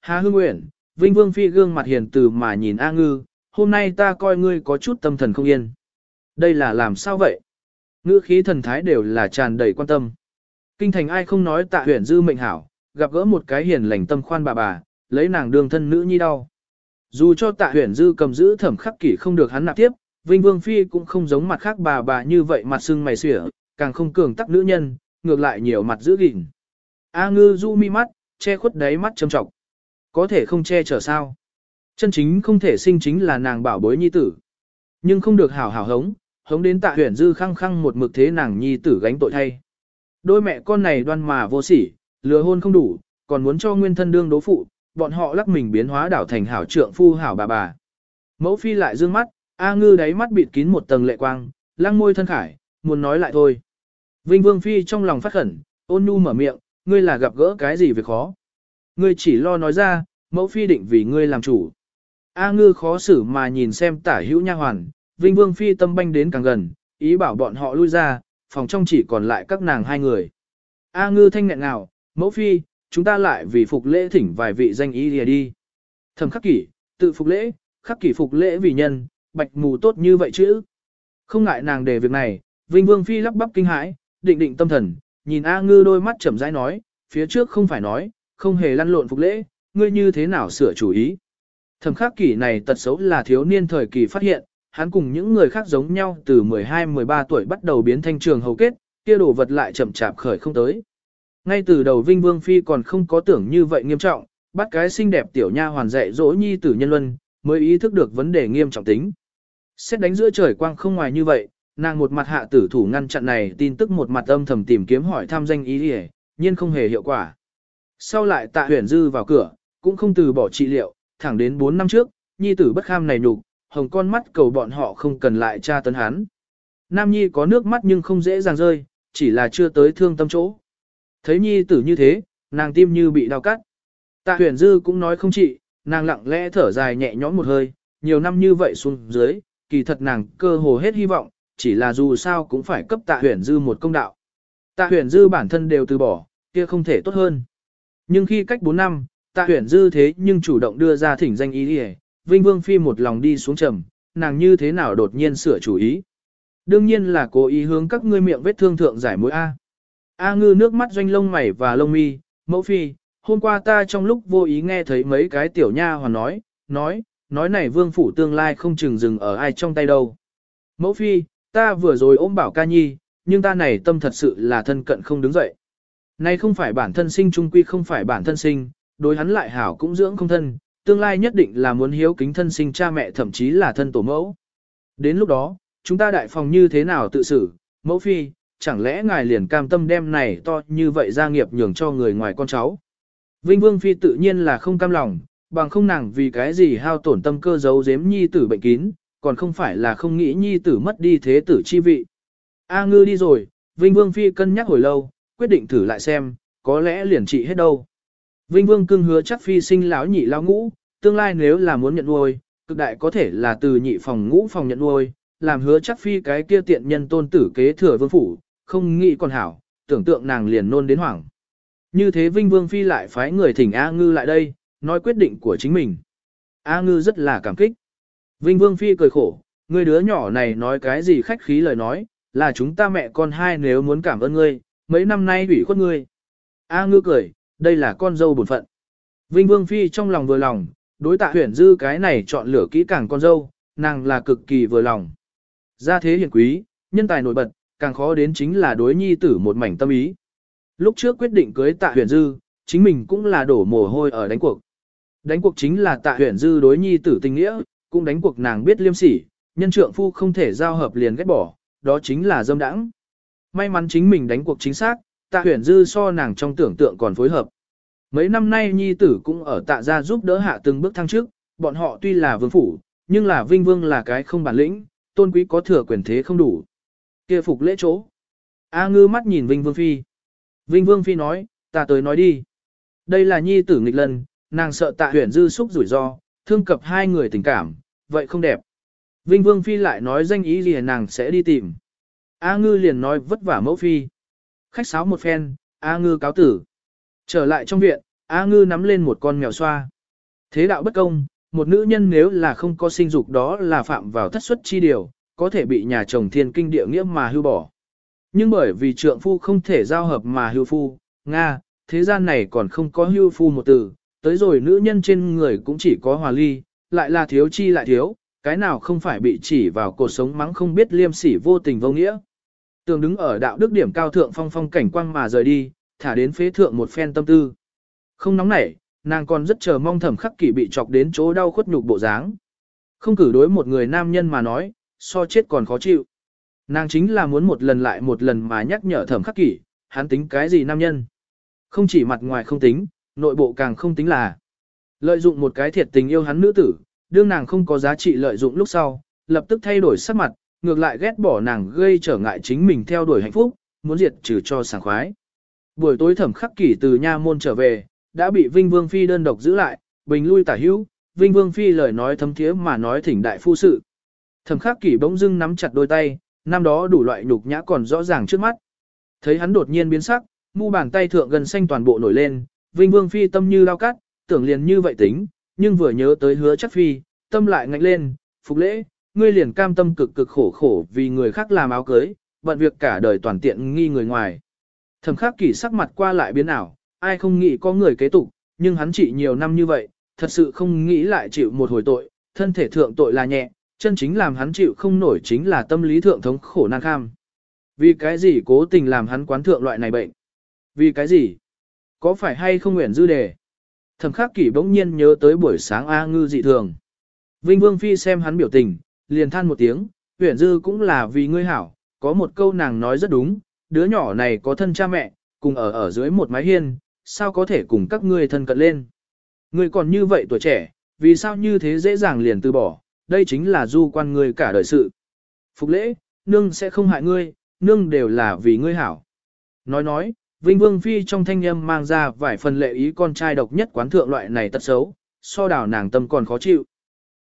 Hà Hương Nguyễn, Vinh Vương Phi gương mặt hiền từ mà nhìn A Ngư, hôm nay ta coi ngươi có chút tâm thần không yên. Đây là làm sao vậy? Ngữ khí thần thái đều là tràn đầy quan tâm. Kinh thành ai không nói tạ huyền dư mệnh hảo, gặp gỡ một cái hiền lành tâm khoan bà bà, lấy nàng đường thân nữ nhi đau. Dù cho tạ huyền dư cầm giữ thẩm khắc kỷ không được hắn nạp tiếp, Vinh Vương Phi cũng không giống mặt khác bà bà như vậy mặt sưng mày xỉa, càng không cường tắc nữ nhân, ngược lại nhiều mặt giữ gìn. A ngư du mi mắt, che khuất đáy mắt trầm trọng. Có thể không che chở sao. Chân chính không thể sinh chính là nàng bảo bối nhi tử. Nhưng không được hảo hảo hống, hống đến tạ huyền dư khăng khăng một mực thế nàng nhi tử gánh tội thay. Đôi mẹ con này đoan mà vô sỉ, lừa hôn không đủ, còn muốn cho nguyên thân đương đố phụ, bọn họ lắc mình biến hóa đảo thành hảo trượng phu hảo bà bà. Mẫu phi lại dương mắt, A ngư đáy mắt bịt kín một tầng lệ quang, lăng môi thân khải, muốn nói lại thôi. Vinh Vương Phi trong lòng phát khẩn, ôn nhu mở miệng, ngươi là gặp gỡ cái gì việc khó. Ngươi chỉ lo nói ra, mẫu phi định vì ngươi làm chủ. A ngư khó xử mà nhìn xem tả hữu nha hoàn, Vinh Vương Phi tâm banh đến càng gần, ý bảo bọn họ lui ra, phòng trong chỉ còn lại các nàng hai người. A ngư thanh nghẹn ngào, mẫu phi, chúng ta lại vì phục lễ thỉnh vài vị danh ý lìa đi. Thầm khắc kỷ, tự phục lễ, khắc kỷ phục lễ vì nhân, bạch mù tốt như vậy chứ. Không ngại nàng để việc này, Vinh Vương Phi lắp bắp kinh hãi, định định tâm thần, nhìn A ngư đôi mắt chậm rãi nói, phía trước không phải nói, không hề lăn lộn phục lễ, ngươi như thế nào sửa chủ ý. Thẩm khắc kỷ này tật xấu là thiếu niên thời kỳ phát hiện, hắn cùng những người khác giống nhau từ 12-13 tuổi bắt đầu biến thanh trường hầu kết, kia đồ vật lại chậm chạp khởi không tới. Ngay từ đầu Vinh Vương Phi còn không có tưởng như vậy nghiêm trọng, bắt cái xinh đẹp tiểu nha hoàn dạy dỗ nhi tử nhân luân, mới ý thức được vấn đề nghiêm trọng tính. Xét đánh giữa trời quang không ngoài như vậy, nàng một mặt hạ tử thủ ngăn chặn này tin tức một mặt âm thầm tìm kiếm hỏi tham danh ý đi nhưng không hề hiệu quả. Sau lại tạ huyền dư vào cửa, cũng không từ bỏ trị liệu, thẳng đến 4 năm trước, nhi tử bất kham này nhục, hồng con mắt cầu bọn họ không cần lại tra tấn hắn. Nam nhi có nước mắt nhưng không dễ dàng rơi, chỉ là chưa tới thương tâm chỗ. Thấy nhi tử như thế, nàng tim như bị đau cắt. Tạ huyền dư cũng nói không trị, nàng lặng lẽ thở dài nhẹ nhõm một hơi, nhiều năm như vậy xuống dưới, kỳ thật nàng cơ hồ hết hy vọng, chỉ là dù sao cũng phải cấp tạ huyền dư một công đạo. Tạ huyền dư bản thân đều từ bỏ, kia không thể tốt hơn. Nhưng khi cách 4 năm, tạ huyền dư thế nhưng chủ động đưa ra thỉnh danh ý đi Vinh Vương Phi một lòng đi xuống trầm, nàng như thế nào đột nhiên sửa chủ ý. Đương nhiên là cố ý hướng các ngươi miệng vết thương thượng giải mối A. A ngư nước mắt doanh lông mày và lông mi, mẫu phi, hôm qua ta trong lúc vô ý nghe thấy mấy cái tiểu nha hoàn nói, nói, nói này vương phủ tương lai không chừng dừng ở ai trong tay đâu. Mẫu phi, ta vừa rồi ôm bảo ca nhi, nhưng ta này tâm thật sự là thân cận không đứng dậy. Này không phải bản thân sinh trung quy không phải bản thân sinh, đối hắn lại hảo cũng dưỡng không thân, tương lai nhất định là muốn hiếu kính thân sinh cha mẹ thậm chí là thân tổ mẫu. Đến lúc đó, chúng ta đại phòng như thế nào tự xử, mẫu phi, chẳng lẽ ngài liền cam tâm đem này to như vậy gia nghiệp nhường cho người ngoài con cháu. Vinh Vương Phi tự nhiên là không cam lòng, bằng không nàng vì cái gì hao tổn tâm cơ giấu giếm nhi tử bệnh kín, còn không phải là không nghĩ nhi tử mất đi thế tử chi vị. A ngư đi rồi, Vinh Vương Phi cân nhắc hồi lâu, quyết định thử lại xem, có lẽ liền trị hết đâu. Vinh Vương cưng hứa chắc Phi sinh lão nhị lão ngũ, tương lai nếu là muốn nhận nuôi, cực đại có thể là từ nhị phòng ngũ phòng nhận nuôi, làm hứa chắc Phi cái kia tiện nhân tôn tử kế thừa vương phủ, không nghĩ còn hảo, tưởng tượng nàng liền nôn đến hoảng. Như thế Vinh Vương Phi lại phái người thỉnh A Ngư lại đây, nói quyết định của chính mình. A Ngư rất là cảm kích. Vinh Vương Phi cười khổ, người đứa nhỏ này nói cái gì khách khí lời nói, là chúng ta mẹ con hai nếu muốn cảm ơn ngươi, mấy năm nay ủy khuất ngươi. A Ngư cười, đây là con dâu bổn phận. Vinh Vương Phi trong lòng vừa lòng, đối tạ huyển dư cái này chọn lựa kỹ càng con dâu, nàng là cực kỳ vừa lòng. Gia thế hiển quý, nhân tài nổi bật, càng khó đến chính là đối nhi tử một mảnh tâm ý. Lúc trước quyết định cưới tạ huyền dư, chính mình cũng là đổ mồ hôi ở đánh cuộc. Đánh cuộc chính là tạ huyền dư đối nhi tử tình nghĩa, cũng đánh cuộc nàng biết liêm sỉ, nhân trượng phu không thể giao hợp liền ghét bỏ, đó chính là dâm đãng. May mắn chính mình đánh cuộc chính xác, tạ huyền dư so nàng trong tưởng tượng còn phối hợp. Mấy năm nay nhi tử cũng ở tạ gia giúp đỡ hạ từng bước thăng trước, bọn họ tuy là vương phủ, nhưng là vinh vương là cái không bản lĩnh, tôn quý có thừa quyền thế không đủ kia phục lễ chỗ. A ngư mắt nhìn Vinh Vương Phi. Vinh Vương Phi nói, ta tới nói đi. Đây là nhi tử nghịch lần, nàng sợ tạ Huyền dư xúc rủi ro, thương cập hai người tình cảm, vậy không đẹp. Vinh Vương Phi lại nói danh ý gì nàng sẽ đi tìm. A ngư liền nói vất vả mẫu phi. Khách sáo một phen, A ngư cáo tử. Trở lại trong viện, A ngư nắm lên một con mèo xoa. Thế đạo bất công, một nữ nhân nếu là không có sinh dục đó là phạm vào thất suất chi điều, có thể bị nhà chồng thiên kinh địa nghĩa mà hưu bỏ. Nhưng bởi vì trượng phu không thể giao hợp mà hưu phu, Nga, thế gian này còn không có hưu phu một từ, tới rồi nữ nhân trên người cũng chỉ có hòa ly, lại là thiếu chi lại thiếu, cái nào không phải bị chỉ vào cuộc sống mắng không biết liêm sỉ vô tình vô nghĩa. Tường đứng ở đạo đức điểm cao thượng phong phong cảnh quang mà rời đi, thả đến phế thượng một phen tâm tư. Không nóng nảy, nàng còn rất chờ mong thẩm khắc kỷ bị chọc đến chỗ đau khuất nhục bộ dáng. Không cử đối một người nam nhân mà nói, so chết còn khó chịu. Nàng chính là muốn một lần lại một lần mà nhắc nhở thẩm khắc kỷ, hắn tính cái gì nam nhân. Không chỉ mặt ngoài không tính, nội bộ càng không tính là. Lợi dụng một cái thiệt tình yêu hắn nữ tử, đương nàng không có giá trị lợi dụng lúc sau, lập tức thay đổi sắc mặt, ngược lại ghét bỏ nàng gây trở ngại chính mình theo đuổi hạnh phúc, muốn diệt trừ cho sảng khoái. Buổi tối thẩm khắc kỷ từ nha môn trở về, đã bị Vinh Vương Phi đơn độc giữ lại, bình lui tả hữu, Vinh Vương Phi lời nói thấm thiế mà nói thỉnh đại phu sự. Thẩm khắc kỷ bỗng dưng nắm chặt đôi tay, năm đó đủ loại nhục nhã còn rõ ràng trước mắt. Thấy hắn đột nhiên biến sắc, mu bàn tay thượng gần xanh toàn bộ nổi lên, Vinh Vương Phi tâm như lao cắt, tưởng liền như vậy tính, nhưng vừa nhớ tới hứa chắc Phi, tâm lại ngạnh lên, phục lễ, ngươi liền cam tâm cực cực khổ khổ vì người khác làm áo cưới, bận việc cả đời toàn tiện nghi người ngoài. Thẩm khắc kỷ sắc mặt qua lại biến ảo, ai không nghĩ có người kế tục, nhưng hắn chỉ nhiều năm như vậy, thật sự không nghĩ lại chịu một hồi tội, thân thể thượng tội là nhẹ, chân chính làm hắn chịu không nổi chính là tâm lý thượng thống khổ nan kham. Vì cái gì cố tình làm hắn quán thượng loại này bệnh? Vì cái gì? Có phải hay không nguyện dư đề? Thẩm khắc kỷ bỗng nhiên nhớ tới buổi sáng A ngư dị thường. Vinh Vương Phi xem hắn biểu tình, liền than một tiếng, huyện dư cũng là vì ngươi hảo, có một câu nàng nói rất đúng, đứa nhỏ này có thân cha mẹ, cùng ở ở dưới một mái hiên, sao có thể cùng các ngươi thân cận lên. Ngươi còn như vậy tuổi trẻ, vì sao như thế dễ dàng liền từ bỏ, đây chính là du quan ngươi cả đời sự. Phục lễ, nương sẽ không hại ngươi, nương đều là vì ngươi hảo. Nói nói, Vinh Vương Phi trong thanh âm mang ra vài phần lệ ý con trai độc nhất quán thượng loại này tật xấu, so đảo nàng tâm còn khó chịu.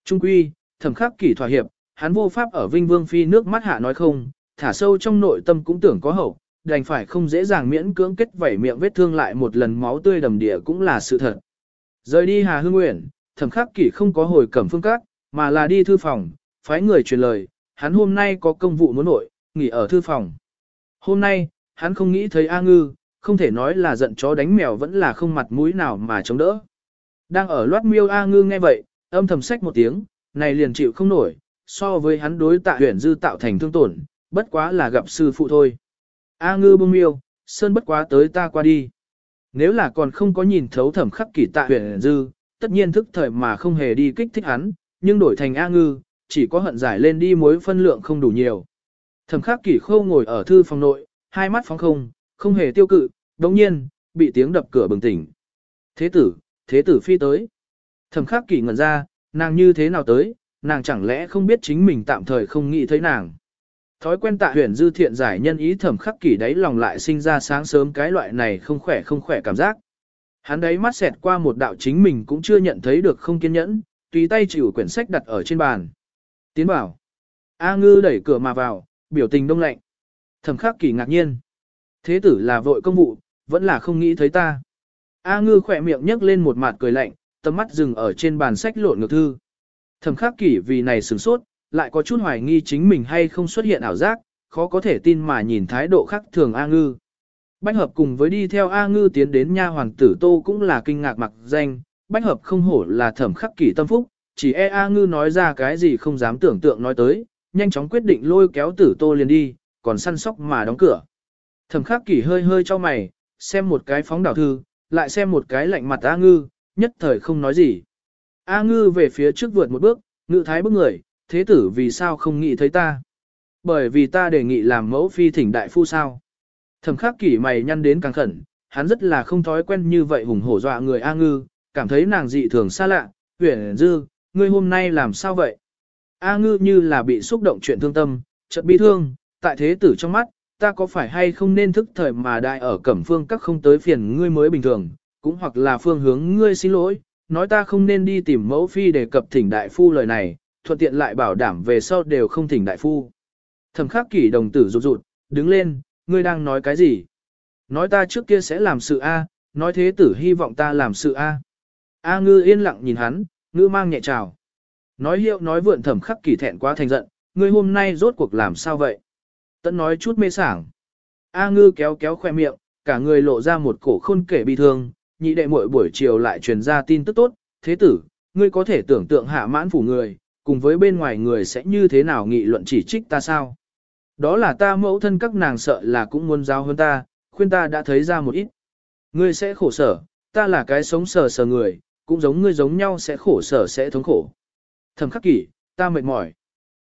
Trung quy, thẩm khắc kỷ thỏa hiệp, hắn vô pháp ở Vinh Vương Phi nước mắt hạ nói không, thả sâu trong nội tâm cũng tưởng có hậu, đành phải không dễ dàng miễn cưỡng kết vảy miệng vết thương lại một lần máu tươi đầm địa cũng là sự thật. Rời đi Hà Hương Nguyễn, thẩm khắc kỷ không có hồi cẩm phương các, mà là đi thư phòng, phái người truyền lời, hắn hôm nay có công vụ muốn nội, nghỉ ở thư phòng. Hôm nay, hắn không nghĩ thấy A Ngư, không thể nói là giận chó đánh mèo vẫn là không mặt mũi nào mà chống đỡ. Đang ở loát miêu A Ngư nghe vậy, âm thầm sách một tiếng, này liền chịu không nổi, so với hắn đối tạ huyền dư tạo thành thương tổn, bất quá là gặp sư phụ thôi. A ngư bông miêu, sơn bất quá tới ta qua đi. Nếu là còn không có nhìn thấu thẩm khắc kỷ tạ huyền dư, tất nhiên thức thời mà không hề đi kích thích hắn, nhưng đổi thành A ngư, chỉ có hận giải lên đi mối phân lượng không đủ nhiều. Thẩm khắc kỷ khâu ngồi ở thư phòng nội, hai mắt phóng không, không hề tiêu cự, đồng nhiên, bị tiếng đập cửa bừng tỉnh. Thế tử, thế tử phi tới. Thẩm khắc kỷ ngẩn ra, nàng như thế nào tới, nàng chẳng lẽ không biết chính mình tạm thời không nghĩ thấy nàng. Thói quen tạ huyền dư thiện giải nhân ý thẩm khắc kỷ đáy lòng lại sinh ra sáng sớm cái loại này không khỏe không khỏe cảm giác. Hắn đấy mắt xẹt qua một đạo chính mình cũng chưa nhận thấy được không kiên nhẫn, tùy tay chịu quyển sách đặt ở trên bàn. Tiến bảo. A ngư đẩy cửa mà vào, biểu tình đông lạnh. Thẩm khắc kỷ ngạc nhiên. Thế tử là vội công vụ, vẫn là không nghĩ thấy ta. A ngư khỏe miệng nhấc lên một mặt cười lạnh, tầm mắt dừng ở trên bàn sách lộn ngược thư. Thẩm khắc kỷ vì này sửng sốt, lại có chút hoài nghi chính mình hay không xuất hiện ảo giác, khó có thể tin mà nhìn thái độ khác thường A Ngư. Bách hợp cùng với đi theo A Ngư tiến đến nha hoàng tử tô cũng là kinh ngạc mặc danh, bách hợp không hổ là thẩm khắc kỷ tâm phúc, chỉ e A Ngư nói ra cái gì không dám tưởng tượng nói tới, nhanh chóng quyết định lôi kéo tử tô liền đi, còn săn sóc mà đóng cửa. Thẩm khắc kỷ hơi hơi cho mày, xem một cái phóng đảo thư, lại xem một cái lạnh mặt A Ngư, nhất thời không nói gì. A Ngư về phía trước vượt một bước, ngự thái bước người, thế tử vì sao không nghĩ thấy ta? Bởi vì ta đề nghị làm mẫu phi thỉnh đại phu sao? Thẩm khắc kỷ mày nhăn đến càng khẩn, hắn rất là không thói quen như vậy hùng hổ dọa người A ngư, cảm thấy nàng dị thường xa lạ, huyền dư, ngươi hôm nay làm sao vậy? A ngư như là bị xúc động chuyện thương tâm, chợt bi thương, tại thế tử trong mắt, ta có phải hay không nên thức thời mà đại ở cẩm phương các không tới phiền ngươi mới bình thường, cũng hoặc là phương hướng ngươi xin lỗi, nói ta không nên đi tìm mẫu phi để cập thỉnh đại phu lời này, thuận tiện lại bảo đảm về sau đều không thỉnh đại phu. Thẩm khắc kỷ đồng tử rụt rụt, đứng lên, ngươi đang nói cái gì? Nói ta trước kia sẽ làm sự A, Nói thế tử hy vọng ta làm sự A. A ngư yên lặng nhìn hắn, ngư mang nhẹ trào. Nói hiệu nói vượn thẩm khắc kỷ thẹn quá thành giận, ngươi hôm nay rốt cuộc làm sao vậy? Tẫn nói chút mê sảng. A ngư kéo kéo khoe miệng, cả người lộ ra một cổ khôn kể bi thương, nhị đệ muội buổi chiều lại truyền ra tin tức tốt, thế tử, ngươi có thể tưởng tượng hạ mãn phủ người, cùng với bên ngoài người sẽ như thế nào nghị luận chỉ trích ta sao? Đó là ta mẫu thân các nàng sợ là cũng muốn giao hơn ta, khuyên ta đã thấy ra một ít. Ngươi sẽ khổ sở, ta là cái sống sờ sờ người, cũng giống ngươi giống nhau sẽ khổ sở sẽ thống khổ. Thẩm khắc kỷ, ta mệt mỏi.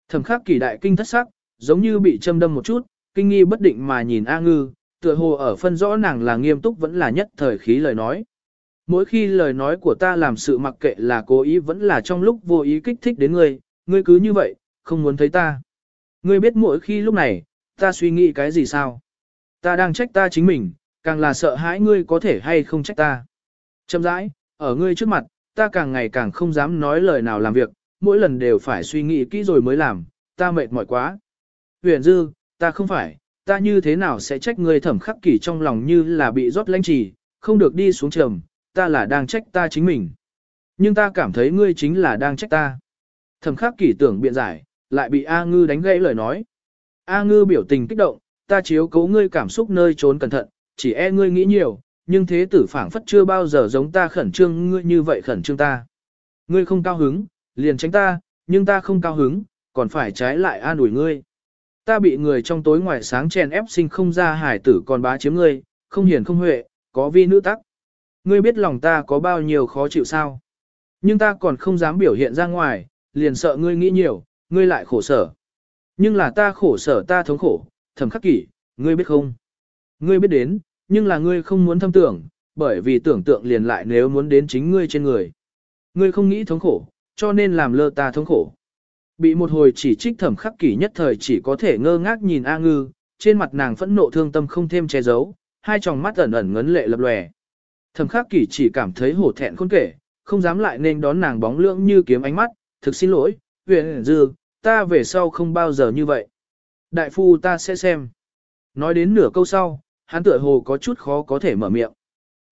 Thẩm khắc kỷ đại kinh thất sắc, giống như bị châm đâm một chút, kinh nghi bất định mà nhìn A ngư, tựa hồ ở phân rõ nàng là nghiêm túc vẫn là nhất thời khí lời nói. Mỗi khi lời nói của ta làm sự mặc kệ là cố ý vẫn là trong lúc vô ý kích thích đến ngươi, ngươi cứ như vậy, không muốn thấy ta. Ngươi biết mỗi khi lúc này, ta suy nghĩ cái gì sao? Ta đang trách ta chính mình, càng là sợ hãi ngươi có thể hay không trách ta. Chậm rãi, ở ngươi trước mặt, ta càng ngày càng không dám nói lời nào làm việc, mỗi lần đều phải suy nghĩ kỹ rồi mới làm, ta mệt mỏi quá. Huyền dư, ta không phải, ta như thế nào sẽ trách ngươi thẩm khắc kỷ trong lòng như là bị rót lãnh trì, không được đi xuống trầm, ta là đang trách ta chính mình. Nhưng ta cảm thấy ngươi chính là đang trách ta. Thẩm khắc kỷ tưởng biện giải, lại bị A ngư đánh gãy lời nói. A ngư biểu tình kích động, ta chiếu cố ngươi cảm xúc nơi trốn cẩn thận, chỉ e ngươi nghĩ nhiều, nhưng thế tử phảng phất chưa bao giờ giống ta khẩn trương ngươi như vậy khẩn trương ta. Ngươi không cao hứng, liền tránh ta, nhưng ta không cao hứng, còn phải trái lại an ủi ngươi. Ta bị người trong tối ngoài sáng chèn ép sinh không ra hải tử còn bá chiếm ngươi, không hiền không huệ, có vi nữ tắc. Ngươi biết lòng ta có bao nhiêu khó chịu sao? Nhưng ta còn không dám biểu hiện ra ngoài, liền sợ ngươi nghĩ nhiều, ngươi lại khổ sở. Nhưng là ta khổ sở ta thống khổ, thầm khắc kỷ, ngươi biết không? Ngươi biết đến, nhưng là ngươi không muốn thâm tưởng, bởi vì tưởng tượng liền lại nếu muốn đến chính ngươi trên người. Ngươi không nghĩ thống khổ, cho nên làm lơ ta thống khổ. Bị một hồi chỉ trích thẩm khắc kỷ nhất thời chỉ có thể ngơ ngác nhìn A ngư, trên mặt nàng phẫn nộ thương tâm không thêm che giấu, hai tròng mắt ẩn ẩn ngấn lệ lập lòe. Thẩm khắc kỷ chỉ cảm thấy hổ thẹn khôn kể, không dám lại nên đón nàng bóng lưỡng như kiếm ánh mắt, thực xin lỗi, huyện dư, ta về sau không bao giờ như vậy. Đại phu ta sẽ xem. Nói đến nửa câu sau, hắn tựa hồ có chút khó có thể mở miệng.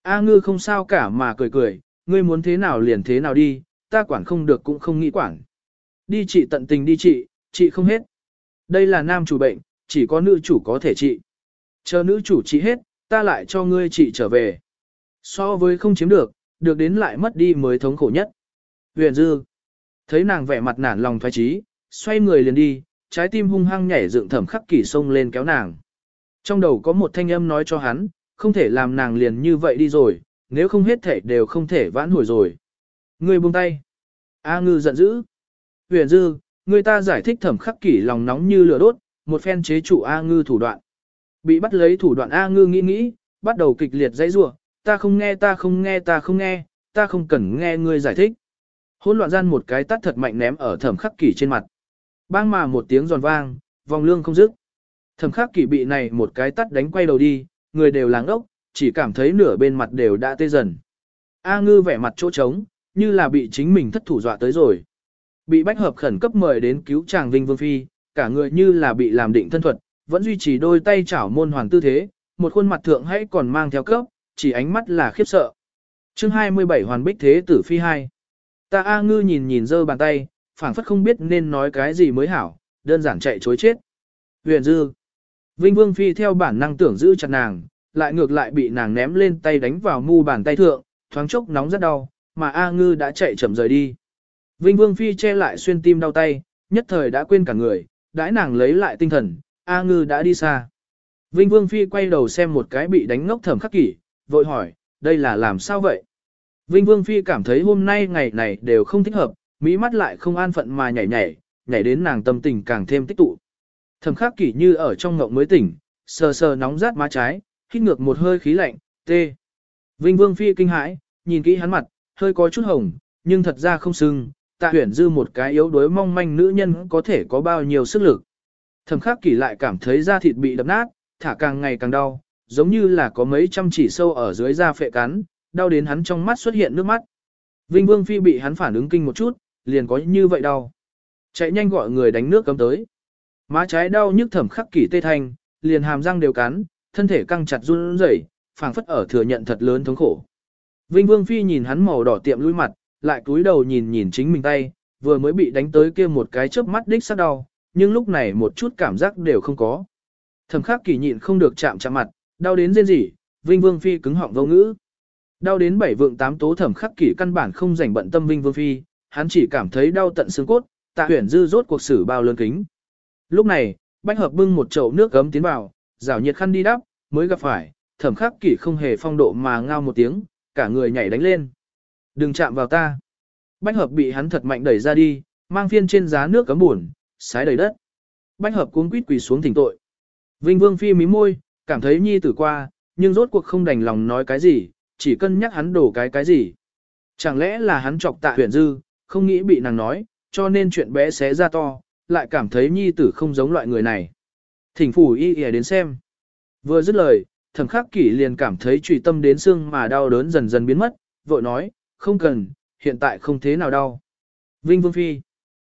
A ngư không sao cả mà cười cười, ngươi muốn thế nào liền thế nào đi, ta quản không được cũng không nghĩ quản. Đi trị tận tình đi trị, trị không hết. Đây là nam chủ bệnh, chỉ có nữ chủ có thể trị. Chờ nữ chủ trị hết, ta lại cho ngươi trị trở về. So với không chiếm được, được đến lại mất đi mới thống khổ nhất. Huyền dư. Thấy nàng vẻ mặt nản lòng thoái trí, xoay người liền đi, trái tim hung hăng nhảy dựng thẩm khắc kỷ sông lên kéo nàng. Trong đầu có một thanh âm nói cho hắn, không thể làm nàng liền như vậy đi rồi, nếu không hết thể đều không thể vãn hồi rồi. người buông tay. A ngư giận dữ. Huyền dư, người ta giải thích thẩm khắc kỷ lòng nóng như lửa đốt, một phen chế trụ A ngư thủ đoạn. Bị bắt lấy thủ đoạn A ngư nghĩ nghĩ, bắt đầu kịch liệt dãy rủa, ta không nghe ta không nghe ta không nghe, ta không cần nghe ngươi giải thích. Hỗn loạn gian một cái tắt thật mạnh ném ở thẩm khắc kỷ trên mặt. Bang mà một tiếng giòn vang, vòng lương không dứt. Thẩm khắc kỷ bị này một cái tắt đánh quay đầu đi, người đều làng ốc, chỉ cảm thấy nửa bên mặt đều đã tê dần. A ngư vẻ mặt chỗ trống, như là bị chính mình thất thủ dọa tới rồi. Bị bách hợp khẩn cấp mời đến cứu chàng Vinh Vương Phi, cả người như là bị làm định thân thuật, vẫn duy trì đôi tay chảo môn hoàn tư thế, một khuôn mặt thượng hãy còn mang theo cấp, chỉ ánh mắt là khiếp sợ. chương 27 Hoàn Bích Thế Tử Phi 2 Ta A ngư nhìn nhìn dơ bàn tay, phảng phất không biết nên nói cái gì mới hảo, đơn giản chạy chối chết. Huyền dư. Vinh Vương Phi theo bản năng tưởng giữ chặt nàng, lại ngược lại bị nàng ném lên tay đánh vào mu bàn tay thượng, thoáng chốc nóng rất đau, mà A ngư đã chạy chậm rời đi. Vinh Vương Phi che lại xuyên tim đau tay, nhất thời đã quên cả người, đãi nàng lấy lại tinh thần, A ngư đã đi xa. Vinh Vương Phi quay đầu xem một cái bị đánh ngốc thẩm khắc kỷ, vội hỏi, đây là làm sao vậy? Vinh Vương Phi cảm thấy hôm nay ngày này đều không thích hợp, mỹ mắt lại không an phận mà nhảy nhảy, nhảy đến nàng tâm tình càng thêm tích tụ. Thẩm khắc kỷ như ở trong ngộng mới tỉnh, sờ sờ nóng rát má trái, hít ngược một hơi khí lạnh, tê. Vinh Vương Phi kinh hãi, nhìn kỹ hắn mặt, hơi có chút hồng, nhưng thật ra không sưng, tạ huyển dư một cái yếu đuối mong manh nữ nhân có thể có bao nhiêu sức lực. Thẩm khắc kỷ lại cảm thấy da thịt bị đập nát, thả càng ngày càng đau, giống như là có mấy trăm chỉ sâu ở dưới da phệ cắn, đau đến hắn trong mắt xuất hiện nước mắt. Vinh Vương Phi bị hắn phản ứng kinh một chút, liền có như vậy đau. Chạy nhanh gọi người đánh nước cấm tới. Má trái đau nhức thẩm khắc kỷ tê thanh, liền hàm răng đều cắn, thân thể căng chặt run rẩy, phảng phất ở thừa nhận thật lớn thống khổ. Vinh Vương Phi nhìn hắn màu đỏ tiệm lui mặt, lại cúi đầu nhìn nhìn chính mình tay, vừa mới bị đánh tới kia một cái chớp mắt đích sắc đau, nhưng lúc này một chút cảm giác đều không có. Thẩm khắc kỳ nhịn không được chạm chạm mặt, đau đến rên rỉ, Vinh Vương Phi cứng họng vô ngữ. Đau đến bảy vượng tám tố thẩm khắc kỳ căn bản không rảnh bận tâm Vinh Vương Phi, hắn chỉ cảm thấy đau tận xương cốt, tạ huyển dư rốt cuộc xử bao lớn kính. Lúc này, bách hợp bưng một chậu nước gấm tiến vào, rảo nhiệt khăn đi đắp, mới gặp phải, thẩm khắc kỳ không hề phong độ mà ngao một tiếng, cả người nhảy đánh lên. Đừng chạm vào ta. Bách hợp bị hắn thật mạnh đẩy ra đi, mang phiên trên giá nước cấm buồn, sái đầy đất. Bách hợp cuống quýt quỳ xuống thỉnh tội. Vinh Vương Phi mí môi, cảm thấy nhi tử qua, nhưng rốt cuộc không đành lòng nói cái gì, chỉ cân nhắc hắn đổ cái cái gì. Chẳng lẽ là hắn chọc tạ huyền dư, không nghĩ bị nàng nói, cho nên chuyện bé xé ra to, lại cảm thấy nhi tử không giống loại người này. Thỉnh phủ y y đến xem. Vừa dứt lời, thẩm khắc kỷ liền cảm thấy trùy tâm đến xương mà đau đớn dần dần biến mất, vội nói, không cần, hiện tại không thế nào đau. Vinh Vương Phi.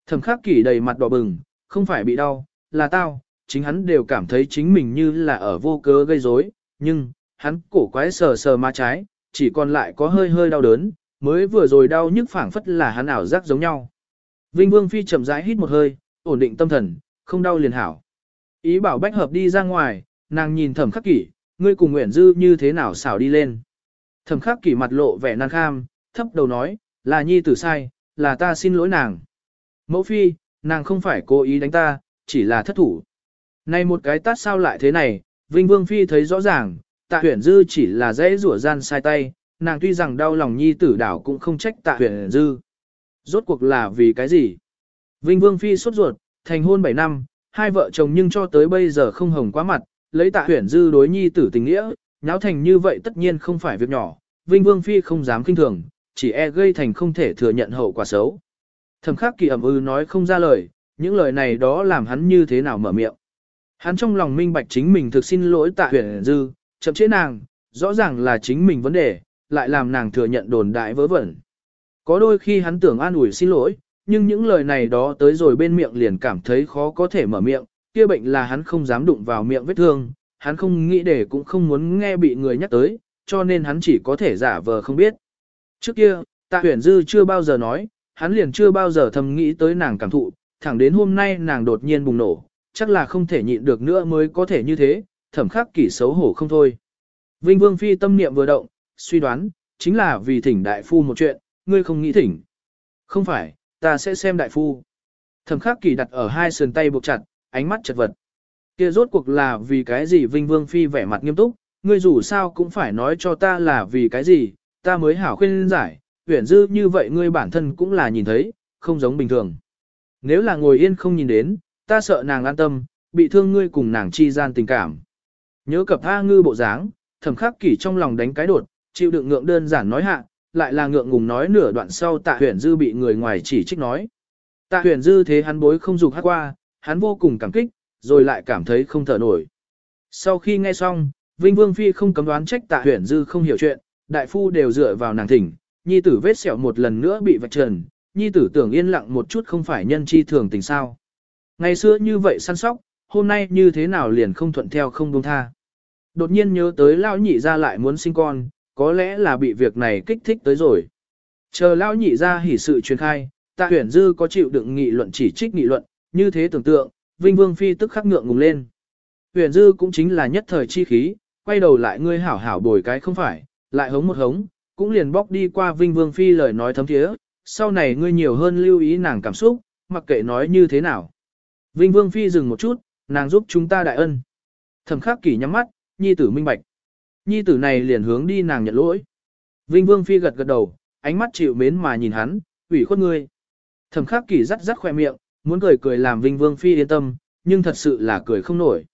Thẩm khắc kỷ đầy mặt đỏ bừng, không phải bị đau, là tao, chính hắn đều cảm thấy chính mình như là ở vô cớ gây rối, nhưng, hắn cổ quái sờ sờ ma trái, chỉ còn lại có hơi hơi đau đớn, mới vừa rồi đau nhức phảng phất là hắn ảo giác giống nhau. Vinh Vương Phi chậm rãi hít một hơi, ổn định tâm thần, không đau liền hảo. Ý bảo bách hợp đi ra ngoài, nàng nhìn thẩm khắc kỷ, ngươi cùng Nguyễn Dư như thế nào xảo đi lên. Thẩm khắc kỷ mặt lộ vẻ nan kham, thấp đầu nói, là nhi tử sai, là ta xin lỗi nàng. Mẫu phi, nàng không phải cố ý đánh ta, chỉ là thất thủ. Này một cái tát sao lại thế này, Vinh Vương Phi thấy rõ ràng, tạ huyển dư chỉ là dễ rủa gian sai tay, nàng tuy rằng đau lòng nhi tử đảo cũng không trách tạ huyển dư. Rốt cuộc là vì cái gì? Vinh Vương Phi sốt ruột, thành hôn 7 năm, hai vợ chồng nhưng cho tới bây giờ không hồng quá mặt, lấy tạ huyển dư đối nhi tử tình nghĩa, nháo thành như vậy tất nhiên không phải việc nhỏ, Vinh Vương Phi không dám kinh thường, chỉ e gây thành không thể thừa nhận hậu quả xấu. Thẩm khắc kỳ ẩm ư nói không ra lời, những lời này đó làm hắn như thế nào mở miệng. Hắn trong lòng minh bạch chính mình thực xin lỗi tạ huyền dư, chậm chế nàng, rõ ràng là chính mình vấn đề, lại làm nàng thừa nhận đồn đại vớ vẩn. Có đôi khi hắn tưởng an ủi xin lỗi, nhưng những lời này đó tới rồi bên miệng liền cảm thấy khó có thể mở miệng, kia bệnh là hắn không dám đụng vào miệng vết thương, hắn không nghĩ để cũng không muốn nghe bị người nhắc tới, cho nên hắn chỉ có thể giả vờ không biết. Trước kia, tạ huyền dư chưa bao giờ nói, hắn liền chưa bao giờ thầm nghĩ tới nàng cảm thụ, thẳng đến hôm nay nàng đột nhiên bùng nổ, chắc là không thể nhịn được nữa mới có thể như thế, thẩm khắc kỷ xấu hổ không thôi. Vinh Vương Phi tâm niệm vừa động, suy đoán, chính là vì thỉnh đại phu một chuyện, ngươi không nghĩ thỉnh. Không phải, ta sẽ xem đại phu. Thẩm khắc kỷ đặt ở hai sườn tay buộc chặt, ánh mắt chật vật. Kia rốt cuộc là vì cái gì Vinh Vương Phi vẻ mặt nghiêm túc, ngươi dù sao cũng phải nói cho ta là vì cái gì, ta mới hảo khuyên giải, huyển dư như vậy ngươi bản thân cũng là nhìn thấy, không giống bình thường. Nếu là ngồi yên không nhìn đến, ta sợ nàng an tâm, bị thương ngươi cùng nàng chi gian tình cảm. Nhớ cập A ngư bộ dáng, thẩm khắc kỷ trong lòng đánh cái đột, chịu đựng ngượng đơn giản nói hạ, lại là ngượng ngùng nói nửa đoạn sau tạ huyền dư bị người ngoài chỉ trích nói. Tạ huyền dư thế hắn bối không dục hát qua, hắn vô cùng cảm kích, rồi lại cảm thấy không thở nổi. Sau khi nghe xong, Vinh Vương Phi không cấm đoán trách tạ huyền dư không hiểu chuyện, đại phu đều dựa vào nàng thỉnh, nhi tử vết sẹo một lần nữa bị vạch trần, nhi tử tưởng yên lặng một chút không phải nhân chi thường tình sao. Ngày xưa như vậy săn sóc, hôm nay như thế nào liền không thuận theo không buông tha. Đột nhiên nhớ tới lão nhị ra lại muốn sinh con, có lẽ là bị việc này kích thích tới rồi. Chờ lão nhị ra hỉ sự truyền khai, tạ huyền dư có chịu đựng nghị luận chỉ trích nghị luận, như thế tưởng tượng, Vinh Vương Phi tức khắc ngượng ngùng lên. Huyền dư cũng chính là nhất thời chi khí, quay đầu lại ngươi hảo hảo bồi cái không phải, lại hống một hống, cũng liền bóc đi qua Vinh Vương Phi lời nói thấm thiế, sau này ngươi nhiều hơn lưu ý nàng cảm xúc, mặc kệ nói như thế nào. Vinh Vương Phi dừng một chút, nàng giúp chúng ta đại ân. Thẩm khắc kỷ nhắm mắt, nhi tử minh bạch. Nhi tử này liền hướng đi nàng nhận lỗi. Vinh Vương Phi gật gật đầu, ánh mắt chịu mến mà nhìn hắn, ủy khuất ngươi. Thẩm khắc kỷ rắc rắc khoe miệng, muốn cười cười làm Vinh Vương Phi yên tâm, nhưng thật sự là cười không nổi.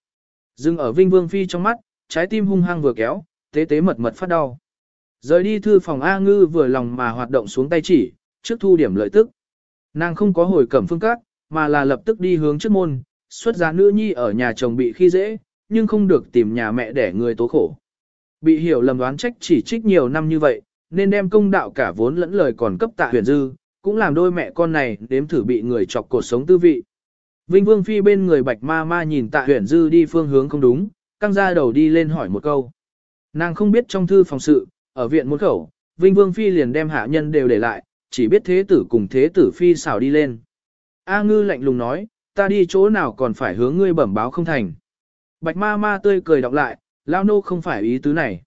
Dừng ở Vinh Vương Phi trong mắt, trái tim hung hăng vừa kéo, tế tế mật mật phát đau. Rời đi thư phòng A Ngư vừa lòng mà hoạt động xuống tay chỉ, trước thu điểm lợi tức. Nàng không có hồi cẩm phương các, mà là lập tức đi hướng trước môn, xuất giá nữ nhi ở nhà chồng bị khi dễ, nhưng không được tìm nhà mẹ để người tố khổ. Bị hiểu lầm đoán trách chỉ trích nhiều năm như vậy, nên đem công đạo cả vốn lẫn lời còn cấp tạ huyền dư, cũng làm đôi mẹ con này đếm thử bị người chọc cuộc sống tư vị. Vinh Vương Phi bên người bạch ma ma nhìn tạ huyền dư đi phương hướng không đúng, căng ra đầu đi lên hỏi một câu. Nàng không biết trong thư phòng sự, ở viện môn khẩu, Vinh Vương Phi liền đem hạ nhân đều để lại, chỉ biết thế tử cùng thế tử Phi xảo đi lên. A ngư lạnh lùng nói, ta đi chỗ nào còn phải hướng ngươi bẩm báo không thành. Bạch ma ma tươi cười đọc lại, lao nô không phải ý tứ này.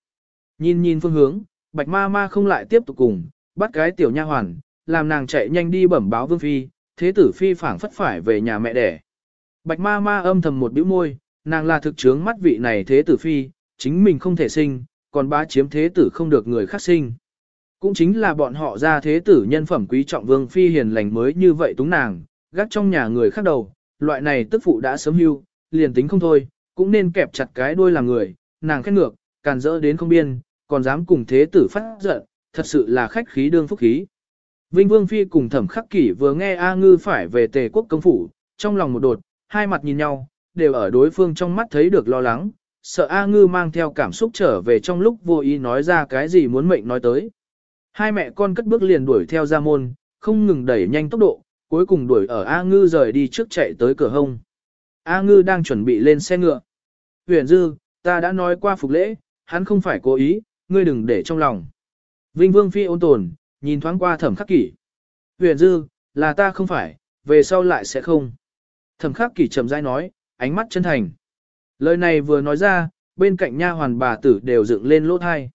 Nhìn nhìn phương hướng, bạch ma ma không lại tiếp tục cùng, bắt cái tiểu nha hoàn, làm nàng chạy nhanh đi bẩm báo vương phi, thế tử phi phảng phất phải về nhà mẹ đẻ. Bạch ma ma âm thầm một bĩu môi, nàng là thực chướng mắt vị này thế tử phi, chính mình không thể sinh, còn bá chiếm thế tử không được người khác sinh. Cũng chính là bọn họ ra thế tử nhân phẩm quý trọng vương phi hiền lành mới như vậy túng nàng, gác trong nhà người khác đầu, loại này tức phụ đã sớm hưu, liền tính không thôi, cũng nên kẹp chặt cái đuôi làm người, nàng khét ngược, càn rỡ đến không biên, còn dám cùng thế tử phát giận, thật sự là khách khí đương phúc khí. Vinh Vương Phi cùng thẩm khắc kỷ vừa nghe A Ngư phải về tề quốc công phủ, trong lòng một đột, hai mặt nhìn nhau, đều ở đối phương trong mắt thấy được lo lắng, sợ A Ngư mang theo cảm xúc trở về trong lúc vô ý nói ra cái gì muốn mệnh nói tới. Hai mẹ con cất bước liền đuổi theo ra môn, không ngừng đẩy nhanh tốc độ, cuối cùng đuổi ở A Ngư rời đi trước chạy tới cửa hông. A Ngư đang chuẩn bị lên xe ngựa. Huyền Dư, ta đã nói qua phục lễ, hắn không phải cố ý, ngươi đừng để trong lòng. Vinh Vương Phi ôn tồn, nhìn thoáng qua thẩm khắc kỷ. Huyền Dư, là ta không phải, về sau lại sẽ không. Thẩm khắc kỷ chậm rãi nói, ánh mắt chân thành. Lời này vừa nói ra, bên cạnh nha hoàn bà tử đều dựng lên lỗ thai.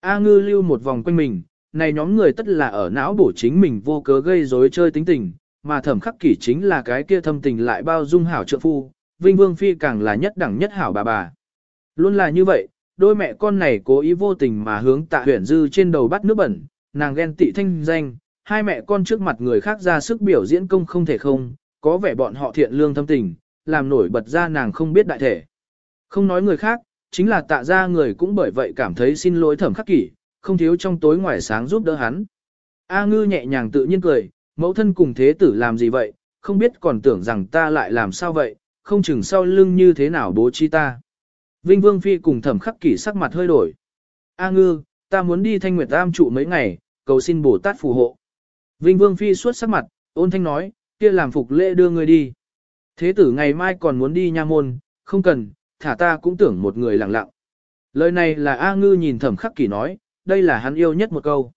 A ngư lưu một vòng quanh mình, này nhóm người tất là ở não bổ chính mình vô cớ gây rối chơi tính tình, mà thẩm khắc kỷ chính là cái kia thâm tình lại bao dung hảo trợ phu, Vinh Vương Phi càng là nhất đẳng nhất hảo bà bà. Luôn là như vậy, đôi mẹ con này cố ý vô tình mà hướng tạ huyển dư trên đầu bắt nước bẩn, nàng ghen tị thanh danh, hai mẹ con trước mặt người khác ra sức biểu diễn công không thể không, có vẻ bọn họ thiện lương thâm tình, làm nổi bật ra nàng không biết đại thể. Không nói người khác, chính là tạ ra người cũng bởi vậy cảm thấy xin lỗi thẩm khắc kỷ, không thiếu trong tối ngoài sáng giúp đỡ hắn. A ngư nhẹ nhàng tự nhiên cười, mẫu thân cùng thế tử làm gì vậy, không biết còn tưởng rằng ta lại làm sao vậy, không chừng sau lưng như thế nào bố trí ta. Vinh Vương Phi cùng thẩm khắc kỷ sắc mặt hơi đổi. A ngư, ta muốn đi thanh nguyệt tam trụ mấy ngày, cầu xin Bồ Tát phù hộ. Vinh Vương Phi suốt sắc mặt, ôn thanh nói, kia làm phục lễ đưa người đi. Thế tử ngày mai còn muốn đi nha môn, không cần, thả ta cũng tưởng một người lặng lặng. Lời này là A ngư nhìn thẩm khắc kỷ nói, đây là hắn yêu nhất một câu.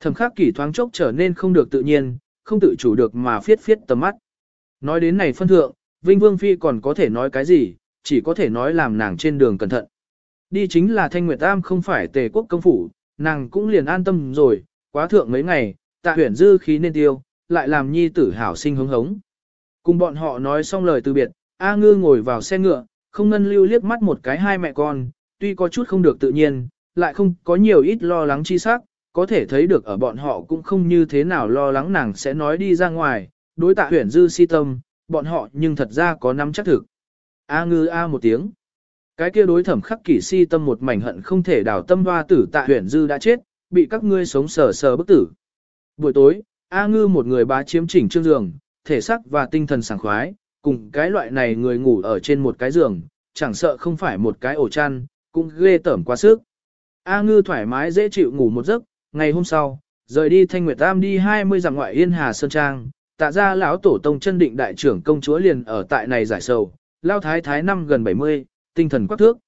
Thẩm khắc kỷ thoáng chốc trở nên không được tự nhiên, không tự chủ được mà phiết phiết tầm mắt. Nói đến này phân thượng, Vinh Vương Phi còn có thể nói cái gì, chỉ có thể nói làm nàng trên đường cẩn thận. Đi chính là Thanh Nguyệt Tam không phải tề quốc công phủ, nàng cũng liền an tâm rồi, quá thượng mấy ngày, tạ huyển dư khí nên tiêu, lại làm nhi tử hảo sinh hứng hống. Cùng bọn họ nói xong lời từ biệt, A ngư ngồi vào xe ngựa, không ngân lưu liếc mắt một cái hai mẹ con, tuy có chút không được tự nhiên, lại không có nhiều ít lo lắng chi sắc, có thể thấy được ở bọn họ cũng không như thế nào lo lắng nàng sẽ nói đi ra ngoài, đối tạ huyển dư si tâm, bọn họ nhưng thật ra có nắm chắc thực. A ngư A một tiếng. Cái kia đối thẩm khắc kỷ si tâm một mảnh hận không thể đào tâm hoa tử tạ huyển dư đã chết, bị các ngươi sống sờ sờ bức tử. Buổi tối, A ngư một người bá chiếm chỉnh trương giường, thể sắc và tinh thần sảng khoái, cùng cái loại này người ngủ ở trên một cái giường, chẳng sợ không phải một cái ổ chăn, cũng ghê tởm quá sức. A ngư thoải mái dễ chịu ngủ một giấc, ngày hôm sau, rời đi Thanh Nguyệt Tam đi 20 dặm ngoại Yên Hà Sơn Trang, tạ ra lão tổ tông chân định đại trưởng công chúa liền ở tại này giải sầu, lao thái thái năm gần 70, tinh thần quắc thước.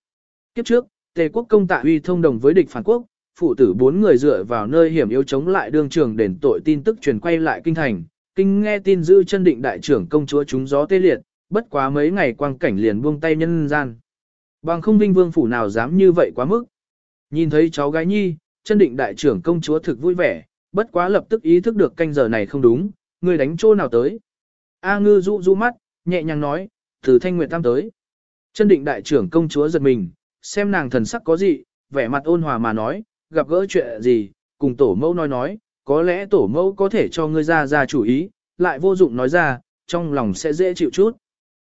Kiếp trước, Tề quốc công tạ uy thông đồng với địch phản quốc, phụ tử bốn người dựa vào nơi hiểm yếu chống lại đương trường đền tội tin tức truyền quay lại kinh thành, kinh nghe tin giữ chân định đại trưởng công chúa chúng gió tê liệt, bất quá mấy ngày quang cảnh liền buông tay nhân gian. Bằng không vinh vương phủ nào dám như vậy quá mức. Nhìn thấy cháu gái nhi, chân định đại trưởng công chúa thực vui vẻ, bất quá lập tức ý thức được canh giờ này không đúng, người đánh chỗ nào tới. A ngư dụ dụ mắt, nhẹ nhàng nói, từ thanh nguyệt tam tới. Chân định đại trưởng công chúa giật mình, xem nàng thần sắc có gì, vẻ mặt ôn hòa mà nói, gặp gỡ chuyện gì, cùng tổ mẫu nói nói, có lẽ tổ mẫu có thể cho ngươi ra ra chủ ý, lại vô dụng nói ra, trong lòng sẽ dễ chịu chút.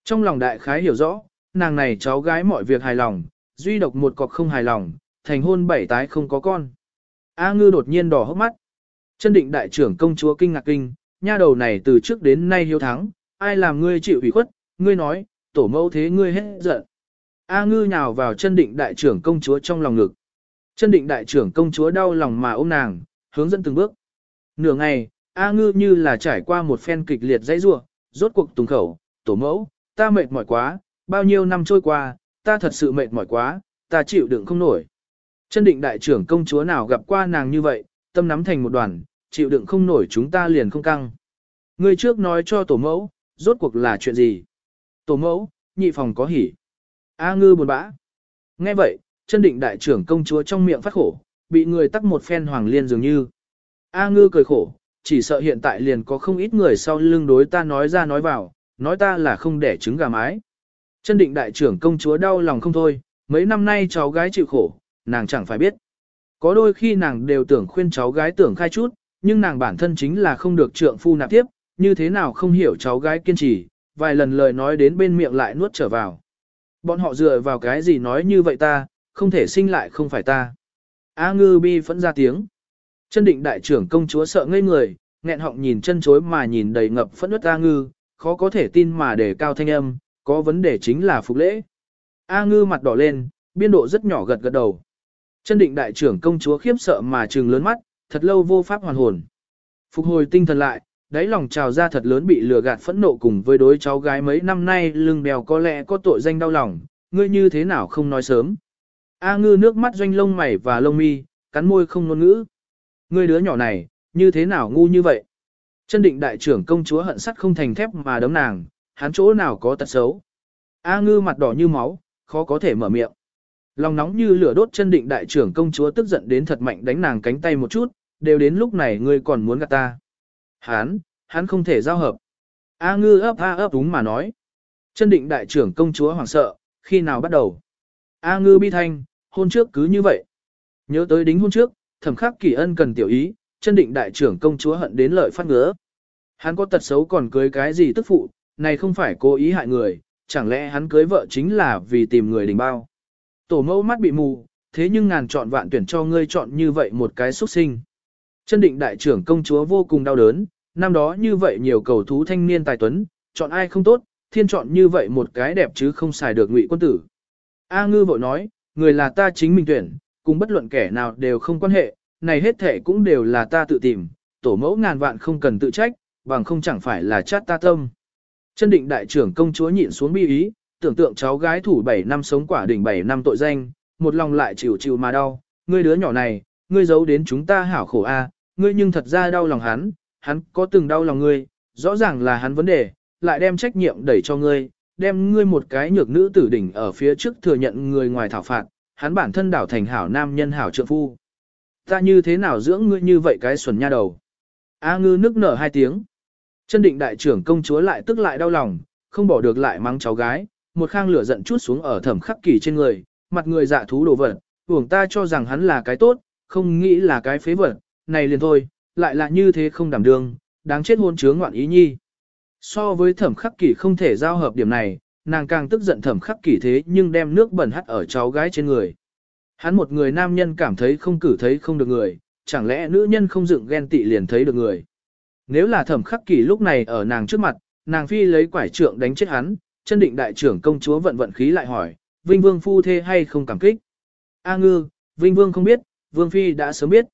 Trong lòng đại khái hiểu rõ, nàng này cháu gái mọi việc hài lòng, duy độc một cọc không hài lòng, thành hôn bảy tái không có con. A ngư đột nhiên đỏ hốc mắt. Chân định đại trưởng công chúa kinh ngạc kinh, nha đầu này từ trước đến nay hiếu thắng, ai làm ngươi chịu ủy khuất, ngươi nói, tổ mẫu thế ngươi hết giận. A ngư nhào vào chân định đại trưởng công chúa trong lòng ngực. Chân định đại trưởng công chúa đau lòng mà ôm nàng, hướng dẫn từng bước. Nửa ngày, A ngư như là trải qua một phen kịch liệt dãy rua, rốt cuộc tùng khẩu, tổ mẫu, ta mệt mỏi quá, bao nhiêu năm trôi qua, ta thật sự mệt mỏi quá, ta chịu đựng không nổi. Chân định đại trưởng công chúa nào gặp qua nàng như vậy, tâm nắm thành một đoàn, chịu đựng không nổi chúng ta liền không căng. Người trước nói cho tổ mẫu, rốt cuộc là chuyện gì? Tổ mẫu, nhị phòng có hỉ. A ngư buồn bã. Nghe vậy, chân định đại trưởng công chúa trong miệng phát khổ, bị người tắc một phen hoàng liên dường như. A ngư cười khổ, chỉ sợ hiện tại liền có không ít người sau lưng đối ta nói ra nói vào, nói ta là không đẻ trứng gà mái. Chân định đại trưởng công chúa đau lòng không thôi, mấy năm nay cháu gái chịu khổ, nàng chẳng phải biết. Có đôi khi nàng đều tưởng khuyên cháu gái tưởng khai chút, nhưng nàng bản thân chính là không được trượng phu nạp tiếp, như thế nào không hiểu cháu gái kiên trì, vài lần lời nói đến bên miệng lại nuốt trở vào. Bọn họ dựa vào cái gì nói như vậy ta, không thể sinh lại không phải ta. A ngư bi phẫn ra tiếng. Chân định đại trưởng công chúa sợ ngây người, nghẹn họng nhìn chân chối mà nhìn đầy ngập phẫn nứt A ngư, khó có thể tin mà để cao thanh âm, có vấn đề chính là phục lễ. A ngư mặt đỏ lên, biên độ rất nhỏ gật gật đầu. Chân định đại trưởng công chúa khiếp sợ mà trừng lớn mắt, thật lâu vô pháp hoàn hồn. Phục hồi tinh thần lại, đáy lòng trào ra thật lớn bị lừa gạt phẫn nộ cùng với đối cháu gái mấy năm nay lưng bèo có lẽ có tội danh đau lòng, ngươi như thế nào không nói sớm. A ngư nước mắt doanh lông mày và lông mi, cắn môi không ngôn ngữ. Ngươi đứa nhỏ này, như thế nào ngu như vậy? Chân định đại trưởng công chúa hận sắt không thành thép mà đấm nàng, hắn chỗ nào có tật xấu. A ngư mặt đỏ như máu, khó có thể mở miệng. Lòng nóng như lửa đốt chân định đại trưởng công chúa tức giận đến thật mạnh đánh nàng cánh tay một chút, đều đến lúc này ngươi còn muốn gạt ta. Hắn, hắn không thể giao hợp. A ngư ấp a ấp đúng mà nói. Chân định đại trưởng công chúa hoảng sợ, khi nào bắt đầu. A ngư bi thanh, hôn trước cứ như vậy. Nhớ tới đính hôn trước, thẩm khắc kỳ ân cần tiểu ý, chân định đại trưởng công chúa hận đến lợi phát ngứa. Hắn có tật xấu còn cưới cái gì tức phụ, này không phải cố ý hại người, chẳng lẽ hắn cưới vợ chính là vì tìm người đình bao. Tổ mẫu mắt bị mù, thế nhưng ngàn chọn vạn tuyển cho ngươi chọn như vậy một cái xuất sinh. Chân định đại trưởng công chúa vô cùng đau đớn, năm đó như vậy nhiều cầu thú thanh niên tài tuấn, chọn ai không tốt, thiên chọn như vậy một cái đẹp chứ không xài được ngụy quân tử. A ngư vội nói, người là ta chính mình tuyển, cùng bất luận kẻ nào đều không quan hệ, này hết thể cũng đều là ta tự tìm, tổ mẫu ngàn vạn không cần tự trách, bằng không chẳng phải là chát ta tâm. Chân định đại trưởng công chúa nhịn xuống bi ý, tưởng tượng cháu gái thủ 7 năm sống quả đỉnh 7 năm tội danh, một lòng lại chịu chịu mà đau, ngươi đứa nhỏ này, ngươi giấu đến chúng ta hảo khổ a, ngươi nhưng thật ra đau lòng hắn, hắn có từng đau lòng ngươi, rõ ràng là hắn vấn đề, lại đem trách nhiệm đẩy cho ngươi, đem ngươi một cái nhược nữ tử đỉnh ở phía trước thừa nhận người ngoài thảo phạt, hắn bản thân đảo thành hảo nam nhân hảo trượng phu. Ta như thế nào dưỡng ngươi như vậy cái xuẩn nha đầu. A ngư nức nở hai tiếng. Chân định đại trưởng công chúa lại tức lại đau lòng, không bỏ được lại mắng cháu gái, một khang lửa giận chút xuống ở thẩm khắc kỳ trên người, mặt người dạ thú đồ vật, uổng ta cho rằng hắn là cái tốt, không nghĩ là cái phế vật, này liền thôi, lại là như thế không đảm đương, đáng chết hôn chướng ngoạn ý nhi. So với thẩm khắc kỷ không thể giao hợp điểm này, nàng càng tức giận thẩm khắc kỷ thế nhưng đem nước bẩn hắt ở cháu gái trên người. Hắn một người nam nhân cảm thấy không cử thấy không được người, chẳng lẽ nữ nhân không dựng ghen tị liền thấy được người. Nếu là thẩm khắc kỷ lúc này ở nàng trước mặt, nàng phi lấy quải trượng đánh chết hắn, chân định đại trưởng công chúa vận vận khí lại hỏi, Vinh Vương phu thê hay không cảm kích. A ngư, Vinh Vương không biết, Vương Phi đã sớm biết.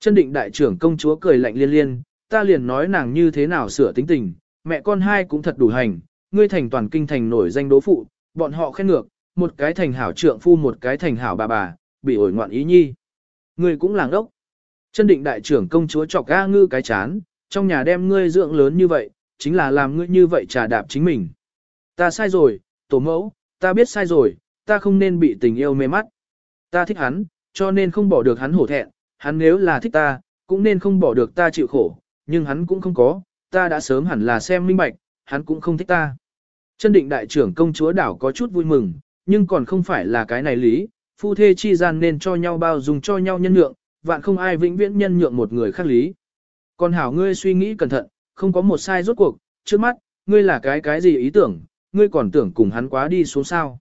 Chân định đại trưởng công chúa cười lạnh liên liên, ta liền nói nàng như thế nào sửa tính tình, mẹ con hai cũng thật đủ hành, ngươi thành toàn kinh thành nổi danh đố phụ, bọn họ khen ngược, một cái thành hảo trượng phu một cái thành hảo bà bà, bị ổi ngoạn ý nhi. Ngươi cũng làng đốc, Chân định đại trưởng công chúa chọc ga ngư cái chán, trong nhà đem ngươi dưỡng lớn như vậy, chính là làm ngươi như vậy trà đạp chính mình. Ta sai rồi, tổ mẫu, ta biết sai rồi, ta không nên bị tình yêu mê mắt. Ta thích hắn, cho nên không bỏ được hắn hổ thẹn, hắn nếu là thích ta, cũng nên không bỏ được ta chịu khổ, nhưng hắn cũng không có, ta đã sớm hẳn là xem minh bạch, hắn cũng không thích ta. Chân định đại trưởng công chúa đảo có chút vui mừng, nhưng còn không phải là cái này lý, phu thê chi gian nên cho nhau bao dung cho nhau nhân nhượng, vạn không ai vĩnh viễn nhân nhượng một người khác lý. Còn hảo ngươi suy nghĩ cẩn thận, không có một sai rốt cuộc, trước mắt, ngươi là cái cái gì ý tưởng, ngươi còn tưởng cùng hắn quá đi xuống sao.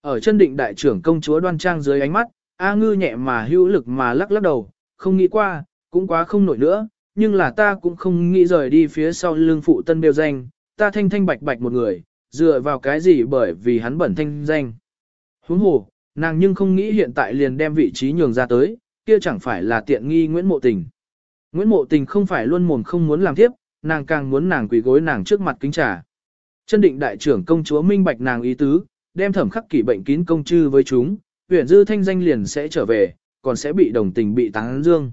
Ở chân định đại trưởng công chúa đoan trang dưới ánh mắt, A ngư nhẹ mà hữu lực mà lắc lắc đầu, không nghĩ qua, cũng quá không nổi nữa, nhưng là ta cũng không nghĩ rời đi phía sau lưng phụ tân đều danh, ta thanh thanh bạch bạch một người, dựa vào cái gì bởi vì hắn bẩn thanh danh. Huống hồ, nàng nhưng không nghĩ hiện tại liền đem vị trí nhường ra tới, kia chẳng phải là tiện nghi Nguyễn Mộ Tình. Nguyễn Mộ Tình không phải luôn mồm không muốn làm tiếp, nàng càng muốn nàng quỳ gối nàng trước mặt kính trà. Chân định đại trưởng công chúa minh bạch nàng ý tứ, đem thẩm khắc kỷ bệnh kín công chư với chúng, huyện dư thanh danh liền sẽ trở về, còn sẽ bị đồng tình bị tán dương.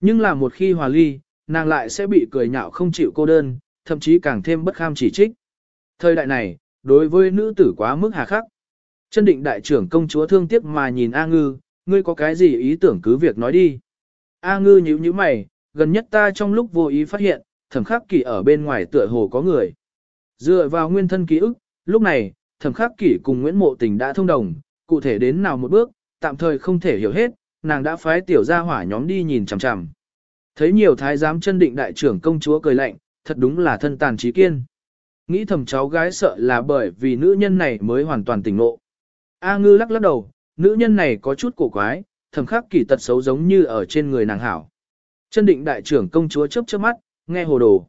Nhưng là một khi hòa ly, nàng lại sẽ bị cười nhạo không chịu cô đơn, thậm chí càng thêm bất kham chỉ trích. Thời đại này, đối với nữ tử quá mức hà khắc. Chân định đại trưởng công chúa thương tiếc mà nhìn A Ngư, ngươi có cái gì ý tưởng cứ việc nói đi. A Ngư nhíu nhíu mày, gần nhất ta trong lúc vô ý phát hiện, thẩm khắc kỷ ở bên ngoài tựa hồ có người. Dựa vào nguyên thân ký ức, lúc này, thẩm khắc kỷ cùng Nguyễn Mộ Tình đã thông đồng, cụ thể đến nào một bước, tạm thời không thể hiểu hết, nàng đã phái tiểu gia hỏa nhóm đi nhìn chằm chằm. Thấy nhiều thái giám chân định đại trưởng công chúa cười lạnh, thật đúng là thân tàn trí kiên. Nghĩ thầm cháu gái sợ là bởi vì nữ nhân này mới hoàn toàn tỉnh ngộ. A ngư lắc lắc đầu, nữ nhân này có chút cổ quái, thầm khắc kỳ tật xấu giống như ở trên người nàng hảo. Chân định đại trưởng công chúa chớp chớp mắt, nghe hồ đồ.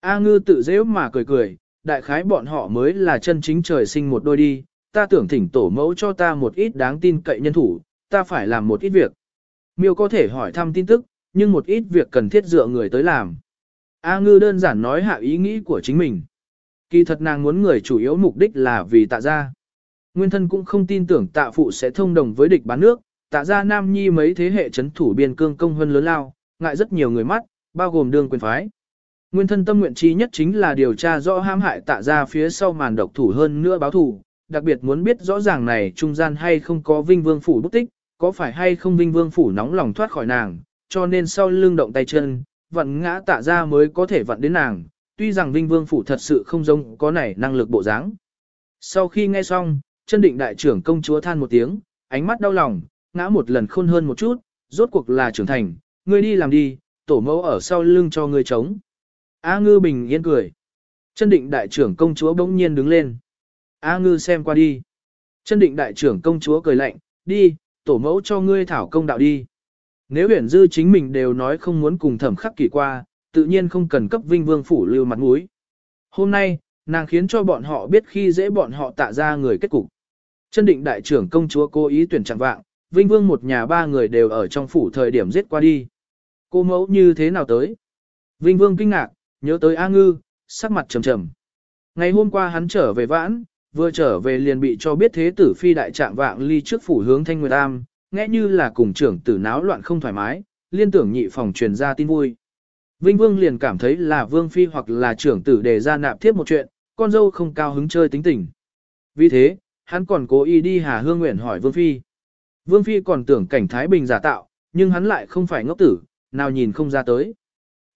A ngư tự dễ mà cười cười, đại khái bọn họ mới là chân chính trời sinh một đôi đi, ta tưởng thỉnh tổ mẫu cho ta một ít đáng tin cậy nhân thủ, ta phải làm một ít việc. Miêu có thể hỏi thăm tin tức, nhưng một ít việc cần thiết dựa người tới làm. A ngư đơn giản nói hạ ý nghĩ của chính mình. Kỳ thật nàng muốn người chủ yếu mục đích là vì tạ gia. Nguyên thân cũng không tin tưởng tạ phụ sẽ thông đồng với địch bán nước, tạ gia nam nhi mấy thế hệ chấn thủ biên cương công hơn lớn lao, ngại rất nhiều người mắt, bao gồm đương quyền phái. Nguyên thân tâm nguyện trí nhất chính là điều tra rõ ham hại tạ gia phía sau màn độc thủ hơn nữa báo thủ, đặc biệt muốn biết rõ ràng này trung gian hay không có vinh vương phủ bút tích, có phải hay không vinh vương phủ nóng lòng thoát khỏi nàng, cho nên sau lưng động tay chân, vận ngã tạ ra mới có thể vận đến nàng, tuy rằng vinh vương phủ thật sự không giống có này năng lực bộ dáng. Sau khi nghe xong, chân định đại trưởng công chúa than một tiếng, ánh mắt đau lòng, ngã một lần khôn hơn một chút, rốt cuộc là trưởng thành, ngươi đi làm đi, tổ mẫu ở sau lưng cho ngươi chống. A ngư bình yên cười. Chân định đại trưởng công chúa bỗng nhiên đứng lên. A ngư xem qua đi. Chân định đại trưởng công chúa cười lạnh, đi, tổ mẫu cho ngươi thảo công đạo đi. Nếu huyền dư chính mình đều nói không muốn cùng thẩm khắc kỳ qua, tự nhiên không cần cấp vinh vương phủ lưu mặt mũi. Hôm nay, nàng khiến cho bọn họ biết khi dễ bọn họ tạ ra người kết cục. Chân định đại trưởng công chúa cố ý tuyển chẳng vạng, vinh vương một nhà ba người đều ở trong phủ thời điểm giết qua đi. Cô mẫu như thế nào tới? Vinh vương kinh ngạc, nhớ tới A ngư, sắc mặt trầm trầm. Ngày hôm qua hắn trở về vãn, vừa trở về liền bị cho biết thế tử phi đại trạng vạng ly trước phủ hướng thanh nguyệt am, nghe như là cùng trưởng tử náo loạn không thoải mái, liên tưởng nhị phòng truyền ra tin vui. Vinh Vương liền cảm thấy là Vương Phi hoặc là trưởng tử đề ra nạp thiếp một chuyện, con dâu không cao hứng chơi tính tình. Vì thế, hắn còn cố ý đi Hà Hương Nguyện hỏi Vương Phi. Vương Phi còn tưởng cảnh Thái Bình giả tạo, nhưng hắn lại không phải ngốc tử, nào nhìn không ra tới.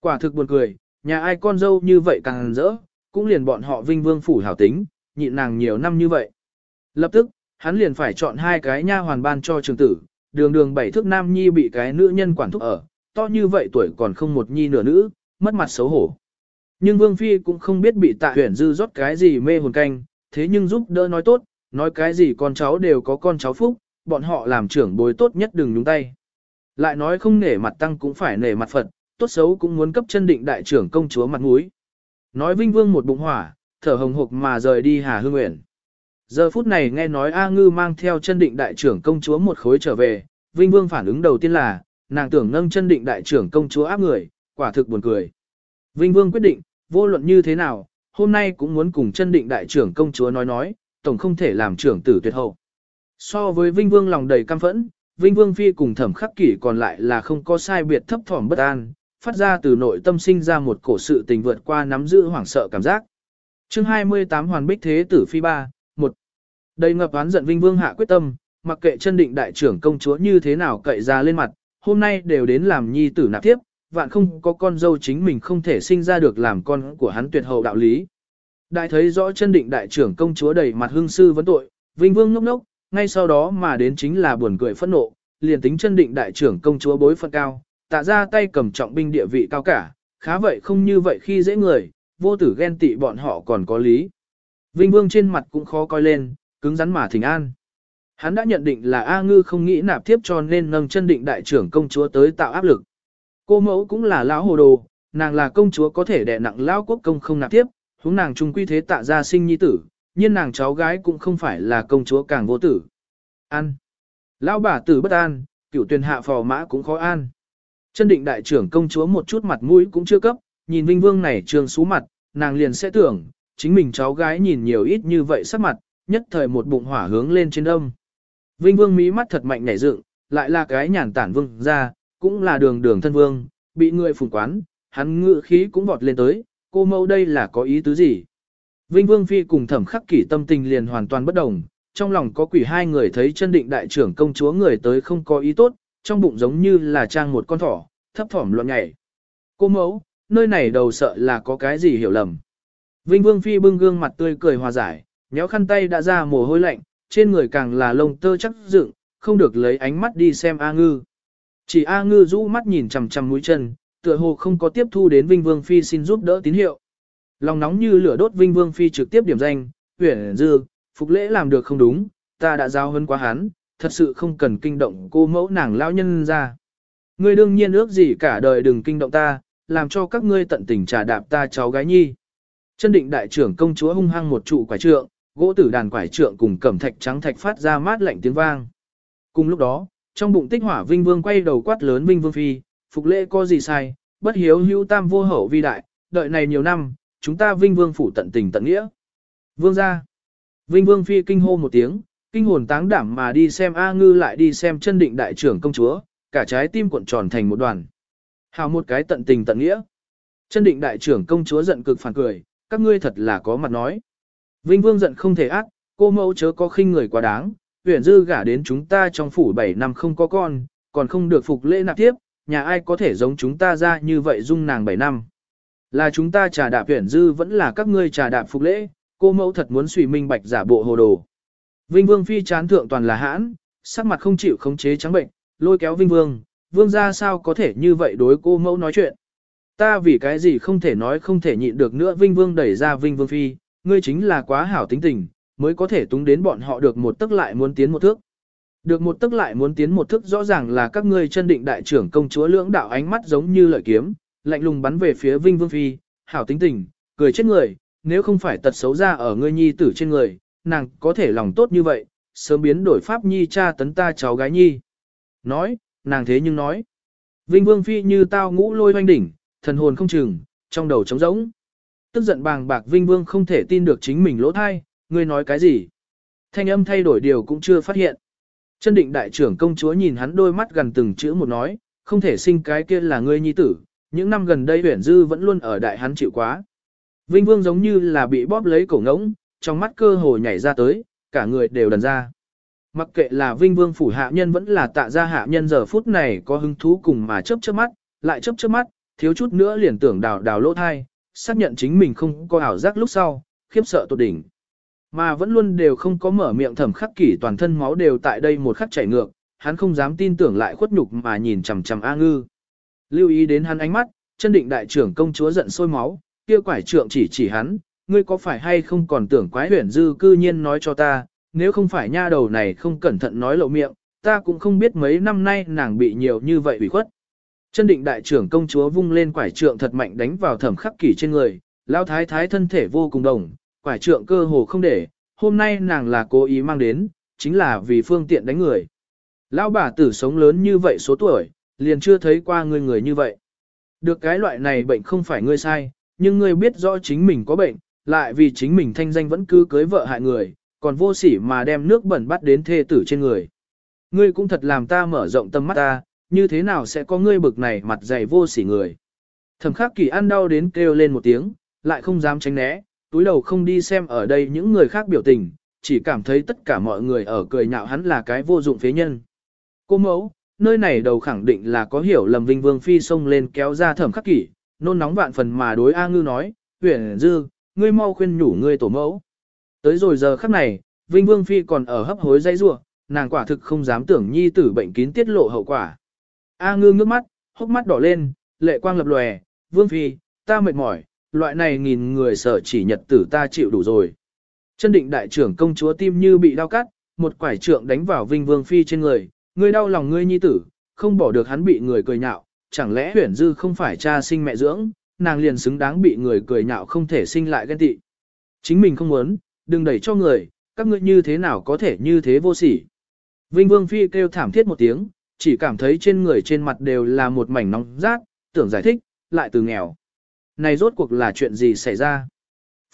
Quả thực buồn cười, nhà ai con dâu như vậy càng rỡ, cũng liền bọn họ Vinh Vương phủ hảo tính, nhịn nàng nhiều năm như vậy. Lập tức, hắn liền phải chọn hai cái nha hoàn ban cho trường tử, đường đường bảy thước nam nhi bị cái nữ nhân quản thúc ở, to như vậy tuổi còn không một nhi nửa nữ, mất mặt xấu hổ. Nhưng Vương Phi cũng không biết bị tạ huyển dư rót cái gì mê hồn canh, thế nhưng giúp đỡ nói tốt, nói cái gì con cháu đều có con cháu phúc, bọn họ làm trưởng bối tốt nhất đừng nhúng tay. Lại nói không nể mặt tăng cũng phải nể mặt Phật, tốt xấu cũng muốn cấp chân định đại trưởng công chúa mặt mũi. Nói Vinh Vương một bụng hỏa, thở hồng hộc mà rời đi Hà Hương nguyễn. Giờ phút này nghe nói A Ngư mang theo chân định đại trưởng công chúa một khối trở về, Vinh Vương phản ứng đầu tiên là, nàng tưởng nâng chân định đại trưởng công chúa áp người, quả thực buồn cười. Vinh Vương quyết định, vô luận như thế nào, hôm nay cũng muốn cùng chân định đại trưởng công chúa nói nói, tổng không thể làm trưởng tử tuyệt hậu. So với Vinh Vương lòng đầy căm phẫn, Vinh Vương Phi cùng thẩm khắc kỷ còn lại là không có sai biệt thấp thỏm bất an, phát ra từ nội tâm sinh ra một cổ sự tình vượt qua nắm giữ hoảng sợ cảm giác. chương 28 Hoàn Bích Thế Tử Phi 3, Đầy ngập án giận Vinh Vương hạ quyết tâm, mặc kệ chân định đại trưởng công chúa như thế nào cậy ra lên mặt, hôm nay đều đến làm nhi tử nạp tiếp, vạn không có con dâu chính mình không thể sinh ra được làm con của hắn tuyệt hậu đạo lý. Đại thấy rõ chân định đại trưởng công chúa đầy mặt hưng sư vấn tội, Vinh Vương ngốc ngốc, ngay sau đó mà đến chính là buồn cười phẫn nộ, liền tính chân định đại trưởng công chúa bối phận cao, tạ ra tay cầm trọng binh địa vị cao cả, khá vậy không như vậy khi dễ người, vô tử ghen tị bọn họ còn có lý. Vinh Vương trên mặt cũng khó coi lên, cứng rắn mà thỉnh an. Hắn đã nhận định là A Ngư không nghĩ nạp tiếp cho nên nâng chân định đại trưởng công chúa tới tạo áp lực. Cô mẫu cũng là lão hồ đồ, nàng là công chúa có thể đè nặng lão quốc công không nạp tiếp, huống nàng trung quy thế tạ ra sinh nhi tử, nhưng nàng cháu gái cũng không phải là công chúa càng vô tử. An. Lão bà tử bất an, cửu tuyên hạ phò mã cũng khó an. Chân định đại trưởng công chúa một chút mặt mũi cũng chưa cấp, nhìn Vinh Vương này trường xú mặt, nàng liền sẽ tưởng, chính mình cháu gái nhìn nhiều ít như vậy sắc mặt, nhất thời một bụng hỏa hướng lên trên đông. Vinh Vương mí mắt thật mạnh nhảy dựng, lại là cái nhàn tản vương ra, cũng là đường đường thân vương, bị người phùng quán, hắn ngự khí cũng vọt lên tới, cô mẫu đây là có ý tứ gì? Vinh Vương Phi cùng thẩm khắc kỷ tâm tình liền hoàn toàn bất đồng, trong lòng có quỷ hai người thấy chân định đại trưởng công chúa người tới không có ý tốt, trong bụng giống như là trang một con thỏ, thấp thỏm loạn nhảy. Cô mẫu, nơi này đầu sợ là có cái gì hiểu lầm. Vinh Vương Phi bưng gương mặt tươi cười hòa giải, nhéo khăn tay đã ra mồ hôi lạnh, trên người càng là lông tơ chắc dựng, không được lấy ánh mắt đi xem A Ngư. Chỉ A Ngư rũ mắt nhìn chằm chằm mũi chân, tựa hồ không có tiếp thu đến Vinh Vương Phi xin giúp đỡ tín hiệu. Lòng nóng như lửa đốt Vinh Vương Phi trực tiếp điểm danh, huyển dư, phục lễ làm được không đúng, ta đã giao hơn quá hắn, thật sự không cần kinh động cô mẫu nàng lao nhân ra. Ngươi đương nhiên ước gì cả đời đừng kinh động ta, làm cho các ngươi tận tình trả đạp ta cháu gái nhi. Chân định đại trưởng công chúa hung hăng một trụ quả trượng, gỗ tử đàn quải trượng cùng cẩm thạch trắng thạch phát ra mát lạnh tiếng vang. Cùng lúc đó, trong bụng tích hỏa vinh vương quay đầu quát lớn vinh vương phi, phục lễ có gì sai, bất hiếu hữu tam vô hậu vi đại, đợi này nhiều năm, chúng ta vinh vương phủ tận tình tận nghĩa. Vương ra. Vinh vương phi kinh hô một tiếng, kinh hồn táng đảm mà đi xem A ngư lại đi xem chân định đại trưởng công chúa, cả trái tim cuộn tròn thành một đoàn. Hào một cái tận tình tận nghĩa. Chân định đại trưởng công chúa giận cực phản cười, các ngươi thật là có mặt nói. Vinh vương giận không thể ác, cô mẫu chớ có khinh người quá đáng, huyện dư gả đến chúng ta trong phủ 7 năm không có con, còn không được phục lễ nạp tiếp, nhà ai có thể giống chúng ta ra như vậy dung nàng 7 năm. Là chúng ta trà đạp huyện dư vẫn là các ngươi trà đạp phục lễ, cô mẫu thật muốn suy minh bạch giả bộ hồ đồ. Vinh Vương phi chán thượng toàn là hãn, sắc mặt không chịu khống chế trắng bệnh, lôi kéo Vinh Vương, Vương ra sao có thể như vậy đối cô mẫu nói chuyện. Ta vì cái gì không thể nói không thể nhịn được nữa Vinh Vương đẩy ra Vinh Vương phi, ngươi chính là quá hảo tính tình, mới có thể túng đến bọn họ được một tức lại muốn tiến một thước. Được một tức lại muốn tiến một thước rõ ràng là các ngươi chân định đại trưởng công chúa lưỡng đạo ánh mắt giống như lợi kiếm, lạnh lùng bắn về phía Vinh Vương Phi, hảo tính tình, cười chết người, nếu không phải tật xấu ra ở ngươi nhi tử trên người, nàng có thể lòng tốt như vậy, sớm biến đổi pháp nhi cha tấn ta cháu gái nhi. Nói, nàng thế nhưng nói, Vinh Vương Phi như tao ngũ lôi hoanh đỉnh, thần hồn không chừng, trong đầu trống rỗng. Tức giận bàng bạc Vinh Vương không thể tin được chính mình lỗ thai, ngươi nói cái gì? Thanh âm thay đổi điều cũng chưa phát hiện. Chân định đại trưởng công chúa nhìn hắn đôi mắt gần từng chữ một nói, không thể sinh cái kia là ngươi nhi tử, những năm gần đây huyển dư vẫn luôn ở đại hắn chịu quá. Vinh Vương giống như là bị bóp lấy cổ ngỗng, trong mắt cơ hồ nhảy ra tới, cả người đều đần ra. Mặc kệ là Vinh Vương phủ hạ nhân vẫn là tạ gia hạ nhân giờ phút này có hứng thú cùng mà chớp chớp mắt, lại chớp chớp mắt, thiếu chút nữa liền tưởng đào đào lỗ thai, xác nhận chính mình không có ảo giác lúc sau, khiếp sợ tột đỉnh. Mà vẫn luôn đều không có mở miệng thẩm khắc kỷ toàn thân máu đều tại đây một khắc chảy ngược, hắn không dám tin tưởng lại khuất nhục mà nhìn chằm chằm A Ngư. Lưu ý đến hắn ánh mắt, chân định đại trưởng công chúa giận sôi máu, kia quải trượng chỉ chỉ hắn, ngươi có phải hay không còn tưởng quái huyền dư cư nhiên nói cho ta, nếu không phải nha đầu này không cẩn thận nói lộ miệng, ta cũng không biết mấy năm nay nàng bị nhiều như vậy ủy khuất. Chân định đại trưởng công chúa vung lên quải trượng thật mạnh đánh vào thẩm khắc kỷ trên người, lao thái thái thân thể vô cùng đồng, quải trượng cơ hồ không để, hôm nay nàng là cố ý mang đến, chính là vì phương tiện đánh người. Lão bà tử sống lớn như vậy số tuổi, liền chưa thấy qua người người như vậy. Được cái loại này bệnh không phải ngươi sai, nhưng ngươi biết rõ chính mình có bệnh, lại vì chính mình thanh danh vẫn cứ cưới vợ hại người, còn vô sỉ mà đem nước bẩn bắt đến thê tử trên người. Ngươi cũng thật làm ta mở rộng tâm mắt ta, như thế nào sẽ có ngươi bực này mặt dày vô sỉ người. Thẩm khắc kỳ ăn đau đến kêu lên một tiếng, lại không dám tránh né, túi đầu không đi xem ở đây những người khác biểu tình, chỉ cảm thấy tất cả mọi người ở cười nhạo hắn là cái vô dụng phế nhân. Cô mẫu, nơi này đầu khẳng định là có hiểu lầm Vinh Vương Phi xông lên kéo ra thẩm khắc kỷ, nôn nóng vạn phần mà đối A Ngư nói, huyền dư, ngươi mau khuyên nhủ ngươi tổ mẫu. Tới rồi giờ khắc này, Vinh Vương Phi còn ở hấp hối dây rua, nàng quả thực không dám tưởng nhi tử bệnh kín tiết lộ hậu quả. A Ngư ngước mắt, hốc mắt đỏ lên, lệ quang lập lòe, Vương Phi, ta mệt mỏi, loại này nghìn người sở chỉ nhật tử ta chịu đủ rồi. Chân định đại trưởng công chúa tim như bị đau cắt, một quải trượng đánh vào Vinh Vương Phi trên người, ngươi đau lòng ngươi nhi tử, không bỏ được hắn bị người cười nhạo, chẳng lẽ huyển dư không phải cha sinh mẹ dưỡng, nàng liền xứng đáng bị người cười nhạo không thể sinh lại ghen tị. Chính mình không muốn, đừng đẩy cho người, các ngươi như thế nào có thể như thế vô sỉ. Vinh Vương Phi kêu thảm thiết một tiếng, chỉ cảm thấy trên người trên mặt đều là một mảnh nóng rát, tưởng giải thích, lại từ nghèo. Này rốt cuộc là chuyện gì xảy ra?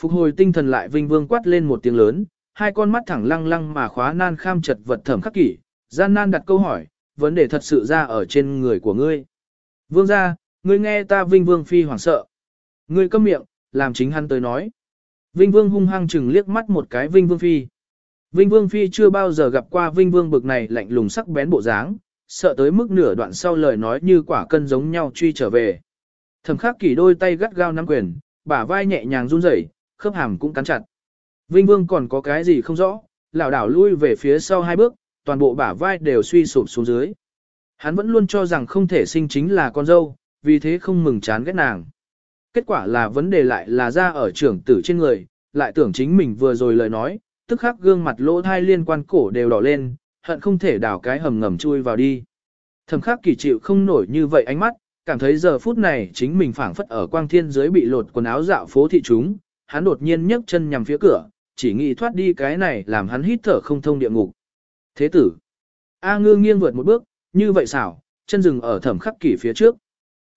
Phục hồi tinh thần lại Vinh Vương quát lên một tiếng lớn, hai con mắt thẳng lăng lăng mà khóa nan kham chật vật thẩm khắc kỷ, gian nan đặt câu hỏi, vấn đề thật sự ra ở trên người của ngươi. Vương gia, ngươi nghe ta Vinh Vương Phi hoảng sợ. Ngươi câm miệng, làm chính hắn tới nói. Vinh Vương hung hăng chừng liếc mắt một cái Vinh Vương Phi. Vinh Vương Phi chưa bao giờ gặp qua Vinh Vương bực này lạnh lùng sắc bén bộ dáng, sợ tới mức nửa đoạn sau lời nói như quả cân giống nhau truy trở về. Thẩm khắc kỷ đôi tay gắt gao nắm quyền, bả vai nhẹ nhàng run rẩy, khớp hàm cũng cắn chặt. Vinh Vương còn có cái gì không rõ, lảo đảo lui về phía sau hai bước, toàn bộ bả vai đều suy sụp xuống dưới. Hắn vẫn luôn cho rằng không thể sinh chính là con dâu, vì thế không mừng chán ghét nàng. Kết quả là vấn đề lại là ra ở trưởng tử trên người, lại tưởng chính mình vừa rồi lời nói, tức khắc gương mặt lỗ thai liên quan cổ đều đỏ lên, hận không thể đảo cái hầm ngầm chui vào đi. Thẩm khắc kỳ chịu không nổi như vậy ánh mắt, cảm thấy giờ phút này chính mình phảng phất ở quang thiên dưới bị lột quần áo dạo phố thị chúng, hắn đột nhiên nhấc chân nhằm phía cửa, chỉ nghĩ thoát đi cái này làm hắn hít thở không thông địa ngục. Thế tử, A ngư nghiêng vượt một bước, như vậy xảo, chân dừng ở thẩm khắc kỷ phía trước.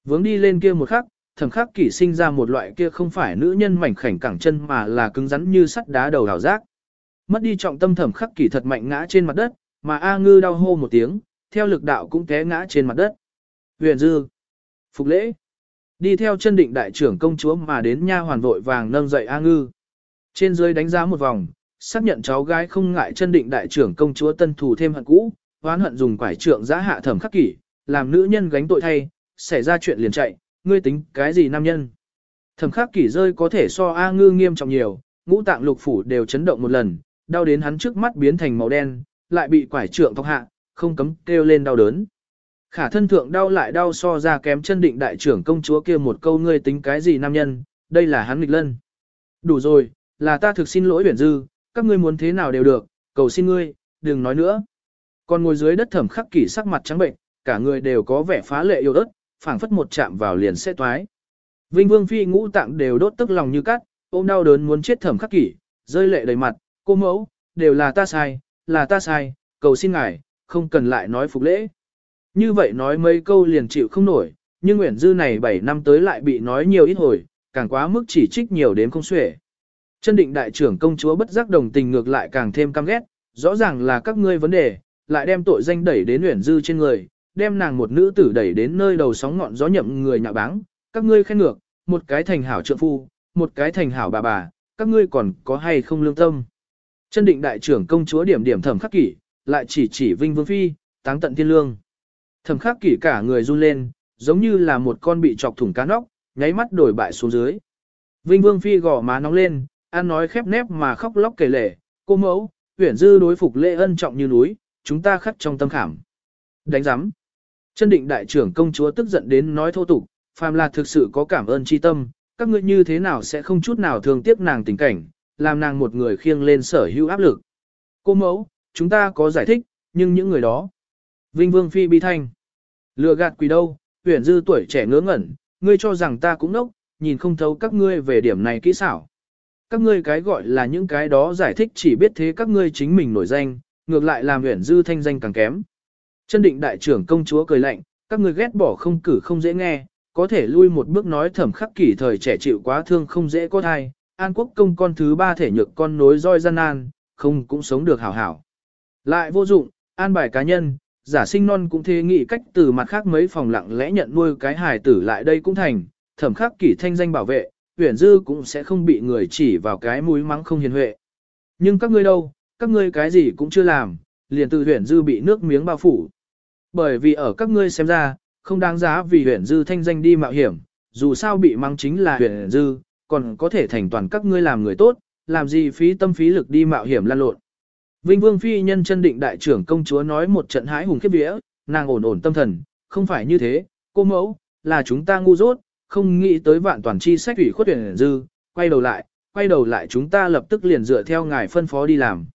Vướng đi lên kia một khắc, thẩm khắc kỷ sinh ra một loại kia không phải nữ nhân mảnh khảnh cẳng chân mà là cứng rắn như sắt đá đầu đảo giác. Mất đi trọng tâm thẩm khắc kỷ thật mạnh ngã trên mặt đất, mà A ngư đau hô một tiếng, theo lực đạo cũng té ngã trên mặt đất. Huyền dư, phục lễ, đi theo chân định đại trưởng công chúa mà đến nha hoàn vội vàng nâng dậy A ngư. Trên dưới đánh giá một vòng, xác nhận cháu gái không ngại chân định đại trưởng công chúa tân thủ thêm hận cũ, oán hận dùng quải trượng giá hạ thẩm khắc kỷ, làm nữ nhân gánh tội thay, xảy ra chuyện liền chạy, ngươi tính cái gì nam nhân. Thẩm khắc kỷ rơi có thể so A ngư nghiêm trọng nhiều, ngũ tạng lục phủ đều chấn động một lần, đau đến hắn trước mắt biến thành màu đen, lại bị quải trượng thọc hạ, không cấm kêu lên đau đớn. Khả thân thượng đau lại đau so ra kém chân định đại trưởng công chúa kia một câu ngươi tính cái gì nam nhân, đây là hắn nghịch lân. Đủ rồi, là ta thực xin lỗi biển dư, các ngươi muốn thế nào đều được, cầu xin ngươi, đừng nói nữa. Còn ngồi dưới đất thẩm khắc kỷ sắc mặt trắng bệnh, cả người đều có vẻ phá lệ yêu đất, phảng phất một chạm vào liền sẽ toái. Vinh Vương Phi ngũ tạng đều đốt tức lòng như cắt, ôm đau đớn muốn chết thẩm khắc kỷ, rơi lệ đầy mặt, cô mẫu, đều là ta sai, là ta sai, cầu xin ngài, không cần lại nói phục lễ. Như vậy nói mấy câu liền chịu không nổi, nhưng Nguyễn Dư này 7 năm tới lại bị nói nhiều ít hồi, càng quá mức chỉ trích nhiều đến không xuể. Chân định đại trưởng công chúa bất giác đồng tình ngược lại càng thêm căm ghét, rõ ràng là các ngươi vấn đề, lại đem tội danh đẩy đến nguyễn Dư trên người, đem nàng một nữ tử đẩy đến nơi đầu sóng ngọn gió nhậm người nhạ báng, các ngươi khen ngược, một cái thành hảo trượng phu, một cái thành hảo bà bà, các ngươi còn có hay không lương tâm. Chân định đại trưởng công chúa điểm điểm thẩm khắc kỷ, lại chỉ chỉ vinh vương phi, táng tận thiên lương. Thẩm khắc kỷ cả người run lên, giống như là một con bị chọc thủng cá nóc, nháy mắt đổi bại xuống dưới. Vinh vương phi gò má nóng lên, ăn nói khép nép mà khóc lóc kể lể, cô mẫu, huyển dư đối phục lễ ân trọng như núi, chúng ta khắc trong tâm khảm. Đánh giám. Chân định đại trưởng công chúa tức giận đến nói thô tục, phàm là thực sự có cảm ơn chi tâm, các ngươi như thế nào sẽ không chút nào thường tiếc nàng tình cảnh, làm nàng một người khiêng lên sở hữu áp lực. Cô mẫu, chúng ta có giải thích, nhưng những người đó. Vinh Vương Phi bi thanh. Lừa gạt quỷ đâu, huyển dư tuổi trẻ ngớ ngẩn, ngươi cho rằng ta cũng nốc, nhìn không thấu các ngươi về điểm này kỹ xảo. Các ngươi cái gọi là những cái đó giải thích chỉ biết thế các ngươi chính mình nổi danh, ngược lại làm huyển dư thanh danh càng kém. Chân định đại trưởng công chúa cười lạnh, các ngươi ghét bỏ không cử không dễ nghe, có thể lui một bước nói thẩm khắc kỷ thời trẻ chịu quá thương không dễ có thai, an quốc công con thứ ba thể nhược con nối roi gian nan, không cũng sống được hảo hảo. Lại vô dụng, an bài cá nhân, giả sinh non cũng thế nghị cách từ mặt khác mấy phòng lặng lẽ nhận nuôi cái hài tử lại đây cũng thành, thẩm khắc kỷ thanh danh bảo vệ, huyển dư cũng sẽ không bị người chỉ vào cái mũi mắng không hiền huệ. Nhưng các ngươi đâu, các ngươi cái gì cũng chưa làm, liền từ huyển dư bị nước miếng bao phủ. Bởi vì ở các ngươi xem ra, không đáng giá vì huyển dư thanh danh đi mạo hiểm, dù sao bị mắng chính là huyển dư, còn có thể thành toàn các ngươi làm người tốt, làm gì phí tâm phí lực đi mạo hiểm lan lộn. Vinh Vương Phi nhân chân định đại trưởng công chúa nói một trận hãi hùng khiếp vía, nàng ổn ổn tâm thần, không phải như thế, cô mẫu, là chúng ta ngu dốt, không nghĩ tới vạn toàn chi sách ủy khuất tuyển dư, quay đầu lại, quay đầu lại chúng ta lập tức liền dựa theo ngài phân phó đi làm.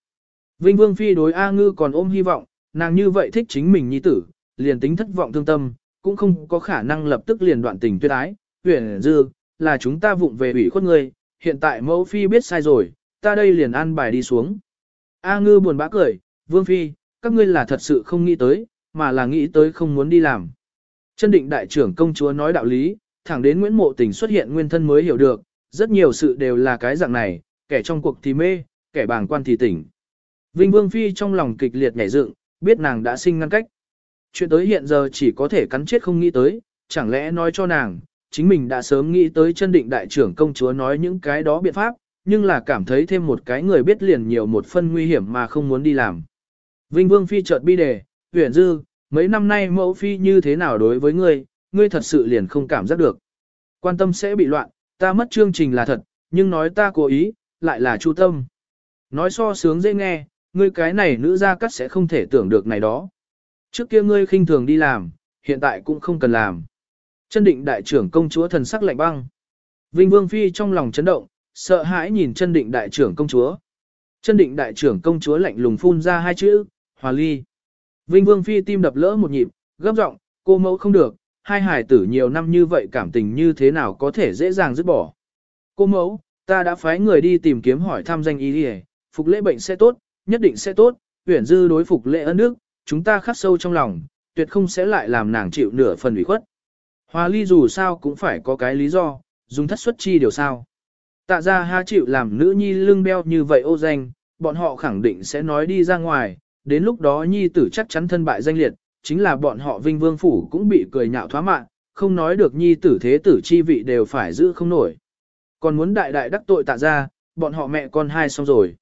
Vinh Vương Phi đối A Ngư còn ôm hy vọng, nàng như vậy thích chính mình nhi tử, liền tính thất vọng thương tâm, cũng không có khả năng lập tức liền đoạn tình tuyệt ái, tuyển dư, là chúng ta vụng về ủy khuất người, hiện tại mẫu Phi biết sai rồi, ta đây liền ăn bài đi xuống. A Ngư buồn bã cười, Vương Phi, các ngươi là thật sự không nghĩ tới, mà là nghĩ tới không muốn đi làm. Chân định đại trưởng công chúa nói đạo lý, thẳng đến Nguyễn Mộ Tình xuất hiện nguyên thân mới hiểu được, rất nhiều sự đều là cái dạng này, kẻ trong cuộc thì mê, kẻ bàng quan thì tỉnh. Vinh Vương Phi trong lòng kịch liệt nhảy dựng, biết nàng đã sinh ngăn cách. Chuyện tới hiện giờ chỉ có thể cắn chết không nghĩ tới, chẳng lẽ nói cho nàng, chính mình đã sớm nghĩ tới chân định đại trưởng công chúa nói những cái đó biện pháp, nhưng là cảm thấy thêm một cái người biết liền nhiều một phân nguy hiểm mà không muốn đi làm. Vinh Vương Phi chợt bi đề, huyền dư, mấy năm nay mẫu Phi như thế nào đối với ngươi, ngươi thật sự liền không cảm giác được. Quan tâm sẽ bị loạn, ta mất chương trình là thật, nhưng nói ta cố ý, lại là chu tâm. Nói so sướng dễ nghe, ngươi cái này nữ gia cắt sẽ không thể tưởng được này đó. Trước kia ngươi khinh thường đi làm, hiện tại cũng không cần làm. Chân định đại trưởng công chúa thần sắc lạnh băng. Vinh Vương Phi trong lòng chấn động, sợ hãi nhìn chân định đại trưởng công chúa. Chân định đại trưởng công chúa lạnh lùng phun ra hai chữ, hòa ly. Vinh Vương Phi tim đập lỡ một nhịp, gấp giọng, cô mẫu không được, hai hải tử nhiều năm như vậy cảm tình như thế nào có thể dễ dàng dứt bỏ. Cô mẫu, ta đã phái người đi tìm kiếm hỏi thăm danh ý đi phục lễ bệnh sẽ tốt, nhất định sẽ tốt, tuyển dư đối phục lễ ân nước, chúng ta khắc sâu trong lòng, tuyệt không sẽ lại làm nàng chịu nửa phần ủy khuất. Hòa ly dù sao cũng phải có cái lý do, dùng thất xuất chi điều sao. Tạ ra ha chịu làm nữ nhi lưng beo như vậy ô danh, bọn họ khẳng định sẽ nói đi ra ngoài, đến lúc đó nhi tử chắc chắn thân bại danh liệt, chính là bọn họ vinh vương phủ cũng bị cười nhạo thoá mạng, không nói được nhi tử thế tử chi vị đều phải giữ không nổi. Còn muốn đại đại đắc tội tạ ra, bọn họ mẹ con hai xong rồi.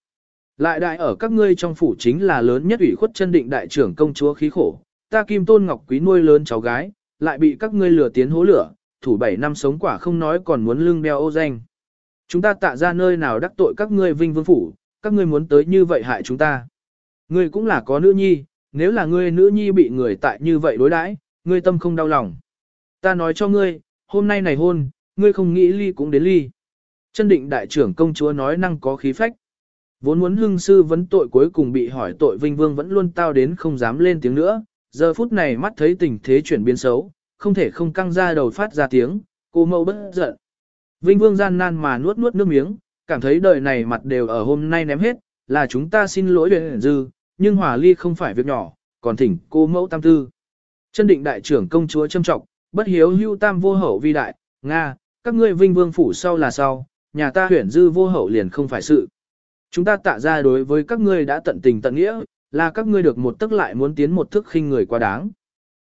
Lại đại ở các ngươi trong phủ chính là lớn nhất ủy khuất chân định đại trưởng công chúa khí khổ, ta kim tôn ngọc quý nuôi lớn cháu gái, lại bị các ngươi lừa tiến hố lửa, thủ bảy năm sống quả không nói còn muốn lưng đeo ô danh. Chúng ta tạ ra nơi nào đắc tội các ngươi vinh vương phủ, các ngươi muốn tới như vậy hại chúng ta. Ngươi cũng là có nữ nhi, nếu là ngươi nữ nhi bị người tại như vậy đối đãi, ngươi tâm không đau lòng. Ta nói cho ngươi, hôm nay này hôn, ngươi không nghĩ ly cũng đến ly. Chân định đại trưởng công chúa nói năng có khí phách. Vốn muốn hưng sư vấn tội cuối cùng bị hỏi tội vinh vương vẫn luôn tao đến không dám lên tiếng nữa, giờ phút này mắt thấy tình thế chuyển biến xấu, không thể không căng ra đầu phát ra tiếng, cô mâu bất giận. Vinh vương gian nan mà nuốt nuốt nước miếng, cảm thấy đời này mặt đều ở hôm nay ném hết, là chúng ta xin lỗi huyện dư, nhưng hòa ly không phải việc nhỏ, còn thỉnh cô mẫu tam tư. Chân định đại trưởng công chúa châm trọng, bất hiếu hưu tam vô hậu vi đại, Nga, các ngươi vinh vương phủ sau là sau, nhà ta huyện dư vô hậu liền không phải sự. Chúng ta tạ ra đối với các ngươi đã tận tình tận nghĩa, là các ngươi được một tức lại muốn tiến một thức khinh người quá đáng.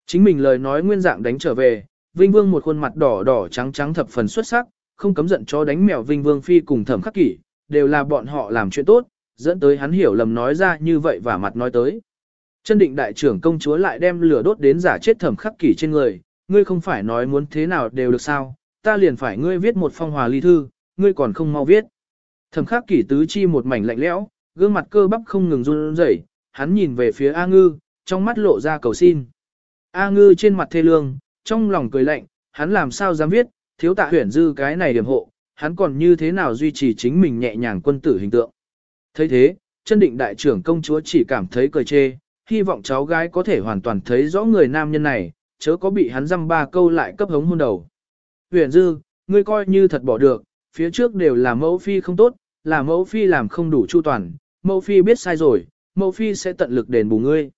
Chính mình lời nói nguyên dạng đánh trở về, Vinh Vương một khuôn mặt đỏ đỏ trắng trắng thập phần xuất sắc, không cấm giận cho đánh mèo Vinh Vương Phi cùng thẩm khắc kỷ, đều là bọn họ làm chuyện tốt, dẫn tới hắn hiểu lầm nói ra như vậy và mặt nói tới. Chân định đại trưởng công chúa lại đem lửa đốt đến giả chết thẩm khắc kỷ trên người, ngươi không phải nói muốn thế nào đều được sao, ta liền phải ngươi viết một phong hòa ly thư, ngươi còn không mau viết. Thẩm khắc kỷ tứ chi một mảnh lạnh lẽo, gương mặt cơ bắp không ngừng run rẩy, hắn nhìn về phía A Ngư, trong mắt lộ ra cầu xin. A Ngư trên mặt thê lương, trong lòng cười lạnh, hắn làm sao dám viết, thiếu tạ huyển dư cái này điểm hộ, hắn còn như thế nào duy trì chính mình nhẹ nhàng quân tử hình tượng. thấy thế, chân định đại trưởng công chúa chỉ cảm thấy cười chê, hy vọng cháu gái có thể hoàn toàn thấy rõ người nam nhân này, chớ có bị hắn dăm ba câu lại cấp hống hôn đầu. Huyền dư, ngươi coi như thật bỏ được, phía trước đều là mẫu phi không tốt, là mẫu phi làm không đủ chu toàn, mẫu phi biết sai rồi, mẫu phi sẽ tận lực đền bù ngươi.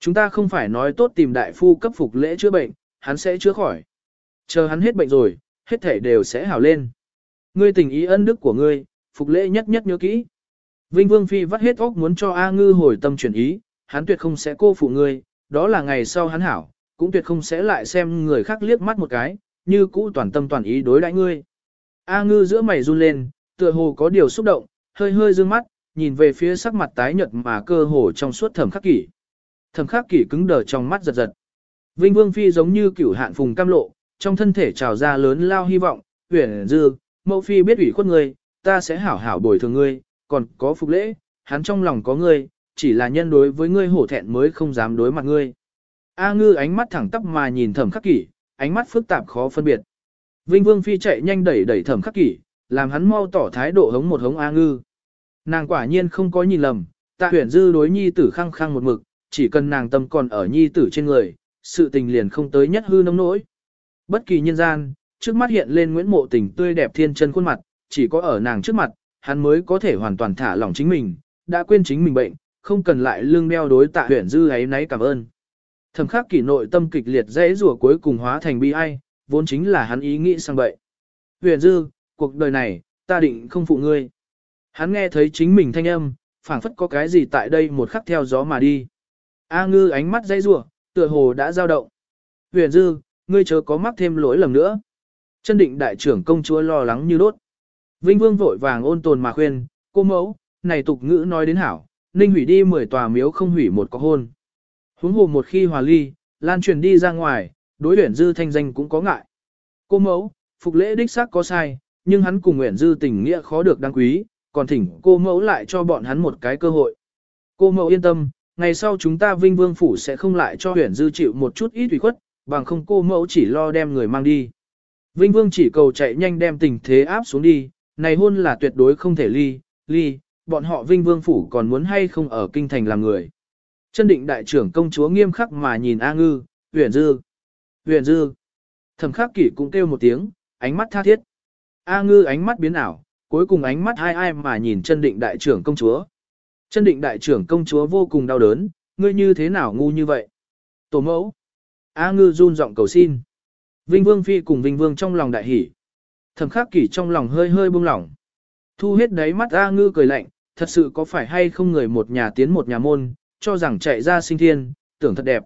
Chúng ta không phải nói tốt tìm đại phu cấp phục lễ chữa bệnh, hắn sẽ chữa khỏi. Chờ hắn hết bệnh rồi, hết thể đều sẽ hảo lên. Ngươi tình ý ân đức của ngươi, phục lễ nhất nhất nhớ kỹ. Vinh Vương Phi vắt hết óc muốn cho A Ngư hồi tâm chuyển ý, hắn tuyệt không sẽ cô phụ ngươi, đó là ngày sau hắn hảo, cũng tuyệt không sẽ lại xem người khác liếc mắt một cái, như cũ toàn tâm toàn ý đối đãi ngươi. A Ngư giữa mày run lên, tựa hồ có điều xúc động, hơi hơi dương mắt, nhìn về phía sắc mặt tái nhợt mà cơ hồ trong suốt thẩm khắc kỷ. Thẩm khắc kỷ cứng đờ trong mắt giật giật. Vinh Vương Phi giống như cửu hạn phùng cam lộ, trong thân thể trào ra lớn lao hy vọng, huyền dư, mẫu Phi biết ủy khuất ngươi, ta sẽ hảo hảo bồi thường ngươi, còn có phục lễ, hắn trong lòng có ngươi, chỉ là nhân đối với ngươi hổ thẹn mới không dám đối mặt ngươi. A ngư ánh mắt thẳng tắp mà nhìn thẩm khắc kỷ, ánh mắt phức tạp khó phân biệt. Vinh Vương Phi chạy nhanh đẩy đẩy thẩm khắc kỷ, làm hắn mau tỏ thái độ hống một hống A ngư. Nàng quả nhiên không có nhìn lầm, tạ huyển dư đối nhi tử khăng khăng một mực, chỉ cần nàng tâm còn ở nhi tử trên người, sự tình liền không tới nhất hư nông nỗi. Bất kỳ nhân gian, trước mắt hiện lên Nguyễn Mộ Tình tươi đẹp thiên chân khuôn mặt, chỉ có ở nàng trước mặt, hắn mới có thể hoàn toàn thả lỏng chính mình, đã quên chính mình bệnh, không cần lại lương đeo đối tạ huyển dư ấy nấy cảm ơn. Thầm khắc kỷ nội tâm kịch liệt dễ rủa cuối cùng hóa thành bi ai, vốn chính là hắn ý nghĩ sang bậy. Huyền dư, cuộc đời này, ta định không phụ ngươi. Hắn nghe thấy chính mình thanh âm, phảng phất có cái gì tại đây một khắc theo gió mà đi. A ngư ánh mắt dây rủa, Tựa hồ đã giao động. Huyền dư, ngươi chớ có mắc thêm lỗi lầm nữa. Chân định đại trưởng công chúa lo lắng như đốt. Vinh Vương vội vàng ôn tồn mà khuyên, cô mẫu, này tục ngữ nói đến hảo, ninh hủy đi 10 tòa miếu không hủy một có hôn. Huống hồ một khi hòa ly, lan truyền đi ra ngoài, đối Huyền dư thanh danh cũng có ngại. Cô mẫu, phục lễ đích xác có sai, nhưng hắn cùng nguyện dư tình nghĩa khó được đáng quý, còn thỉnh cô mẫu lại cho bọn hắn một cái cơ hội. Cô mẫu yên tâm, ngày sau chúng ta vinh vương phủ sẽ không lại cho huyền dư chịu một chút ít ủy khuất, bằng không cô mẫu chỉ lo đem người mang đi. Vinh vương chỉ cầu chạy nhanh đem tình thế áp xuống đi, này hôn là tuyệt đối không thể ly, ly, bọn họ vinh vương phủ còn muốn hay không ở kinh thành làm người. Chân định đại trưởng công chúa nghiêm khắc mà nhìn A ngư, huyền dư, huyền dư. Thẩm khắc kỷ cũng kêu một tiếng, ánh mắt tha thiết. A ngư ánh mắt biến ảo, cuối cùng ánh mắt hai ai mà nhìn chân định đại trưởng công chúa. Chân định đại trưởng công chúa vô cùng đau đớn, ngươi như thế nào ngu như vậy? Tổ mẫu. A ngư run giọng cầu xin. Vinh Vương Phi cùng Vinh Vương trong lòng đại hỉ. Thẩm khắc kỷ trong lòng hơi hơi buông lỏng. Thu hết đáy mắt A ngư cười lạnh, thật sự có phải hay không người một nhà tiến một nhà môn, cho rằng chạy ra sinh thiên, tưởng thật đẹp.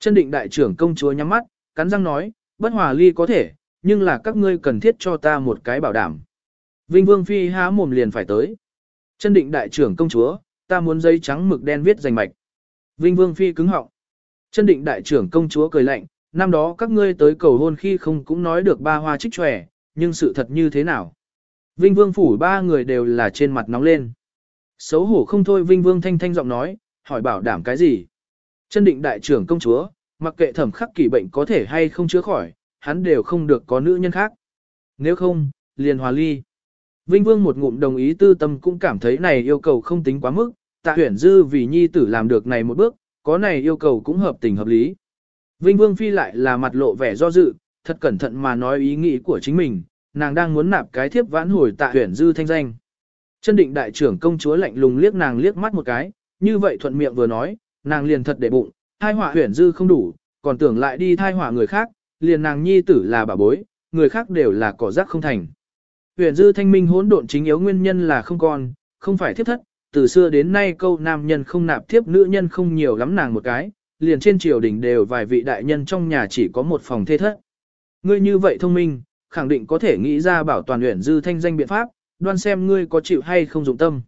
Chân định đại trưởng công chúa nhắm mắt, cắn răng nói, bất hòa ly có thể, nhưng là các ngươi cần thiết cho ta một cái bảo đảm. Vinh Vương Phi há mồm liền phải tới. Chân định đại trưởng công chúa, ta muốn giấy trắng mực đen viết danh mạch. Vinh Vương Phi cứng họng. Chân định đại trưởng công chúa cười lạnh, năm đó các ngươi tới cầu hôn khi không cũng nói được ba hoa trích tròe, nhưng sự thật như thế nào? Vinh Vương phủ ba người đều là trên mặt nóng lên. Xấu hổ không thôi Vinh Vương thanh thanh giọng nói, hỏi bảo đảm cái gì? Chân định đại trưởng công chúa, mặc kệ thẩm khắc kỳ bệnh có thể hay không chữa khỏi, hắn đều không được có nữ nhân khác. Nếu không, liền hòa ly. Vinh Vương một ngụm đồng ý tư tâm cũng cảm thấy này yêu cầu không tính quá mức, tạ huyển dư vì nhi tử làm được này một bước, có này yêu cầu cũng hợp tình hợp lý. Vinh Vương Phi lại là mặt lộ vẻ do dự, thật cẩn thận mà nói ý nghĩ của chính mình, nàng đang muốn nạp cái thiếp vãn hồi tạ huyển dư thanh danh. Chân định đại trưởng công chúa lạnh lùng liếc nàng liếc mắt một cái, như vậy thuận miệng vừa nói, nàng liền thật để bụng, thai họa huyển dư không đủ, còn tưởng lại đi thai họa người khác, liền nàng nhi tử là bà bối, người khác đều là cỏ rác không thành. Huyền dư thanh minh hỗn độn chính yếu nguyên nhân là không còn, không phải thiếp thất, từ xưa đến nay câu nam nhân không nạp thiếp nữ nhân không nhiều lắm nàng một cái, liền trên triều đình đều vài vị đại nhân trong nhà chỉ có một phòng thê thất. Ngươi như vậy thông minh, khẳng định có thể nghĩ ra bảo toàn huyền dư thanh danh biện pháp, đoan xem ngươi có chịu hay không dụng tâm.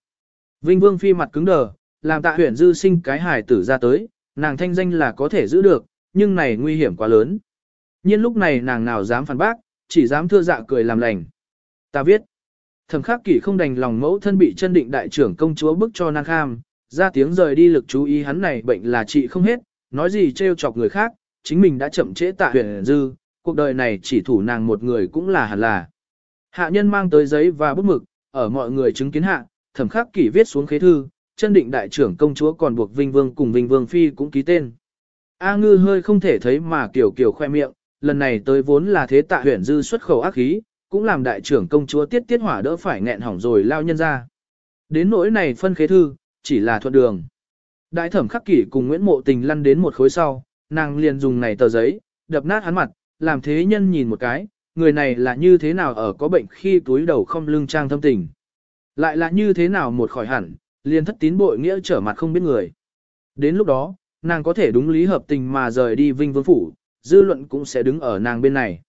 Vinh Vương phi mặt cứng đờ, làm tạ huyền dư sinh cái hài tử ra tới, nàng thanh danh là có thể giữ được, nhưng này nguy hiểm quá lớn. Nhiên lúc này nàng nào dám phản bác, chỉ dám thưa dạ cười làm lành. Ta viết. Thẩm khắc kỷ không đành lòng mẫu thân bị chân định đại trưởng công chúa bức cho nàng kham, ra tiếng rời đi lực chú ý hắn này bệnh là trị không hết, nói gì trêu chọc người khác, chính mình đã chậm trễ tạ huyền dư, cuộc đời này chỉ thủ nàng một người cũng là hẳn là. Hạ nhân mang tới giấy và bút mực, ở mọi người chứng kiến hạ, thẩm khắc kỷ viết xuống khế thư, chân định đại trưởng công chúa còn buộc Vinh Vương cùng Vinh Vương Phi cũng ký tên. A ngư hơi không thể thấy mà kiểu kiểu khoe miệng, lần này tới vốn là thế tạ huyền dư xuất khẩu ác khí, cũng làm đại trưởng công chúa tiết tiết hỏa đỡ phải nghẹn hỏng rồi lao nhân ra. Đến nỗi này phân khế thư, chỉ là thuận đường. Đại thẩm khắc kỷ cùng Nguyễn Mộ Tình lăn đến một khối sau, nàng liền dùng này tờ giấy, đập nát hắn mặt, làm thế nhân nhìn một cái, người này là như thế nào ở có bệnh khi túi đầu không lưng trang thâm tình. Lại là như thế nào một khỏi hẳn, liền thất tín bội nghĩa trở mặt không biết người. Đến lúc đó, nàng có thể đúng lý hợp tình mà rời đi vinh vương phủ, dư luận cũng sẽ đứng ở nàng bên này.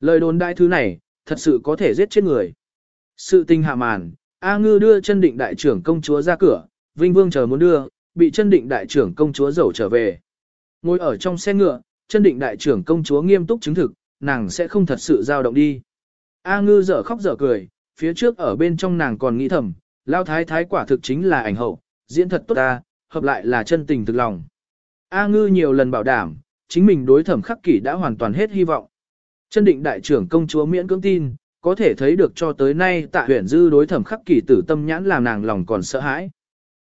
Lời đồn đại thứ này, thật sự có thể giết chết người. Sự tình hạ màn, A Ngư đưa chân định đại trưởng công chúa ra cửa, Vinh Vương chờ muốn đưa, bị chân định đại trưởng công chúa dẩu trở về. Ngồi ở trong xe ngựa, chân định đại trưởng công chúa nghiêm túc chứng thực, nàng sẽ không thật sự dao động đi. A Ngư dở khóc dở cười, phía trước ở bên trong nàng còn nghĩ thầm, lao thái thái quả thực chính là ảnh hậu, diễn thật tốt ta, hợp lại là chân tình thực lòng. A Ngư nhiều lần bảo đảm, chính mình đối thẩm khắc kỷ đã hoàn toàn hết hy vọng. Chân định đại trưởng công chúa miễn cưỡng tin, có thể thấy được cho tới nay tạ huyền dư đối thẩm khắc kỷ tử tâm nhãn làm nàng lòng còn sợ hãi.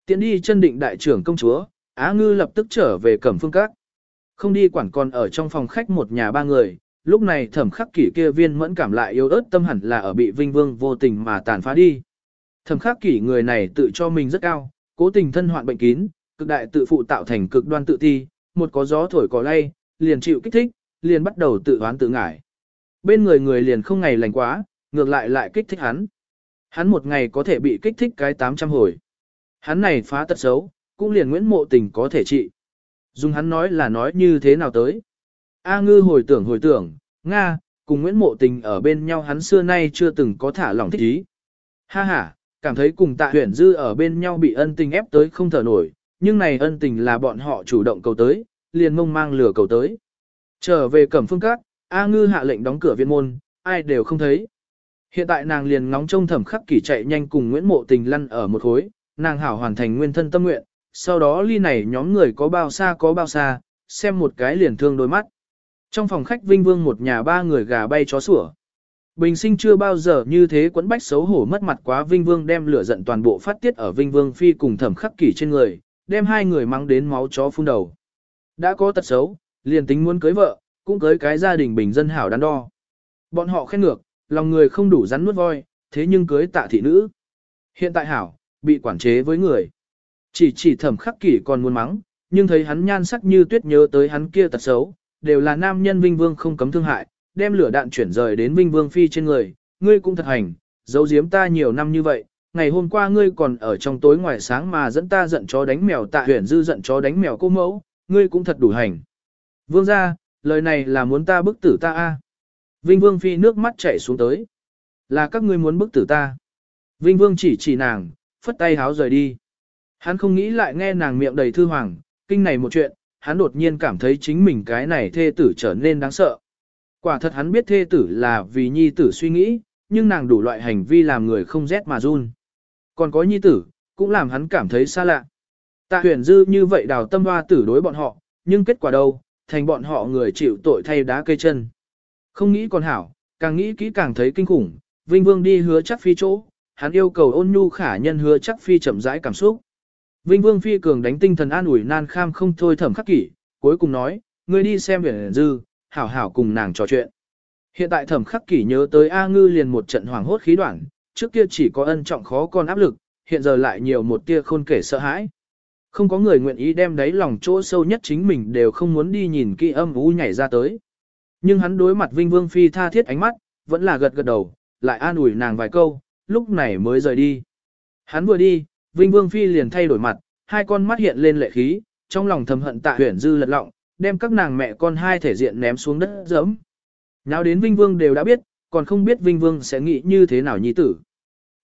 Tiến đi chân định đại trưởng công chúa, Á Ngư lập tức trở về cẩm phương các. Không đi quản còn ở trong phòng khách một nhà ba người, lúc này thẩm khắc kỷ kia viên mẫn cảm lại yếu ớt tâm hẳn là ở bị vinh vương vô tình mà tàn phá đi. Thẩm khắc kỷ người này tự cho mình rất cao, cố tình thân hoạn bệnh kín, cực đại tự phụ tạo thành cực đoan tự ti, một có gió thổi cỏ lay, liền chịu kích thích, liền bắt đầu tự đoán tự ngải bên người người liền không ngày lành quá, ngược lại lại kích thích hắn. Hắn một ngày có thể bị kích thích cái 800 hồi. Hắn này phá tật xấu, cũng liền Nguyễn Mộ Tình có thể trị. Dùng hắn nói là nói như thế nào tới. A ngư hồi tưởng hồi tưởng, Nga, cùng Nguyễn Mộ Tình ở bên nhau hắn xưa nay chưa từng có thả lỏng thích ý. Ha ha, cảm thấy cùng tạ huyền dư ở bên nhau bị ân tình ép tới không thở nổi, nhưng này ân tình là bọn họ chủ động cầu tới, liền mông mang lửa cầu tới. Trở về cẩm phương các, A ngư hạ lệnh đóng cửa viện môn, ai đều không thấy. Hiện tại nàng liền ngóng trông thẩm khắc kỷ chạy nhanh cùng Nguyễn Mộ Tình lăn ở một khối, nàng hảo hoàn thành nguyên thân tâm nguyện, sau đó ly này nhóm người có bao xa có bao xa, xem một cái liền thương đôi mắt. Trong phòng khách Vinh Vương một nhà ba người gà bay chó sủa. Bình sinh chưa bao giờ như thế quấn bách xấu hổ mất mặt quá Vinh Vương đem lửa giận toàn bộ phát tiết ở Vinh Vương Phi cùng thẩm khắc kỷ trên người, đem hai người mang đến máu chó phun đầu. Đã có tật xấu, liền tính muốn cưới vợ, cũng cưới cái gia đình bình dân hảo đắn đo. Bọn họ khen ngược, lòng người không đủ rắn nuốt voi, thế nhưng cưới tạ thị nữ. Hiện tại hảo, bị quản chế với người. Chỉ chỉ thẩm khắc kỷ còn muốn mắng, nhưng thấy hắn nhan sắc như tuyết nhớ tới hắn kia tật xấu, đều là nam nhân Vinh Vương không cấm thương hại, đem lửa đạn chuyển rời đến Vinh Vương Phi trên người, ngươi cũng thật hành, giấu giếm ta nhiều năm như vậy, ngày hôm qua ngươi còn ở trong tối ngoài sáng mà dẫn ta giận chó đánh mèo tạ huyền dư giận chó đánh mèo cô mẫu, ngươi cũng thật đủ hành. Vương ra, lời này là muốn ta bức tử ta a Vinh Vương Phi nước mắt chảy xuống tới. Là các ngươi muốn bức tử ta. Vinh Vương chỉ chỉ nàng, phất tay háo rời đi. Hắn không nghĩ lại nghe nàng miệng đầy thư hoàng, kinh này một chuyện, hắn đột nhiên cảm thấy chính mình cái này thê tử trở nên đáng sợ. Quả thật hắn biết thê tử là vì nhi tử suy nghĩ, nhưng nàng đủ loại hành vi làm người không rét mà run. Còn có nhi tử, cũng làm hắn cảm thấy xa lạ. Tạ huyền dư như vậy đào tâm hoa tử đối bọn họ, nhưng kết quả đâu, thành bọn họ người chịu tội thay đá cây chân. Không nghĩ còn hảo, càng nghĩ kỹ càng thấy kinh khủng, Vinh Vương đi hứa chắc phi chỗ, hắn yêu cầu ôn nhu khả nhân hứa chắc phi chậm rãi cảm xúc. Vinh Vương phi cường đánh tinh thần an ủi nan kham không thôi thẩm khắc kỷ, cuối cùng nói, ngươi đi xem biển dư, hảo hảo cùng nàng trò chuyện. Hiện tại thẩm khắc kỷ nhớ tới A ngư liền một trận hoàng hốt khí đoạn, trước kia chỉ có ân trọng khó con áp lực, hiện giờ lại nhiều một tia khôn kể sợ hãi. Không có người nguyện ý đem đáy lòng chỗ sâu nhất chính mình đều không muốn đi nhìn kỹ âm u nhảy ra tới. Nhưng hắn đối mặt Vinh Vương Phi tha thiết ánh mắt, vẫn là gật gật đầu, lại an ủi nàng vài câu, lúc này mới rời đi. Hắn vừa đi, Vinh Vương Phi liền thay đổi mặt, hai con mắt hiện lên lệ khí, trong lòng thầm hận tạ huyển dư lật lọng, đem các nàng mẹ con hai thể diện ném xuống đất giấm. Nào đến Vinh Vương đều đã biết, còn không biết Vinh Vương sẽ nghĩ như thế nào nhi tử.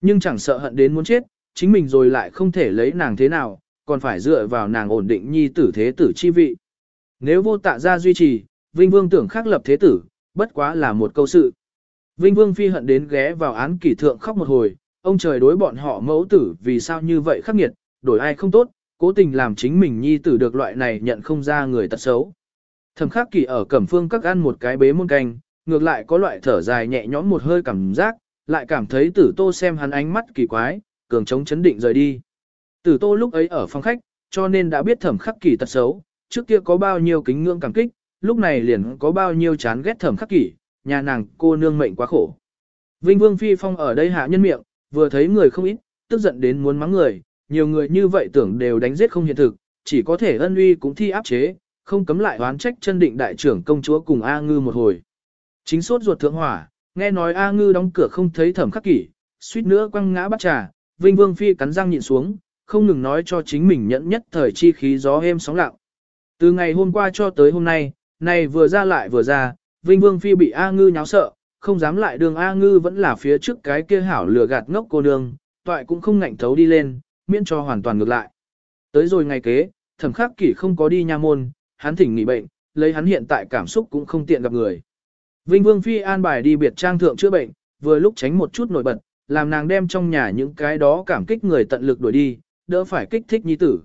Nhưng chẳng sợ hận đến muốn chết, chính mình rồi lại không thể lấy nàng thế nào, còn phải dựa vào nàng ổn định nhi tử thế tử chi vị. Nếu vô tạ ra duy trì, Vinh Vương tưởng khắc lập thế tử, bất quá là một câu sự. Vinh Vương phi hận đến ghé vào án kỷ thượng khóc một hồi, ông trời đối bọn họ mẫu tử vì sao như vậy khắc nghiệt, đổi ai không tốt, cố tình làm chính mình nhi tử được loại này nhận không ra người tật xấu. Thẩm khắc kỷ ở cẩm phương các ăn một cái bế muôn canh, ngược lại có loại thở dài nhẹ nhõm một hơi cảm giác, lại cảm thấy tử tô xem hắn ánh mắt kỳ quái, cường chống chấn định rời đi. Tử tô lúc ấy ở phòng khách, cho nên đã biết thẩm khắc kỷ tật xấu, trước kia có bao nhiêu kính ngưỡng cảm kích, lúc này liền có bao nhiêu chán ghét thẩm khắc kỷ, nhà nàng cô nương mệnh quá khổ. Vinh Vương Phi Phong ở đây hạ nhân miệng, vừa thấy người không ít, tức giận đến muốn mắng người, nhiều người như vậy tưởng đều đánh giết không hiện thực, chỉ có thể ân uy cũng thi áp chế, không cấm lại oán trách chân định đại trưởng công chúa cùng A Ngư một hồi. Chính sốt ruột thượng hỏa, nghe nói A Ngư đóng cửa không thấy thẩm khắc kỷ, suýt nữa quăng ngã bắt trà, Vinh Vương Phi cắn răng nhịn xuống, không ngừng nói cho chính mình nhẫn nhất thời chi khí gió êm sóng lặng. Từ ngày hôm qua cho tới hôm nay, này vừa ra lại vừa ra, Vinh Vương Phi bị A Ngư nháo sợ, không dám lại đường A Ngư vẫn là phía trước cái kia hảo lừa gạt ngốc cô nương, toại cũng không ngạnh thấu đi lên, miễn cho hoàn toàn ngược lại. Tới rồi ngày kế, thẩm khắc kỷ không có đi nha môn, hắn thỉnh nghỉ bệnh, lấy hắn hiện tại cảm xúc cũng không tiện gặp người. Vinh Vương Phi an bài đi biệt trang thượng chữa bệnh, vừa lúc tránh một chút nổi bật, làm nàng đem trong nhà những cái đó cảm kích người tận lực đuổi đi, đỡ phải kích thích nhi tử.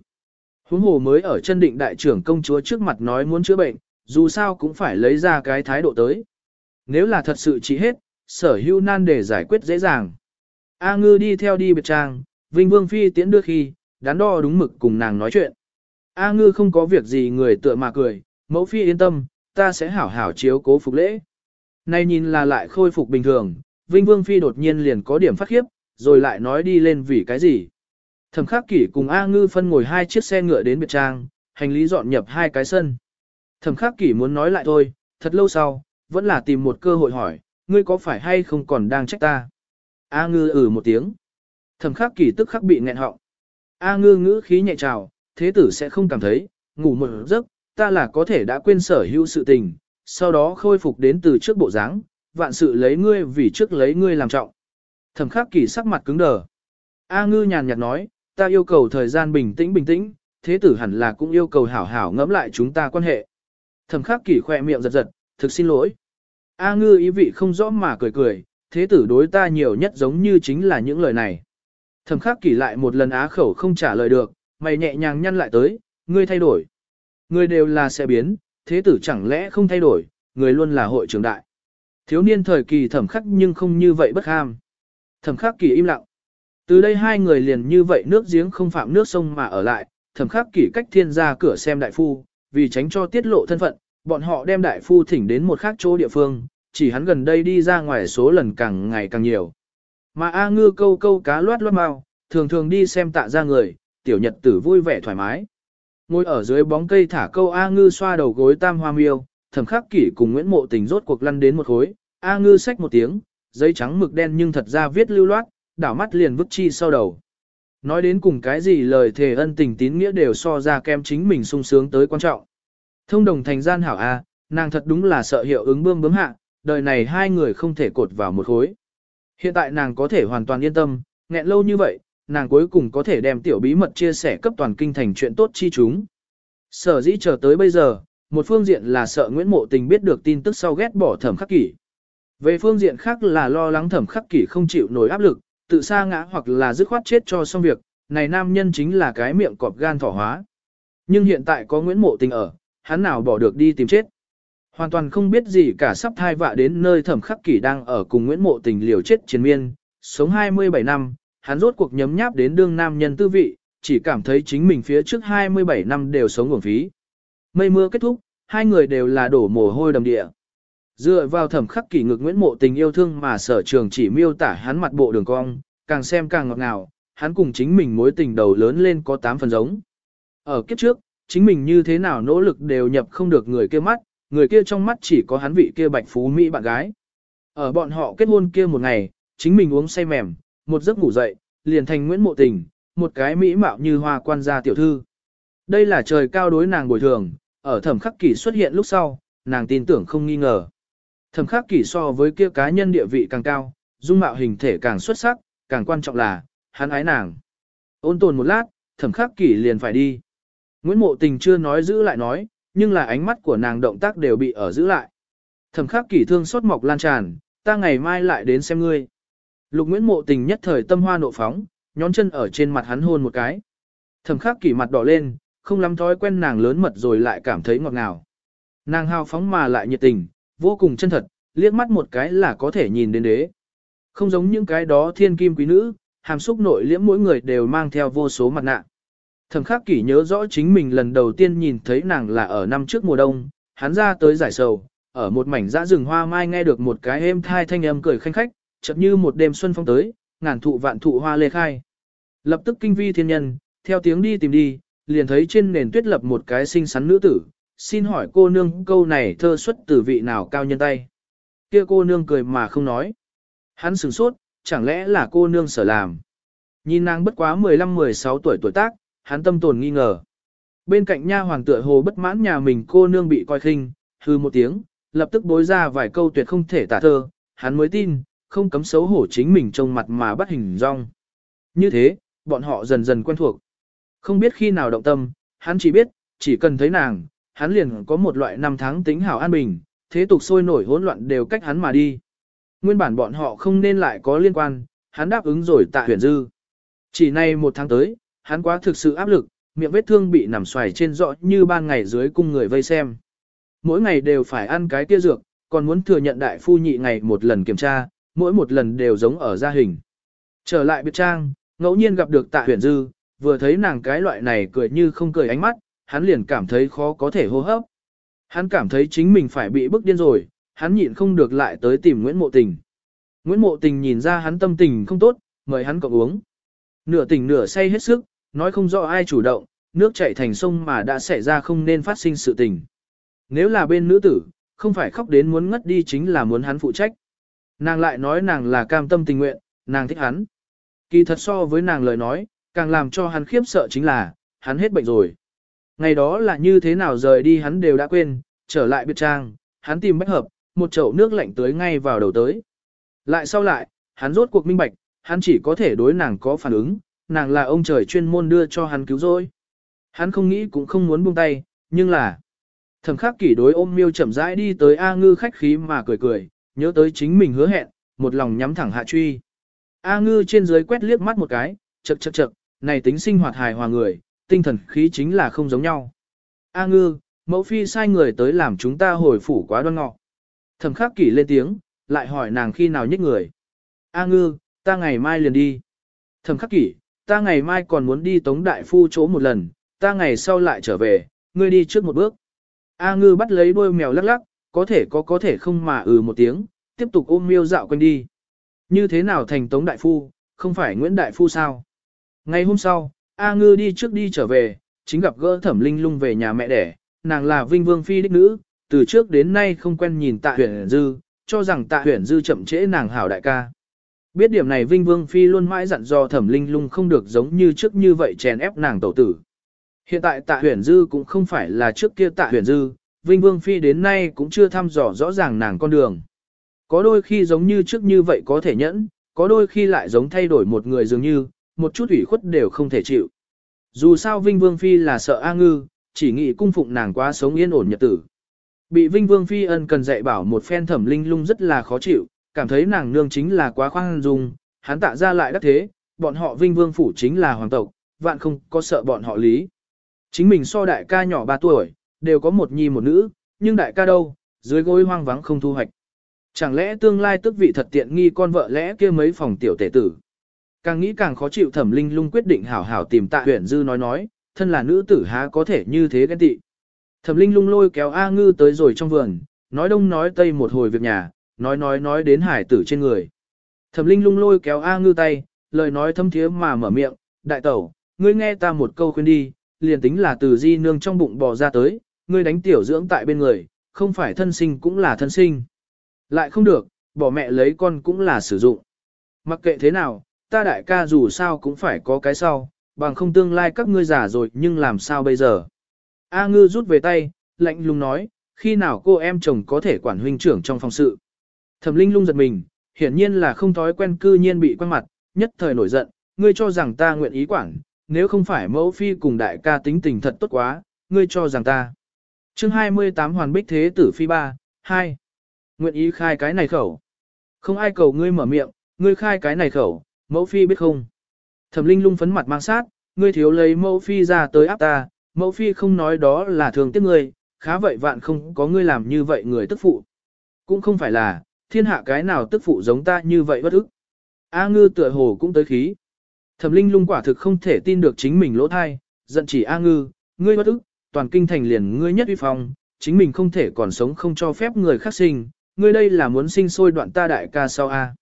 Huống hồ mới ở chân định đại trưởng công chúa trước mặt nói muốn chữa bệnh, dù sao cũng phải lấy ra cái thái độ tới. Nếu là thật sự chỉ hết, sở hữu nan để giải quyết dễ dàng. A ngư đi theo đi biệt trang, Vinh Vương Phi tiễn đưa khi, đắn đo đúng mực cùng nàng nói chuyện. A ngư không có việc gì người tựa mà cười, mẫu phi yên tâm, ta sẽ hảo hảo chiếu cố phục lễ. Nay nhìn là lại khôi phục bình thường, Vinh Vương Phi đột nhiên liền có điểm phát khiếp, rồi lại nói đi lên vì cái gì. Thẩm khắc kỷ cùng A ngư phân ngồi hai chiếc xe ngựa đến biệt trang, hành lý dọn nhập hai cái sân. Thẩm khắc kỷ muốn nói lại thôi, thật lâu sau, vẫn là tìm một cơ hội hỏi, ngươi có phải hay không còn đang trách ta? A ngư ừ một tiếng. Thẩm khắc kỷ tức khắc bị nghẹn họng. A ngư ngữ khí nhẹ trào, thế tử sẽ không cảm thấy, ngủ một giấc, ta là có thể đã quên sở hữu sự tình, sau đó khôi phục đến từ trước bộ dáng, vạn sự lấy ngươi vì trước lấy ngươi làm trọng. Thẩm khắc Kỷ sắc mặt cứng đờ. A ngư nhàn nhạt nói, ta yêu cầu thời gian bình tĩnh bình tĩnh, thế tử hẳn là cũng yêu cầu hảo hảo ngẫm lại chúng ta quan hệ. Thẩm khắc kỳ khỏe miệng giật giật, thực xin lỗi. A ngư ý vị không rõ mà cười cười, thế tử đối ta nhiều nhất giống như chính là những lời này. Thẩm khắc kỳ lại một lần á khẩu không trả lời được, mày nhẹ nhàng nhăn lại tới, ngươi thay đổi. Người đều là sẽ biến, thế tử chẳng lẽ không thay đổi, người luôn là hội trưởng đại. Thiếu niên thời kỳ thẩm khắc nhưng không như vậy bất ham. Thẩm khắc kỳ im lặng. Từ đây hai người liền như vậy nước giếng không phạm nước sông mà ở lại, thẩm khắc kỷ cách thiên ra cửa xem đại phu, vì tránh cho tiết lộ thân phận, bọn họ đem đại phu thỉnh đến một khác chỗ địa phương, chỉ hắn gần đây đi ra ngoài số lần càng ngày càng nhiều. Mà A ngư câu câu cá loát loát mau, thường thường đi xem tạ ra người, tiểu nhật tử vui vẻ thoải mái. Ngồi ở dưới bóng cây thả câu A ngư xoa đầu gối tam hoa miêu, thẩm khắc kỷ cùng Nguyễn Mộ Tình rốt cuộc lăn đến một khối, A ngư xách một tiếng, giấy trắng mực đen nhưng thật ra viết lưu loát, đảo mắt liền vứt chi sau đầu. Nói đến cùng cái gì lời thề ân tình tín nghĩa đều so ra kem chính mình sung sướng tới quan trọng. Thông đồng thành gian hảo A, nàng thật đúng là sợ hiệu ứng bươm bướm hạ, đời này hai người không thể cột vào một khối. Hiện tại nàng có thể hoàn toàn yên tâm, nghẹn lâu như vậy, nàng cuối cùng có thể đem tiểu bí mật chia sẻ cấp toàn kinh thành chuyện tốt chi chúng. Sở dĩ chờ tới bây giờ, một phương diện là sợ Nguyễn Mộ Tình biết được tin tức sau ghét bỏ thẩm khắc kỷ. Về phương diện khác là lo lắng thẩm khắc kỷ không chịu nổi áp lực, tự sa ngã hoặc là dứt khoát chết cho xong việc, này nam nhân chính là cái miệng cọp gan thỏ hóa. Nhưng hiện tại có Nguyễn Mộ Tình ở, hắn nào bỏ được đi tìm chết. Hoàn toàn không biết gì cả sắp thai vạ đến nơi thẩm khắc kỷ đang ở cùng Nguyễn Mộ Tình liều chết chiến miên, sống 27 năm, hắn rốt cuộc nhấm nháp đến đương nam nhân tư vị, chỉ cảm thấy chính mình phía trước 27 năm đều sống uổng phí. Mây mưa kết thúc, hai người đều là đổ mồ hôi đầm địa. Dựa vào thẩm khắc kỷ ngực Nguyễn Mộ tình yêu thương mà sở trường chỉ miêu tả hắn mặt bộ đường cong, càng xem càng ngọt ngào, hắn cùng chính mình mối tình đầu lớn lên có 8 phần giống. Ở kiếp trước, chính mình như thế nào nỗ lực đều nhập không được người kia mắt, người kia trong mắt chỉ có hắn vị kia bạch phú Mỹ bạn gái. Ở bọn họ kết hôn kia một ngày, chính mình uống say mềm, một giấc ngủ dậy, liền thành Nguyễn Mộ Tình, một cái mỹ mạo như hoa quan gia tiểu thư. Đây là trời cao đối nàng bồi thường, ở thẩm khắc kỷ xuất hiện lúc sau, nàng tin tưởng không nghi ngờ. Thẩm khắc kỷ so với kia cá nhân địa vị càng cao, dung mạo hình thể càng xuất sắc, càng quan trọng là, hắn ái nàng. Ôn tồn một lát, thẩm khắc kỷ liền phải đi. Nguyễn Mộ Tình chưa nói giữ lại nói, nhưng là ánh mắt của nàng động tác đều bị ở giữ lại. Thẩm khắc kỷ thương xót mọc lan tràn, ta ngày mai lại đến xem ngươi. Lục Nguyễn Mộ Tình nhất thời tâm hoa nộ phóng, nhón chân ở trên mặt hắn hôn một cái. Thẩm khắc kỷ mặt đỏ lên, không lắm thói quen nàng lớn mật rồi lại cảm thấy ngọt ngào. Nàng hào phóng mà lại nhiệt tình, vô cùng chân thật, liếc mắt một cái là có thể nhìn đến đế. Không giống những cái đó thiên kim quý nữ, hàm xúc nội liễm mỗi người đều mang theo vô số mặt nạ. Thẩm khắc kỷ nhớ rõ chính mình lần đầu tiên nhìn thấy nàng là ở năm trước mùa đông, hắn ra tới giải sầu, ở một mảnh dã rừng hoa mai nghe được một cái êm thai thanh âm cười khanh khách, chợt như một đêm xuân phong tới, ngàn thụ vạn thụ hoa lê khai. Lập tức kinh vi thiên nhân, theo tiếng đi tìm đi, liền thấy trên nền tuyết lập một cái xinh xắn nữ tử, xin hỏi cô nương câu này thơ xuất từ vị nào cao nhân tay. Kia cô nương cười mà không nói. Hắn sửng sốt, chẳng lẽ là cô nương sở làm. Nhìn nàng bất quá 15-16 tuổi tuổi tác, hắn tâm tồn nghi ngờ. Bên cạnh nha hoàng tựa hồ bất mãn nhà mình cô nương bị coi khinh, hư một tiếng, lập tức bối ra vài câu tuyệt không thể tả thơ, hắn mới tin, không cấm xấu hổ chính mình trong mặt mà bắt hình rong. Như thế, bọn họ dần dần quen thuộc. Không biết khi nào động tâm, hắn chỉ biết, chỉ cần thấy nàng, hắn liền có một loại năm tháng tính hảo an bình, thế tục sôi nổi hỗn loạn đều cách hắn mà đi. Nguyên bản bọn họ không nên lại có liên quan, hắn đáp ứng rồi tạ huyền dư. Chỉ nay một tháng tới, hắn quá thực sự áp lực, miệng vết thương bị nằm xoài trên rõ như ban ngày dưới cung người vây xem. Mỗi ngày đều phải ăn cái kia dược, còn muốn thừa nhận đại phu nhị ngày một lần kiểm tra, mỗi một lần đều giống ở gia hình. Trở lại biệt trang, ngẫu nhiên gặp được tạ huyền dư, vừa thấy nàng cái loại này cười như không cười ánh mắt, hắn liền cảm thấy khó có thể hô hấp. Hắn cảm thấy chính mình phải bị bức điên rồi, hắn nhịn không được lại tới tìm Nguyễn Mộ Tình. Nguyễn Mộ Tình nhìn ra hắn tâm tình không tốt, mời hắn cộng uống. Nửa tỉnh nửa say hết sức, nói không rõ ai chủ động, nước chảy thành sông mà đã xảy ra không nên phát sinh sự tình. Nếu là bên nữ tử, không phải khóc đến muốn ngất đi chính là muốn hắn phụ trách. Nàng lại nói nàng là cam tâm tình nguyện, nàng thích hắn. Kỳ thật so với nàng lời nói, càng làm cho hắn khiếp sợ chính là, hắn hết bệnh rồi. Ngày đó là như thế nào rời đi hắn đều đã quên, trở lại biệt trang, hắn tìm bách hợp, một chậu nước lạnh tới ngay vào đầu tới. Lại sau lại, hắn rốt cuộc minh bạch, hắn chỉ có thể đối nàng có phản ứng, nàng là ông trời chuyên môn đưa cho hắn cứu rồi Hắn không nghĩ cũng không muốn buông tay, nhưng là... Thẩm khắc kỷ đối ôm miêu chậm rãi đi tới A ngư khách khí mà cười cười, nhớ tới chính mình hứa hẹn, một lòng nhắm thẳng hạ truy. A ngư trên dưới quét liếc mắt một cái, chật chật chật, này tính sinh hoạt hài hòa người, tinh thần khí chính là không giống nhau. A ngư, mẫu phi sai người tới làm chúng ta hồi phủ quá đoan ngọ. Thẩm khắc kỷ lên tiếng, lại hỏi nàng khi nào nhích người. A ngư, ta ngày mai liền đi. Thẩm khắc kỷ, ta ngày mai còn muốn đi tống đại phu chỗ một lần, ta ngày sau lại trở về, ngươi đi trước một bước. A ngư bắt lấy đôi mèo lắc lắc, có thể có có thể không mà ừ một tiếng, tiếp tục ôm miêu dạo quanh đi. Như thế nào thành tống đại phu, không phải Nguyễn đại phu sao? Ngày hôm sau, A ngư đi trước đi trở về, chính gặp gỡ thẩm linh lung về nhà mẹ đẻ, nàng là vinh vương phi đích nữ, từ trước đến nay không quen nhìn tạ huyền dư, cho rằng tạ huyền dư chậm trễ nàng hảo đại ca. Biết điểm này Vinh Vương Phi luôn mãi dặn dò thẩm linh lung không được giống như trước như vậy chèn ép nàng tẩu tử. Hiện tại tạ huyền dư cũng không phải là trước kia tạ huyền dư, Vinh Vương Phi đến nay cũng chưa thăm dò rõ ràng nàng con đường. Có đôi khi giống như trước như vậy có thể nhẫn, có đôi khi lại giống thay đổi một người dường như, một chút ủy khuất đều không thể chịu. Dù sao Vinh Vương Phi là sợ A ngư, chỉ nghĩ cung phụng nàng quá sống yên ổn nhật tử. Bị Vinh Vương Phi ân cần dạy bảo một phen thẩm linh lung rất là khó chịu, cảm thấy nàng nương chính là quá khoan dung, hắn tạ ra lại đắc thế, bọn họ Vinh Vương Phủ chính là hoàng tộc, vạn không có sợ bọn họ lý. Chính mình so đại ca nhỏ 3 tuổi, đều có một nhi một nữ, nhưng đại ca đâu, dưới gối hoang vắng không thu hoạch. Chẳng lẽ tương lai tức vị thật tiện nghi con vợ lẽ kia mấy phòng tiểu tể tử. Càng nghĩ càng khó chịu thẩm linh lung quyết định hảo hảo tìm tạ huyện dư nói nói, thân là nữ tử há có thể như thế ghen tị. Thẩm linh lung lôi kéo A ngư tới rồi trong vườn, nói đông nói tây một hồi việc nhà, nói nói nói đến hải tử trên người. Thẩm linh lung lôi kéo A ngư tay, lời nói thâm thiế mà mở miệng, đại tẩu, ngươi nghe ta một câu khuyên đi, liền tính là từ di nương trong bụng bò ra tới, ngươi đánh tiểu dưỡng tại bên người, không phải thân sinh cũng là thân sinh. Lại không được, bỏ mẹ lấy con cũng là sử dụng. Mặc kệ thế nào, ta đại ca dù sao cũng phải có cái sau, bằng không tương lai các ngươi già rồi nhưng làm sao bây giờ. A ngư rút về tay, lạnh lùng nói, khi nào cô em chồng có thể quản huynh trưởng trong phòng sự. Thẩm linh lung giật mình, hiển nhiên là không thói quen cư nhiên bị quan mặt, nhất thời nổi giận, ngươi cho rằng ta nguyện ý quản, nếu không phải mẫu phi cùng đại ca tính tình thật tốt quá, ngươi cho rằng ta. chương 28 Hoàn Bích Thế Tử Phi 3, 2. Nguyện ý khai cái này khẩu. Không ai cầu ngươi mở miệng, ngươi khai cái này khẩu, mẫu phi biết không. Thẩm linh lung phấn mặt mang sát, ngươi thiếu lấy mẫu phi ra tới áp ta, mẫu phi không nói đó là thường tiếc ngươi, khá vậy vạn không có ngươi làm như vậy người tức phụ. Cũng không phải là, thiên hạ cái nào tức phụ giống ta như vậy bất ức. A ngư tựa hồ cũng tới khí. Thẩm linh lung quả thực không thể tin được chính mình lỗ thai, giận chỉ A ngư, ngươi bất ức, toàn kinh thành liền ngươi nhất uy phong, chính mình không thể còn sống không cho phép người khác sinh, ngươi đây là muốn sinh sôi đoạn ta đại ca sau A.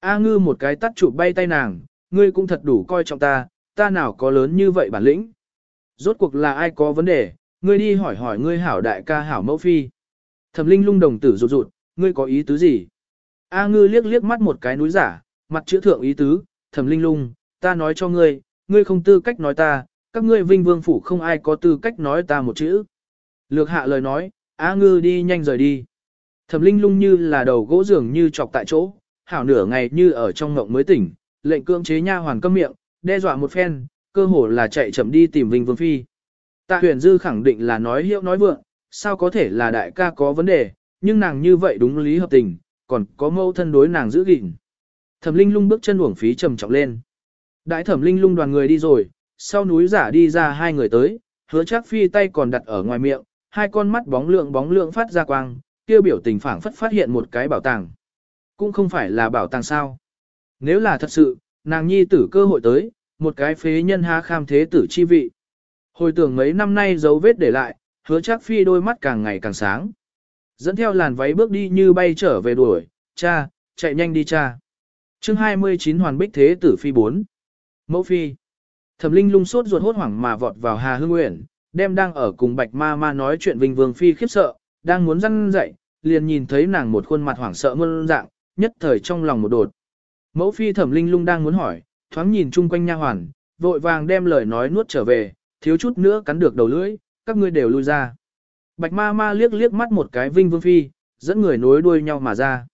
A ngư một cái tắt chụp bay tay nàng, ngươi cũng thật đủ coi trọng ta, ta nào có lớn như vậy bản lĩnh. Rốt cuộc là ai có vấn đề, ngươi đi hỏi hỏi ngươi hảo đại ca hảo mẫu phi. Thẩm linh lung đồng tử rụt rụt, ngươi có ý tứ gì? A ngư liếc liếc mắt một cái núi giả, mặt chữ thượng ý tứ, thẩm linh lung, ta nói cho ngươi, ngươi không tư cách nói ta, các ngươi vinh vương phủ không ai có tư cách nói ta một chữ. Lược hạ lời nói, A ngư đi nhanh rời đi. Thẩm linh lung như là đầu gỗ dường như chọc tại chỗ, hảo nửa ngày như ở trong ngộng mới tỉnh, lệnh cưỡng chế nha hoàn câm miệng, đe dọa một phen, cơ hồ là chạy chậm đi tìm Vinh Vương Phi. Tạ huyền dư khẳng định là nói hiệu nói vượng, sao có thể là đại ca có vấn đề, nhưng nàng như vậy đúng lý hợp tình, còn có mâu thân đối nàng giữ gìn. Thẩm linh lung bước chân uổng phí trầm trọng lên. Đại thẩm linh lung đoàn người đi rồi, sau núi giả đi ra hai người tới, hứa trác phi tay còn đặt ở ngoài miệng, hai con mắt bóng lượng bóng lượng phát ra quang, kia biểu tình phảng phất phát hiện một cái bảo tàng. Cũng không phải là bảo tàng sao. Nếu là thật sự, nàng nhi tử cơ hội tới, một cái phế nhân ha kham thế tử chi vị. Hồi tưởng mấy năm nay dấu vết để lại, hứa chắc phi đôi mắt càng ngày càng sáng. Dẫn theo làn váy bước đi như bay trở về đuổi, cha, chạy nhanh đi cha. chương 29 Hoàn Bích Thế Tử Phi 4. Mẫu Phi. Thẩm Linh lung sốt ruột hốt hoảng mà vọt vào Hà Hương Nguyện, đem đang ở cùng Bạch Ma Ma nói chuyện Vinh Vương Phi khiếp sợ, đang muốn răn dậy, liền nhìn thấy nàng một khuôn mặt hoảng sợ muôn dạng, nhất thời trong lòng một đột. Mẫu Phi Thẩm Linh lung đang muốn hỏi, thoáng nhìn chung quanh nha hoàn, vội vàng đem lời nói nuốt trở về, thiếu chút nữa cắn được đầu lưỡi, các ngươi đều lui ra. Bạch ma ma liếc liếc mắt một cái Vinh Vương Phi, dẫn người nối đuôi nhau mà ra.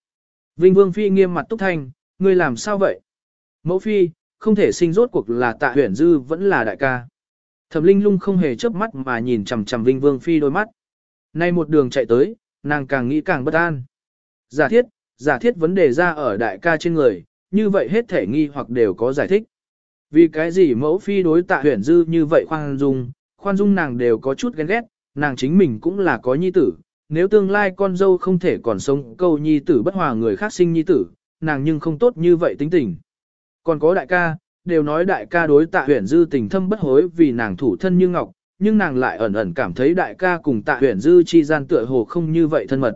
Vinh Vương Phi nghiêm mặt túc thanh, ngươi làm sao vậy? Mẫu Phi, không thể sinh rốt cuộc là tạ huyển dư vẫn là đại ca. Thẩm Linh lung không hề chớp mắt mà nhìn chằm chằm Vinh Vương Phi đôi mắt. Nay một đường chạy tới, nàng càng nghĩ càng bất an. Giả thiết, giả thiết vấn đề ra ở đại ca trên người, như vậy hết thể nghi hoặc đều có giải thích. Vì cái gì mẫu phi đối tạ huyền dư như vậy khoan dung, khoan dung nàng đều có chút ghen ghét, nàng chính mình cũng là có nhi tử, nếu tương lai con dâu không thể còn sống câu nhi tử bất hòa người khác sinh nhi tử, nàng nhưng không tốt như vậy tính tình. Còn có đại ca, đều nói đại ca đối tạ huyền dư tình thâm bất hối vì nàng thủ thân như ngọc, nhưng nàng lại ẩn ẩn cảm thấy đại ca cùng tạ huyền dư chi gian tựa hồ không như vậy thân mật.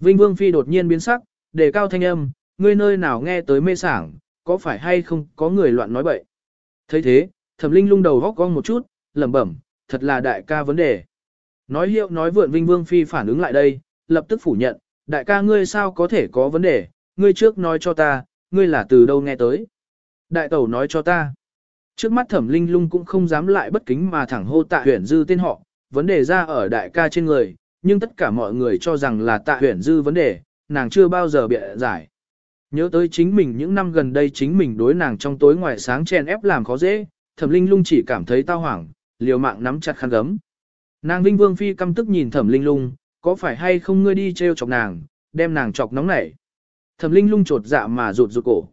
Vinh Vương Phi đột nhiên biến sắc, đề cao thanh âm, ngươi nơi nào nghe tới mê sảng, có phải hay không có người loạn nói bậy. thấy thế, thẩm linh lung đầu góc cong một chút, lẩm bẩm, thật là đại ca vấn đề. Nói hiệu nói vượn Vinh Vương Phi phản ứng lại đây, lập tức phủ nhận, đại ca ngươi sao có thể có vấn đề, ngươi trước nói cho ta, ngươi là từ đâu nghe tới. Đại tẩu nói cho ta. Trước mắt thẩm linh lung cũng không dám lại bất kính mà thẳng hô tạ huyển dư tên họ, vấn đề ra ở đại ca trên người, nhưng tất cả mọi người cho rằng là tạ Huyền dư vấn đề, nàng chưa bao giờ bịa giải. Nhớ tới chính mình những năm gần đây chính mình đối nàng trong tối ngoài sáng chen ép làm khó dễ, thẩm linh lung chỉ cảm thấy tao hoảng, liều mạng nắm chặt khăn gấm. Nàng Vinh Vương Phi căm tức nhìn thẩm linh lung, có phải hay không ngươi đi treo chọc nàng, đem nàng chọc nóng nảy. Thẩm linh lung trột dạ mà rụt rụt cổ.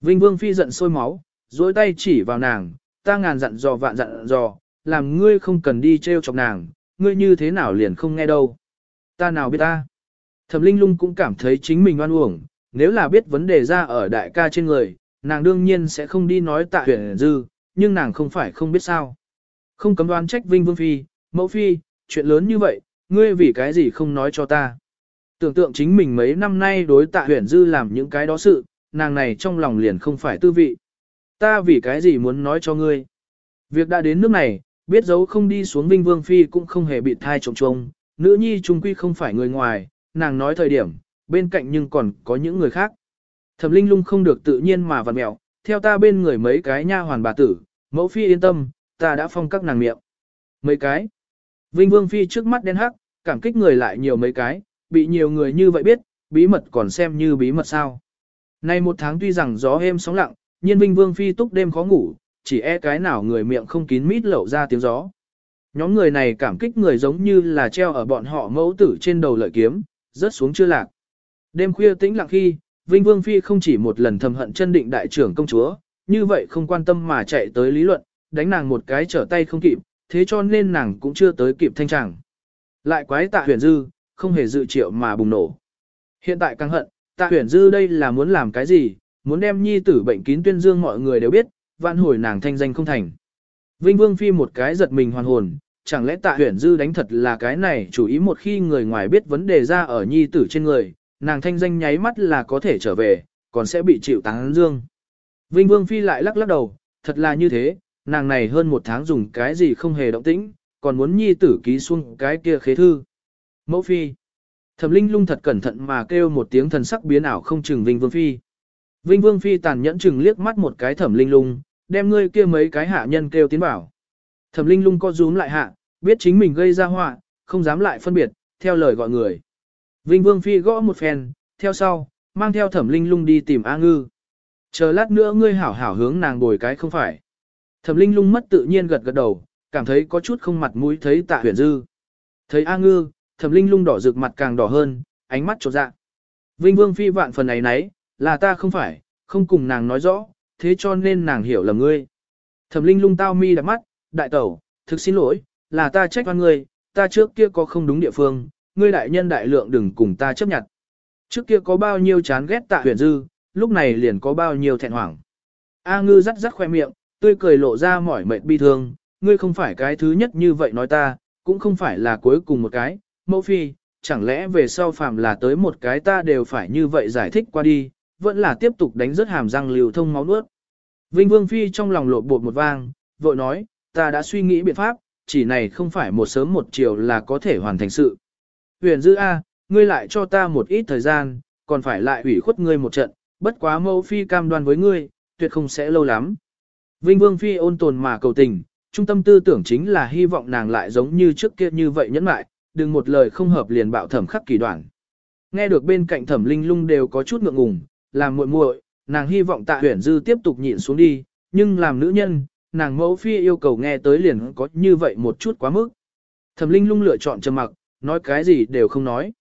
Vinh Vương Phi giận sôi máu, dối tay chỉ vào nàng, ta ngàn dặn dò vạn dặn dò, làm ngươi không cần đi treo chọc nàng, ngươi như thế nào liền không nghe đâu. Ta nào biết ta. Thẩm linh lung cũng cảm thấy chính mình oan uổng, nếu là biết vấn đề ra ở đại ca trên người, nàng đương nhiên sẽ không đi nói tạ huyền dư, nhưng nàng không phải không biết sao. Không cấm đoán trách Vinh Vương Phi, mẫu Phi, chuyện lớn như vậy, ngươi vì cái gì không nói cho ta. Tưởng tượng chính mình mấy năm nay đối tạ huyền dư làm những cái đó sự, nàng này trong lòng liền không phải tư vị. Ta vì cái gì muốn nói cho ngươi. Việc đã đến nước này, biết dấu không đi xuống Vinh Vương Phi cũng không hề bị thai trồng trông, nữ nhi trung quy không phải người ngoài, nàng nói thời điểm, bên cạnh nhưng còn có những người khác. Thẩm Linh Lung không được tự nhiên mà vặn mẹo, theo ta bên người mấy cái nha hoàn bà tử, mẫu phi yên tâm, ta đã phong các nàng miệng. Mấy cái. Vinh Vương Phi trước mắt đen hắc, cảm kích người lại nhiều mấy cái, bị nhiều người như vậy biết, bí mật còn xem như bí mật sao. Nay một tháng tuy rằng gió êm sóng lặng, nhiên Vinh Vương Phi túc đêm khó ngủ, chỉ e cái nào người miệng không kín mít lậu ra tiếng gió. Nhóm người này cảm kích người giống như là treo ở bọn họ mẫu tử trên đầu lợi kiếm, rớt xuống chưa lạc. Đêm khuya tĩnh lặng khi, Vinh Vương Phi không chỉ một lần thầm hận chân định đại trưởng công chúa, như vậy không quan tâm mà chạy tới lý luận, đánh nàng một cái trở tay không kịp, thế cho nên nàng cũng chưa tới kịp thanh tràng. Lại quái tạ huyền dư, không hề dự triệu mà bùng nổ. Hiện tại càng hận, tạ huyền dư đây là muốn làm cái gì, muốn đem nhi tử bệnh kín tuyên dương mọi người đều biết, vạn hồi nàng thanh danh không thành. Vinh Vương Phi một cái giật mình hoàn hồn, chẳng lẽ tạ huyền dư đánh thật là cái này chủ ý một khi người ngoài biết vấn đề ra ở nhi tử trên người, nàng thanh danh nháy mắt là có thể trở về, còn sẽ bị chịu táng dương. Vinh Vương Phi lại lắc lắc đầu, thật là như thế, nàng này hơn một tháng dùng cái gì không hề động tĩnh, còn muốn nhi tử ký xuống cái kia khế thư. Mẫu Phi. Thẩm Linh lung thật cẩn thận mà kêu một tiếng thần sắc biến ảo không chừng Vinh Vương Phi. Vinh Vương Phi tàn nhẫn chừng liếc mắt một cái Thẩm Linh lung, đem ngươi kia mấy cái hạ nhân kêu tiến bảo. Thẩm Linh lung co rúm lại hạ, biết chính mình gây ra họa, không dám lại phân biệt, theo lời gọi người. Vinh Vương Phi gõ một phen, theo sau, mang theo Thẩm Linh lung đi tìm A Ngư. Chờ lát nữa ngươi hảo hảo hướng nàng bồi cái không phải. Thẩm Linh lung mất tự nhiên gật gật đầu, cảm thấy có chút không mặt mũi thấy tạ huyền dư. Thấy A Ngư, Thẩm Linh lung đỏ rực mặt càng đỏ hơn, ánh mắt trột dạ. Vinh Vương Phi vạn phần ấy nấy, là ta không phải, không cùng nàng nói rõ, thế cho nên nàng hiểu lầm ngươi. Thẩm Linh lung tao mi đặt mắt, đại tẩu, thực xin lỗi, là ta trách oan ngươi, ta trước kia có không đúng địa phương, ngươi đại nhân đại lượng đừng cùng ta chấp nhận. Trước kia có bao nhiêu chán ghét tạ huyền dư, lúc này liền có bao nhiêu thẹn hoảng. A ngư rắt rắt khoe miệng, tươi cười lộ ra mỏi mệt bi thương, ngươi không phải cái thứ nhất như vậy nói ta, cũng không phải là cuối cùng một cái, mẫu phi, chẳng lẽ về sau phàm là tới một cái ta đều phải như vậy giải thích qua đi, vẫn là tiếp tục đánh rớt hàm răng liều thông máu nuốt. Vinh Vương Phi trong lòng lộ bột một vang, vội nói, ta đã suy nghĩ biện pháp, chỉ này không phải một sớm một chiều là có thể hoàn thành sự. Huyền dư A, ngươi lại cho ta một ít thời gian, còn phải lại ủy khuất ngươi một trận, bất quá mẫu phi cam đoan với ngươi, tuyệt không sẽ lâu lắm. Vinh Vương Phi ôn tồn mà cầu tình, trung tâm tư tưởng chính là hy vọng nàng lại giống như trước kia như vậy nhẫn mại, đừng một lời không hợp liền bạo thẩm khắc kỳ đoạn. Nghe được bên cạnh thẩm linh lung đều có chút ngượng ngùng, làm muội muội, nàng hy vọng tạ huyền dư tiếp tục nhịn xuống đi, nhưng làm nữ nhân, nàng mẫu phi yêu cầu nghe tới liền có như vậy một chút quá mức. Thẩm linh lung lựa chọn trầm mặc, nói cái gì đều không nói.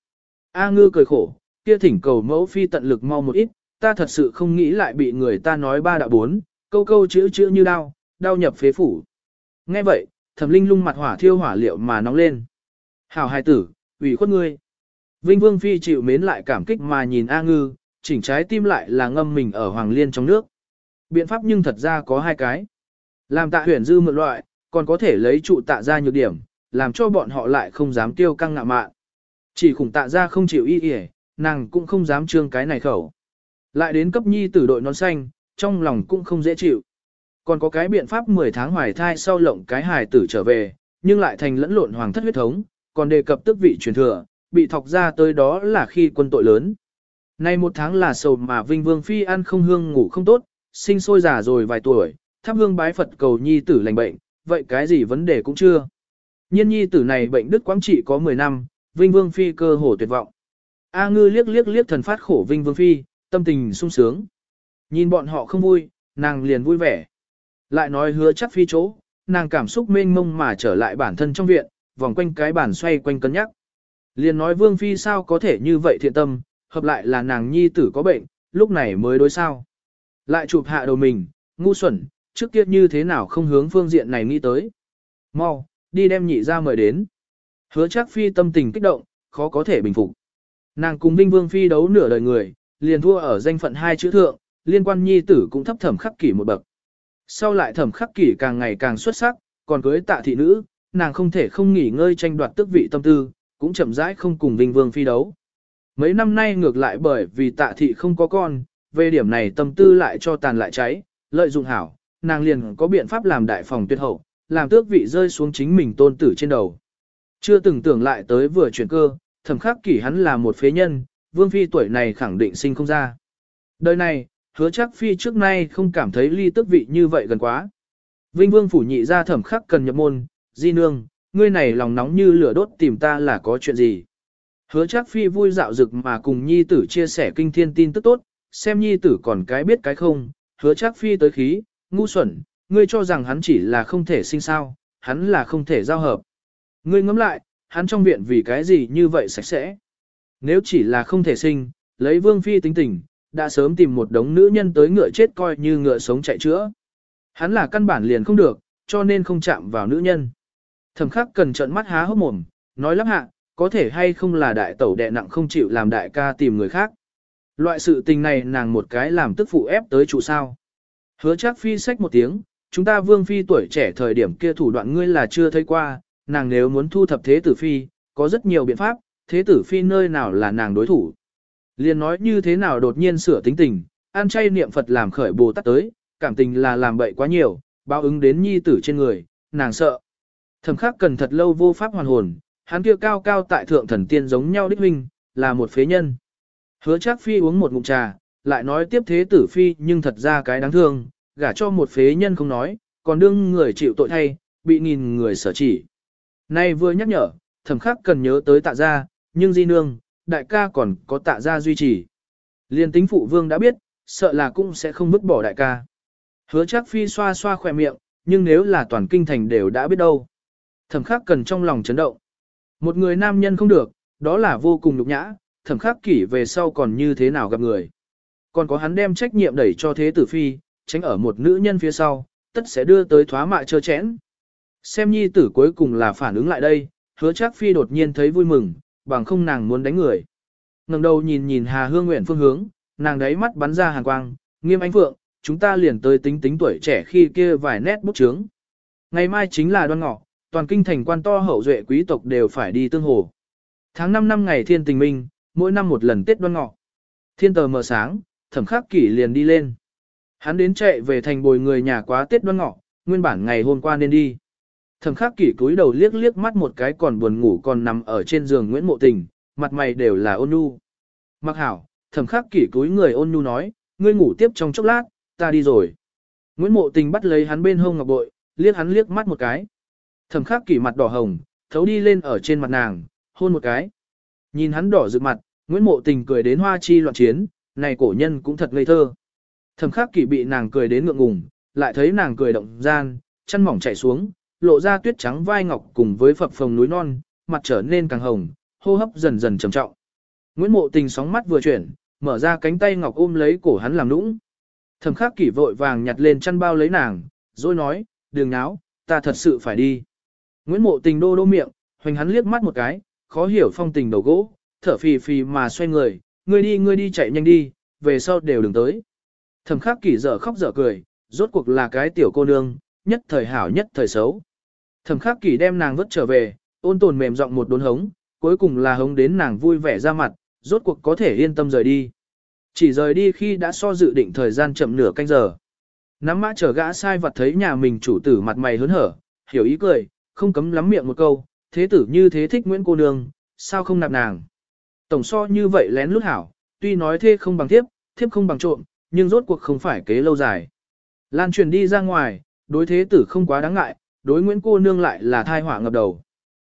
A ngư cười khổ, kia thỉnh cầu mẫu phi tận lực mau một ít, ta thật sự không nghĩ lại bị người ta nói ba đạo bốn, câu câu chữ chữ như đau, đau nhập phế phủ. Nghe vậy, thẩm linh lung mặt hỏa thiêu hỏa liệu mà nóng lên. Hảo hài tử, ủy khuất ngươi. Vinh Vương Phi chịu mến lại cảm kích mà nhìn A Ngư, chỉnh trái tim lại là ngâm mình ở Hoàng Liên trong nước. Biện pháp nhưng thật ra có hai cái. Làm tạ huyền dư mượn loại, còn có thể lấy trụ tạ ra nhược điểm, làm cho bọn họ lại không dám tiêu căng ngạ mạn. Chỉ khủng tạ ra không chịu y y, nàng cũng không dám trương cái này khẩu. Lại đến cấp nhi tử đội nón xanh, trong lòng cũng không dễ chịu. Còn có cái biện pháp 10 tháng hoài thai sau lộng cái hài tử trở về, nhưng lại thành lẫn lộn hoàng thất huyết thống, còn đề cập tức vị truyền thừa, bị thọc ra tới đó là khi quân tội lớn. Nay một tháng là sầu mà Vinh Vương Phi ăn không hương ngủ không tốt, sinh sôi già rồi vài tuổi, thắp hương bái Phật cầu nhi tử lành bệnh, vậy cái gì vấn đề cũng chưa. Nhiên nhi tử này bệnh đức quáng trị có 10 năm, Vinh Vương Phi cơ hồ tuyệt vọng. A ngư liếc liếc liếc thần phát khổ Vinh Vương Phi, tâm tình sung sướng. Nhìn bọn họ không vui, nàng liền vui vẻ. Lại nói hứa chắc phi chỗ, nàng cảm xúc mênh mông mà trở lại bản thân trong viện, vòng quanh cái bản xoay quanh cân nhắc. Liền nói Vương Phi sao có thể như vậy thiện tâm, hợp lại là nàng nhi tử có bệnh, lúc này mới đối sao. Lại chụp hạ đầu mình, ngu xuẩn, trước kia như thế nào không hướng phương diện này nghĩ tới. Mau, đi đem nhị ra mời đến. Hứa chắc Phi tâm tình kích động, khó có thể bình phục. Nàng cùng Vinh Vương Phi đấu nửa đời người, liền thua ở danh phận hai chữ thượng, liên quan nhi tử cũng thấp thẩm khắc kỷ một bậc. Sau lại thẩm khắc kỷ càng ngày càng xuất sắc, còn cưới tạ thị nữ, nàng không thể không nghỉ ngơi tranh đoạt tước vị tâm tư, cũng chậm rãi không cùng Vinh Vương phi đấu. Mấy năm nay ngược lại bởi vì tạ thị không có con, về điểm này tâm tư lại cho tàn lại cháy, lợi dụng hảo, nàng liền có biện pháp làm đại phòng tuyệt hậu, làm tước vị rơi xuống chính mình tôn tử trên đầu. Chưa từng tưởng lại tới vừa chuyển cơ, thẩm khắc kỷ hắn là một phế nhân, vương phi tuổi này khẳng định sinh không ra. Đời này, hứa chắc phi trước nay không cảm thấy ly tước vị như vậy gần quá. Vinh vương phủ nhị ra thẩm khắc cần nhập môn, di nương, ngươi này lòng nóng như lửa đốt tìm ta là có chuyện gì. Hứa chắc phi vui dạo dực mà cùng nhi tử chia sẻ kinh thiên tin tức tốt, xem nhi tử còn cái biết cái không, hứa chắc phi tới khí, ngu xuẩn, ngươi cho rằng hắn chỉ là không thể sinh sao, hắn là không thể giao hợp. Ngươi ngẫm lại, hắn trong viện vì cái gì như vậy sạch sẽ. Nếu chỉ là không thể sinh, lấy vương phi tính tình, đã sớm tìm một đống nữ nhân tới ngựa chết coi như ngựa sống chạy chữa. Hắn là căn bản liền không được, cho nên không chạm vào nữ nhân. Thẩm khắc cần trợn mắt há hốc mồm, nói lắp hạ, có thể hay không là đại tẩu đệ nặng không chịu làm đại ca tìm người khác. Loại sự tình này nàng một cái làm tức phụ ép tới trụ sao. Hứa chắc phi sách một tiếng, chúng ta vương phi tuổi trẻ thời điểm kia thủ đoạn ngươi là chưa thấy qua, nàng nếu muốn thu thập thế tử phi, có rất nhiều biện pháp, thế tử phi nơi nào là nàng đối thủ. Liên nói như thế nào đột nhiên sửa tính tình, an chay niệm Phật làm khởi bồ tát tới, cảm tình là làm bậy quá nhiều, báo ứng đến nhi tử trên người, nàng sợ. Thẩm khắc cần thật lâu vô pháp hoàn hồn, hắn kia cao cao tại thượng thần tiên giống nhau đích huynh, là một phế nhân. Hứa chắc phi uống một ngụm trà, lại nói tiếp thế tử phi nhưng thật ra cái đáng thương, gả cho một phế nhân không nói, còn đương người chịu tội thay, bị nghìn người sở chỉ. Nay vừa nhắc nhở, thẩm khắc cần nhớ tới tạ gia, nhưng di nương, đại ca còn có tạ gia duy trì. Liên tính phụ vương đã biết, sợ là cũng sẽ không vứt bỏ đại ca. Hứa chắc phi xoa xoa khỏe miệng, nhưng nếu là toàn kinh thành đều đã biết đâu. Thẩm khắc cần trong lòng chấn động. Một người nam nhân không được, đó là vô cùng nhục nhã, thẩm khắc kỷ về sau còn như thế nào gặp người. Còn có hắn đem trách nhiệm đẩy cho thế tử phi, tránh ở một nữ nhân phía sau, tất sẽ đưa tới thoá mạ chơ chẽn. Xem nhi tử cuối cùng là phản ứng lại đây, hứa chắc phi đột nhiên thấy vui mừng, bằng không nàng muốn đánh người. ngẩng đầu nhìn nhìn Hà Hương Nguyện phương hướng, nàng đấy mắt bắn ra hàng quang, nghiêm ánh phượng, chúng ta liền tới tính tính tuổi trẻ khi kia vài nét bút chướng. Ngày mai chính là đoan ngọ, toàn kinh thành quan to hậu duệ quý tộc đều phải đi tương hồ. Tháng 5 năm ngày thiên tình minh, mỗi năm một lần Tết đoan ngọ. Thiên tờ mở sáng, thẩm khắc kỷ liền đi lên. Hắn đến chạy về thành bồi người nhà quá Tết đoan ngọ, nguyên bản ngày hôm qua nên đi. Thẩm khắc kỷ cúi đầu liếc liếc mắt một cái còn buồn ngủ còn nằm ở trên giường Nguyễn Mộ Tình, mặt mày đều là ôn nhu. Mặc hảo, thẩm khắc kỷ cúi người ôn nhu nói, ngươi ngủ tiếp trong chốc lát, ta đi rồi. Nguyễn Mộ Tình bắt lấy hắn bên hông ngọc bội, liếc hắn liếc mắt một cái. Thẩm khắc kỷ mặt đỏ hồng, thấu đi lên ở trên mặt nàng, hôn một cái. Nhìn hắn đỏ rực mặt, Nguyễn Mộ Tình cười đến hoa chi loạn chiến, này cổ nhân cũng thật ngây thơ. Thẩm khắc kỷ bị nàng cười đến ngượng ngùng, lại thấy nàng cười động gian, chân mỏng chảy xuống, lộ ra tuyết trắng vai ngọc cùng với phập phồng núi non, mặt trở nên càng hồng, hô hấp dần dần trầm trọng. Nguyễn Mộ Tình sóng mắt vừa chuyển, mở ra cánh tay ngọc ôm lấy cổ hắn làm nũng. Thẩm khắc kỷ vội vàng nhặt lên chăn bao lấy nàng, rồi nói, đường náo, ta thật sự phải đi. Nguyễn Mộ Tình đô đô miệng, hoành hắn liếc mắt một cái, khó hiểu phong tình đầu gỗ, thở phì phì mà xoay người, ngươi đi ngươi đi chạy nhanh đi, về sau đều đừng tới. Thẩm khắc kỷ dở khóc dở cười, rốt cuộc là cái tiểu cô nương, nhất thời hảo nhất thời xấu. Thẩm khắc kỷ đem nàng vứt trở về, ôn tồn mềm giọng một đốn hống, cuối cùng là hống đến nàng vui vẻ ra mặt, rốt cuộc có thể yên tâm rời đi. Chỉ rời đi khi đã so dự định thời gian chậm nửa canh giờ. Nắm mã chờ gã sai vật thấy nhà mình chủ tử mặt mày hớn hở, hiểu ý cười, không cấm lắm miệng một câu, thế tử như thế thích Nguyễn cô nương, sao không nạp nàng. Tổng so như vậy lén lút hảo, tuy nói thế không bằng thiếp, thiếp không bằng trộm, nhưng rốt cuộc không phải kế lâu dài. Lan truyền đi ra ngoài, đối thế tử không quá đáng ngại, đối Nguyễn cô nương lại là thai họa ngập đầu.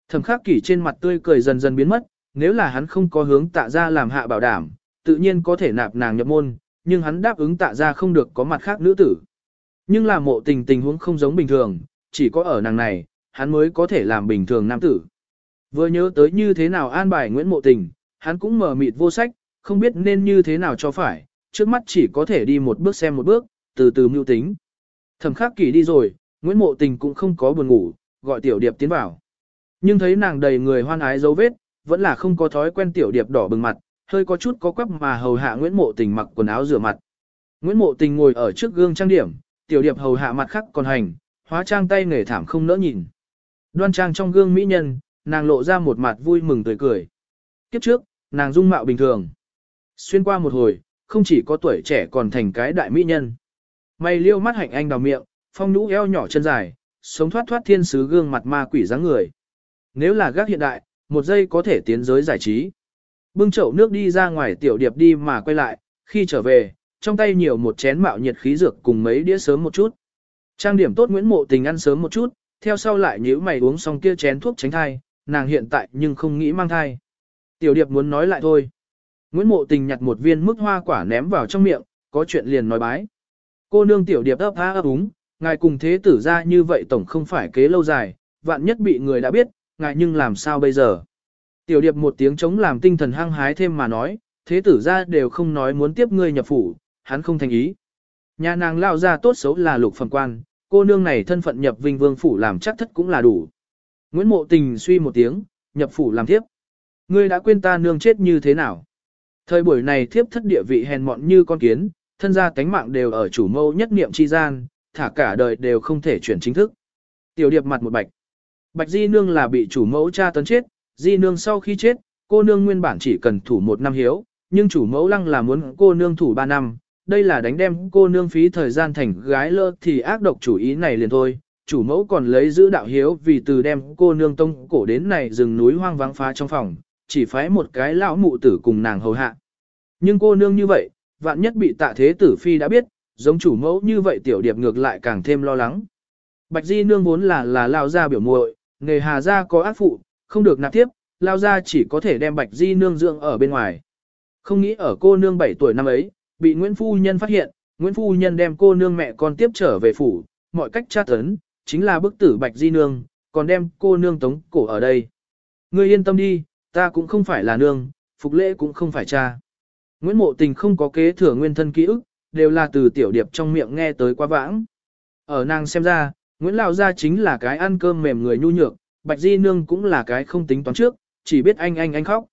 Thẩm khắc kỷ trên mặt tươi cười dần dần biến mất, nếu là hắn không có hướng tạ ra làm hạ bảo đảm, tự nhiên có thể nạp nàng nhập môn, nhưng hắn đáp ứng tạ ra không được có mặt khác nữ tử. Nhưng là mộ tình tình huống không giống bình thường, chỉ có ở nàng này, hắn mới có thể làm bình thường nam tử. Vừa nhớ tới như thế nào an bài Nguyễn Mộ Tình, hắn cũng mở mịt vô sách, không biết nên như thế nào cho phải, trước mắt chỉ có thể đi một bước xem một bước, từ từ mưu tính. Thẩm khắc kỳ đi rồi, Nguyễn Mộ Tình cũng không có buồn ngủ, gọi Tiểu Điệp tiến vào. Nhưng thấy nàng đầy người hoan ái dấu vết, vẫn là không có thói quen Tiểu Điệp đỏ bừng mặt, hơi có chút có quắp mà hầu hạ Nguyễn Mộ Tình mặc quần áo rửa mặt. Nguyễn Mộ Tình ngồi ở trước gương trang điểm, Tiểu Điệp hầu hạ mặt khắc còn hành, hóa trang tay nghề thảm không nỡ nhìn. Đoan trang trong gương mỹ nhân, nàng lộ ra một mặt vui mừng tươi cười. Kiếp trước, nàng dung mạo bình thường. Xuyên qua một hồi, không chỉ có tuổi trẻ còn thành cái đại mỹ nhân. Mày liêu mắt hạnh anh đào miệng, phong nhũ eo nhỏ chân dài, sống thoát thoát thiên sứ gương mặt ma quỷ dáng người. Nếu là gác hiện đại, một giây có thể tiến giới giải trí. Bưng chậu nước đi ra ngoài tiểu điệp đi mà quay lại, khi trở về, trong tay nhiều một chén mạo nhiệt khí dược cùng mấy đĩa sớm một chút. Trang điểm tốt Nguyễn Mộ Tình ăn sớm một chút, theo sau lại nhíu mày uống xong kia chén thuốc tránh thai, nàng hiện tại nhưng không nghĩ mang thai. Tiểu điệp muốn nói lại thôi. Nguyễn Mộ Tình nhặt một viên mức hoa quả ném vào trong miệng, có chuyện liền nói bái. Cô nương tiểu điệp ấp há ấp úng, ngài cùng thế tử ra như vậy tổng không phải kế lâu dài, vạn nhất bị người đã biết, ngài nhưng làm sao bây giờ. Tiểu điệp một tiếng chống làm tinh thần hăng hái thêm mà nói, thế tử ra đều không nói muốn tiếp ngươi nhập phủ, hắn không thành ý. Nhà nàng lao ra tốt xấu là lục phẩm quan, cô nương này thân phận nhập vinh vương phủ làm chắc thất cũng là đủ. Nguyễn Mộ Tình suy một tiếng, nhập phủ làm tiếp. Ngươi đã quên ta nương chết như thế nào? Thời buổi này thiếp thất địa vị hèn mọn như con kiến, thân gia tánh mạng đều ở chủ mâu nhất niệm chi gian, thả cả đời đều không thể chuyển chính thức. Tiểu điệp mặt một bạch. Bạch di nương là bị chủ mẫu cha tấn chết, di nương sau khi chết, cô nương nguyên bản chỉ cần thủ một năm hiếu, nhưng chủ mẫu lăng là muốn cô nương thủ ba năm, đây là đánh đem cô nương phí thời gian thành gái lơ thì ác độc chủ ý này liền thôi. Chủ mẫu còn lấy giữ đạo hiếu vì từ đem cô nương tông cổ đến này rừng núi hoang vắng phá trong phòng, chỉ phái một cái lão mụ tử cùng nàng hầu hạ. Nhưng cô nương như vậy, vạn nhất bị tạ thế tử phi đã biết, giống chủ mẫu như vậy tiểu điệp ngược lại càng thêm lo lắng. Bạch di nương vốn là là lao gia biểu muội, nghề hà gia có ác phụ, không được nạp tiếp, lao gia chỉ có thể đem bạch di nương dưỡng ở bên ngoài. Không nghĩ ở cô nương 7 tuổi năm ấy, bị Nguyễn Phu Nhân phát hiện, Nguyễn Phu Nhân đem cô nương mẹ con tiếp trở về phủ, mọi cách tra tấn, chính là bức tử Bạch Di Nương, còn đem cô nương tống cổ ở đây. Ngươi yên tâm đi, ta cũng không phải là nương, phục lễ cũng không phải cha. Nguyễn Mộ Tình không có kế thừa nguyên thân ký ức, đều là từ tiểu điệp trong miệng nghe tới quá vãng. Ở nàng xem ra, Nguyễn Lão gia chính là cái ăn cơm mềm người nhu nhược, Bạch Di Nương cũng là cái không tính toán trước, chỉ biết anh anh anh khóc.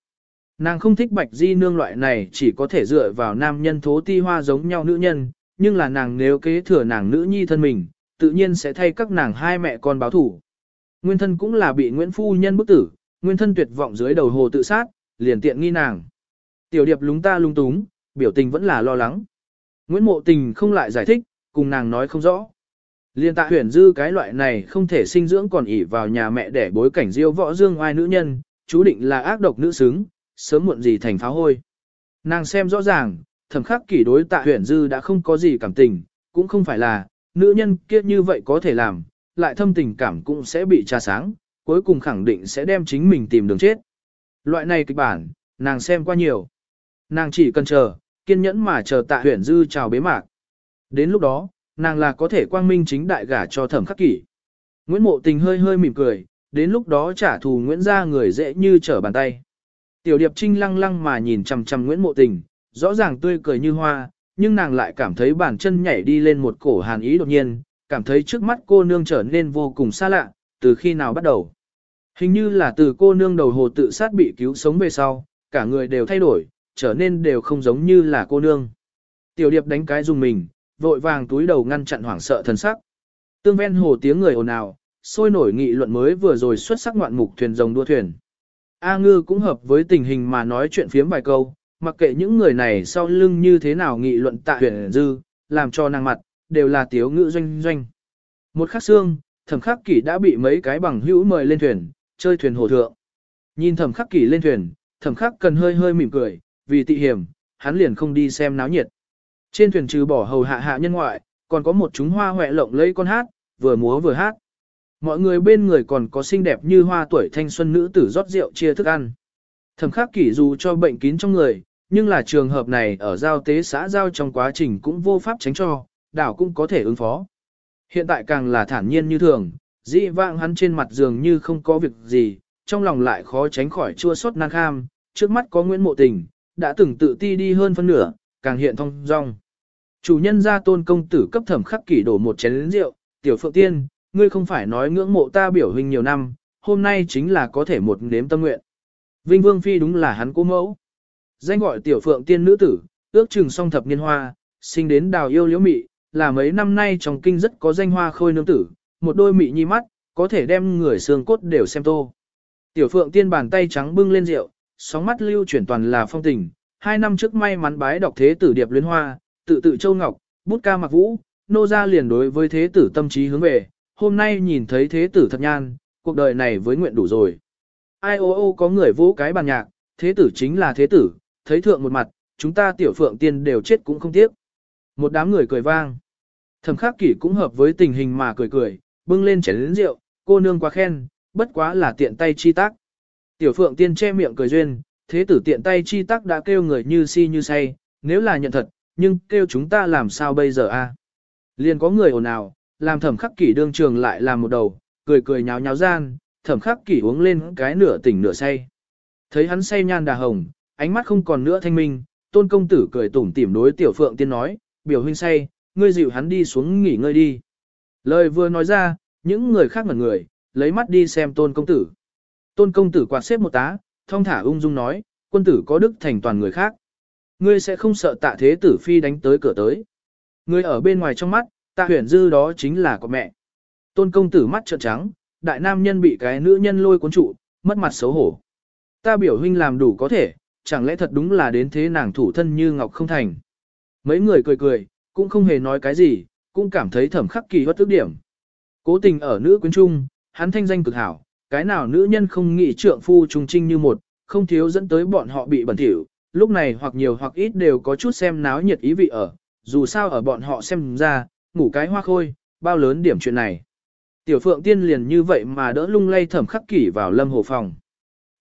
Nàng không thích bạch di nương loại này chỉ có thể dựa vào nam nhân thố ti hoa giống nhau nữ nhân, nhưng là nàng nếu kế thừa nàng nữ nhi thân mình, tự nhiên sẽ thay các nàng hai mẹ con báo thủ. Nguyên thân cũng là bị Nguyễn Phu Nhân bức tử, nguyên thân tuyệt vọng dưới đầu hồ tự sát, liền tiện nghi nàng. Tiểu điệp lúng ta lung túng, biểu tình vẫn là lo lắng. Nguyễn Mộ Tình không lại giải thích, cùng nàng nói không rõ. Liên tạ huyền dư cái loại này không thể sinh dưỡng còn ỉ vào nhà mẹ để bối cảnh diêu võ dương oai nữ nhân, chú định là ác độc nữ xứng, sớm muộn gì thành pháo hôi. Nàng xem rõ ràng, thẩm khắc kỷ đối tạ huyền dư đã không có gì cảm tình, cũng không phải là, nữ nhân kia như vậy có thể làm, lại thâm tình cảm cũng sẽ bị tra sáng, cuối cùng khẳng định sẽ đem chính mình tìm đường chết. Loại này kịch bản, nàng xem qua nhiều. Nàng chỉ cần chờ, kiên nhẫn mà chờ tạ huyền dư chào bế mạc. Đến lúc đó, nàng là có thể quang minh chính đại gả cho thẩm khắc kỷ. Nguyễn Mộ Tình hơi hơi mỉm cười, đến lúc đó trả thù Nguyễn gia người dễ như trở bàn tay. Tiểu Điệp Trinh lăng lăng mà nhìn chằm chằm Nguyễn Mộ Tình, rõ ràng tươi cười như hoa, nhưng nàng lại cảm thấy bàn chân nhảy đi lên một cổ hàn ý đột nhiên, cảm thấy trước mắt cô nương trở nên vô cùng xa lạ, từ khi nào bắt đầu. Hình như là từ cô nương đầu hồ tự sát bị cứu sống về sau, cả người đều thay đổi, trở nên đều không giống như là cô nương. Tiểu điệp đánh cái dùng mình, vội vàng túi đầu ngăn chặn hoảng sợ thần sắc. Tương ven hồ tiếng người ồn ào, sôi nổi nghị luận mới vừa rồi xuất sắc ngoạn mục thuyền rồng đua thuyền. A ngư cũng hợp với tình hình mà nói chuyện phiếm vài câu, mặc kệ những người này sau lưng như thế nào nghị luận tại huyền dư, làm cho nàng mặt, đều là tiếu ngữ doanh doanh. Một khắc xương, thẩm khắc kỷ đã bị mấy cái bằng hữu mời lên thuyền, chơi thuyền hồ thượng. Nhìn thẩm khắc kỷ lên thuyền, thẩm khắc cần hơi hơi mỉm cười, vì tị hiểm, hắn liền không đi xem náo nhiệt. Trên thuyền trừ bỏ hầu hạ hạ nhân ngoại, còn có một chúng hoa hoẹ lộng lấy con hát, vừa múa vừa hát. Mọi người bên người còn có xinh đẹp như hoa tuổi thanh xuân nữ tử rót rượu chia thức ăn. Thẩm khắc kỷ dù cho bệnh kín trong người, nhưng là trường hợp này ở giao tế xã giao trong quá trình cũng vô pháp tránh cho, đảo cũng có thể ứng phó. Hiện tại càng là thản nhiên như thường, dĩ vãng hắn trên mặt dường như không có việc gì, trong lòng lại khó tránh khỏi chua xót nan kham, trước mắt có Nguyễn Mộ Tình, đã từng tự ti đi hơn phân nửa, càng hiện thông dong. Chủ nhân gia tôn công tử cấp thẩm khắc kỷ đổ một chén rượu, tiểu phượng tiên, ngươi không phải nói ngưỡng mộ ta biểu hình nhiều năm, hôm nay chính là có thể một nếm tâm nguyện. Vinh Vương Phi đúng là hắn cố mẫu. Danh gọi tiểu phượng tiên nữ tử, ước chừng song thập niên hoa, sinh đến đào yêu liễu mị, là mấy năm nay trong kinh rất có danh hoa khôi nương tử, một đôi mị nhi mắt, có thể đem người xương cốt đều xem tô. Tiểu phượng tiên bàn tay trắng bưng lên rượu, sóng mắt lưu chuyển toàn là phong tình, hai năm trước may mắn bái đọc thế tử điệp luyến hoa, tự tự châu ngọc, bút ca mặc vũ, nô ra liền đối với thế tử tâm trí hướng về, hôm nay nhìn thấy thế tử thật nhan, cuộc đời này với nguyện đủ rồi. Ai ô ô có người vỗ cái bàn nhạc, thế tử chính là thế tử, thấy thượng một mặt, chúng ta tiểu phượng tiên đều chết cũng không tiếc. Một đám người cười vang. Thẩm khắc kỷ cũng hợp với tình hình mà cười cười, bưng lên chén lĩnh rượu, cô nương quá khen, bất quá là tiện tay chi tác. Tiểu phượng tiên che miệng cười duyên, thế tử tiện tay chi tác đã kêu người như si như say, nếu là nhận thật, nhưng kêu chúng ta làm sao bây giờ a? À? Liền có người ồn ào, làm thẩm khắc kỷ đương trường lại làm một đầu, cười cười nháo nháo gian, thẩm khắc kỷ uống lên cái nửa tỉnh nửa say. Thấy hắn say nhan đà hồng, ánh mắt không còn nữa thanh minh, tôn công tử cười tủm tỉm đối tiểu phượng tiên nói, biểu huynh say, ngươi dịu hắn đi xuống nghỉ ngơi đi. Lời vừa nói ra, những người khác ngẩn người, lấy mắt đi xem tôn công tử. Tôn công tử quạt xếp một tá, thong thả ung dung nói, quân tử có đức thành toàn người khác. Ngươi sẽ không sợ tạ thế tử phi đánh tới cửa tới. Ngươi ở bên ngoài trong mắt, tạ huyền dư đó chính là của mẹ. Tôn công tử mắt trợn trắng, đại nam nhân bị cái nữ nhân lôi cuốn trụ, mất mặt xấu hổ. Ta biểu huynh làm đủ có thể, chẳng lẽ thật đúng là đến thế nàng thủ thân như ngọc không thành. Mấy người cười cười, cũng không hề nói cái gì, cũng cảm thấy thẩm khắc kỳ bất tức điểm. Cố tình ở nữ quyến trung, hắn thanh danh cực hảo, cái nào nữ nhân không nghĩ trượng phu trùng trinh như một, không thiếu dẫn tới bọn họ bị bẩn thỉu, lúc này hoặc nhiều hoặc ít đều có chút xem náo nhiệt ý vị ở, dù sao ở bọn họ xem ra, ngủ cái hoa khôi, bao lớn điểm chuyện này. Tiểu phượng tiên liền như vậy mà đỡ lung lay thẩm khắc kỷ vào lâm hồ phòng.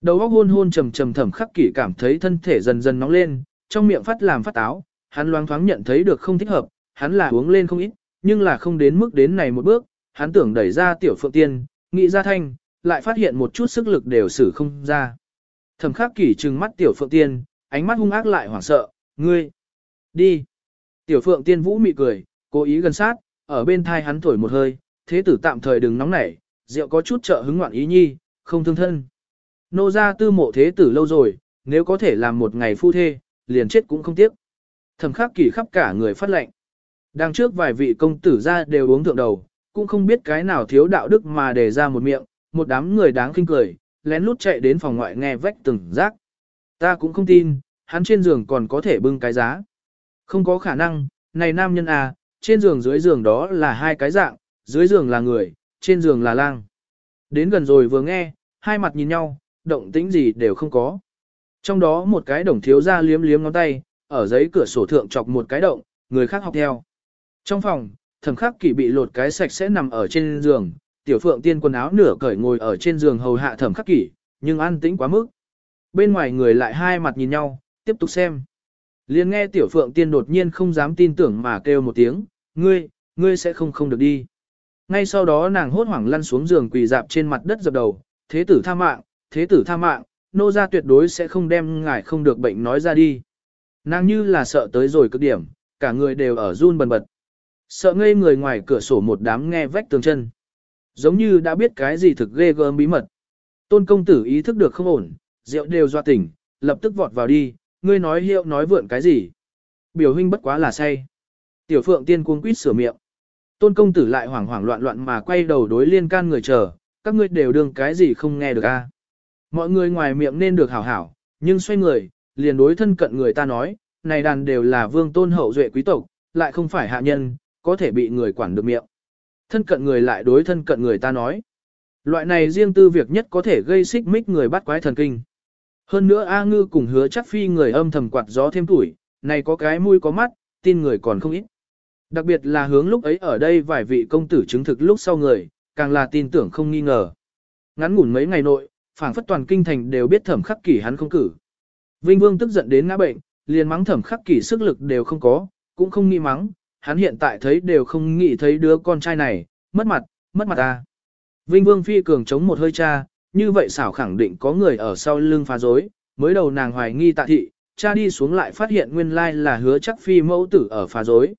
Đầu óc hôn hôn trầm trầm thẩm khắc kỷ cảm thấy thân thể dần dần nóng lên, trong miệng phát làm phát táo, hắn loáng thoáng nhận thấy được không thích hợp, hắn là uống lên không ít, nhưng là không đến mức đến này một bước, hắn tưởng đẩy ra tiểu phượng tiên, nghĩ ra thanh, lại phát hiện một chút sức lực đều xử không ra. Thẩm khắc kỷ trừng mắt tiểu phượng tiên, ánh mắt hung ác lại hoảng sợ, ngươi, đi. Tiểu phượng tiên vũ mị cười, cố ý gần sát, ở bên thai hắn thổi một hơi, thế tử tạm thời đừng nóng nảy, rượu có chút trợ hứng ngoạn ý nhi, không thương thân. Nô ra tư mộ thế tử lâu rồi, nếu có thể làm một ngày phu thê, liền chết cũng không tiếc. Thẩm khắc kỳ khắp cả người phát lệnh. Đằng trước vài vị công tử ra đều uống thượng đầu, cũng không biết cái nào thiếu đạo đức mà để ra một miệng, một đám người đáng khinh cười, lén lút chạy đến phòng ngoại nghe vách từng rác. Ta cũng không tin, hắn trên giường còn có thể bưng cái giá. Không có khả năng, này nam nhân à, trên giường dưới giường đó là hai cái dạng, dưới giường là người, trên giường là lang. Đến gần rồi vừa nghe, hai mặt nhìn nhau, động tĩnh gì đều không có. Trong đó một cái đồng thiếu ra liếm liếm ngón tay, ở giấy cửa sổ thượng chọc một cái động, người khác học theo. Trong phòng, thẩm khắc kỷ bị lột cái sạch sẽ nằm ở trên giường, tiểu phượng tiên quần áo nửa cởi ngồi ở trên giường hầu hạ thẩm khắc kỷ, nhưng an tĩnh quá mức. Bên ngoài người lại hai mặt nhìn nhau, tiếp tục xem. liền nghe tiểu phượng tiên đột nhiên không dám tin tưởng mà kêu một tiếng, ngươi, ngươi sẽ không không được đi. Ngay sau đó nàng hốt hoảng lăn xuống giường quỳ dạp trên mặt đất dập đầu, thế tử tha mạng, thế tử tha mạng, nô gia tuyệt đối sẽ không đem ngài không được bệnh nói ra đi. Nàng như là sợ tới rồi cực điểm, cả người đều ở run bần bật. Sợ ngây người ngoài cửa sổ một đám nghe vách tường chân. Giống như đã biết cái gì thực ghê gớm bí mật. Tôn công tử ý thức được không ổn, rượu đều doa tỉnh, lập tức vọt vào đi, ngươi nói hiệu nói vượn cái gì. Biểu huynh bất quá là say. Tiểu phượng tiên cuống quýt sửa miệng. Tôn công tử lại hoảng hoảng loạn loạn mà quay đầu đối liên can người chờ, các ngươi đều đương cái gì không nghe được a? Mọi người ngoài miệng nên được hảo hảo, nhưng xoay người, liền đối thân cận người ta nói, này đàn đều là vương tôn hậu duệ quý tộc, lại không phải hạ nhân, có thể bị người quản được miệng. Thân cận người lại đối thân cận người ta nói. Loại này riêng tư việc nhất có thể gây xích mích người bắt quái thần kinh. Hơn nữa A Ngư cùng hứa chắc phi người âm thầm quạt gió thêm tuổi, này có cái mũi có mắt, tin người còn không ít. Đặc biệt là hướng lúc ấy ở đây vài vị công tử chứng thực lúc sau người, càng là tin tưởng không nghi ngờ. Ngắn ngủn mấy ngày nội, phảng phất toàn kinh thành đều biết thẩm khắc kỷ hắn không cử. Vinh Vương tức giận đến ngã bệnh, liền mắng thẩm khắc kỷ sức lực đều không có, cũng không nghĩ mắng, hắn hiện tại thấy đều không nghĩ thấy đứa con trai này, mất mặt, mất mặt ta. Vinh Vương phi cường chống một hơi cha, như vậy xảo khẳng định có người ở sau lưng phá rối. mới đầu nàng hoài nghi tạ thị, cha đi xuống lại phát hiện nguyên lai là hứa chắc phi mẫu tử ở phá rối.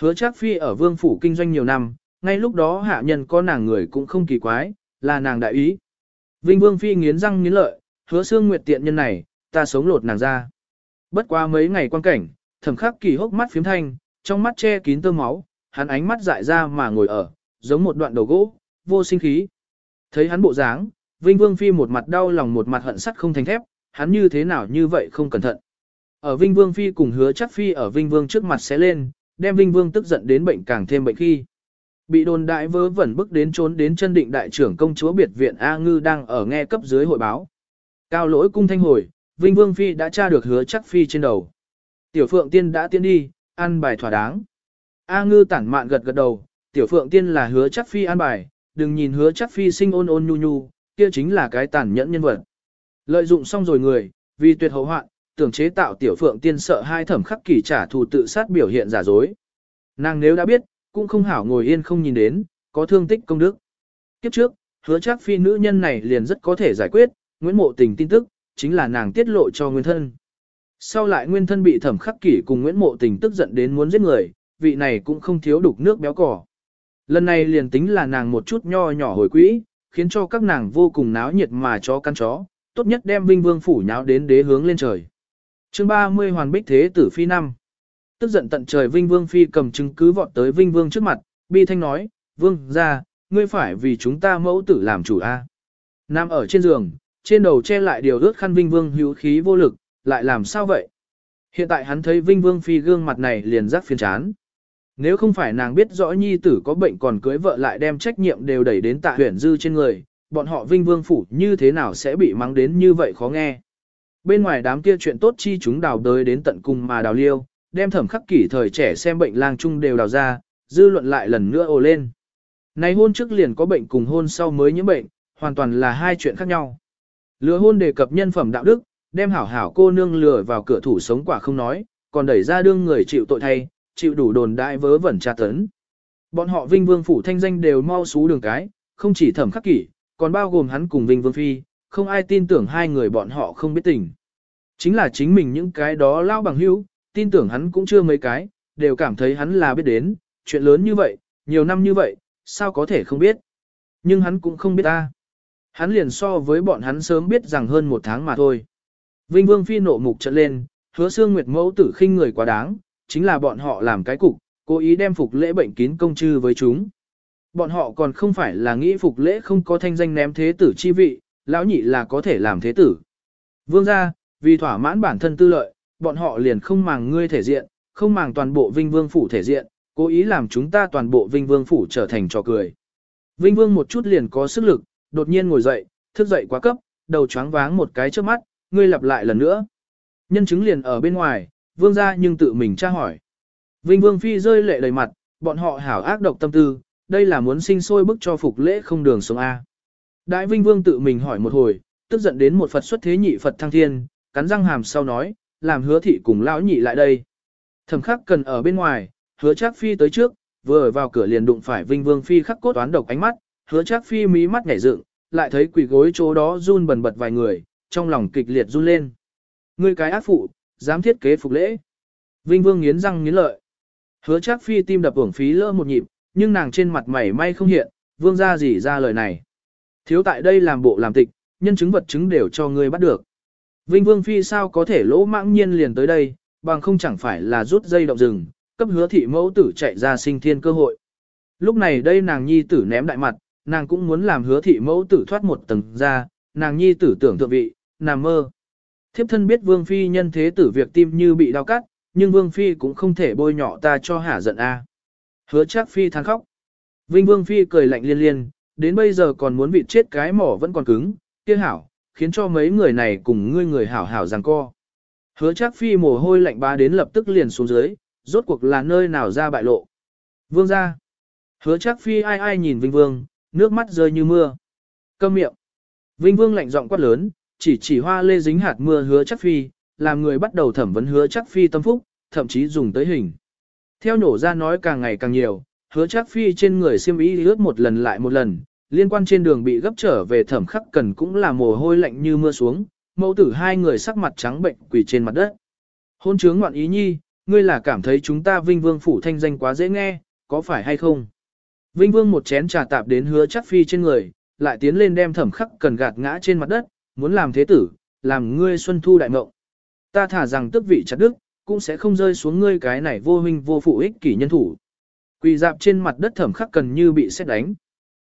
Hứa chắc phi ở vương phủ kinh doanh nhiều năm, ngay lúc đó hạ nhân có nàng người cũng không kỳ quái, là nàng đại ý. Vinh Vương Phi nghiến răng nghiến lợi, hứa xương nguyệt tiện nhân này, ta sống lột nàng ra. Bất qua mấy ngày quan cảnh, thẩm khắc kỳ hốc mắt phím thanh, trong mắt che kín tơ máu, hắn ánh mắt dại ra mà ngồi ở, giống một đoạn đầu gỗ, vô sinh khí. Thấy hắn bộ dáng, Vinh Vương Phi một mặt đau lòng một mặt hận sắt không thành thép, hắn như thế nào như vậy không cẩn thận. Ở Vinh Vương Phi cùng hứa chắc Phi ở Vinh Vương trước mặt sẽ lên, đem Vinh Vương tức giận đến bệnh càng thêm bệnh khi. Bị đồn đại vớ vẩn bức đến trốn đến chân định đại trưởng công chúa biệt viện A Ngư đang ở nghe cấp dưới hội báo. Cao lỗi cung thanh hồi, Vinh Vương Phi đã tra được hứa chắc Phi trên đầu. Tiểu Phượng Tiên đã tiến đi, ăn bài thỏa đáng. A Ngư tản mạn gật gật đầu, Tiểu Phượng Tiên là hứa chắc Phi ăn bài, đừng nhìn hứa chắc Phi sinh ôn ôn nhu nhu, kia chính là cái tàn nhẫn nhân vật. Lợi dụng xong rồi người, vì tuyệt hậu hoạn, tưởng chế tạo Tiểu Phượng Tiên sợ hai thẩm khắc kỳ trả thù tự sát biểu hiện giả dối. Nàng nếu đã biết, cũng không hảo ngồi yên không nhìn đến, có thương tích công đức. Kiếp trước, hứa chắc phi nữ nhân này liền rất có thể giải quyết, Nguyễn Mộ Tình tin tức, chính là nàng tiết lộ cho nguyên thân. Sau lại nguyên thân bị thẩm khắc kỷ cùng Nguyễn Mộ Tình tức giận đến muốn giết người, vị này cũng không thiếu đục nước béo cỏ. Lần này liền tính là nàng một chút nho nhỏ hồi quỹ, khiến cho các nàng vô cùng náo nhiệt mà chó căn chó, tốt nhất đem Vinh Vương phủ nháo đến đế hướng lên trời. Chương 30 Hoàn Bích Thế Tử Phi năm tức giận tận trời Vinh Vương Phi cầm chứng cứ vọt tới Vinh Vương trước mặt, bi thanh nói, Vương, ra, ngươi phải vì chúng ta mẫu tử làm chủ a. Nam ở trên giường, trên đầu che lại điều ướt khăn Vinh Vương hữu khí vô lực, lại làm sao vậy? Hiện tại hắn thấy Vinh Vương Phi gương mặt này liền rắc phiền chán. Nếu không phải nàng biết rõ nhi tử có bệnh còn cưới vợ lại đem trách nhiệm đều đẩy đến tạ huyển dư trên người, bọn họ Vinh Vương Phủ như thế nào sẽ bị mắng đến như vậy khó nghe. Bên ngoài đám kia chuyện tốt chi chúng đào đới đến tận cùng mà đào liêu, đem thẩm khắc kỷ thời trẻ xem bệnh lang chung đều đào ra, dư luận lại lần nữa ồ lên. Này hôn trước liền có bệnh cùng hôn sau mới nhiễm bệnh, hoàn toàn là hai chuyện khác nhau. Lừa hôn đề cập nhân phẩm đạo đức, đem hảo hảo cô nương lừa vào cửa thủ sống quả không nói, còn đẩy ra đương người chịu tội thay, chịu đủ đồn đại vớ vẩn tra tấn. Bọn họ Vinh Vương phủ thanh danh đều mau xú đường cái, không chỉ thẩm khắc kỷ, còn bao gồm hắn cùng Vinh Vương phi, không ai tin tưởng hai người bọn họ không biết tình. Chính là chính mình những cái đó lao bằng hữu, tin tưởng hắn cũng chưa mấy cái, đều cảm thấy hắn là biết đến, chuyện lớn như vậy, nhiều năm như vậy, sao có thể không biết. Nhưng hắn cũng không biết ta. Hắn liền so với bọn hắn sớm biết rằng hơn một tháng mà thôi. Vinh Vương Phi nộ mục trận lên, hứa xương nguyệt mẫu tử khinh người quá đáng, chính là bọn họ làm cái cục, cố ý đem phục lễ bệnh kín công chư với chúng. Bọn họ còn không phải là nghĩ phục lễ không có thanh danh ném thế tử chi vị, lão nhị là có thể làm thế tử. Vương gia, vì thỏa mãn bản thân tư lợi, bọn họ liền không màng ngươi thể diện, không màng toàn bộ Vinh Vương phủ thể diện, cố ý làm chúng ta toàn bộ Vinh Vương phủ trở thành trò cười. Vinh Vương một chút liền có sức lực, đột nhiên ngồi dậy, thức dậy quá cấp, đầu choáng váng một cái trước mắt, ngươi lặp lại lần nữa. Nhân chứng liền ở bên ngoài, vương ra nhưng tự mình tra hỏi. Vinh Vương Phi rơi lệ đầy mặt, bọn họ hảo ác độc tâm tư, đây là muốn sinh sôi bức cho phục lễ không đường sống A. Đại Vinh Vương tự mình hỏi một hồi, tức giận đến một Phật xuất thế nhị Phật thăng thiên, cắn răng hàm sau nói, làm hứa thị cùng lão nhị lại đây. Thẩm khắc cần ở bên ngoài, hứa chắc phi tới trước, vừa ở vào cửa liền đụng phải Vinh Vương phi khắc cốt toán độc ánh mắt, hứa chắc phi mí mắt nhảy dựng, lại thấy quỷ gối chỗ đó run bần bật vài người, trong lòng kịch liệt run lên. Ngươi cái ác phụ, dám thiết kế phục lễ. Vinh Vương nghiến răng nghiến lợi. Hứa chắc phi tim đập uổng phí lỡ một nhịp, nhưng nàng trên mặt mày may không hiện, vương ra gì ra lời này. Thiếu tại đây làm bộ làm tịch, nhân chứng vật chứng đều cho ngươi bắt được. Vinh Vương Phi sao có thể lỗ mãng nhiên liền tới đây, bằng không chẳng phải là rút dây động rừng, cấp hứa thị mẫu tử chạy ra sinh thiên cơ hội. Lúc này đây nàng nhi tử ném đại mặt, nàng cũng muốn làm hứa thị mẫu tử thoát một tầng ra, nàng nhi tử tưởng thượng vị, nằm mơ. Thiếp thân biết Vương Phi nhân thế tử việc tim như bị đau cắt, nhưng Vương Phi cũng không thể bôi nhọ ta cho hả giận a. Hứa chắc Phi than khóc. Vinh Vương Phi cười lạnh liên liên, đến bây giờ còn muốn bị chết cái mỏ vẫn còn cứng, kia hảo, khiến cho mấy người này cùng ngươi người hảo hảo giằng co. Hứa chắc Phi mồ hôi lạnh bá đến lập tức liền xuống dưới, rốt cuộc là nơi nào ra bại lộ. Vương ra. Hứa chắc Phi ai ai nhìn Vinh Vương, nước mắt rơi như mưa. Câm miệng. Vinh Vương lạnh giọng quát lớn, chỉ chỉ hoa lê dính hạt mưa hứa chắc Phi, làm người bắt đầu thẩm vấn hứa chắc Phi tâm phúc, thậm chí dùng tới hình. Theo nổ ra nói càng ngày càng nhiều, hứa chắc phi trên người xiêm y ướt một lần lại một lần, liên quan trên đường bị gấp trở về thẩm khắc cần cũng là mồ hôi lạnh như mưa xuống, mẫu tử hai người sắc mặt trắng bệnh quỳ trên mặt đất. Hôn chướng ngoạn ý nhi, ngươi là cảm thấy chúng ta vinh vương phủ thanh danh quá dễ nghe, có phải hay không? Vinh vương một chén trà tạp đến hứa chắc phi trên người, lại tiến lên đem thẩm khắc cần gạt ngã trên mặt đất, muốn làm thế tử, làm ngươi xuân thu đại mộng. Ta thả rằng tức vị chặt đức, cũng sẽ không rơi xuống ngươi cái này vô huynh vô phụ ích kỷ nhân thủ. Quỳ dạp trên mặt đất thẩm khắc cần như bị xét đánh.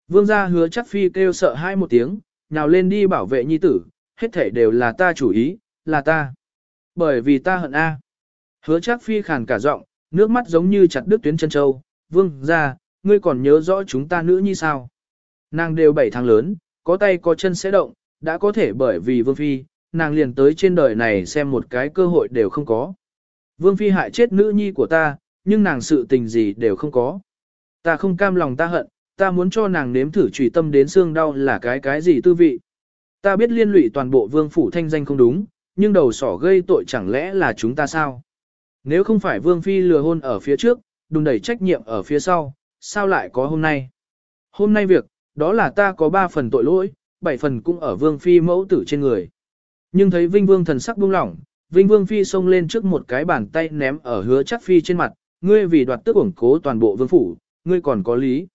Vương gia hứa chắc phi kêu sợ hai một tiếng, nhào lên đi bảo vệ nhi tử, hết thể đều là ta chủ ý, là ta. Bởi vì ta hận A. Hứa chắc phi khàn cả giọng, nước mắt giống như chặt đứt tuyến chân châu. Vương gia, ngươi còn nhớ rõ chúng ta nữ nhi sao? Nàng đều bảy tháng lớn, có tay có chân sẽ động, đã có thể bởi vì vương phi, nàng liền tới trên đời này xem một cái cơ hội đều không có. Vương phi hại chết nữ nhi của ta, nhưng nàng sự tình gì đều không có. Ta không cam lòng ta hận, ta muốn cho nàng nếm thử trùy tâm đến xương đau là cái cái gì tư vị. Ta biết liên lụy toàn bộ vương phủ thanh danh không đúng, nhưng đầu sỏ gây tội chẳng lẽ là chúng ta sao? Nếu không phải vương phi lừa hôn ở phía trước, đùng đẩy trách nhiệm ở phía sau, sao lại có hôm nay? Hôm nay việc, đó là ta có ba phần tội lỗi, bảy phần cũng ở vương phi mẫu tử trên người. Nhưng thấy vinh vương thần sắc buông lỏng, vinh vương phi xông lên trước một cái bàn tay ném ở hứa chắc phi trên mặt, ngươi vì đoạt tước ủng cố toàn bộ vương phủ, ngươi còn có lý.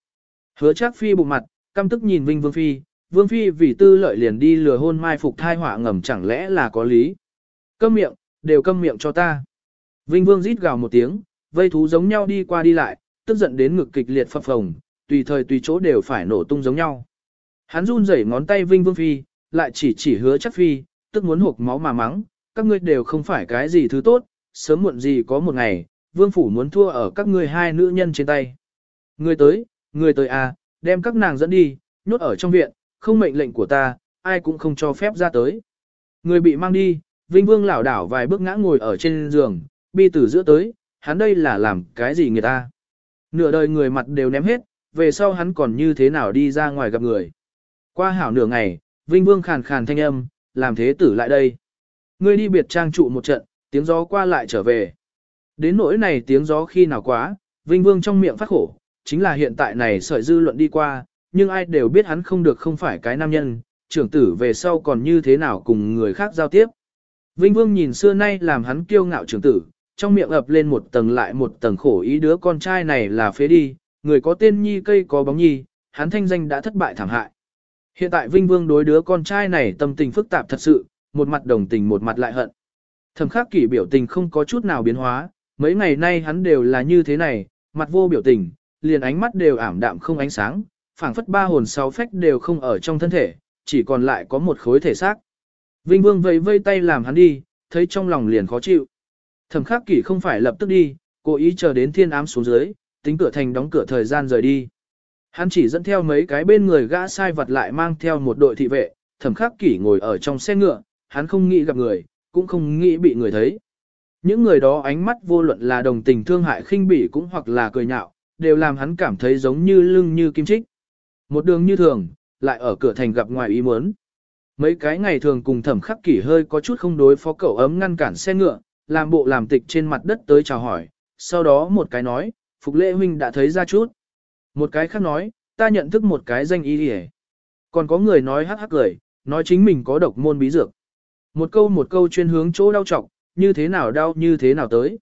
Hứa chắc phi bụng mặt, căm tức nhìn Vinh Vương Phi, Vương Phi vì tư lợi liền đi lừa hôn mai phục thai họa ngầm chẳng lẽ là có lý. Câm miệng, đều câm miệng cho ta. Vinh Vương rít gào một tiếng, vây thú giống nhau đi qua đi lại, tức giận đến ngực kịch liệt phập phồng, tùy thời tùy chỗ đều phải nổ tung giống nhau. Hắn run rẩy ngón tay Vinh Vương Phi, lại chỉ chỉ hứa chắc Phi, tức muốn hộp máu mà mắng, các ngươi đều không phải cái gì thứ tốt, sớm muộn gì có một ngày, vương phủ muốn thua ở các ngươi hai nữ nhân trên tay. Người tới, người tới à, đem các nàng dẫn đi, nhốt ở trong viện, không mệnh lệnh của ta, ai cũng không cho phép ra tới. Người bị mang đi, Vinh Vương lảo đảo vài bước ngã ngồi ở trên giường, bi tử giữa tới, hắn đây là làm cái gì người ta. Nửa đời người mặt đều ném hết, về sau hắn còn như thế nào đi ra ngoài gặp người. Qua hảo nửa ngày, Vinh Vương khàn khàn thanh âm, làm thế tử lại đây. Ngươi đi biệt trang trụ một trận, tiếng gió qua lại trở về. Đến nỗi này tiếng gió khi nào quá, Vinh Vương trong miệng phát khổ, chính là hiện tại này sợi dư luận đi qua, nhưng ai đều biết hắn không được không phải cái nam nhân, trưởng tử về sau còn như thế nào cùng người khác giao tiếp. Vinh Vương nhìn xưa nay làm hắn kiêu ngạo trưởng tử, trong miệng ập lên một tầng lại một tầng khổ ý đứa con trai này là phế đi, người có tên nhi cây có bóng nhi, hắn thanh danh đã thất bại thảm hại. Hiện tại Vinh Vương đối đứa con trai này tâm tình phức tạp thật sự, một mặt đồng tình một mặt lại hận. Thẩm khắc kỷ biểu tình không có chút nào biến hóa, mấy ngày nay hắn đều là như thế này, mặt vô biểu tình, liền ánh mắt đều ảm đạm không ánh sáng, phảng phất ba hồn sáu phách đều không ở trong thân thể, chỉ còn lại có một khối thể xác. Vinh Vương vẫy vây tay làm hắn đi, thấy trong lòng liền khó chịu. Thẩm khắc kỷ không phải lập tức đi, cố ý chờ đến thiên ám xuống dưới, tính cửa thành đóng cửa thời gian rời đi. Hắn chỉ dẫn theo mấy cái bên người gã sai vật lại mang theo một đội thị vệ, thẩm khắc kỷ ngồi ở trong xe ngựa, hắn không nghĩ gặp người, cũng không nghĩ bị người thấy. Những người đó ánh mắt vô luận là đồng tình thương hại khinh bỉ cũng hoặc là cười nhạo, đều làm hắn cảm thấy giống như lưng như kim trích. Một đường như thường, lại ở cửa thành gặp ngoài ý muốn. Mấy cái ngày thường cùng thẩm khắc kỷ hơi có chút không đối phó cậu ấm ngăn cản xe ngựa, làm bộ làm tịch trên mặt đất tới chào hỏi, sau đó một cái nói, Phục Lễ Huynh đã thấy ra chút. Một cái khác nói, ta nhận thức một cái danh y hề. Còn có người nói hắc hắc cười, nói chính mình có độc môn bí dược. Một câu một câu chuyên hướng chỗ đau trọng, như thế nào đau như thế nào tới.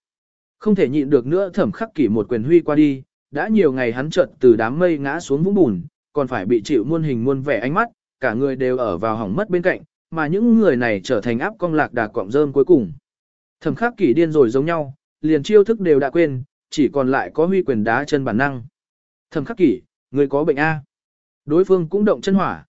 Không thể nhịn được nữa thẩm khắc kỷ một quyền huy qua đi, đã nhiều ngày hắn chợt từ đám mây ngã xuống vũng bùn, còn phải bị chịu muôn hình muôn vẻ ánh mắt, cả người đều ở vào hỏng mất bên cạnh, mà những người này trở thành áp cong lạc đà cọng rơm cuối cùng. Thẩm khắc kỷ điên rồi giống nhau, liền chiêu thức đều đã quên, chỉ còn lại có huy quyền đá chân bản năng. Thẩm khắc kỷ, người có bệnh A. Đối phương cũng động chân hỏa.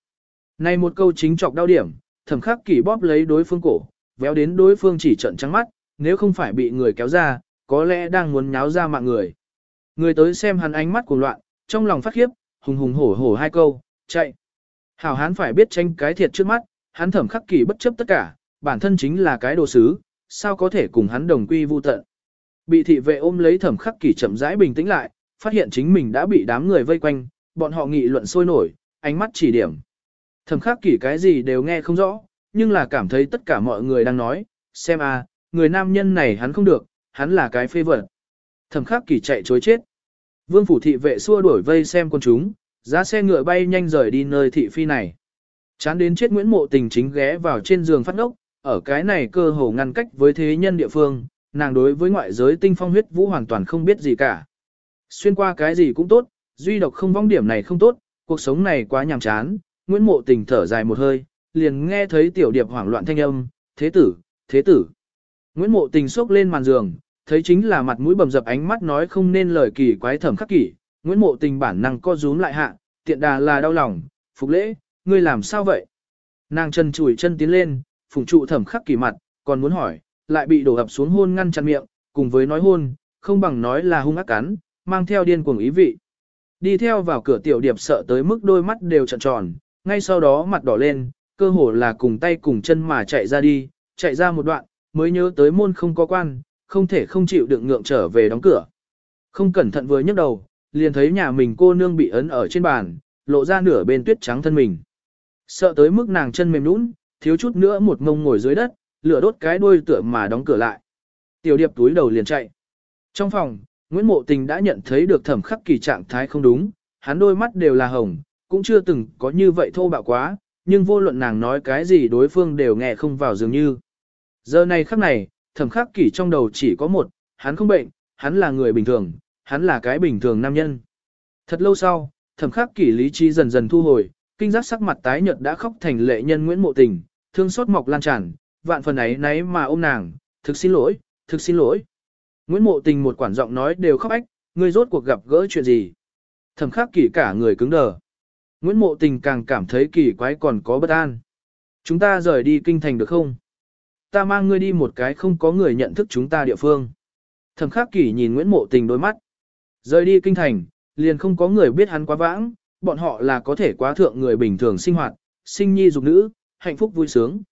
Này một câu chính trọc đau điểm, thẩm khắc kỷ bóp lấy đối phương cổ, véo đến đối phương chỉ trận trắng mắt, nếu không phải bị người kéo ra, có lẽ đang muốn nháo ra mạng người. Người tới xem hắn ánh mắt cuồng loạn, trong lòng phát khiếp, hùng hùng hổ hổ hai câu, chạy. Hảo hán phải biết tranh cái thiệt trước mắt, hắn thẩm khắc kỷ bất chấp tất cả, bản thân chính là cái đồ sứ, sao có thể cùng hắn đồng quy vu tận. Bị thị vệ ôm lấy thẩm khắc kỷ chậm rãi bình tĩnh lại, phát hiện chính mình đã bị đám người vây quanh, bọn họ nghị luận sôi nổi, ánh mắt chỉ điểm. Thẩm khắc kỷ cái gì đều nghe không rõ, nhưng là cảm thấy tất cả mọi người đang nói, xem a, người nam nhân này hắn không được, hắn là cái phê vật. Thẩm khắc kỷ chạy chối chết. Vương phủ thị vệ xua đuổi vây xem con chúng, ra xe ngựa bay nhanh rời đi nơi thị phi này. Chán đến chết Nguyễn Mộ Tình chính ghé vào trên giường phát ốc, ở cái này cơ hồ ngăn cách với thế nhân địa phương, nàng đối với ngoại giới tinh phong huyết vũ hoàn toàn không biết gì cả. Xuyên qua cái gì cũng tốt, duy độc không vong điểm này không tốt, cuộc sống này quá nhàm chán, Nguyễn Mộ Tình thở dài một hơi, liền nghe thấy tiểu điệp hoảng loạn thanh âm, thế tử, thế tử. Nguyễn Mộ Tình xốc lên màn giường, thấy chính là mặt mũi bầm dập ánh mắt nói không nên lời kỳ quái thẩm khắc kỷ, Nguyễn Mộ Tình bản năng co rúm lại hạ, tiện đà là đau lòng, phục lễ, ngươi làm sao vậy? Nàng chân chùi chân tiến lên, Phùng trụ thẩm khắc kỳ mặt, còn muốn hỏi, lại bị đổ ập xuống hôn ngăn chặn miệng, cùng với nói hôn, không bằng nói là hung ác cắn, mang theo điên cuồng ý vị. Đi theo vào cửa tiểu điệp sợ tới mức đôi mắt đều trợn tròn, ngay sau đó mặt đỏ lên, cơ hồ là cùng tay cùng chân mà chạy ra đi, chạy ra một đoạn, mới nhớ tới môn không có quan, không thể không chịu đựng ngượng trở về đóng cửa. Không cẩn thận vừa nhấc đầu, liền thấy nhà mình cô nương bị ấn ở trên bàn, lộ ra nửa bên tuyết trắng thân mình. Sợ tới mức nàng chân mềm nũng, thiếu chút nữa một ngông ngồi dưới đất, lửa đốt cái đuôi tựa mà đóng cửa lại. Tiểu điệp túi đầu liền chạy. Trong phòng, Nguyễn Mộ Tình đã nhận thấy được thẩm khắc kỳ trạng thái không đúng, hắn đôi mắt đều là hồng, cũng chưa từng có như vậy thô bạo quá, nhưng vô luận nàng nói cái gì đối phương đều nghe không vào dường như. Giờ này khắc này, thẩm khắc kỷ trong đầu chỉ có một, hắn không bệnh, hắn là người bình thường, hắn là cái bình thường nam nhân. Thật lâu sau, thẩm khắc kỷ lý trí dần dần thu hồi, kinh giác sắc mặt tái nhợt đã khóc thành lệ nhân Nguyễn Mộ Tình, thương xót mọc lan tràn, vạn phần ấy nấy mà ôm nàng, thực xin lỗi, thực xin lỗi. Nguyễn Mộ Tình một quản giọng nói đều khóc ách, ngươi rốt cuộc gặp gỡ chuyện gì. Thẩm khắc kỷ cả người cứng đờ. Nguyễn Mộ Tình càng cảm thấy kỳ quái còn có bất an. Chúng ta rời đi kinh thành được không? Ta mang ngươi đi một cái không có người nhận thức chúng ta địa phương. Thẩm khắc kỷ nhìn Nguyễn Mộ Tình đôi mắt. Rời đi kinh thành, liền không có người biết hắn quá vãng, bọn họ là có thể quá thượng người bình thường sinh hoạt, sinh nhi dục nữ, hạnh phúc vui sướng.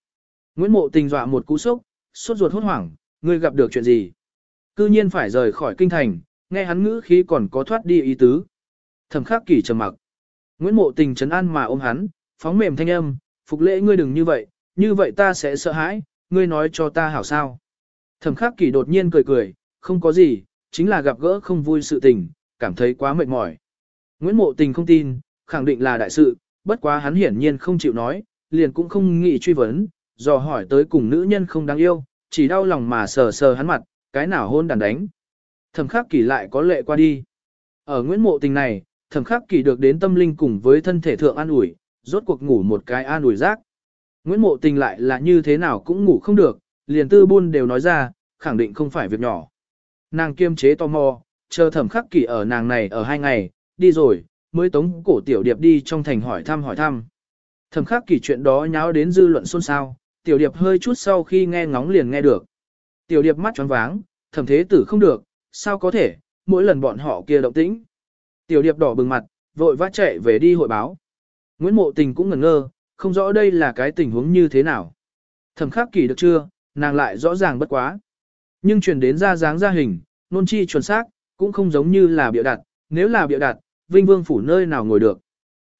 Nguyễn Mộ Tình dọa một cú sốc, sốt ruột hốt hoảng, ngươi gặp được chuyện gì? Cư nhiên phải rời khỏi kinh thành, nghe hắn ngữ khí còn có thoát đi ý tứ. Thẩm khắc kỷ trầm mặc. Nguyễn Mộ Tình trấn an mà ôm hắn, phóng mềm thanh âm, phục lễ ngươi đừng như vậy, như vậy ta sẽ sợ hãi, ngươi nói cho ta hảo sao. Thẩm khắc kỷ đột nhiên cười cười, không có gì, chính là gặp gỡ không vui sự tình, cảm thấy quá mệt mỏi. Nguyễn Mộ Tình không tin, khẳng định là đại sự, bất quá hắn hiển nhiên không chịu nói, liền cũng không nghĩ truy vấn, dò hỏi tới cùng nữ nhân không đáng yêu, chỉ đau lòng mà sờ sờ hắn mặt, cái nào hôn đàn đánh. Thẩm khắc kỷ lại có lệ qua đi. Ở Nguyễn Mộ Tình này, thẩm khắc kỷ được đến tâm linh cùng với thân thể thượng an ủi, rốt cuộc ngủ một cái an ủi rác. Nguyễn Mộ Tình lại là như thế nào cũng ngủ không được, liền tư buôn đều nói ra, khẳng định không phải việc nhỏ. Nàng kiêm chế tò mò, chờ thẩm khắc kỷ ở nàng này ở hai ngày, đi rồi, mới tống cổ tiểu điệp đi trong thành hỏi thăm hỏi thăm. Thẩm khắc Kỳ chuyện đó nháo đến dư luận xôn xao, tiểu điệp hơi chút sau khi nghe ngóng liền nghe được. Tiểu điệp mắt tròn váng, thẩm thế tử không được, sao có thể, mỗi lần bọn họ kia động tĩnh. Tiểu điệp đỏ bừng mặt, vội vã chạy về đi hội báo. Nguyễn Mộ Tình cũng ngẩn ngơ, không rõ đây là cái tình huống như thế nào. Thẩm khắc Kỳ được chưa, nàng lại rõ ràng bất quá. Nhưng truyền đến ra dáng ra hình, nôn chi chuẩn xác, cũng không giống như là biểu đặt, nếu là bịa đặt, Vinh Vương phủ nơi nào ngồi được.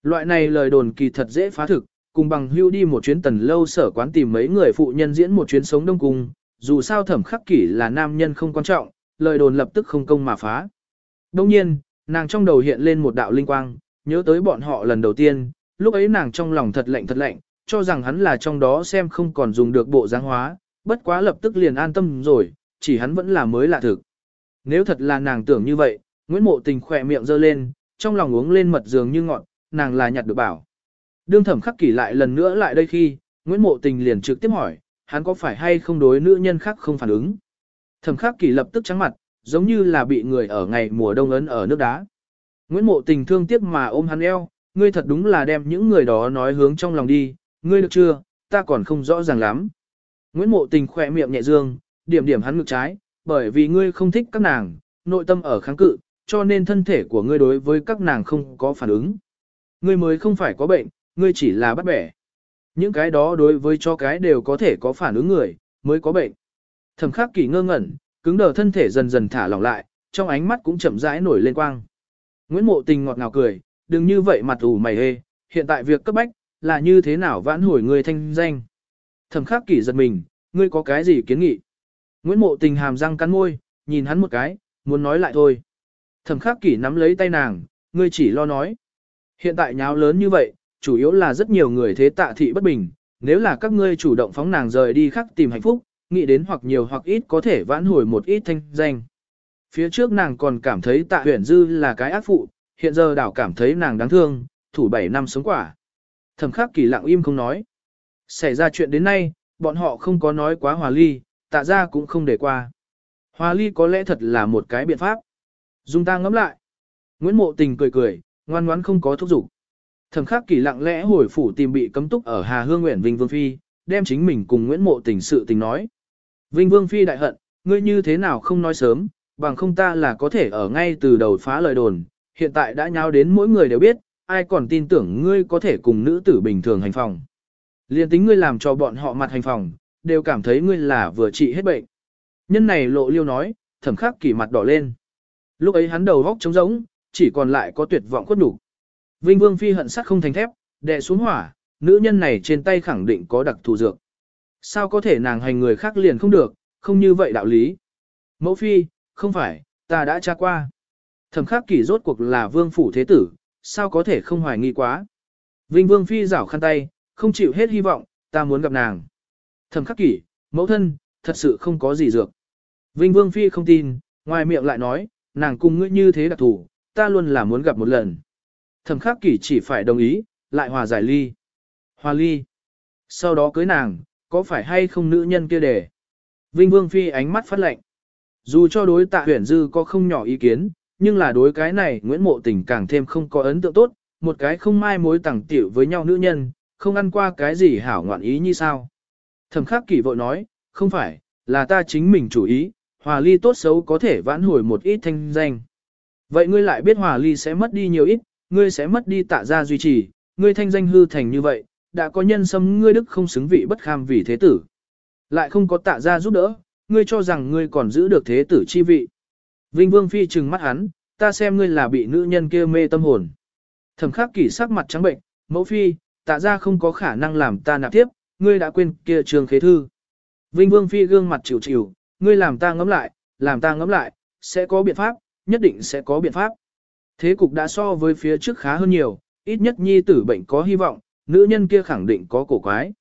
Loại này lời đồn kỳ thật dễ phá thực, cùng bằng hưu đi một chuyến tần lâu sở quán tìm mấy người phụ nhân diễn một chuyến sống đông cung, dù sao thẩm khắc kỷ là nam nhân không quan trọng, lời đồn lập tức không công mà phá. Đông nhiên, nàng trong đầu hiện lên một đạo linh quang, nhớ tới bọn họ lần đầu tiên, lúc ấy nàng trong lòng thật lạnh thật lạnh, cho rằng hắn là trong đó xem không còn dùng được bộ dáng hóa, bất quá lập tức liền an tâm rồi, chỉ hắn vẫn là mới lạ thực. Nếu thật là nàng tưởng như vậy, Nguyễn Mộ Tình khỏe miệng giơ lên, trong lòng uống lên mật dường như ngọn, nàng là nhặt được bảo. Đương thẩm khắc kỷ lại lần nữa lại đây khi, Nguyễn Mộ Tình liền trực tiếp hỏi, hắn có phải hay không đối nữ nhân khác không phản ứng. Thẩm khắc kỷ lập tức trắng mặt, giống như là bị người ở ngày mùa đông ấn ở nước đá. Nguyễn Mộ Tình thương tiếc mà ôm hắn eo, ngươi thật đúng là đem những người đó nói hướng trong lòng đi, ngươi được chưa, ta còn không rõ ràng lắm. Nguyễn Mộ Tình khỏe miệng nhẹ dương, điểm điểm hắn ngực trái, bởi vì ngươi không thích các nàng, nội tâm ở kháng cự, cho nên thân thể của ngươi đối với các nàng không có phản ứng. Ngươi mới không phải có bệnh, ngươi chỉ là bắt bẻ. Những cái đó đối với cho cái đều có thể có phản ứng người, mới có bệnh. Thẩm khắc kỳ ngơ ngẩn, cứng đờ thân thể dần dần thả lỏng lại, trong ánh mắt cũng chậm rãi nổi lên quang. Nguyễn Mộ Tình ngọt ngào cười, đừng như vậy mặt ủ mày hê, hiện tại việc cấp bách, là như thế nào vãn hồi ngươi thanh danh. Thẩm khắc kỳ giật mình, ngươi có cái gì kiến nghị? Nguyễn Mộ Tình hàm răng cắn môi, nhìn hắn một cái, muốn nói lại thôi. Thẩm khắc kỷ nắm lấy tay nàng, ngươi chỉ lo nói. Hiện tại nháo lớn như vậy, chủ yếu là rất nhiều người thế tạ thị bất bình, nếu là các ngươi chủ động phóng nàng rời đi khắc tìm hạnh phúc, nghĩ đến hoặc nhiều hoặc ít có thể vãn hồi một ít thanh danh. Phía trước nàng còn cảm thấy tạ huyền dư là cái ác phụ, hiện giờ đảo cảm thấy nàng đáng thương, thủ 7 năm sống quả. Thẩm khắc kỳ lặng im không nói. Xảy ra chuyện đến nay, bọn họ không có nói quá hòa ly, tạ ra cũng không để qua. Hòa ly có lẽ thật là một cái biện pháp. Dung ta ngẫm lại. Nguyễn Mộ Tình cười cười, ngoan ngoãn không có thúc giục. Thẩm Khắc Kỳ lặng lẽ hồi phủ tìm bị cấm túc ở Hà Hương Uyển Vinh Vương phi, đem chính mình cùng Nguyễn Mộ Tình sự tình nói. Vinh Vương phi đại hận, ngươi như thế nào không nói sớm, bằng không ta là có thể ở ngay từ đầu phá lời đồn, hiện tại đã nháo đến mỗi người đều biết, ai còn tin tưởng ngươi có thể cùng nữ tử bình thường hành phòng. Liên tính ngươi làm cho bọn họ mặt hành phòng, đều cảm thấy ngươi là vừa trị hết bệnh. Nhân này lộ liêu nói, thẩm khắc kỳ mặt đỏ lên. Lúc ấy hắn đầu góc trống rỗng, chỉ còn lại có tuyệt vọng khuất đủ. Vinh Vương phi hận sắc không thành thép, đè xuống hỏa, nữ nhân này trên tay khẳng định có đặc thù dược. Sao có thể nàng hành người khác liền không được, không như vậy đạo lý. Mẫu phi, không phải, ta đã tra qua. Thẩm khắc kỷ rốt cuộc là vương phủ thế tử, sao có thể không hoài nghi quá. Vinh Vương phi rảo khăn tay, không chịu hết hy vọng, ta muốn gặp nàng. Thẩm khắc kỷ, mẫu thân, thật sự không có gì dược. Vinh Vương phi không tin, ngoài miệng lại nói, nàng cùng ngươi như thế đặc thủ, ta luôn là muốn gặp một lần. Thẩm khắc kỷ chỉ phải đồng ý, lại hòa giải ly. Hòa ly. Sau đó cưới nàng, có phải hay không nữ nhân kia để. Vinh Vương Phi ánh mắt phát lệnh. Dù cho đối tạ huyền dư có không nhỏ ý kiến, nhưng là đối cái này Nguyễn Mộ Tình càng thêm không có ấn tượng tốt, một cái không mai mối tẳng tiểu với nhau nữ nhân, không ăn qua cái gì hảo ngoạn ý như sao. Thẩm khắc kỷ vội nói, không phải, là ta chính mình chủ ý, hòa ly tốt xấu có thể vãn hồi một ít thanh danh. Vậy ngươi lại biết hòa ly sẽ mất đi nhiều ít, ngươi sẽ mất đi tạ gia duy trì, ngươi thanh danh hư thành như vậy, đã có nhân xâm ngươi đức không xứng vị bất kham vì thế tử. Lại không có tạ gia giúp đỡ, ngươi cho rằng ngươi còn giữ được thế tử chi vị. Vinh Vương Phi trừng mắt hắn, ta xem ngươi là bị nữ nhân kia mê tâm hồn. Thẩm khắc kỷ sắc mặt trắng bệnh, mẫu phi, tạ gia không có khả năng làm ta nạp tiếp, ngươi đã quên kia trường khế thư. Vinh Vương Phi gương mặt chịu chịu, ngươi làm ta ngẫm lại, làm ta ngẫm lại, sẽ có biện pháp, nhất định sẽ có biện pháp. Thế cục đã so với phía trước khá hơn nhiều, ít nhất nhi tử bệnh có hy vọng, nữ nhân kia khẳng định có cổ quái.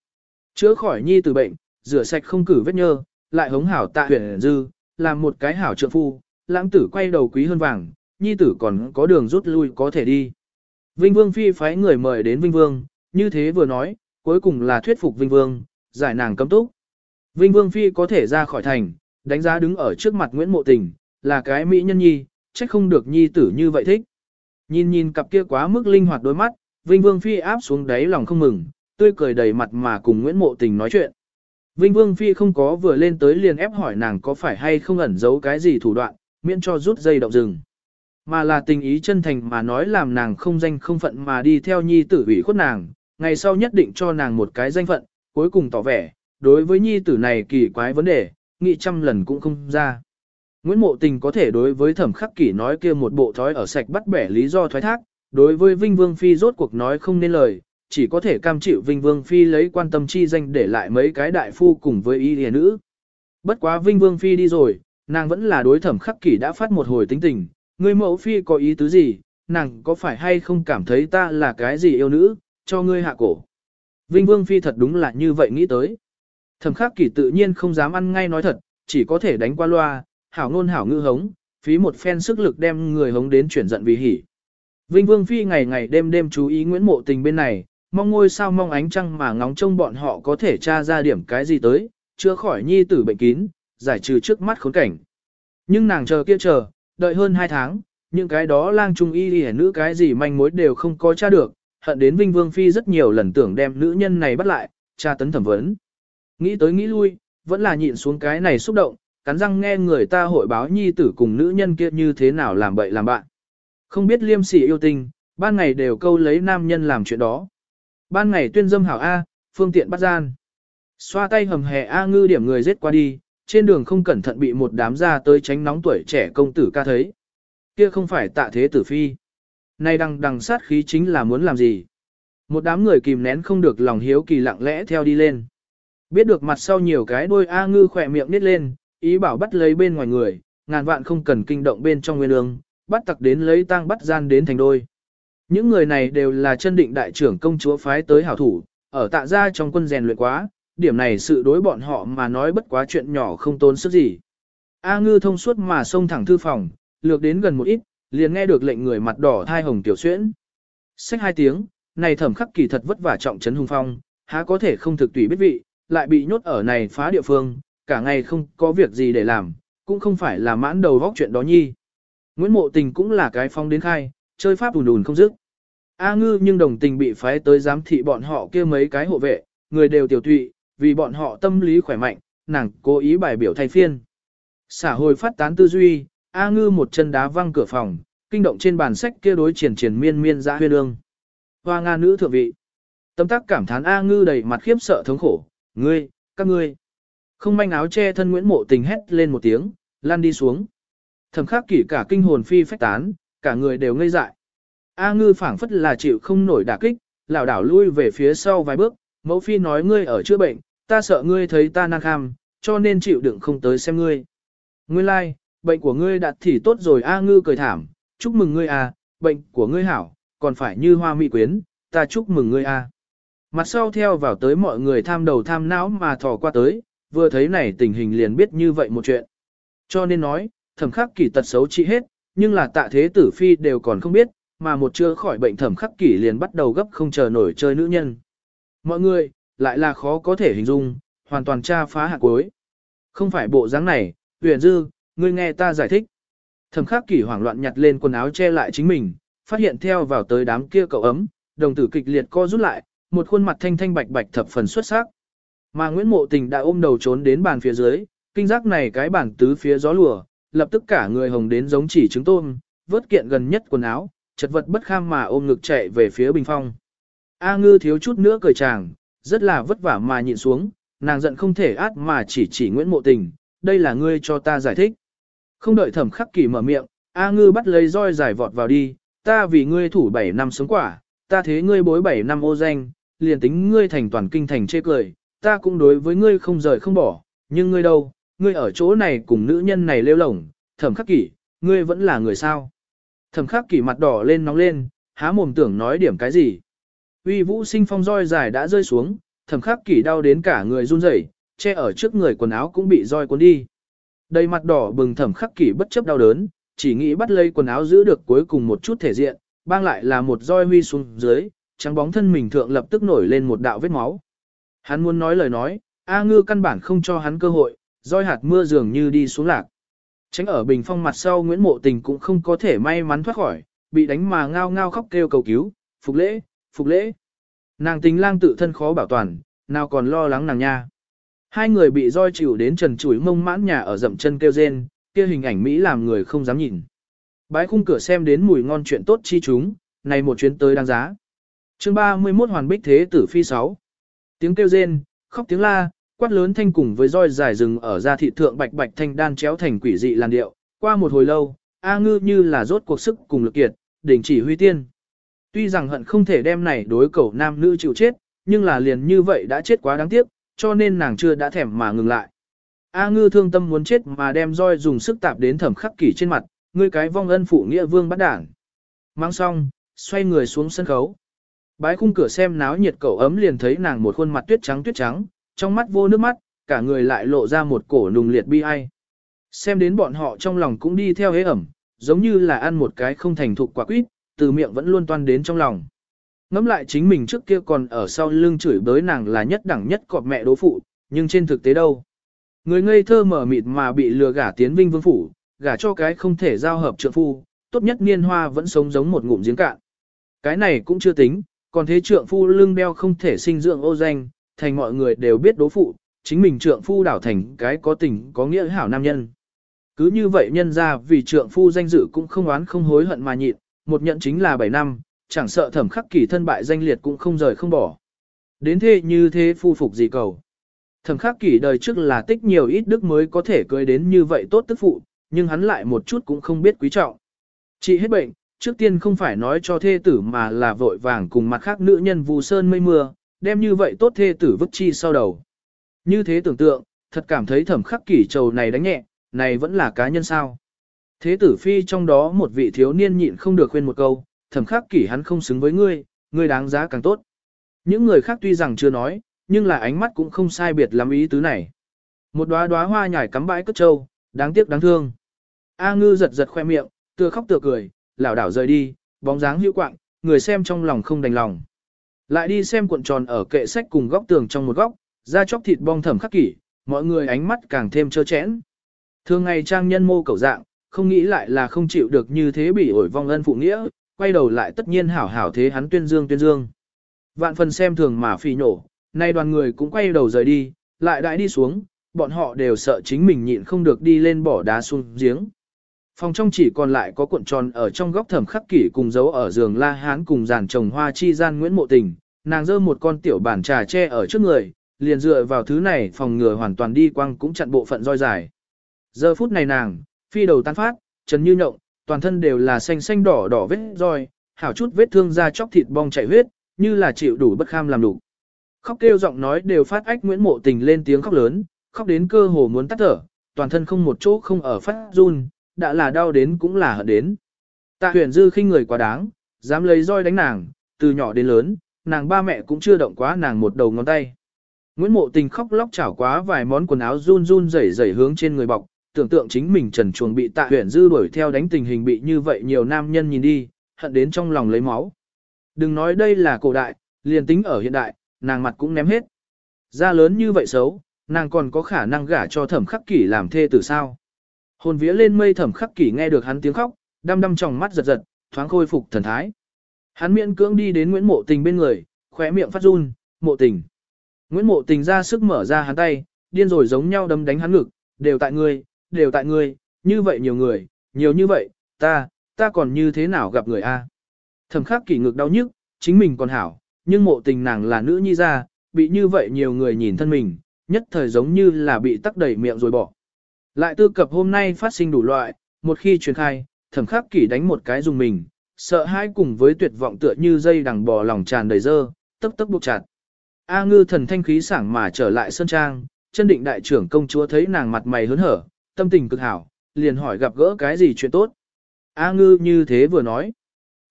Chữa khỏi nhi tử bệnh, rửa sạch không cử vết nhơ, lại hống hảo tạ huyền dư, làm một cái hảo trượng phu, lãng tử quay đầu quý hơn vàng, nhi tử còn có đường rút lui có thể đi. Vinh Vương phi phái người mời đến Vinh Vương, như thế vừa nói, cuối cùng là thuyết phục Vinh Vương, giải nàng cấm túc. Vinh Vương phi có thể ra khỏi thành, đánh giá đứng ở trước mặt Nguyễn Mộ Tình, là cái mỹ nhân nhi, trách không được nhi tử như vậy thích. Nhìn nhìn cặp kia quá mức linh hoạt đôi mắt, Vinh Vương Phi áp xuống đáy lòng không mừng, tươi cười đầy mặt mà cùng Nguyễn Mộ Tình nói chuyện. Vinh Vương Phi không có vừa lên tới liền ép hỏi nàng có phải hay không ẩn giấu cái gì thủ đoạn, miễn cho rút dây động rừng. Mà là tình ý chân thành mà nói làm nàng không danh không phận mà đi theo nhi tử ủy khuất nàng, ngày sau nhất định cho nàng một cái danh phận, cuối cùng tỏ vẻ, đối với nhi tử này kỳ quái vấn đề, nghĩ trăm lần cũng không ra. Nguyễn Mộ Tình có thể đối với thẩm khắc kỷ nói kia một bộ thói ở sạch bắt bẻ lý do thoái thác, đối với Vinh Vương Phi rốt cuộc nói không nên lời, chỉ có thể cam chịu Vinh Vương Phi lấy quan tâm chi danh để lại mấy cái đại phu cùng với y hề nữ. Bất quá Vinh Vương Phi đi rồi, nàng vẫn là đối thẩm khắc kỷ đã phát một hồi tính tình, người mẫu Phi có ý tứ gì, nàng có phải hay không cảm thấy ta là cái gì yêu nữ, cho ngươi hạ cổ. Vinh Vương Phi thật đúng là như vậy nghĩ tới. Thẩm khắc kỷ tự nhiên không dám ăn ngay nói thật, chỉ có thể đánh qua loa, hảo ngôn hảo ngữ hống, phí một phen sức lực đem người hống đến chuyển giận vì hỉ. Vinh Vương Phi ngày ngày đêm đêm chú ý Nguyễn Mộ Tình bên này, mong ngôi sao mong ánh trăng mà ngóng trông bọn họ có thể tra ra điểm cái gì tới, chữa khỏi nhi tử bệnh kín, giải trừ trước mắt khốn cảnh. Nhưng nàng chờ kia chờ, đợi hơn 2 tháng, những cái đó lang trung y y nữ cái gì manh mối đều không có tra được, hận đến Vinh Vương Phi rất nhiều lần tưởng đem nữ nhân này bắt lại, tra tấn thẩm vấn. Nghĩ tới nghĩ lui, vẫn là nhịn xuống cái này xúc động, cắn răng nghe người ta hội báo nhi tử cùng nữ nhân kia như thế nào làm bậy làm bạn. Không biết liêm sỉ yêu tình, ban ngày đều câu lấy nam nhân làm chuyện đó. Ban ngày tuyên dâm hảo A, phương tiện bắt gian. Xoa tay hầm hè A ngư điểm người giết qua đi, trên đường không cẩn thận bị một đám ra tới tránh nóng tuổi trẻ công tử ca thấy. Kia không phải tạ thế tử phi. Nay đằng đằng sát khí chính là muốn làm gì. Một đám người kìm nén không được lòng hiếu kỳ lặng lẽ theo đi lên. Biết được mặt sau nhiều cái đôi A ngư khỏe miệng nít lên, ý bảo bắt lấy bên ngoài người, ngàn vạn không cần kinh động bên trong nguyên ương, bắt tặc đến lấy tang bắt gian đến thành đôi. Những người này đều là chân định đại trưởng công chúa phái tới hảo thủ, ở tạ gia trong quân rèn luyện quá, điểm này sự đối bọn họ mà nói bất quá chuyện nhỏ không tốn sức gì. A ngư thông suốt mà xông thẳng thư phòng, lược đến gần một ít, liền nghe được lệnh người mặt đỏ thai hồng tiểu xuyễn. Xách hai tiếng, này thẩm khắc kỳ thật vất vả trọng trấn hung phong, há có thể không thực tùy biết vị, lại bị nhốt ở này phá địa phương, cả ngày không có việc gì để làm, cũng không phải là mãn đầu vóc chuyện đó nhi. Nguyễn Mộ Tình cũng là cái phong đến khai, chơi pháp đùn đùn không dứt. A ngư nhưng đồng tình bị phái tới giám thị bọn họ kia mấy cái hộ vệ, người đều tiểu tụy, vì bọn họ tâm lý khỏe mạnh, nàng cố ý bài biểu thay phiên. Xả hồi phát tán tư duy, A ngư một chân đá văng cửa phòng, kinh động trên bàn sách kia đối triển triển miên miên dã huyên ương. Hoa Nga nữ thượng vị. Tâm tác cảm thán A ngư đầy mặt khiếp sợ thống khổ, ngươi, các ngươi. Không manh áo che thân Nguyễn Mộ Tình hét lên một tiếng, lan đi xuống. Thẩm khắc kỷ cả kinh hồn phi phách tán, cả người đều ngây dại. A ngư phảng phất là chịu không nổi đả kích, lảo đảo lui về phía sau vài bước, mẫu phi nói ngươi ở chữa bệnh, ta sợ ngươi thấy ta năng kham, cho nên chịu đựng không tới xem ngươi. Ngươi lai, like, bệnh của ngươi đạt thì tốt rồi A ngư cười thảm, chúc mừng ngươi a, bệnh của ngươi hảo, còn phải như hoa mỹ quyến, ta chúc mừng ngươi a. Mặt sau theo vào tới mọi người tham đầu tham não mà thò qua tới, vừa thấy này tình hình liền biết như vậy một chuyện. Cho nên nói, thẩm khắc kỷ tật xấu trị hết, nhưng là tạ thế tử phi đều còn không biết, mà một chưa khỏi bệnh thẩm khắc kỷ liền bắt đầu gấp không chờ nổi chơi nữ nhân. Mọi người, lại là khó có thể hình dung, hoàn toàn tra phá hạ cuối. Không phải bộ dáng này, huyền dư, ngươi nghe ta giải thích. Thẩm khắc kỷ hoảng loạn nhặt lên quần áo che lại chính mình, phát hiện theo vào tới đám kia cậu ấm, đồng tử kịch liệt co rút lại, một khuôn mặt thanh thanh bạch bạch thập phần xuất sắc. Mà Nguyễn Mộ Tình đã ôm đầu trốn đến bàn phía dưới, kinh giác này cái bàn tứ phía gió lùa, lập tức cả người hồng đến giống chỉ trứng tôm, vớt kiện gần nhất quần áo, chật vật bất kham mà ôm ngực chạy về phía bình phong. A ngư thiếu chút nữa cười chàng, rất là vất vả mà nhịn xuống, nàng giận không thể át mà chỉ chỉ Nguyễn Mộ Tình, đây là ngươi cho ta giải thích. Không đợi thẩm khắc kỳ mở miệng, A ngư bắt lấy roi giải vọt vào đi, ta vì ngươi thủ 7 năm sống quả, ta thế ngươi bối 7 năm ô danh, liền tính ngươi thành toàn kinh thành chê cười, ta cũng đối với ngươi không rời không bỏ, nhưng ngươi đâu, ngươi ở chỗ này cùng nữ nhân này lêu lổng, thẩm khắc kỷ, ngươi vẫn là người sao. Thẩm khắc kỷ mặt đỏ lên nóng lên, há mồm tưởng nói điểm cái gì. Uy vũ sinh phong roi dài đã rơi xuống, thẩm khắc kỷ đau đến cả người run rẩy, che ở trước người quần áo cũng bị roi cuốn đi. Đầy mặt đỏ bừng thẩm khắc kỷ bất chấp đau đớn, chỉ nghĩ bắt lấy quần áo giữ được cuối cùng một chút thể diện, bang lại là một roi huy xuống dưới, trắng bóng thân mình thượng lập tức nổi lên một đạo vết máu. Hắn muốn nói lời nói, A ngư căn bản không cho hắn cơ hội, roi hạt mưa dường như đi xuống lạc. Tránh ở bình phong mặt sau Nguyễn Mộ Tình cũng không có thể may mắn thoát khỏi, bị đánh mà ngao ngao khóc kêu cầu cứu, phục lễ, phục lễ. Nàng tính lang tự thân khó bảo toàn, nào còn lo lắng nàng nha. Hai người bị roi chịu đến trần chuỗi mông mãn nhà ở dậm chân kêu rên, kia hình ảnh Mỹ làm người không dám nhìn. Bái khung cửa xem đến mùi ngon chuyện tốt chi chúng, này một chuyến tới đáng giá. chương 31 Hoàn Bích Thế Tử Phi 6 Tiếng kêu rên, khóc tiếng la, quát lớn thanh cùng với roi dài rừng ở ra thị thượng bạch bạch thanh đan chéo thành quỷ dị làn điệu, qua một hồi lâu, A ngư như là rốt cuộc sức cùng lực kiệt, đình chỉ huy tiên. Tuy rằng hận không thể đem này đối cầu nam nữ chịu chết, nhưng là liền như vậy đã chết quá đáng tiếc, cho nên nàng chưa đã thèm mà ngừng lại. A ngư thương tâm muốn chết mà đem roi dùng sức tạp đến thẩm khắc kỷ trên mặt, ngươi cái vong ân phụ nghĩa vương bắt đảng. Mang xong, xoay người xuống sân khấu. Bái khung cửa xem náo nhiệt cậu ấm liền thấy nàng một khuôn mặt tuyết trắng tuyết trắng, trong mắt vô nước mắt, cả người lại lộ ra một cổ nùng liệt bi ai. Xem đến bọn họ trong lòng cũng đi theo hế ẩm, giống như là ăn một cái không thành thục quả quýt, từ miệng vẫn luôn toan đến trong lòng. Ngắm lại chính mình trước kia còn ở sau lưng chửi bới nàng là nhất đẳng nhất cọp mẹ đố phụ, nhưng trên thực tế đâu. Người ngây thơ mở mịt mà bị lừa gả tiến vinh vương phủ, gả cho cái không thể giao hợp trượng phu, tốt nhất niên hoa vẫn sống giống một ngụm giếng cạn. Cái này cũng chưa tính, còn thế trượng phu lưng đeo không thể sinh dưỡng ô danh, thành mọi người đều biết đố phụ, chính mình trượng phu đảo thành cái có tình có nghĩa hảo nam nhân. Cứ như vậy nhân ra vì trượng phu danh dự cũng không oán không hối hận mà nhịn, một nhận chính là 7 năm, chẳng sợ thẩm khắc kỳ thân bại danh liệt cũng không rời không bỏ. Đến thế như thế phu phục gì cầu. Thẩm khắc kỳ đời trước là tích nhiều ít đức mới có thể cưới đến như vậy tốt tức phụ, nhưng hắn lại một chút cũng không biết quý trọng. Chị hết bệnh, trước tiên không phải nói cho thê tử mà là vội vàng cùng mặt khác nữ nhân vù sơn mây mưa, đem như vậy tốt thê tử vứt chi sau đầu. Như thế tưởng tượng, thật cảm thấy thẩm khắc kỷ trầu này đánh nhẹ, này vẫn là cá nhân sao. Thế tử phi trong đó một vị thiếu niên nhịn không được khuyên một câu, thẩm khắc kỷ hắn không xứng với ngươi, ngươi đáng giá càng tốt. Những người khác tuy rằng chưa nói, nhưng là ánh mắt cũng không sai biệt lắm ý tứ này. Một đóa đóa hoa nhải cắm bãi cất trâu, đáng tiếc đáng thương. A ngư giật giật khoe miệng, tựa khóc tựa cười, lảo đảo rời đi, bóng dáng hữu quạng, người xem trong lòng không đành lòng. Lại đi xem cuộn tròn ở kệ sách cùng góc tường trong một góc, da chóc thịt bong thẩm khắc kỷ, mọi người ánh mắt càng thêm trơ chẽn. Thường ngày trang nhân mô cầu dạng, không nghĩ lại là không chịu được như thế bị ổi vong ân phụ nghĩa, quay đầu lại tất nhiên hảo hảo thế hắn tuyên dương tuyên dương. Vạn phần xem thường mà phì nổ, nay đoàn người cũng quay đầu rời đi, lại đại đi xuống, bọn họ đều sợ chính mình nhịn không được đi lên bỏ đá xuống giếng. Phòng trong chỉ còn lại có cuộn tròn ở trong góc thẩm khắc kỷ cùng dấu ở giường la hán cùng giàn trồng hoa chi gian Nguyễn Mộ Tình, nàng giơ một con tiểu bản trà tre ở trước người, liền dựa vào thứ này phòng ngừa hoàn toàn đi quăng cũng chặn bộ phận roi dài. Giờ phút này nàng, phi đầu tan phát, trần như nhộng, toàn thân đều là xanh xanh đỏ đỏ vết roi, hảo chút vết thương da chóc thịt bong chảy huyết, như là chịu đủ bất kham làm đủ. Khóc kêu giọng nói đều phát ách Nguyễn Mộ Tình lên tiếng khóc lớn, khóc đến cơ hồ muốn tắt thở, toàn thân không một chỗ không ở phát run, đã là đau đến cũng là hận đến. Tạ huyền dư khinh người quá đáng, dám lấy roi đánh nàng, từ nhỏ đến lớn, nàng ba mẹ cũng chưa động quá nàng một đầu ngón tay. Nguyễn Mộ Tình khóc lóc chảo quá vài món quần áo run run rẩy rẩy hướng trên người bọc, tưởng tượng chính mình trần chuồng bị tạ huyền dư đuổi theo đánh tình hình bị như vậy nhiều nam nhân nhìn đi, hận đến trong lòng lấy máu. Đừng nói đây là cổ đại, liền tính ở hiện đại, nàng mặt cũng ném hết. Da lớn như vậy xấu, nàng còn có khả năng gả cho thẩm khắc kỷ làm thê tử sao. Hồn vía lên mây thẩm khắc kỷ nghe được hắn tiếng khóc, đăm đăm trong mắt giật giật, thoáng khôi phục thần thái. Hắn miễn cưỡng đi đến Nguyễn Mộ Tình bên người, khóe miệng phát run, "Mộ Tình." Nguyễn Mộ Tình ra sức mở ra hắn tay, điên rồi giống nhau đấm đánh hắn ngực, "Đều tại ngươi, đều tại ngươi, như vậy nhiều người, nhiều như vậy, ta, ta còn như thế nào gặp người a?" Thẩm Khắc Kỷ ngực đau nhức, chính mình còn hảo, nhưng Mộ Tình nàng là nữ nhi ra, bị như vậy nhiều người nhìn thân mình, nhất thời giống như là bị tắc đẩy miệng rồi bỏ. Lại tư cập hôm nay phát sinh đủ loại, một khi truyền khai, thẩm khắc kỷ đánh một cái dùng mình, sợ hãi cùng với tuyệt vọng tựa như dây đằng bò lòng tràn đầy dơ, tấp tấp buộc chặt. A ngư thần thanh khí sảng mà trở lại sơn trang, chân định đại trưởng công chúa thấy nàng mặt mày hớn hở, tâm tình cực hảo, liền hỏi gặp gỡ cái gì chuyện tốt. A ngư như thế vừa nói.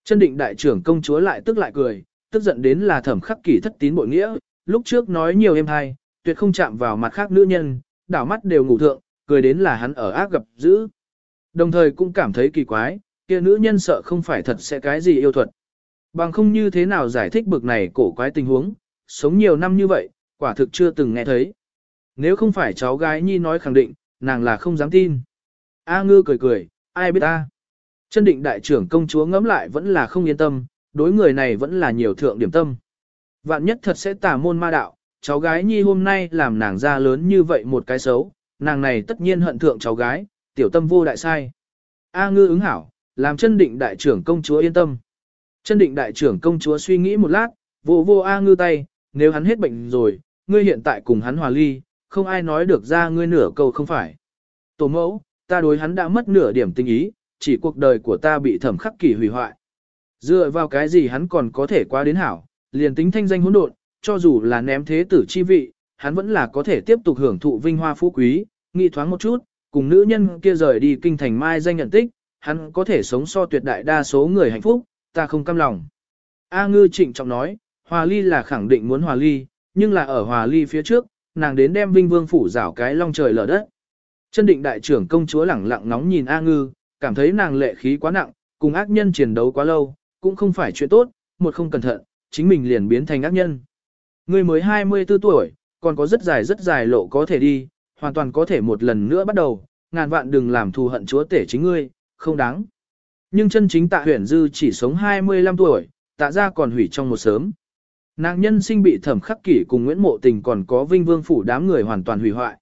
Chân định đại trưởng công chúa lại tức lại cười, tức giận đến là thẩm khắc kỷ thất tín bội nghĩa, lúc trước nói nhiều em hay, tuyệt không chạm vào mặt khác nữ nhân, đảo mắt đều ngủ thượng, cười đến là hắn ở ác gặp dữ. Đồng thời cũng cảm thấy kỳ quái, kia nữ nhân sợ không phải thật sẽ cái gì yêu thuật. Bằng không như thế nào giải thích bực này cổ quái tình huống, sống nhiều năm như vậy, quả thực chưa từng nghe thấy. Nếu không phải cháu gái nhi nói khẳng định, nàng là không dám tin. A ngư cười cười, ai biết ta. Chân định đại trưởng công chúa ngẫm lại vẫn là không yên tâm, đối người này vẫn là nhiều thượng điểm tâm. Vạn nhất thật sẽ tà môn ma đạo, cháu gái nhi hôm nay làm nàng ra lớn như vậy một cái xấu, nàng này tất nhiên hận thượng cháu gái, tiểu tâm vô đại sai. A ngư ứng hảo, làm chân định đại trưởng công chúa yên tâm. Chân định đại trưởng công chúa suy nghĩ một lát, vô vô A ngư tay, nếu hắn hết bệnh rồi, ngươi hiện tại cùng hắn hòa ly, không ai nói được ra ngươi nửa câu không phải. Tổ mẫu, ta đối hắn đã mất nửa điểm tình ý, chỉ cuộc đời của ta bị thẩm khắc kỷ hủy hoại. Dựa vào cái gì hắn còn có thể qua đến hảo, liền tính thanh danh hỗn độn, cho dù là ném thế tử chi vị, hắn vẫn là có thể tiếp tục hưởng thụ vinh hoa phú quý, nghĩ thoáng một chút, cùng nữ nhân kia rời đi kinh thành mai danh nhận tích, hắn có thể sống so tuyệt đại đa số người hạnh phúc, ta không cam lòng. A ngư trịnh trọng nói, hòa ly là khẳng định muốn hòa ly, nhưng là ở hòa ly phía trước, nàng đến đem vinh vương phủ rảo cái long trời lở đất. Chân định đại trưởng công chúa lẳng lặng nóng nhìn A ngư, cảm thấy nàng lệ khí quá nặng, cùng ác nhân chiến đấu quá lâu, cũng không phải chuyện tốt, một không cẩn thận, chính mình liền biến thành ác nhân. Ngươi mới 24 tuổi, còn có rất dài rất dài lộ có thể đi, hoàn toàn có thể một lần nữa bắt đầu, ngàn vạn đừng làm thù hận chúa tể chính ngươi, không đáng. Nhưng chân chính tạ huyền dư chỉ sống 25 tuổi, tạ ra còn hủy trong một sớm. Nàng nhân sinh bị thẩm khắc kỷ cùng Nguyễn Mộ Tình còn có vinh vương phủ đám người hoàn toàn hủy hoại.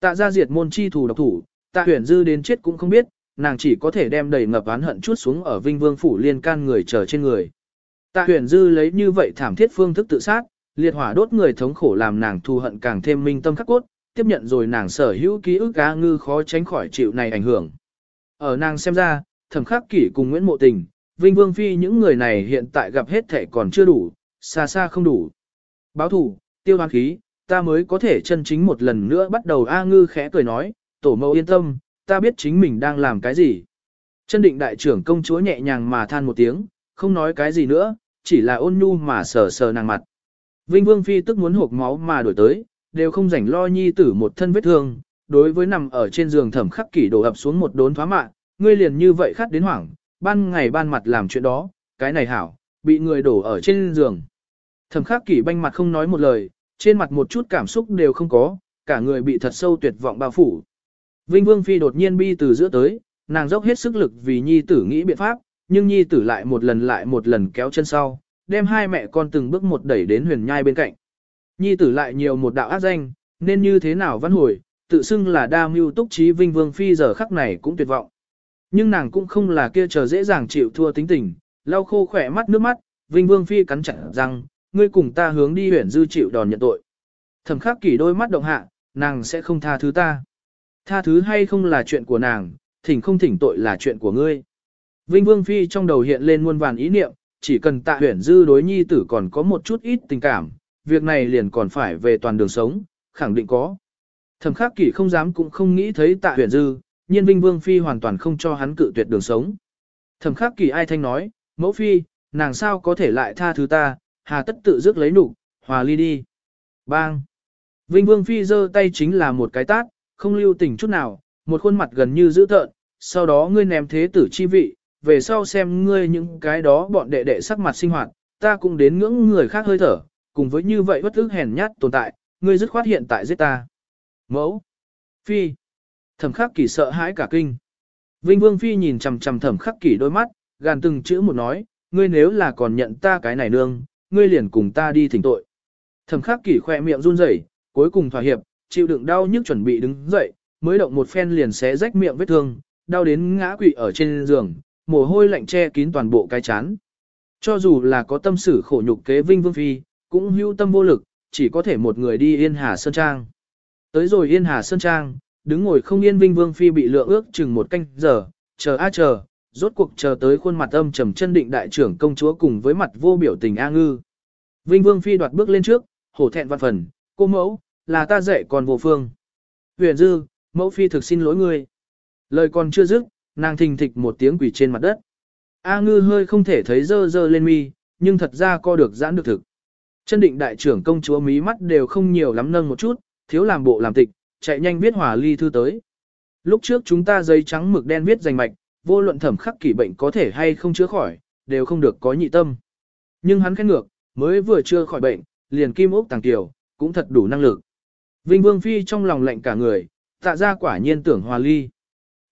Tạ ra diệt môn chi thù độc thủ, tạ huyền dư đến chết cũng không biết, nàng chỉ có thể đem đầy ngập oán hận chút xuống ở vinh vương phủ liên can người chờ trên người. Tạ huyền dư lấy như vậy thảm thiết phương thức tự sát, liệt hỏa đốt người thống khổ làm nàng thù hận càng thêm minh tâm khắc cốt, tiếp nhận rồi nàng sở hữu ký ức cá ngư khó tránh khỏi chịu này ảnh hưởng. Ở nàng xem ra, thẩm khắc kỷ cùng Nguyễn Mộ Tình, Vinh Vương Phi những người này hiện tại gặp hết thể còn chưa đủ, xa xa không đủ. Báo thủ, tiêu hoang khí, ta mới có thể chân chính một lần nữa bắt đầu A ngư khẽ cười nói, tổ mẫu yên tâm, ta biết chính mình đang làm cái gì. Chân định đại trưởng công chúa nhẹ nhàng mà than một tiếng, không nói cái gì nữa, chỉ là ôn nhu mà sờ sờ nàng mặt. Vinh Vương Phi tức muốn hộp máu mà đổi tới, đều không rảnh lo nhi tử một thân vết thương, đối với nằm ở trên giường thẩm khắc kỷ đổ ập xuống một đốn thoá mạ, ngươi liền như vậy khát đến hoảng, ban ngày ban mặt làm chuyện đó, cái này hảo, bị người đổ ở trên giường. Thẩm khắc kỷ banh mặt không nói một lời, trên mặt một chút cảm xúc đều không có, cả người bị thật sâu tuyệt vọng bao phủ. Vinh Vương Phi đột nhiên bi từ giữa tới, nàng dốc hết sức lực vì nhi tử nghĩ biện pháp, nhưng nhi tử lại một lần lại một lần kéo chân sau, đem hai mẹ con từng bước một đẩy đến huyền nhai bên cạnh. Nhi tử lại nhiều một đạo ác danh, nên như thế nào văn hồi, tự xưng là đa mưu túc trí Vinh Vương Phi giờ khắc này cũng tuyệt vọng. Nhưng nàng cũng không là kia chờ dễ dàng chịu thua tính tình, lau khô khỏe mắt nước mắt, Vinh Vương Phi cắn chặt răng, ngươi cùng ta hướng đi Huyền dư chịu đòn nhận tội. Thẩm khắc kỷ đôi mắt động hạ, nàng sẽ không tha thứ ta. Tha thứ hay không là chuyện của nàng, thỉnh không thỉnh tội là chuyện của ngươi. Vinh Vương Phi trong đầu hiện lên muôn vàn ý niệm, chỉ cần tạ huyển dư đối nhi tử còn có một chút ít tình cảm, việc này liền còn phải về toàn đường sống, khẳng định có. Thẩm khắc kỷ không dám cũng không nghĩ thấy tạ huyển dư, nhiên Vinh Vương Phi hoàn toàn không cho hắn cự tuyệt đường sống. Thẩm khắc kỷ ai thanh nói, mẫu phi, nàng sao có thể lại tha thứ ta, hà tất tự dứt lấy nụ, hòa ly đi. Bang! Vinh Vương Phi giơ tay chính là một cái tát, không lưu tình chút nào, một khuôn mặt gần như dữ tợn, sau đó ngươi ném thế tử chi vị, về sau xem ngươi những cái đó bọn đệ đệ sắc mặt sinh hoạt, ta cũng đến ngưỡng người khác hơi thở, cùng với như vậy bất ức hèn nhát tồn tại, ngươi dứt khoát hiện tại giết ta. Mẫu! Phi! Thẩm khắc kỷ sợ hãi cả kinh. Vinh Vương Phi nhìn chằm chằm thẩm khắc kỷ đôi mắt, gàn từng chữ một nói, ngươi nếu là còn nhận ta cái này nương, ngươi liền cùng ta đi thỉnh tội. Thẩm khắc kỷ khoe miệng run rẩy, cuối cùng thỏa hiệp, chịu đựng đau nhức chuẩn bị đứng dậy, mới động một phen liền xé rách miệng vết thương, đau đến ngã quỵ ở trên giường, mồ hôi lạnh che kín toàn bộ cái chán. Cho dù là có tâm sử khổ nhục kế Vinh Vương Phi, cũng hưu tâm vô lực, chỉ có thể một người đi Yên Hà Sơn Trang. Tới rồi Yên Hà Sơn Trang, đứng ngồi không yên Vinh Vương Phi bị lượng ước chừng một canh giờ, chờ a chờ, rốt cuộc chờ tới khuôn mặt âm trầm chân định đại trưởng công chúa cùng với mặt vô biểu tình A ngư. Vinh Vương Phi đoạt bước lên trước, hổ thẹn văn phần, cô mẫu, là ta dạy còn vô phương. Huyền dư, mẫu Phi thực xin lỗi ngươi. Lời còn chưa dứt, nàng thình thịch một tiếng quỷ trên mặt đất. A ngư hơi không thể thấy dơ dơ lên mi, nhưng thật ra co được giãn được thực. Chân định đại trưởng công chúa mí mắt đều không nhiều lắm nâng một chút, thiếu làm bộ làm tịch, chạy nhanh viết hòa ly thư tới. Lúc trước chúng ta giấy trắng mực đen viết danh mạch, vô luận thẩm khắc kỷ bệnh có thể hay không chữa khỏi, đều không được có nhị tâm. Nhưng hắn khét ngược, mới vừa chưa khỏi bệnh, liền kim ốc tàng tiểu, cũng thật đủ năng lực. Vinh Vương Phi trong lòng lạnh cả người, tạ ra quả nhiên tưởng hòa ly.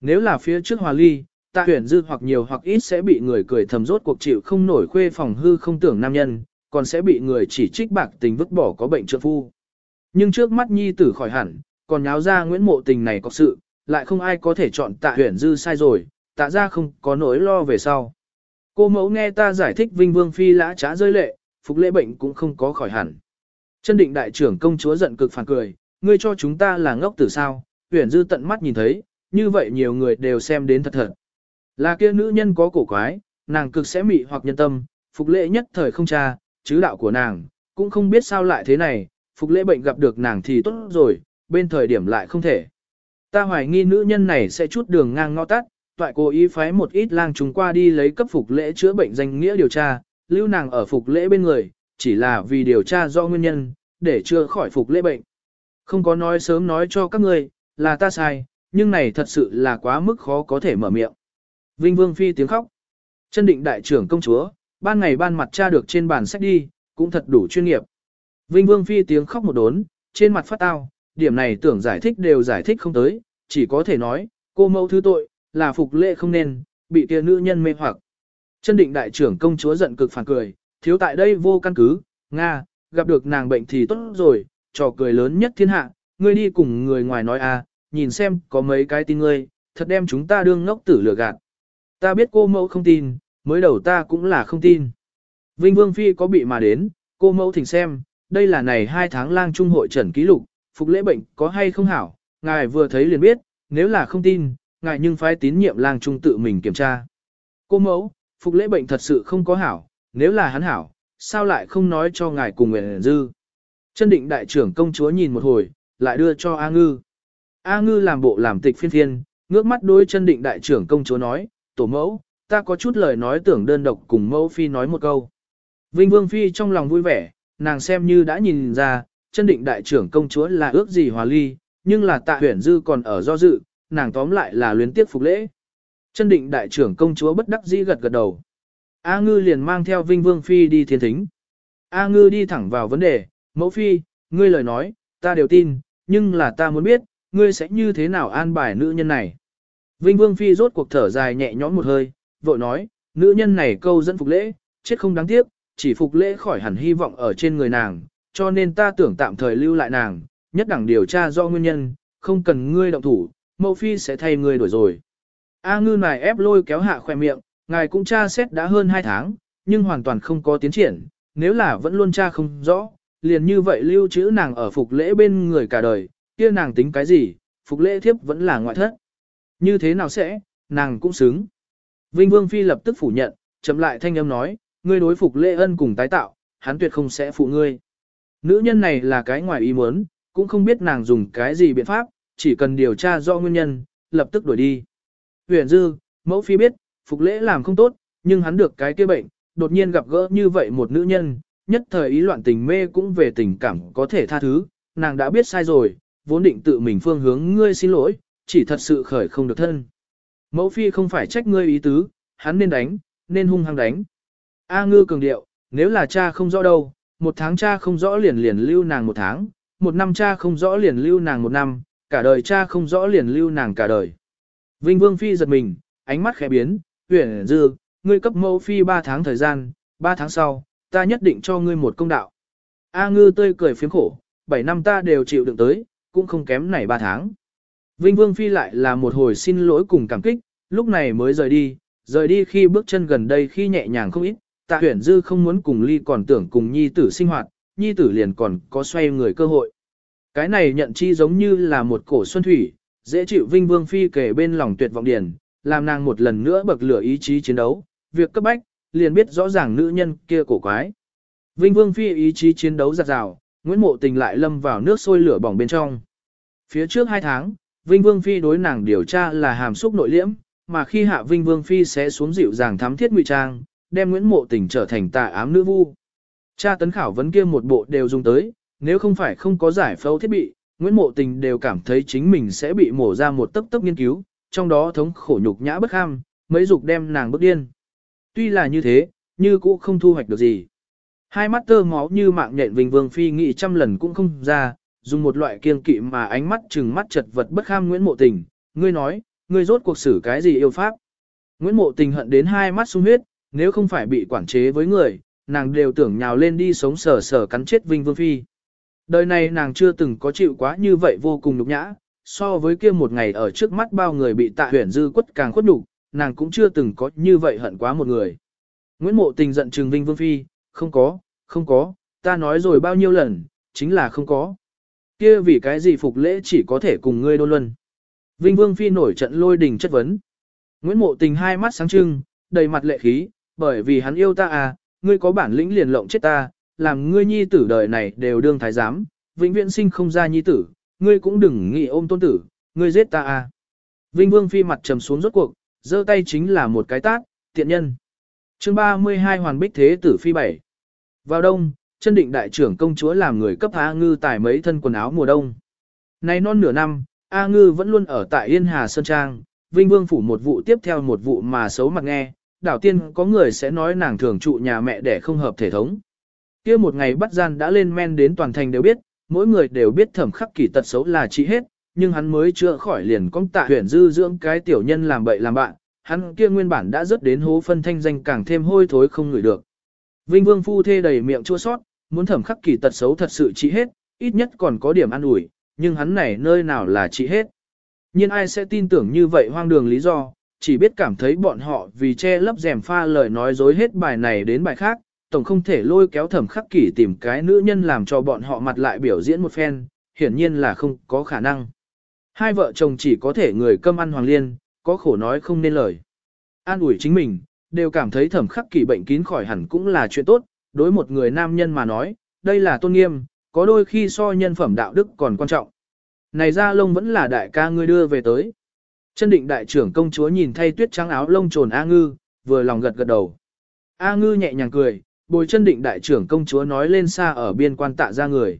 Nếu là phía trước hòa ly, tạ huyền dư hoặc nhiều hoặc ít sẽ bị người cười thầm rốt cuộc chịu không nổi khuê phòng hư không tưởng nam nhân, còn sẽ bị người chỉ trích bạc tình vứt bỏ có bệnh trợ phu. Nhưng trước mắt nhi tử khỏi hẳn, còn nháo ra Nguyễn Mộ Tình này có sự, lại không ai có thể chọn tạ huyền dư sai rồi, tạ ra không có nỗi lo về sau. Cô mẫu nghe ta giải thích Vinh Vương Phi lã trá rơi lệ, phục lễ bệnh cũng không có khỏi hẳn. Chân định đại trưởng công chúa giận cực phản cười, ngươi cho chúng ta là ngốc tử sao, huyền dư tận mắt nhìn thấy, như vậy nhiều người đều xem đến thật thật. Là kia nữ nhân có cổ quái, nàng cực sẽ mị hoặc nhân tâm, phục lễ nhất thời không cha, chứ đạo của nàng, cũng không biết sao lại thế này, phục lễ bệnh gặp được nàng thì tốt rồi, bên thời điểm lại không thể. Ta hoài nghi nữ nhân này sẽ chút đường ngang ngõ tắt, toại cố ý phái một ít lang chúng qua đi lấy cấp phục lễ chữa bệnh danh nghĩa điều tra, lưu nàng ở phục lễ bên người, chỉ là vì điều tra do nguyên nhân, để chưa khỏi phục lễ bệnh. Không có nói sớm nói cho các ngươi, là ta sai, nhưng này thật sự là quá mức khó có thể mở miệng. Vinh Vương Phi tiếng khóc. Chân định đại trưởng công chúa, ban ngày ban mặt tra được trên bàn sách đi, cũng thật đủ chuyên nghiệp. Vinh Vương Phi tiếng khóc một đốn, trên mặt phát tao, điểm này tưởng giải thích đều giải thích không tới, chỉ có thể nói, cô mẫu thứ tội, là phục lệ không nên, bị kia nữ nhân mê hoặc. Chân định đại trưởng công chúa giận cực phản cười, thiếu tại đây vô căn cứ, Nga, gặp được nàng bệnh thì tốt rồi, trò cười lớn nhất thiên hạ, ngươi đi cùng người ngoài nói à, nhìn xem có mấy cái tin ngươi, thật đem chúng ta đương ngốc tử lừa gạt. Ta biết cô mẫu không tin, mới đầu ta cũng là không tin. Vinh Vương Phi có bị mà đến, cô mẫu thỉnh xem, đây là này hai tháng lang trung hội trần ký lục, phục lễ bệnh có hay không hảo, ngài vừa thấy liền biết, nếu là không tin, ngài nhưng phải tín nhiệm lang trung tự mình kiểm tra. Cô mẫu, phục lễ bệnh thật sự không có hảo, nếu là hắn hảo, sao lại không nói cho ngài cùng nguyện dư. Chân định đại trưởng công chúa nhìn một hồi, lại đưa cho A Ngư. A Ngư làm bộ làm tịch phiên phiên, ngước mắt đôi chân định đại trưởng công chúa nói, tổ mẫu, ta có chút lời nói tưởng đơn độc cùng mẫu phi nói một câu. Vinh Vương Phi trong lòng vui vẻ, nàng xem như đã nhìn ra, chân định đại trưởng công chúa là ước gì hòa ly, nhưng là tạ huyển dư còn ở do dự, nàng tóm lại là luyến tiếp phục lễ. Chân định đại trưởng công chúa bất đắc dĩ gật gật đầu. A ngư liền mang theo Vinh Vương Phi đi thiên thính. A ngư đi thẳng vào vấn đề, mẫu phi, ngươi lời nói, ta đều tin, nhưng là ta muốn biết, ngươi sẽ như thế nào an bài nữ nhân này. Vinh Vương Phi rốt cuộc thở dài nhẹ nhõm một hơi, vội nói, nữ nhân này câu dẫn phục lễ, chết không đáng tiếc, chỉ phục lễ khỏi hẳn hy vọng ở trên người nàng, cho nên ta tưởng tạm thời lưu lại nàng, nhất đẳng điều tra do nguyên nhân, không cần ngươi động thủ, mẫu phi sẽ thay ngươi đổi rồi. A ngư này ép lôi kéo hạ khoe miệng, ngài cũng tra xét đã hơn 2 tháng, nhưng hoàn toàn không có tiến triển, nếu là vẫn luôn tra không rõ, liền như vậy lưu trữ nàng ở phục lễ bên người cả đời, kia nàng tính cái gì, phục lễ thiếp vẫn là ngoại thất. Như thế nào sẽ, nàng cũng xứng. Vinh Vương Phi lập tức phủ nhận, chậm lại thanh âm nói, ngươi đối phục lễ ân cùng tái tạo, hắn tuyệt không sẽ phụ ngươi. Nữ nhân này là cái ngoài ý muốn, cũng không biết nàng dùng cái gì biện pháp, chỉ cần điều tra do nguyên nhân, lập tức đuổi đi. Huyền dư, mẫu phi biết, phục lễ làm không tốt, nhưng hắn được cái kia bệnh, đột nhiên gặp gỡ như vậy một nữ nhân, nhất thời ý loạn tình mê cũng về tình cảm có thể tha thứ, nàng đã biết sai rồi, vốn định tự mình phương hướng ngươi xin lỗi, chỉ thật sự khởi không được thân. Mẫu phi không phải trách ngươi ý tứ, hắn nên đánh, nên hung hăng đánh. A ngư cường điệu, nếu là cha không rõ đâu, một tháng cha không rõ liền liền lưu nàng một tháng, một năm cha không rõ liền lưu nàng một năm, cả đời cha không rõ liền lưu nàng cả đời. Vinh Vương Phi giật mình, ánh mắt khẽ biến, huyền dư, ngươi cấp mẫu Phi ba tháng thời gian, ba tháng sau, ta nhất định cho ngươi một công đạo. A ngư tươi cười phiếm khổ, bảy năm ta đều chịu đựng tới, cũng không kém này ba tháng. Vinh Vương Phi lại là một hồi xin lỗi cùng cảm kích, lúc này mới rời đi, rời đi khi bước chân gần đây khi nhẹ nhàng không ít, tạ huyển dư không muốn cùng ly còn tưởng cùng nhi tử sinh hoạt, nhi tử liền còn có xoay người cơ hội. Cái này nhận chi giống như là một cổ xuân thủy, dễ chịu Vinh Vương Phi kể bên lòng tuyệt vọng điển, làm nàng một lần nữa bậc lửa ý chí chiến đấu, việc cấp bách, liền biết rõ ràng nữ nhân kia cổ quái. Vinh Vương Phi ý chí chiến đấu giặt rào, Nguyễn Mộ Tình lại lâm vào nước sôi lửa bỏng bên trong. Phía trước hai tháng, Vinh Vương Phi đối nàng điều tra là hàm xúc nội liễm, mà khi hạ Vinh Vương Phi sẽ xuống dịu dàng thám thiết ngụy trang, đem Nguyễn Mộ Tình trở thành tà ám nữ vu. Cha tấn khảo vấn kia một bộ đều dùng tới, nếu không phải không có giải phẫu thiết bị, Nguyễn Mộ Tình đều cảm thấy chính mình sẽ bị mổ ra một tấc tấc nghiên cứu, trong đó thống khổ nhục nhã bất ham, mấy dục đem nàng bức điên. Tuy là như thế, như cũ không thu hoạch được gì. Hai mắt tơ máu như mạng nhện Vinh Vương Phi nghĩ trăm lần cũng không ra, dùng một loại kiên kỵ mà ánh mắt chừng mắt chật vật bất kham Nguyễn Mộ Tình, ngươi nói, ngươi rốt cuộc xử cái gì yêu pháp. Nguyễn Mộ Tình hận đến hai mắt sung huyết, nếu không phải bị quản chế với người, nàng đều tưởng nhào lên đi sống sờ sờ cắn chết Vinh Vương Phi. Đời này nàng chưa từng có chịu quá như vậy vô cùng nhục nhã, so với kia một ngày ở trước mắt bao người bị tạ huyển dư quất càng khuất nhục, nàng cũng chưa từng có như vậy hận quá một người. Nguyễn Mộ Tình giận trừng Vinh Vương Phi, không có, không có, ta nói rồi bao nhiêu lần, chính là không có. Kia vì cái gì phục lễ chỉ có thể cùng ngươi đôn luân. Vinh Vương Phi nổi trận lôi đình chất vấn. Nguyễn Mộ Tình hai mắt sáng trưng, đầy mặt lệ khí, bởi vì hắn yêu ta à, ngươi có bản lĩnh liền lộng chết ta, làm ngươi nhi tử đời này đều đương thái giám, vĩnh viễn sinh không ra nhi tử, ngươi cũng đừng nghĩ ôm tôn tử, ngươi giết ta à. Vinh Vương Phi mặt trầm xuống rốt cuộc, giơ tay chính là một cái tát, tiện nhân. chương 32 Hoàn Bích Thế Tử Phi 7 Vào đông, chân định đại trưởng công chúa làm người cấp A Ngư tải mấy thân quần áo mùa đông. Nay non nửa năm, A Ngư vẫn luôn ở tại Yên Hà Sơn Trang, Vinh Vương phủ một vụ tiếp theo một vụ mà xấu mặt nghe, đảo tiên có người sẽ nói nàng thường trụ nhà mẹ để không hợp thể thống. kia một ngày bắt gian đã lên men đến toàn thành đều biết, mỗi người đều biết thẩm khắc kỳ tật xấu là trị hết, nhưng hắn mới chưa khỏi liền công tạ huyện dư dưỡng cái tiểu nhân làm bậy làm bạn, hắn kia nguyên bản đã rất đến hố phân thanh danh càng thêm hôi thối không ngửi được. Vinh Vương phu thê đầy miệng chua sót, muốn thẩm khắc kỳ tật xấu thật sự trị hết, ít nhất còn có điểm an ủi, nhưng hắn này nơi nào là trị hết. Nhưng ai sẽ tin tưởng như vậy hoang đường lý do, chỉ biết cảm thấy bọn họ vì che lấp rèm pha lời nói dối hết bài này đến bài khác, tổng không thể lôi kéo thẩm khắc kỷ tìm cái nữ nhân làm cho bọn họ mặt lại biểu diễn một phen, hiển nhiên là không có khả năng. Hai vợ chồng chỉ có thể người câm ăn hoàng liên, có khổ nói không nên lời. An ủi chính mình, đều cảm thấy thẩm khắc kỷ bệnh kín khỏi hẳn cũng là chuyện tốt, đối một người nam nhân mà nói, đây là tôn nghiêm, có đôi khi so nhân phẩm đạo đức còn quan trọng. Này ra lông vẫn là đại ca ngươi đưa về tới. Chân định đại trưởng công chúa nhìn thay tuyết trắng áo lông trồn A ngư, vừa lòng gật gật đầu. A ngư nhẹ nhàng cười, bồi chân định đại trưởng công chúa nói lên xa ở biên quan tạ ra người.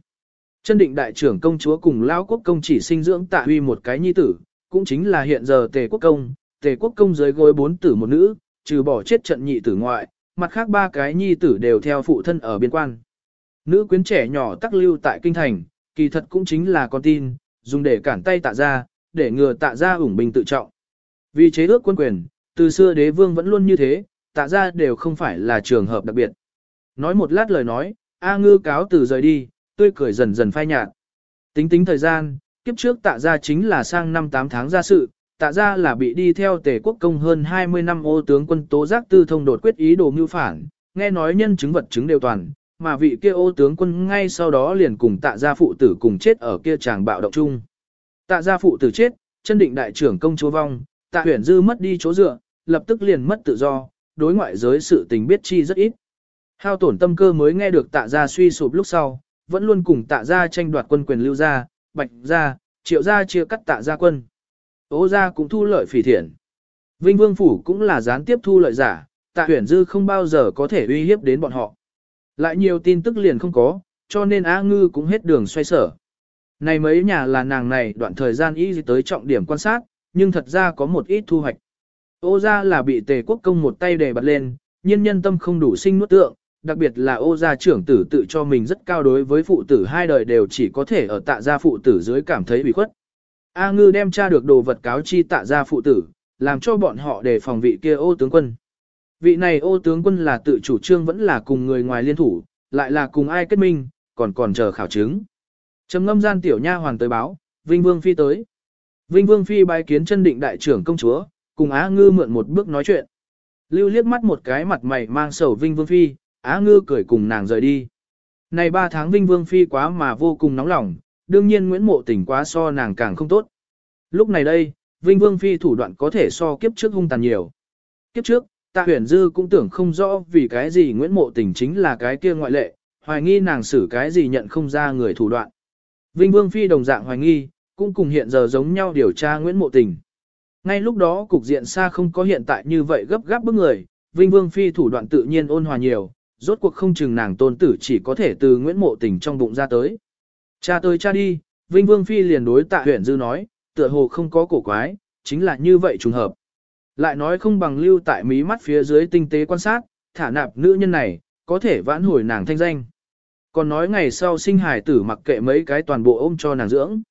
Chân định đại trưởng công chúa cùng lão quốc công chỉ sinh dưỡng tạ huy một cái nhi tử, cũng chính là hiện giờ tề quốc công, tề quốc công dưới gối bốn tử một nữ, trừ bỏ chết trận nhị tử ngoại, mặt khác ba cái nhi tử đều theo phụ thân ở biên quan. Nữ quyến trẻ nhỏ tắc lưu tại kinh thành, kỳ thật cũng chính là con tin, dùng để cản tay tạ ra, để ngừa tạ ra ủng binh tự trọng. Vì chế ước quân quyền, từ xưa đế vương vẫn luôn như thế, tạ ra đều không phải là trường hợp đặc biệt. Nói một lát lời nói, A ngư cáo từ rời đi, tươi cười dần dần phai nhạt. Tính tính thời gian, kiếp trước tạ ra chính là sang năm 8 tháng ra sự, tạ ra là bị đi theo tề quốc công hơn 20 năm ô tướng quân tố giác tư thông đột quyết ý đồ mưu phản, nghe nói nhân chứng vật chứng đều toàn, mà vị kia ô tướng quân ngay sau đó liền cùng tạ gia phụ tử cùng chết ở kia tràng bạo động chung. Tạ gia phụ tử chết, chân định đại trưởng công chúa vong, tạ huyền dư mất đi chỗ dựa, lập tức liền mất tự do, đối ngoại giới sự tình biết chi rất ít. Hao tổn tâm cơ mới nghe được tạ gia suy sụp lúc sau, vẫn luôn cùng tạ gia tranh đoạt quân quyền lưu gia, bạch gia, triệu gia chia cắt tạ gia quân. Ô gia cũng thu lợi phỉ thiện. Vinh Vương Phủ cũng là gián tiếp thu lợi giả, tạ huyển dư không bao giờ có thể uy hiếp đến bọn họ. Lại nhiều tin tức liền không có, cho nên Á Ngư cũng hết đường xoay sở. Này mấy nhà là nàng này đoạn thời gian ý tới trọng điểm quan sát, nhưng thật ra có một ít thu hoạch. Ô gia là bị tề quốc công một tay đề bật lên, nhân nhân tâm không đủ sinh nuốt tượng, đặc biệt là ô gia trưởng tử tự cho mình rất cao đối với phụ tử hai đời đều chỉ có thể ở tạ gia phụ tử dưới cảm thấy bị khuất. A ngư đem tra được đồ vật cáo chi tạ gia phụ tử, làm cho bọn họ để phòng vị kia ô tướng quân. Vị này ô tướng quân là tự chủ trương vẫn là cùng người ngoài liên thủ, lại là cùng ai kết minh, còn còn chờ khảo chứng. Trầm ngâm gian tiểu nha hoàng tới báo, Vinh Vương Phi tới. Vinh Vương Phi bái kiến chân định đại trưởng công chúa, cùng Á Ngư mượn một bước nói chuyện. Lưu liếc mắt một cái mặt mày mang sầu Vinh Vương Phi, Á Ngư cười cùng nàng rời đi. Này ba tháng Vinh Vương Phi quá mà vô cùng nóng lòng, đương nhiên Nguyễn Mộ Tình quá so nàng càng không tốt. Lúc này đây, Vinh Vương Phi thủ đoạn có thể so kiếp trước hung tàn nhiều. Kiếp trước, Tạ huyền dư cũng tưởng không rõ vì cái gì Nguyễn Mộ Tình chính là cái kia ngoại lệ, hoài nghi nàng xử cái gì nhận không ra người thủ đoạn. Vinh Vương Phi đồng dạng hoài nghi, cũng cùng hiện giờ giống nhau điều tra Nguyễn Mộ Tình. Ngay lúc đó cục diện xa không có hiện tại như vậy gấp gáp bức người, Vinh Vương Phi thủ đoạn tự nhiên ôn hòa nhiều, rốt cuộc không chừng nàng tôn tử chỉ có thể từ Nguyễn Mộ Tình trong bụng ra tới. Cha tới cha đi, Vinh Vương Phi liền đối tạ huyền dư nói, tựa hồ không có cổ quái, chính là như vậy trùng hợp. Lại nói không bằng lưu tại mí mắt phía dưới tinh tế quan sát, thả nạp nữ nhân này, có thể vãn hồi nàng thanh danh. Còn nói ngày sau sinh hải tử mặc kệ mấy cái toàn bộ ôm cho nàng dưỡng.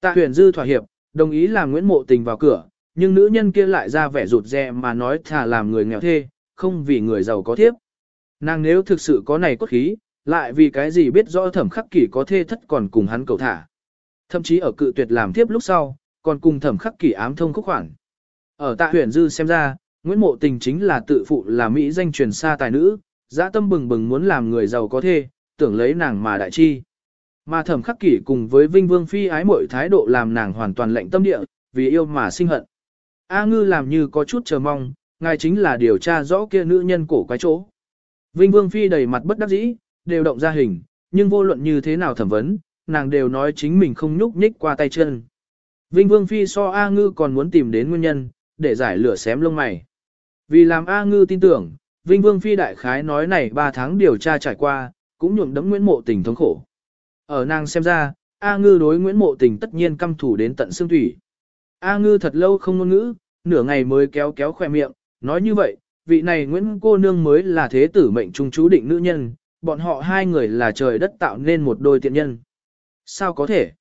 Tạ huyền dư thỏa hiệp, đồng ý làm Nguyễn Mộ Tình vào cửa, nhưng nữ nhân kia lại ra vẻ rụt rè mà nói thả làm người nghèo thê, không vì người giàu có thiếp. Nàng nếu thực sự có này cốt khí, lại vì cái gì biết rõ thẩm khắc kỷ có thê thất còn cùng hắn cầu thả. Thậm chí ở cự tuyệt làm tiếp lúc sau, còn cùng thẩm khắc kỷ ám thông khúc khoản. Ở tạ huyền dư xem ra, Nguyễn Mộ Tình chính là tự phụ là Mỹ danh truyền xa tài nữ, dã tâm bừng bừng muốn làm người giàu có thê, tưởng lấy nàng mà đại chi. Mà thẩm khắc kỷ cùng với Vinh Vương Phi ái mọi thái độ làm nàng hoàn toàn lệnh tâm địa, vì yêu mà sinh hận. A ngư làm như có chút chờ mong, ngài chính là điều tra rõ kia nữ nhân cổ quái chỗ. Vinh Vương Phi đầy mặt bất đắc dĩ, đều động ra hình, nhưng vô luận như thế nào thẩm vấn, nàng đều nói chính mình không nhúc nhích qua tay chân. Vinh Vương Phi so A ngư còn muốn tìm đến nguyên nhân, để giải lửa xém lông mày. Vì làm A ngư tin tưởng, Vinh Vương Phi đại khái nói này 3 tháng điều tra trải qua, cũng nhuộm đấm Nguyễn Mộ Tình thống khổ. Ở nàng xem ra, A ngư đối Nguyễn Mộ Tình tất nhiên căm thủ đến tận xương thủy. A ngư thật lâu không ngôn ngữ, nửa ngày mới kéo kéo khỏe miệng, nói như vậy, vị này Nguyễn cô nương mới là thế tử mệnh trung chú định nữ nhân, bọn họ hai người là trời đất tạo nên một đôi tiện nhân. Sao có thể?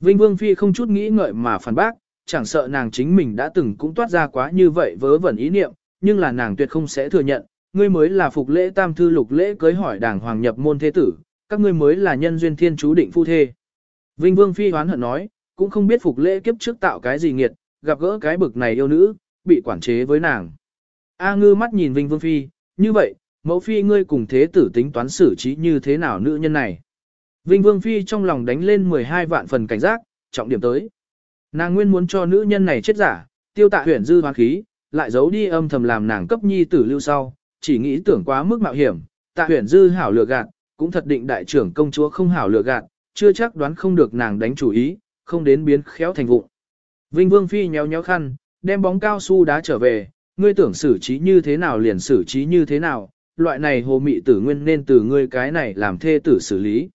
Vinh Vương Phi không chút nghĩ ngợi mà phản bác, chẳng sợ nàng chính mình đã từng cũng toát ra quá như vậy vớ vẩn ý niệm, nhưng là nàng tuyệt không sẽ thừa nhận, ngươi mới là phục lễ tam thư lục lễ cưới hỏi đảng hoàng nhập môn thế tử, các ngươi mới là nhân duyên thiên chú định phu thê. Vinh Vương Phi hoán hận nói, cũng không biết phục lễ kiếp trước tạo cái gì nghiệt, gặp gỡ cái bực này yêu nữ, bị quản chế với nàng. A ngư mắt nhìn Vinh Vương Phi, như vậy, mẫu phi ngươi cùng thế tử tính toán xử trí như thế nào nữ nhân này. Vinh Vương Phi trong lòng đánh lên 12 vạn phần cảnh giác, trọng điểm tới. Nàng nguyên muốn cho nữ nhân này chết giả, tiêu tạ huyền dư hoa khí, lại giấu đi âm thầm làm nàng cấp nhi tử lưu sau, chỉ nghĩ tưởng quá mức mạo hiểm, tạ huyền dư hảo lừa gạt, cũng thật định đại trưởng công chúa không hảo lừa gạt, chưa chắc đoán không được nàng đánh chủ ý, không đến biến khéo thành vụ. Vinh Vương Phi nhéo nhéo khăn, đem bóng cao su đá trở về, ngươi tưởng xử trí như thế nào liền xử trí như thế nào, loại này hồ mị tử nguyên nên từ ngươi cái này làm thê tử xử lý.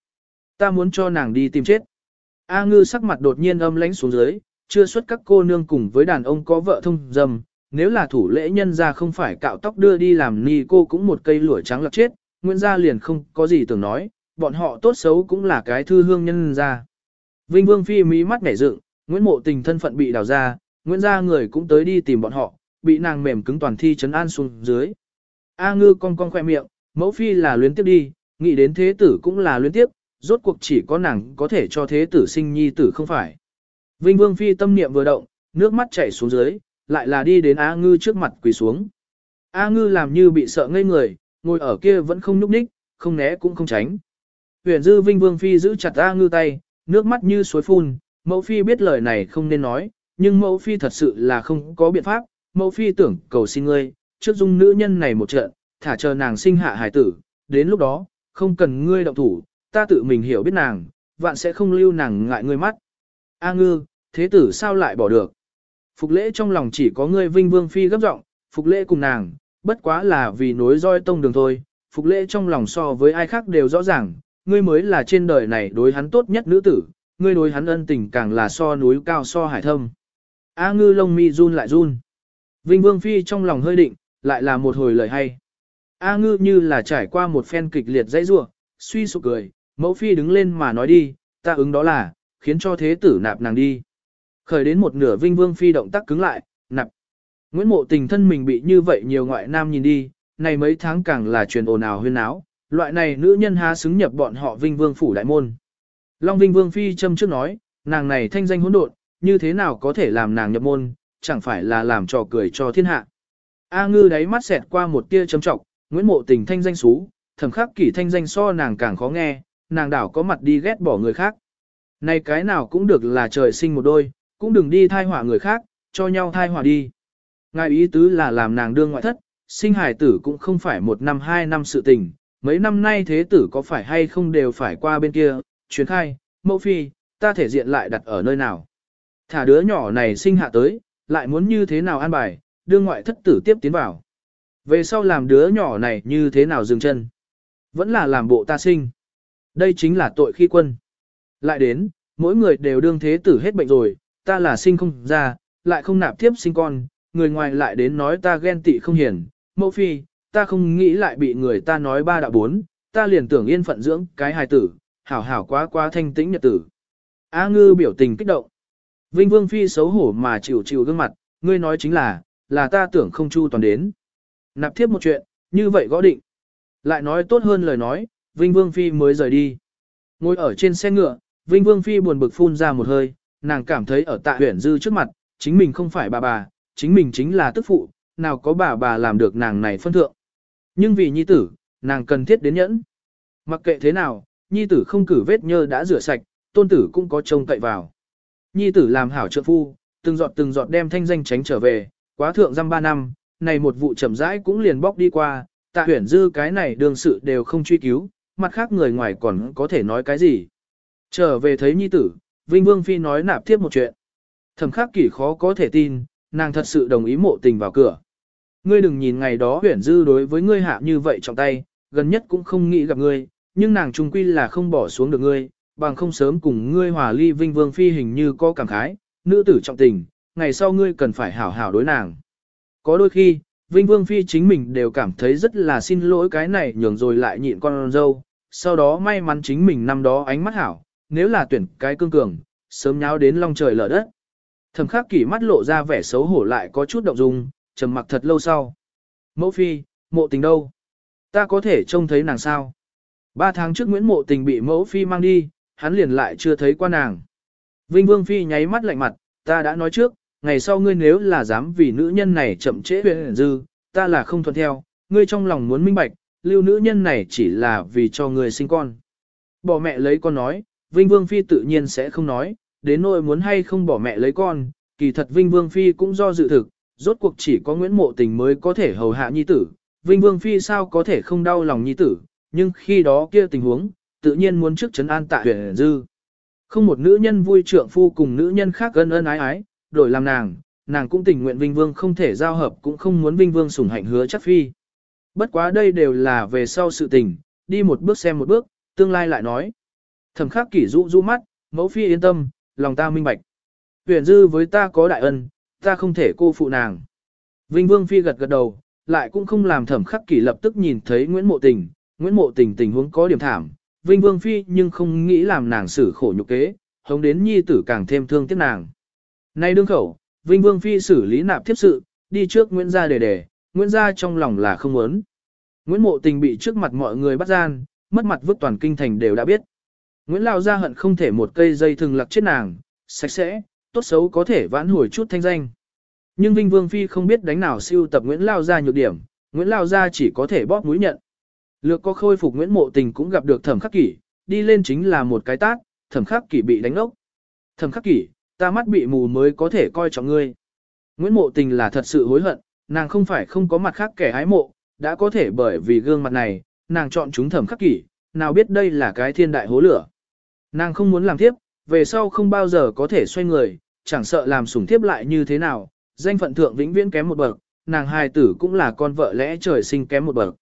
Ta muốn cho nàng đi tìm chết. A ngư sắc mặt đột nhiên âm lãnh xuống dưới, chưa xuất các cô nương cùng với đàn ông có vợ thông dâm, nếu là thủ lễ nhân ra không phải cạo tóc đưa đi làm ni cô cũng một cây lũa trắng lập chết, Nguyễn gia liền không có gì tưởng nói, bọn họ tốt xấu cũng là cái thư hương nhân ra. Vinh Vương Phi mí mắt nhảy dựng, Nguyễn Mộ Tình thân phận bị đào ra, Nguyễn gia người cũng tới đi tìm bọn họ, bị nàng mềm cứng toàn thi chấn an xuống dưới. A ngư cong cong khoe miệng, mẫu phi là luyến tiếp đi, nghĩ đến thế tử cũng là luyến tiếp, rốt cuộc chỉ có nàng có thể cho thế tử sinh nhi tử không phải. Vinh Vương Phi tâm niệm vừa động, nước mắt chảy xuống dưới, lại là đi đến A Ngư trước mặt quỳ xuống. A Ngư làm như bị sợ ngây người, ngồi ở kia vẫn không nhúc nhích, không né cũng không tránh. Huyền dư Vinh Vương Phi giữ chặt A Ngư tay, nước mắt như suối phun, mẫu Phi biết lời này không nên nói, nhưng mẫu Phi thật sự là không có biện pháp, mẫu Phi tưởng cầu xin ngươi, trước dung nữ nhân này một trận, thả chờ nàng sinh hạ hài tử, đến lúc đó, không cần ngươi động thủ, ta tự mình hiểu biết nàng, vạn sẽ không lưu nàng ngại ngươi mắt. A ngư, thế tử sao lại bỏ được? Phục lễ trong lòng chỉ có ngươi vinh vương phi gấp giọng, phục lễ cùng nàng, bất quá là vì nối roi tông đường thôi. Phục lễ trong lòng so với ai khác đều rõ ràng, ngươi mới là trên đời này đối hắn tốt nhất nữ tử, ngươi đối hắn ân tình càng là so núi cao so hải thâm. A ngư lông mi run lại run. Vinh vương phi trong lòng hơi định, lại là một hồi lời hay. A ngư như là trải qua một phen kịch liệt dãy rua, suy sụp cười, mẫu phi đứng lên mà nói đi, ta ứng đó là, khiến cho thế tử nạp nàng đi. Khởi đến một nửa vinh vương phi động tác cứng lại, nạp. Nguyễn mộ tình thân mình bị như vậy nhiều ngoại nam nhìn đi, này mấy tháng càng là truyền ồn ào huyên áo, loại này nữ nhân há xứng nhập bọn họ vinh vương phủ đại môn. Long vinh vương phi châm trước nói, nàng này thanh danh hỗn độn, như thế nào có thể làm nàng nhập môn, chẳng phải là làm trò cười cho thiên hạ. A ngư đáy mắt xẹt qua một tia châm trọng, Nguyễn mộ tình thanh danh xú, thẩm khắc kỷ thanh danh so nàng càng khó nghe, nàng đảo có mặt đi ghét bỏ người khác. Này cái nào cũng được là trời sinh một đôi, cũng đừng đi thai hỏa người khác, cho nhau thai hỏa đi. Ngài ý tứ là làm nàng đương ngoại thất, sinh hài tử cũng không phải một năm hai năm sự tình, mấy năm nay thế tử có phải hay không đều phải qua bên kia, chuyến khai, mẫu phi, ta thể diện lại đặt ở nơi nào. Thả đứa nhỏ này sinh hạ tới, lại muốn như thế nào an bài, đương ngoại thất tử tiếp tiến vào. Về sau làm đứa nhỏ này như thế nào dừng chân. Vẫn là làm bộ ta sinh. Đây chính là tội khi quân. Lại đến, mỗi người đều đương thế tử hết bệnh rồi, ta là sinh không ra, lại không nạp tiếp sinh con, người ngoài lại đến nói ta ghen tị không hiền, mẫu phi, ta không nghĩ lại bị người ta nói ba đạo bốn, ta liền tưởng yên phận dưỡng cái hài tử, hảo hảo quá quá thanh tĩnh nhật tử. A ngư biểu tình kích động. Vinh Vương Phi xấu hổ mà chịu chịu gương mặt, ngươi nói chính là, là ta tưởng không chu toàn đến. Nạp tiếp một chuyện, như vậy gõ định. Lại nói tốt hơn lời nói, Vinh Vương Phi mới rời đi. Ngồi ở trên xe ngựa, Vinh Vương Phi buồn bực phun ra một hơi, nàng cảm thấy ở tạ huyển dư trước mặt, chính mình không phải bà bà, chính mình chính là tức phụ, nào có bà bà làm được nàng này phân thượng. Nhưng vì nhi tử, nàng cần thiết đến nhẫn. Mặc kệ thế nào, nhi tử không cử vết nhơ đã rửa sạch, tôn tử cũng có trông cậy vào. Nhi tử làm hảo trợ phu, từng giọt từng giọt đem thanh danh tránh trở về, quá thượng răm ba năm, này một vụ chậm rãi cũng liền bóc đi qua, tạ huyển dư cái này đương sự đều không truy cứu, mặt khác người ngoài còn có thể nói cái gì. Trở về thấy nhi tử, Vinh Vương Phi nói nạp tiếp một chuyện. Thẩm khắc kỷ khó có thể tin, nàng thật sự đồng ý mộ tình vào cửa. Ngươi đừng nhìn ngày đó huyển dư đối với ngươi hạ như vậy trong tay, gần nhất cũng không nghĩ gặp ngươi, nhưng nàng trung quy là không bỏ xuống được ngươi, bằng không sớm cùng ngươi hòa ly Vinh Vương Phi hình như có cảm khái, nữ tử trọng tình, ngày sau ngươi cần phải hảo hảo đối nàng. Có đôi khi, Vinh Vương Phi chính mình đều cảm thấy rất là xin lỗi cái này nhường rồi lại nhịn con dâu, sau đó may mắn chính mình năm đó ánh mắt hảo, nếu là tuyển cái cương cường, sớm nháo đến long trời lở đất. Thẩm khắc kỷ mắt lộ ra vẻ xấu hổ lại có chút động dung, trầm mặc thật lâu sau. Mẫu Phi, mộ tình đâu? Ta có thể trông thấy nàng sao? Ba tháng trước Nguyễn Mộ Tình bị mẫu Phi mang đi, hắn liền lại chưa thấy qua nàng. Vinh Vương Phi nháy mắt lạnh mặt, ta đã nói trước, ngày sau ngươi nếu là dám vì nữ nhân này chậm trễ huyện dư, ta là không thuận theo, ngươi trong lòng muốn minh bạch, lưu nữ nhân này chỉ là vì cho ngươi sinh con. Bỏ mẹ lấy con nói, Vinh Vương Phi tự nhiên sẽ không nói, đến nỗi muốn hay không bỏ mẹ lấy con, kỳ thật Vinh Vương Phi cũng do dự thực, rốt cuộc chỉ có Nguyễn Mộ Tình mới có thể hầu hạ nhi tử, Vinh Vương Phi sao có thể không đau lòng nhi tử, nhưng khi đó kia tình huống, tự nhiên muốn trước chấn an tại huyện dư. Không một nữ nhân vui trượng phu cùng nữ nhân khác ân ân ái ái, đổi làm nàng, nàng cũng tình nguyện Vinh Vương không thể giao hợp cũng không muốn Vinh Vương sủng hạnh hứa chắc phi. Bất quá đây đều là về sau sự tình, đi một bước xem một bước, tương lai lại nói. Thẩm khắc kỷ rũ rũ mắt, mẫu phi yên tâm, lòng ta minh bạch. Huyền dư với ta có đại ân, ta không thể cô phụ nàng. Vinh Vương phi gật gật đầu, lại cũng không làm thẩm khắc kỷ lập tức nhìn thấy Nguyễn Mộ Tình, Nguyễn Mộ Tình tình huống có điểm thảm, Vinh Vương phi nhưng không nghĩ làm nàng xử khổ nhục kế, hống đến nhi tử càng thêm thương tiếc nàng. Nay đương khẩu, Vinh Vương phi xử lý nạp tiếp sự, đi trước Nguyễn gia đề đề, Nguyễn gia trong lòng là không muốn. Nguyễn Mộ Tình bị trước mặt mọi người bắt gian, mất mặt vứt toàn kinh thành đều đã biết. Nguyễn Lao gia hận không thể một cây dây thừng lặc chết nàng, sạch sẽ, tốt xấu có thể vãn hồi chút thanh danh. Nhưng Vinh Vương Phi không biết đánh nào siêu tập Nguyễn Lao gia nhược điểm, Nguyễn Lao gia chỉ có thể bóp mũi nhận. Lược có khôi phục Nguyễn Mộ Tình cũng gặp được Thẩm Khắc Kỷ, đi lên chính là một cái tát, Thẩm Khắc Kỷ bị đánh ốc. Thẩm Khắc Kỷ, ta mắt bị mù mới có thể coi trọng ngươi. Nguyễn Mộ Tình là thật sự hối hận, nàng không phải không có mặt khác kẻ hái mộ, đã có thể bởi vì gương mặt này, nàng chọn chúng Thẩm Khắc Kỷ, nào biết đây là cái thiên đại hố lửa. Nàng không muốn làm tiếp, về sau không bao giờ có thể xoay người, chẳng sợ làm sủng tiếp lại như thế nào, danh phận thượng vĩnh viễn kém một bậc, nàng hài tử cũng là con vợ lẽ trời sinh kém một bậc.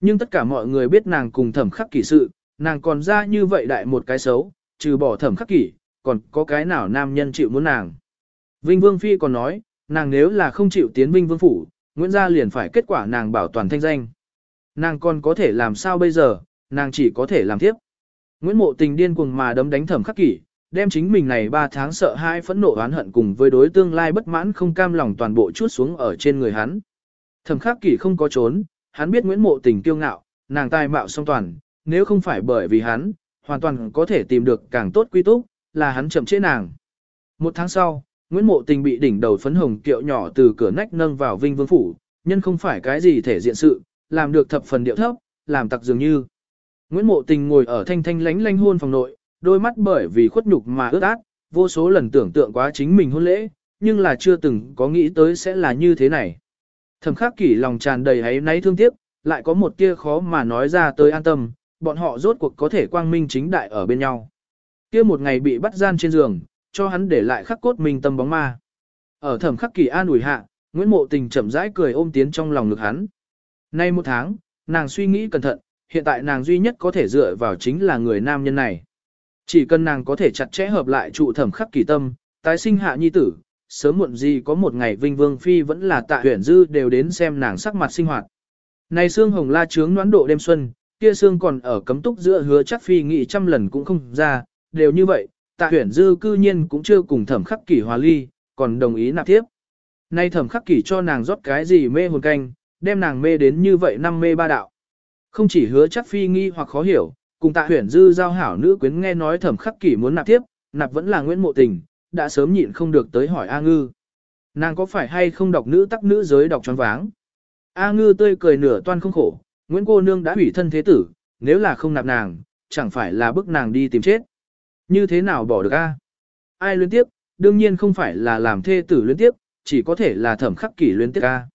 Nhưng tất cả mọi người biết nàng cùng thẩm khắc kỷ sự, nàng còn ra như vậy đại một cái xấu, trừ bỏ thẩm khắc kỷ, còn có cái nào nam nhân chịu muốn nàng. Vinh Vương Phi còn nói, nàng nếu là không chịu tiến Vinh Vương Phủ, Nguyễn Gia liền phải kết quả nàng bảo toàn thanh danh. Nàng còn có thể làm sao bây giờ, nàng chỉ có thể làm tiếp. Nguyễn Mộ Tình điên cuồng mà đấm đánh thẩm khắc kỷ, đem chính mình này 3 tháng sợ hai phẫn nộ oán hận cùng với đối tương lai bất mãn không cam lòng toàn bộ chút xuống ở trên người hắn. Thẩm khắc kỷ không có trốn, hắn biết Nguyễn Mộ Tình kiêu ngạo, nàng tài mạo song toàn, nếu không phải bởi vì hắn, hoàn toàn có thể tìm được càng tốt quy túc, là hắn chậm chế nàng. Một tháng sau, Nguyễn Mộ Tình bị đỉnh đầu phấn hồng kiệu nhỏ từ cửa nách nâng vào Vinh Vương Phủ, nhân không phải cái gì thể diện sự, làm được thập phần điệu thấp, làm tặc dường như. Nguyễn Mộ Tình ngồi ở thanh thanh lánh lánh hôn phòng nội, đôi mắt bởi vì khuất nhục mà ướt át, vô số lần tưởng tượng quá chính mình hôn lễ, nhưng là chưa từng có nghĩ tới sẽ là như thế này. Thẩm khắc kỷ lòng tràn đầy ấy náy thương tiếc, lại có một tia khó mà nói ra tới an tâm, bọn họ rốt cuộc có thể quang minh chính đại ở bên nhau. Kia một ngày bị bắt gian trên giường, cho hắn để lại khắc cốt minh tâm bóng ma. Ở thẩm khắc kỳ an ủi hạ, Nguyễn Mộ Tình chậm rãi cười ôm tiến trong lòng ngực hắn. Nay một tháng, nàng suy nghĩ cẩn thận, hiện tại nàng duy nhất có thể dựa vào chính là người nam nhân này. Chỉ cần nàng có thể chặt chẽ hợp lại trụ thẩm khắc kỳ tâm, tái sinh hạ nhi tử, sớm muộn gì có một ngày Vinh Vương Phi vẫn là tạ huyển dư đều đến xem nàng sắc mặt sinh hoạt. Này xương hồng la trướng noán độ đêm xuân, kia xương còn ở cấm túc giữa hứa chắc Phi nghị trăm lần cũng không ra, đều như vậy, tạ huyển dư cư nhiên cũng chưa cùng thẩm khắc kỷ hòa ly, còn đồng ý nạp tiếp. Nay thẩm khắc kỷ cho nàng rót cái gì mê hồn canh, đem nàng mê đến như vậy năm mê ba đạo. Không chỉ hứa chắc phi nghi hoặc khó hiểu, cùng tạ huyển dư giao hảo nữ quyến nghe nói thẩm khắc kỷ muốn nạp tiếp, nạp vẫn là Nguyễn Mộ Tình, đã sớm nhịn không được tới hỏi A Ngư. Nàng có phải hay không đọc nữ tắc nữ giới đọc tròn váng? A Ngư tươi cười nửa toan không khổ, Nguyễn cô nương đã hủy thân thế tử, nếu là không nạp nàng, chẳng phải là bức nàng đi tìm chết. Như thế nào bỏ được a? Ai luyến tiếp, đương nhiên không phải là làm thê tử luyến tiếp, chỉ có thể là thẩm khắc kỷ luyến tiếp a.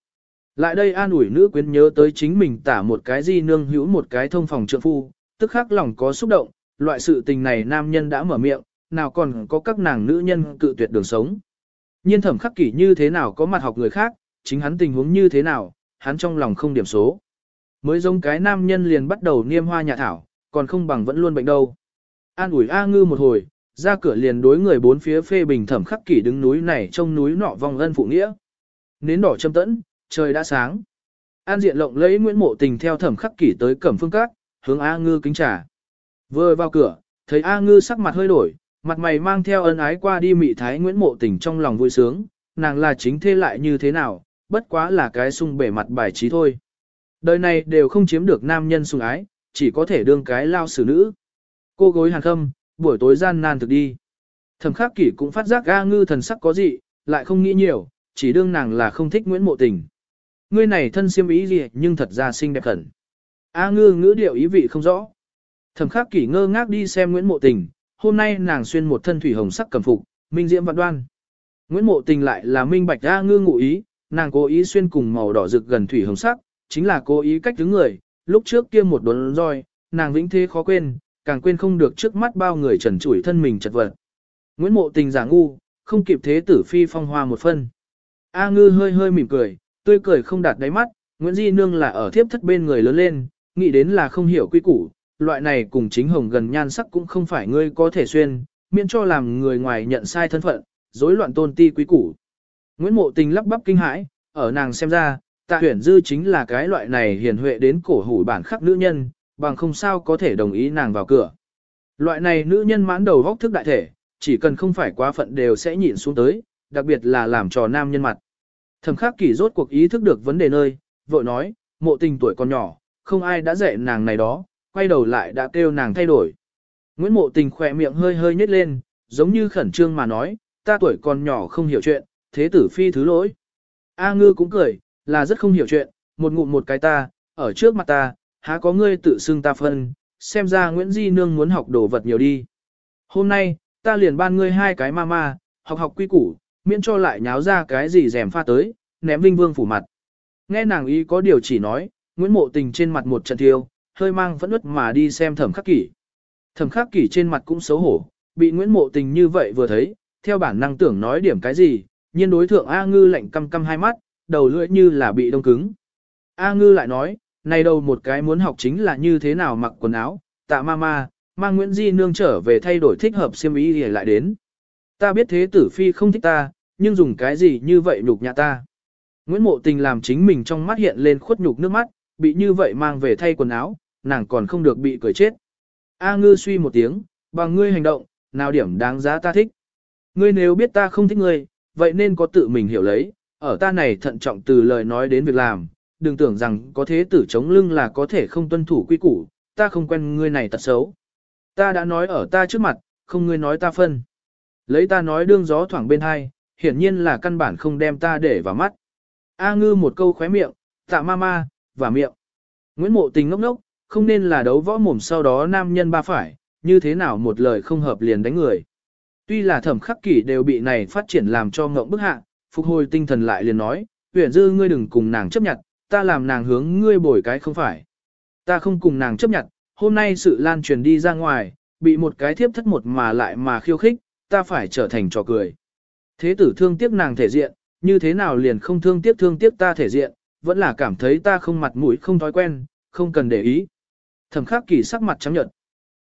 Lại đây an ủi nữ quyến nhớ tới chính mình tả một cái di nương hữu một cái thông phòng trượng phu, tức khắc lòng có xúc động, loại sự tình này nam nhân đã mở miệng, nào còn có các nàng nữ nhân cự tuyệt đường sống. Nhiên thẩm khắc kỷ như thế nào có mặt học người khác, chính hắn tình huống như thế nào, hắn trong lòng không điểm số. Mới giống cái nam nhân liền bắt đầu niêm hoa nhà thảo, còn không bằng vẫn luôn bệnh đâu. An ủi A ngư một hồi, ra cửa liền đối người bốn phía phê bình thẩm khắc kỷ đứng núi này trong núi nọ vòng ân phụ nghĩa. Nến đỏ châm tẫn, trời đã sáng. An diện lộng lấy Nguyễn Mộ Tình theo thẩm khắc kỷ tới cẩm phương cát, hướng A ngư kính trà. Vừa vào cửa, thấy A ngư sắc mặt hơi đổi, mặt mày mang theo ân ái qua đi mị thái Nguyễn Mộ Tình trong lòng vui sướng, nàng là chính thế lại như thế nào, bất quá là cái sung bể mặt bài trí thôi. Đời này đều không chiếm được nam nhân sung ái, chỉ có thể đương cái lao xử nữ. Cô gối Hàn khâm, buổi tối gian nan thực đi. Thẩm khắc kỷ cũng phát giác A ngư thần sắc có gì, lại không nghĩ nhiều, chỉ đương nàng là không thích Nguyễn Mộ Tình. Ngươi này thân siêm ý gì nhưng thật ra xinh đẹp khẩn. A ngư ngữ điệu ý vị không rõ. Thẩm khắc kỷ ngơ ngác đi xem Nguyễn Mộ Tình, hôm nay nàng xuyên một thân thủy hồng sắc cầm phục, minh diễm vạn đoan. Nguyễn Mộ Tình lại là minh bạch A ngư ngụ ý, nàng cố ý xuyên cùng màu đỏ rực gần thủy hồng sắc, chính là cố ý cách đứng người, lúc trước kia một đốn roi, nàng vĩnh thế khó quên, càng quên không được trước mắt bao người trần trụi thân mình chật vật. Nguyễn Mộ Tình giả ngu, không kịp thế tử phi phong hoa một phân. A ngư hơi hơi mỉm cười, tươi cười không đạt đáy mắt, Nguyễn Di Nương là ở thiếp thất bên người lớn lên, nghĩ đến là không hiểu quy củ, loại này cùng chính hồng gần nhan sắc cũng không phải ngươi có thể xuyên, miễn cho làm người ngoài nhận sai thân phận, rối loạn tôn ti quý củ. Nguyễn Mộ Tình lắp bắp kinh hãi, ở nàng xem ra, tạ Huyền dư chính là cái loại này hiền huệ đến cổ hủ bản khắc nữ nhân, bằng không sao có thể đồng ý nàng vào cửa. Loại này nữ nhân mãn đầu vóc thức đại thể, chỉ cần không phải quá phận đều sẽ nhịn xuống tới, đặc biệt là làm trò nam nhân mặt. Thẩm khắc kỷ rốt cuộc ý thức được vấn đề nơi, vội nói, mộ tình tuổi còn nhỏ, không ai đã dạy nàng này đó, quay đầu lại đã kêu nàng thay đổi. Nguyễn mộ tình khỏe miệng hơi hơi nhếch lên, giống như khẩn trương mà nói, ta tuổi còn nhỏ không hiểu chuyện, thế tử phi thứ lỗi. A ngư cũng cười, là rất không hiểu chuyện, một ngụm một cái ta, ở trước mặt ta, há có ngươi tự xưng ta phân, xem ra Nguyễn Di Nương muốn học đồ vật nhiều đi. Hôm nay, ta liền ban ngươi hai cái ma ma, học học quy củ, miễn cho lại nháo ra cái gì rèm pha tới, ném Vinh Vương phủ mặt. Nghe nàng ý có điều chỉ nói, Nguyễn Mộ Tình trên mặt một trận thiêu, hơi mang vẫn ướt mà đi xem thẩm khắc kỷ. Thẩm khắc kỷ trên mặt cũng xấu hổ, bị Nguyễn Mộ Tình như vậy vừa thấy, theo bản năng tưởng nói điểm cái gì, nhiên đối thượng A Ngư lạnh căm căm hai mắt, đầu lưỡi như là bị đông cứng. A Ngư lại nói, này đầu một cái muốn học chính là như thế nào mặc quần áo, tạ ma ma, mang Nguyễn Di nương trở về thay đổi thích hợp xiêm y để lại đến. Ta biết thế tử phi không thích ta, nhưng dùng cái gì như vậy nhục nhã ta. Nguyễn Mộ Tình làm chính mình trong mắt hiện lên khuất nhục nước mắt, bị như vậy mang về thay quần áo, nàng còn không được bị cười chết. A ngư suy một tiếng, bằng ngươi hành động, nào điểm đáng giá ta thích. Ngươi nếu biết ta không thích ngươi, vậy nên có tự mình hiểu lấy, ở ta này thận trọng từ lời nói đến việc làm, đừng tưởng rằng có thế tử chống lưng là có thể không tuân thủ quy củ, ta không quen ngươi này tật xấu. Ta đã nói ở ta trước mặt, không ngươi nói ta phân. Lấy ta nói đương gió thoảng bên hai, hiển nhiên là căn bản không đem ta để vào mắt. A ngư một câu khóe miệng, tạ ma ma, và miệng. Nguyễn mộ tình ngốc ngốc, không nên là đấu võ mồm sau đó nam nhân ba phải, như thế nào một lời không hợp liền đánh người. Tuy là thẩm khắc kỷ đều bị này phát triển làm cho ngộng bức hạ, phục hồi tinh thần lại liền nói, huyện dư ngươi đừng cùng nàng chấp nhận, ta làm nàng hướng ngươi bồi cái không phải. Ta không cùng nàng chấp nhận, hôm nay sự lan truyền đi ra ngoài, bị một cái thiếp thất một mà lại mà khiêu khích, ta phải trở thành trò cười. Thế tử thương tiếc nàng thể diện, như thế nào liền không thương tiếc thương tiếc ta thể diện, vẫn là cảm thấy ta không mặt mũi không thói quen, không cần để ý. Thẩm khắc kỳ sắc mặt trắng nhợt.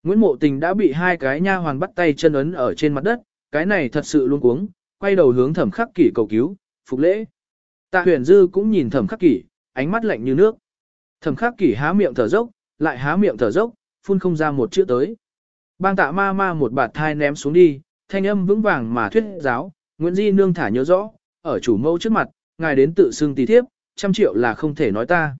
Nguyễn Mộ Tình đã bị hai cái nha hoàn bắt tay chân ấn ở trên mặt đất, cái này thật sự luôn cuống, quay đầu hướng thẩm khắc kỷ cầu cứu, phục lễ. Tạ huyền dư cũng nhìn thẩm khắc kỷ, ánh mắt lạnh như nước. Thẩm khắc kỷ há miệng thở dốc, lại há miệng thở dốc, phun không ra một chữ tới. Bang tạ ma ma một bạt thai ném xuống đi, thanh âm vững vàng mà thuyết giáo, Nguyễn Di nương thả nhớ rõ, ở chủ mẫu trước mặt, ngài đến tự xưng tí thiếp, trăm triệu là không thể nói ta.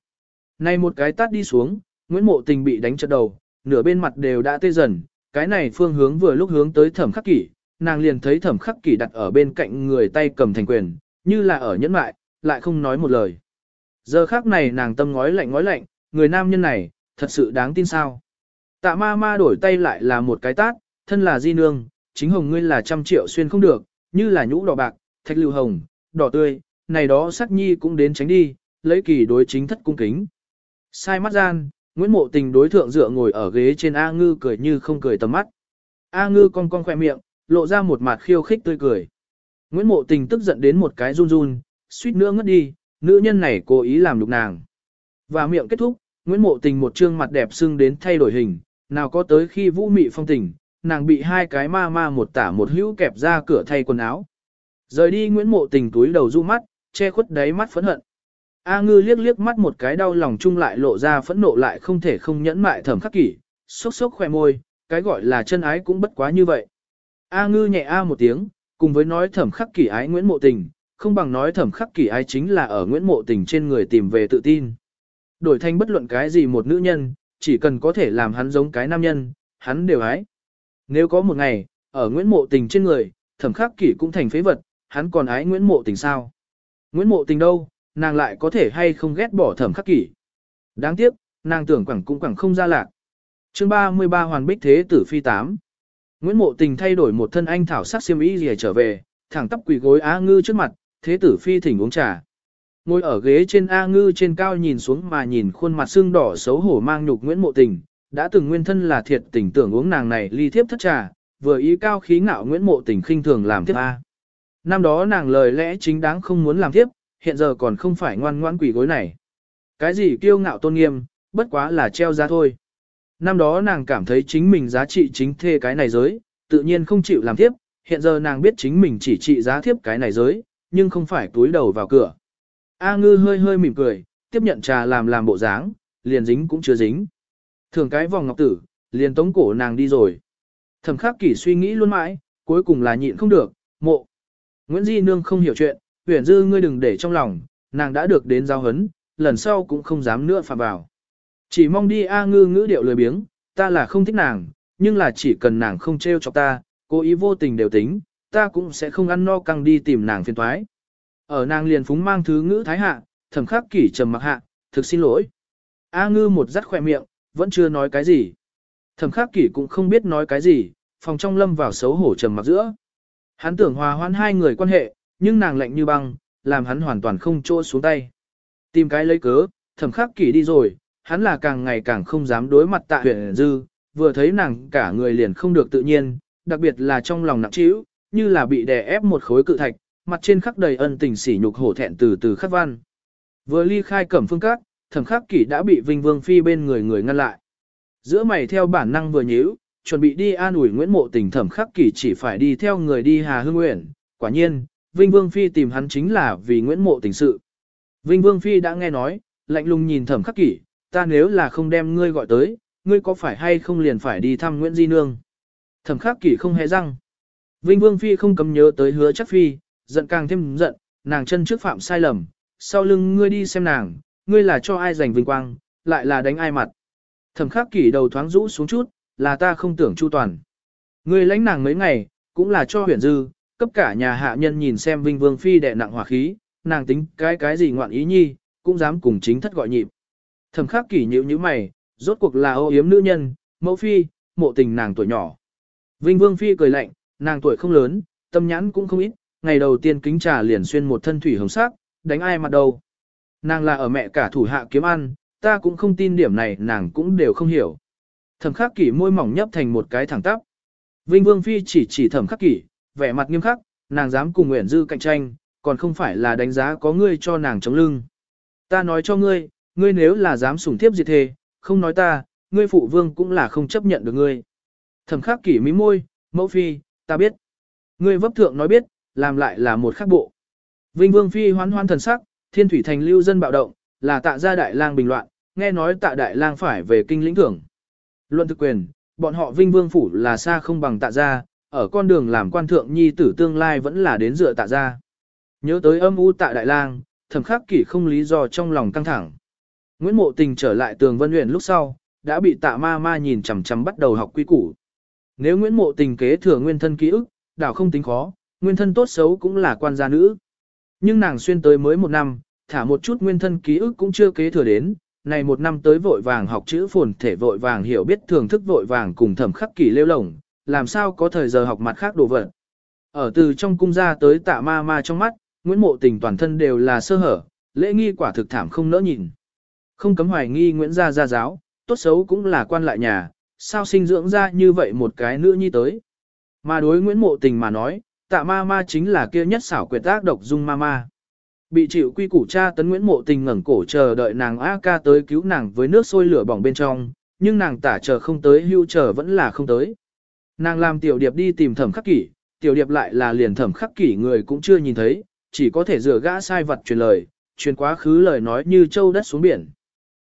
Này một cái tát đi xuống, Nguyễn Mộ Tình bị đánh chật đầu, nửa bên mặt đều đã tê dần, cái này phương hướng vừa lúc hướng tới thẩm khắc kỷ, nàng liền thấy thẩm khắc kỷ đặt ở bên cạnh người tay cầm thành quyền, như là ở nhẫn mại, lại không nói một lời. Giờ khác này nàng tâm ngói lạnh ngói lạnh, người nam nhân này, thật sự đáng tin sao. Tạ ma ma đổi tay lại là một cái tát, thân là di nương, chính hồng ngươi là trăm triệu xuyên không được, như là nhũ đỏ bạc, thạch lưu hồng, đỏ tươi, này đó sắc nhi cũng đến tránh đi, lấy kỳ đối chính thất cung kính. Sai mắt gian, Nguyễn Mộ Tình đối thượng dựa ngồi ở ghế trên A Ngư cười như không cười tầm mắt. A Ngư cong cong khỏe miệng, lộ ra một mặt khiêu khích tươi cười. Nguyễn Mộ Tình tức giận đến một cái run run, suýt nữa ngất đi, nữ nhân này cố ý làm nhục nàng. Và miệng kết thúc, Nguyễn Mộ Tình một trương mặt đẹp xưng đến thay đổi hình, nào có tới khi vũ mị phong tình, nàng bị hai cái ma ma một tả một hữu kẹp ra cửa thay quần áo. Rời đi Nguyễn Mộ Tình túi đầu du mắt, che khuất đáy mắt phẫn hận. A ngư liếc liếc mắt một cái đau lòng chung lại lộ ra phẫn nộ lại không thể không nhẫn mại thẩm khắc kỷ, sốc sốc khoe môi, cái gọi là chân ái cũng bất quá như vậy. A ngư nhẹ a một tiếng, cùng với nói thẩm khắc kỷ ái Nguyễn Mộ Tình, không bằng nói thẩm khắc kỷ ái chính là ở Nguyễn Mộ Tình trên người tìm về tự tin. Đổi thành bất luận cái gì một nữ nhân, chỉ cần có thể làm hắn giống cái nam nhân, hắn đều ái. Nếu có một ngày, ở Nguyễn Mộ Tình trên người, thẩm khắc kỷ cũng thành phế vật, hắn còn ái Nguyễn Mộ Tình sao? Nguyễn Mộ Tình đâu, nàng lại có thể hay không ghét bỏ thẩm khắc kỷ. Đáng tiếc, nàng tưởng quẳng cũng quẳng không ra lạc. chương 33 Hoàn Bích Thế Tử Phi 8 Nguyễn Mộ Tình thay đổi một thân anh thảo sắc xiêm y gì trở về, thẳng tắp quỳ gối Á Ngư trước mặt, Thế Tử Phi thỉnh uống trà. Ngồi ở ghế trên A Ngư trên cao nhìn xuống mà nhìn khuôn mặt xương đỏ xấu hổ mang nhục Nguyễn Mộ Tình, đã từng nguyên thân là thiệt tình tưởng uống nàng này ly thiếp thất trà, vừa ý cao khí ngạo Nguyễn Mộ Tình khinh thường làm thiếp A. Năm đó nàng lời lẽ chính đáng không muốn làm thiếp, hiện giờ còn không phải ngoan ngoãn quỷ gối này. Cái gì kiêu ngạo tôn nghiêm, bất quá là treo ra thôi. Năm đó nàng cảm thấy chính mình giá trị chính thê cái này giới, tự nhiên không chịu làm tiếp, hiện giờ nàng biết chính mình chỉ trị giá thiếp cái này giới, nhưng không phải túi đầu vào cửa. A ngư hơi hơi mỉm cười, tiếp nhận trà làm làm bộ dáng, liền dính cũng chưa dính. Thường cái vòng ngọc tử, liền tống cổ nàng đi rồi. Thẩm khắc kỷ suy nghĩ luôn mãi, cuối cùng là nhịn không được, mộ. Nguyễn Di Nương không hiểu chuyện, huyền dư ngươi đừng để trong lòng, nàng đã được đến giao hấn, lần sau cũng không dám nữa phạm vào. Chỉ mong đi A ngư ngữ điệu lười biếng, ta là không thích nàng, nhưng là chỉ cần nàng không trêu chọc ta, cố ý vô tình đều tính, ta cũng sẽ không ăn no căng đi tìm nàng phiền thoái. Ở nàng liền phúng mang thứ ngữ thái hạ, thẩm khắc kỷ trầm mặc hạ, thực xin lỗi. A ngư một dắt khỏe miệng, vẫn chưa nói cái gì. Thẩm khắc kỷ cũng không biết nói cái gì, phòng trong lâm vào xấu hổ trầm mặc giữa. Hắn tưởng hòa hoãn hai người quan hệ, nhưng nàng lạnh như băng, làm hắn hoàn toàn không chỗ xuống tay. Tìm cái lấy cớ, thẩm khắc kỷ đi rồi, hắn là càng ngày càng không dám đối mặt tạ huyện dư, vừa thấy nàng cả người liền không được tự nhiên, đặc biệt là trong lòng nặng trĩu, như là bị đè ép một khối cự thạch, mặt trên khắc đầy ân tình sỉ nhục hổ thẹn từ từ khắc văn. Vừa ly khai cẩm phương cát, thẩm khắc kỷ đã bị Vinh Vương Phi bên người người ngăn lại. Giữa mày theo bản năng vừa nhíu, chuẩn bị đi an ủi Nguyễn Mộ Tình thẩm khắc kỷ chỉ phải đi theo người đi Hà Hương uyển. Quả nhiên, Vinh Vương Phi tìm hắn chính là vì Nguyễn Mộ Tình sự. Vinh Vương Phi đã nghe nói, lạnh lùng nhìn thẩm khắc kỷ, ta nếu là không đem ngươi gọi tới, ngươi có phải hay không liền phải đi thăm Nguyễn Di Nương. Thẩm khắc kỷ không hề răng. Vinh Vương Phi không cấm nhớ tới hứa chắc Phi, giận càng thêm giận, nàng chân trước phạm sai lầm, sau lưng ngươi đi xem nàng, ngươi là cho ai giành vinh quang, lại là đánh ai mặt. Thẩm khắc kỷ đầu thoáng rũ xuống chút, là ta không tưởng chu toàn. Ngươi lãnh nàng mấy ngày, cũng là cho huyền dư, cấp cả nhà hạ nhân nhìn xem Vinh Vương Phi đệ nặng hỏa khí, nàng tính cái cái gì ngoạn ý nhi, cũng dám cùng chính thất gọi nhịp. Thẩm khắc kỷ nhữ như mày, rốt cuộc là ô yếm nữ nhân, mẫu phi, mộ tình nàng tuổi nhỏ. Vinh Vương Phi cười lạnh, nàng tuổi không lớn, tâm nhãn cũng không ít, ngày đầu tiên kính trà liền xuyên một thân thủy hồng sắc, đánh ai mặt đầu. Nàng là ở mẹ cả thủ hạ kiếm ăn, ta cũng không tin điểm này nàng cũng đều không hiểu. Thẩm khắc kỷ môi mỏng nhấp thành một cái thẳng tắp. Vinh Vương Phi chỉ chỉ thẩm khắc kỷ, vẻ mặt nghiêm khắc, nàng dám cùng Nguyễn Dư cạnh tranh, còn không phải là đánh giá có ngươi cho nàng chống lưng. Ta nói cho ngươi, ngươi nếu là dám sủng thiếp diệt thề, không nói ta, ngươi phụ vương cũng là không chấp nhận được ngươi. Thẩm khắc kỷ mí môi, mẫu phi, ta biết. Ngươi vấp thượng nói biết, làm lại là một khắc bộ. Vinh vương phi hoan hoan thần sắc, thiên thủy thành lưu dân bạo động, là tạ gia đại lang bình loạn, nghe nói tạ đại lang phải về kinh lĩnh thưởng. Luận thực quyền, bọn họ vinh vương phủ là xa không bằng tạ gia, ở con đường làm quan thượng nhi tử tương lai vẫn là đến dựa tạ gia. Nhớ tới âm u tạ đại lang, thẩm khắc kỷ không lý do trong lòng căng thẳng. Nguyễn Mộ Tình trở lại tường vân luyện lúc sau, đã bị tạ ma ma nhìn chằm chằm bắt đầu học quy củ. Nếu Nguyễn Mộ Tình kế thừa nguyên thân ký ức, đảo không tính khó, nguyên thân tốt xấu cũng là quan gia nữ. Nhưng nàng xuyên tới mới một năm, thả một chút nguyên thân ký ức cũng chưa kế thừa đến, này một năm tới vội vàng học chữ phồn thể vội vàng hiểu biết thưởng thức vội vàng cùng thẩm khắc kỳ lêu lồng, làm sao có thời giờ học mặt khác đồ vật. Ở từ trong cung ra tới tạ ma ma trong mắt, Nguyễn Mộ Tình toàn thân đều là sơ hở, lễ nghi quả thực thảm không nỡ nhìn. Không cấm hoài nghi Nguyễn gia gia giáo, tốt xấu cũng là quan lại nhà, sao sinh dưỡng ra như vậy một cái nữ nhi tới. Mà đối Nguyễn Mộ Tình mà nói, tạ ma ma chính là kia nhất xảo quyệt ác độc dung ma ma. Bị chịu quy củ cha tấn Nguyễn Mộ Tình ngẩng cổ chờ đợi nàng A ca tới cứu nàng với nước sôi lửa bỏng bên trong, nhưng nàng tả chờ không tới hưu chờ vẫn là không tới. Nàng làm tiểu điệp đi tìm thẩm khắc kỷ, tiểu điệp lại là liền thẩm khắc kỷ người cũng chưa nhìn thấy, chỉ có thể rửa gã sai vật truyền lời, truyền quá khứ lời nói như châu đất xuống biển.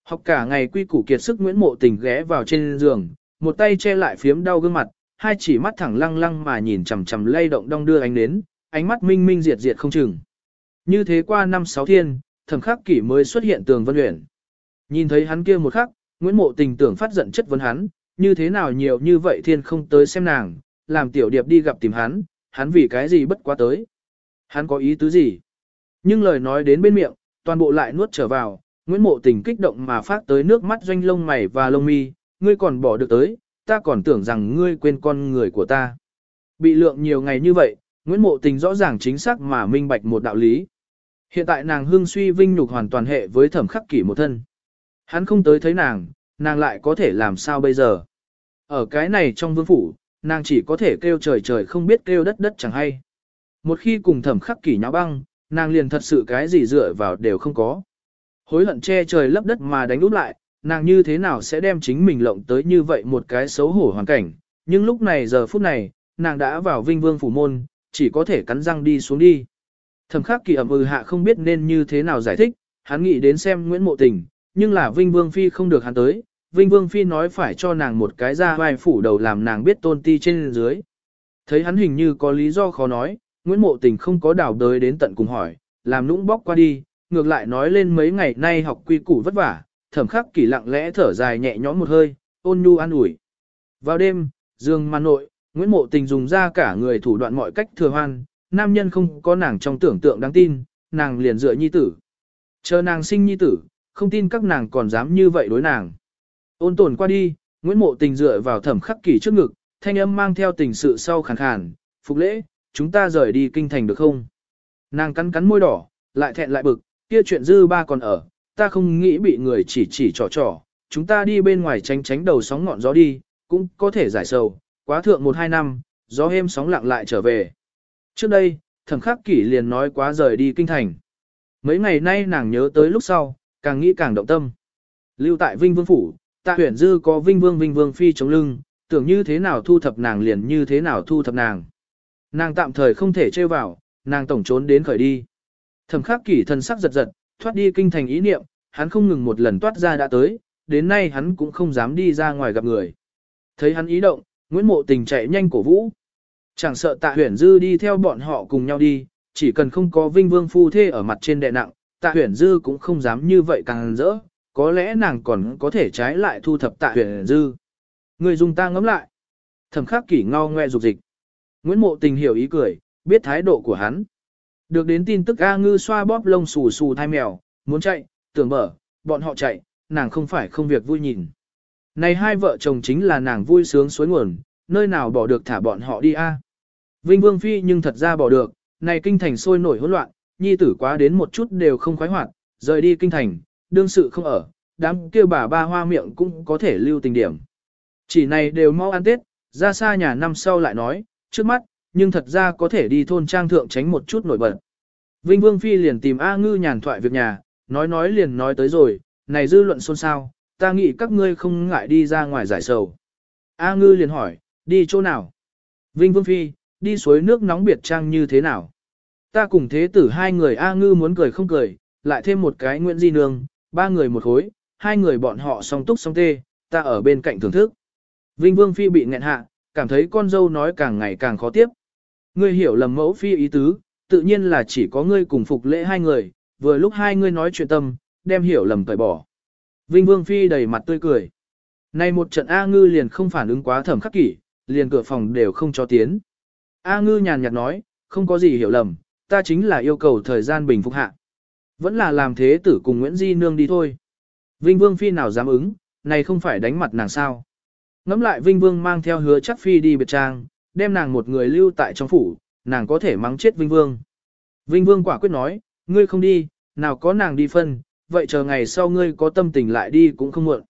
Học cả ngày quy củ kiệt sức Nguyễn Mộ Tình ghé vào trên giường, một tay che lại phiếm đau gương mặt, hai chỉ mắt thẳng lăng lăng mà nhìn chằm chằm lay động đong đưa ánh đến, ánh mắt minh minh diệt diệt không chừng. Như thế qua năm sáu thiên, thẩm khắc kỷ mới xuất hiện tường vân luyện. Nhìn thấy hắn kia một khắc, Nguyễn Mộ Tình tưởng phát giận chất vấn hắn, như thế nào nhiều như vậy thiên không tới xem nàng, làm tiểu điệp đi gặp tìm hắn, hắn vì cái gì bất quá tới. Hắn có ý tứ gì? Nhưng lời nói đến bên miệng, toàn bộ lại nuốt trở vào, Nguyễn Mộ Tình kích động mà phát tới nước mắt doanh lông mày và lông mi, ngươi còn bỏ được tới, ta còn tưởng rằng ngươi quên con người của ta. Bị lượng nhiều ngày như vậy, Nguyễn Mộ Tình rõ ràng chính xác mà minh bạch một đạo lý. Hiện tại nàng hương suy vinh nhục hoàn toàn hệ với thẩm khắc kỷ một thân. Hắn không tới thấy nàng, nàng lại có thể làm sao bây giờ. Ở cái này trong vương phủ, nàng chỉ có thể kêu trời trời không biết kêu đất đất chẳng hay. Một khi cùng thẩm khắc kỷ nháo băng, nàng liền thật sự cái gì dựa vào đều không có. Hối hận che trời lấp đất mà đánh úp lại, nàng như thế nào sẽ đem chính mình lộng tới như vậy một cái xấu hổ hoàn cảnh. Nhưng lúc này giờ phút này, nàng đã vào vinh vương phủ môn, chỉ có thể cắn răng đi xuống đi. Thẩm khắc kỳ ẩm ừ hạ không biết nên như thế nào giải thích, hắn nghĩ đến xem Nguyễn Mộ Tình, nhưng là Vinh Vương Phi không được hắn tới. Vinh Vương Phi nói phải cho nàng một cái ra vai phủ đầu làm nàng biết tôn ti trên dưới. Thấy hắn hình như có lý do khó nói, Nguyễn Mộ Tình không có đảo đới đến tận cùng hỏi, làm nũng bóc qua đi, ngược lại nói lên mấy ngày nay học quy củ vất vả, thẩm khắc kỳ lặng lẽ thở dài nhẹ nhõm một hơi, ôn nhu an ủi. Vào đêm, dương màn nội, Nguyễn Mộ Tình dùng ra cả người thủ đoạn mọi cách thừa hoan, nam nhân không có nàng trong tưởng tượng đáng tin, nàng liền dựa nhi tử. Chờ nàng sinh nhi tử, không tin các nàng còn dám như vậy đối nàng. Ôn tồn qua đi, Nguyễn Mộ Tình dựa vào thẩm khắc kỳ trước ngực, thanh âm mang theo tình sự sau khàn khàn, phục lễ, chúng ta rời đi kinh thành được không? Nàng cắn cắn môi đỏ, lại thẹn lại bực, kia chuyện dư ba còn ở, ta không nghĩ bị người chỉ chỉ trò trò, chúng ta đi bên ngoài tránh tránh đầu sóng ngọn gió đi, cũng có thể giải sầu, quá thượng một hai năm, gió êm sóng lặng lại trở về. Trước đây, thẩm khắc kỷ liền nói quá rời đi kinh thành. Mấy ngày nay nàng nhớ tới lúc sau, càng nghĩ càng động tâm. Lưu tại Vinh Vương Phủ, tạ huyển dư có Vinh Vương Vinh Vương Phi chống lưng, tưởng như thế nào thu thập nàng liền như thế nào thu thập nàng. Nàng tạm thời không thể trêu vào, nàng tổng trốn đến khởi đi. Thẩm khắc kỷ thân sắc giật giật, thoát đi kinh thành ý niệm, hắn không ngừng một lần toát ra đã tới, đến nay hắn cũng không dám đi ra ngoài gặp người. Thấy hắn ý động, Nguyễn Mộ Tình chạy nhanh cổ vũ. Chẳng sợ tạ Huyền dư đi theo bọn họ cùng nhau đi, chỉ cần không có vinh vương phu thê ở mặt trên đè nặng, tạ Huyền dư cũng không dám như vậy càng rỡ, có lẽ nàng còn có thể trái lại thu thập tạ Huyền dư. Người dùng ta ngẫm lại. Thẩm khắc kỷ ngao ngoe dục dịch. Nguyễn Mộ Tình hiểu ý cười, biết thái độ của hắn. Được đến tin tức A Ngư xoa bóp lông xù xù thai mèo, muốn chạy, tưởng mở, bọn họ chạy, nàng không phải không việc vui nhìn. Này hai vợ chồng chính là nàng vui sướng suối nguồn, nơi nào bỏ được thả bọn họ đi a? Vinh Vương Phi nhưng thật ra bỏ được, này kinh thành sôi nổi hỗn loạn, nhi tử quá đến một chút đều không khoái hoạt, rời đi kinh thành, đương sự không ở, đám kia bà ba hoa miệng cũng có thể lưu tình điểm. Chỉ này đều mau ăn Tết, ra xa nhà năm sau lại nói, trước mắt, nhưng thật ra có thể đi thôn trang thượng tránh một chút nổi bật. Vinh Vương Phi liền tìm A Ngư nhàn thoại việc nhà, nói nói liền nói tới rồi, này dư luận xôn xao, ta nghĩ các ngươi không ngại đi ra ngoài giải sầu. A Ngư liền hỏi, đi chỗ nào? Vinh Vương Phi, đi suối nước nóng biệt trang như thế nào? Ta cùng thế tử hai người A Ngư muốn cười không cười, lại thêm một cái Nguyễn Di Nương, ba người một khối, hai người bọn họ song túc song tê, ta ở bên cạnh thưởng thức. Vinh Vương Phi bị nghẹn hạ, cảm thấy con dâu nói càng ngày càng khó tiếp. Ngươi hiểu lầm mẫu phi ý tứ, tự nhiên là chỉ có ngươi cùng phục lễ hai người, vừa lúc hai ngươi nói chuyện tâm, đem hiểu lầm tẩy bỏ. Vinh Vương Phi đầy mặt tươi cười. Nay một trận A Ngư liền không phản ứng quá thẩm khắc kỷ, liền cửa phòng đều không cho tiến. A Ngư nhàn nhạt nói, không có gì hiểu lầm, ta chính là yêu cầu thời gian bình phục hạ. Vẫn là làm thế tử cùng Nguyễn Di Nương đi thôi. Vinh Vương Phi nào dám ứng, này không phải đánh mặt nàng sao. Ngắm lại Vinh Vương mang theo hứa chắc Phi đi biệt trang, đem nàng một người lưu tại trong phủ, nàng có thể mắng chết Vinh Vương. Vinh Vương quả quyết nói, ngươi không đi, nào có nàng đi phân, vậy chờ ngày sau ngươi có tâm tình lại đi cũng không muộn.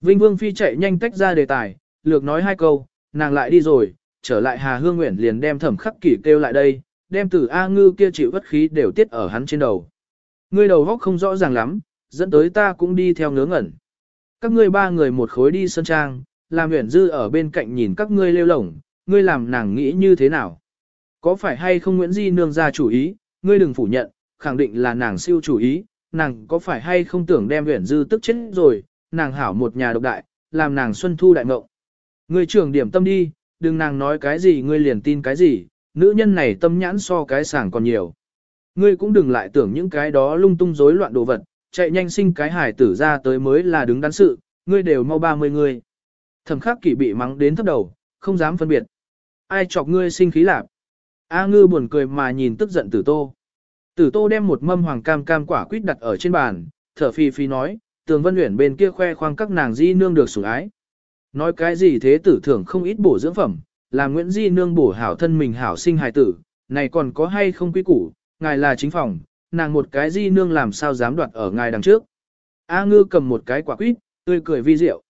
Vinh Vương Phi chạy nhanh tách ra đề tài, lược nói hai câu, nàng lại đi rồi, trở lại Hà Hương Nguyện liền đem thẩm khắc kỷ kêu lại đây, đem từ A ngư kia chịu bất khí đều tiết ở hắn trên đầu. Ngươi đầu góc không rõ ràng lắm, dẫn tới ta cũng đi theo ngớ ngẩn. Các ngươi ba người một khối đi sân trang, làm nguyễn dư ở bên cạnh nhìn các ngươi lêu lổng, ngươi làm nàng nghĩ như thế nào? Có phải hay không Nguyễn Di nương ra chủ ý, ngươi đừng phủ nhận, khẳng định là nàng siêu chủ ý, nàng có phải hay không tưởng đem nguyễn dư tức chết rồi, nàng hảo một nhà độc đại, làm nàng xuân thu đại ngộng. Ngươi trưởng điểm tâm đi, đừng nàng nói cái gì ngươi liền tin cái gì, nữ nhân này tâm nhãn so cái sàng còn nhiều. Ngươi cũng đừng lại tưởng những cái đó lung tung rối loạn đồ vật, chạy nhanh sinh cái hải tử ra tới mới là đứng đắn sự, ngươi đều mau 30 người. Thẩm khắc kỷ bị mắng đến thấp đầu, không dám phân biệt. Ai chọc ngươi sinh khí lạp? A ngư buồn cười mà nhìn tức giận tử tô. Tử tô đem một mâm hoàng cam cam quả quýt đặt ở trên bàn, thở phi phi nói, tường vân luyện bên kia khoe khoang các nàng di nương được sủng ái. Nói cái gì thế tử thưởng không ít bổ dưỡng phẩm, là Nguyễn Di nương bổ hảo thân mình hảo sinh hài tử, này còn có hay không quý củ, ngài là chính phòng, nàng một cái Di nương làm sao dám đoạt ở ngài đằng trước. A ngư cầm một cái quả quýt, tươi cười vi diệu.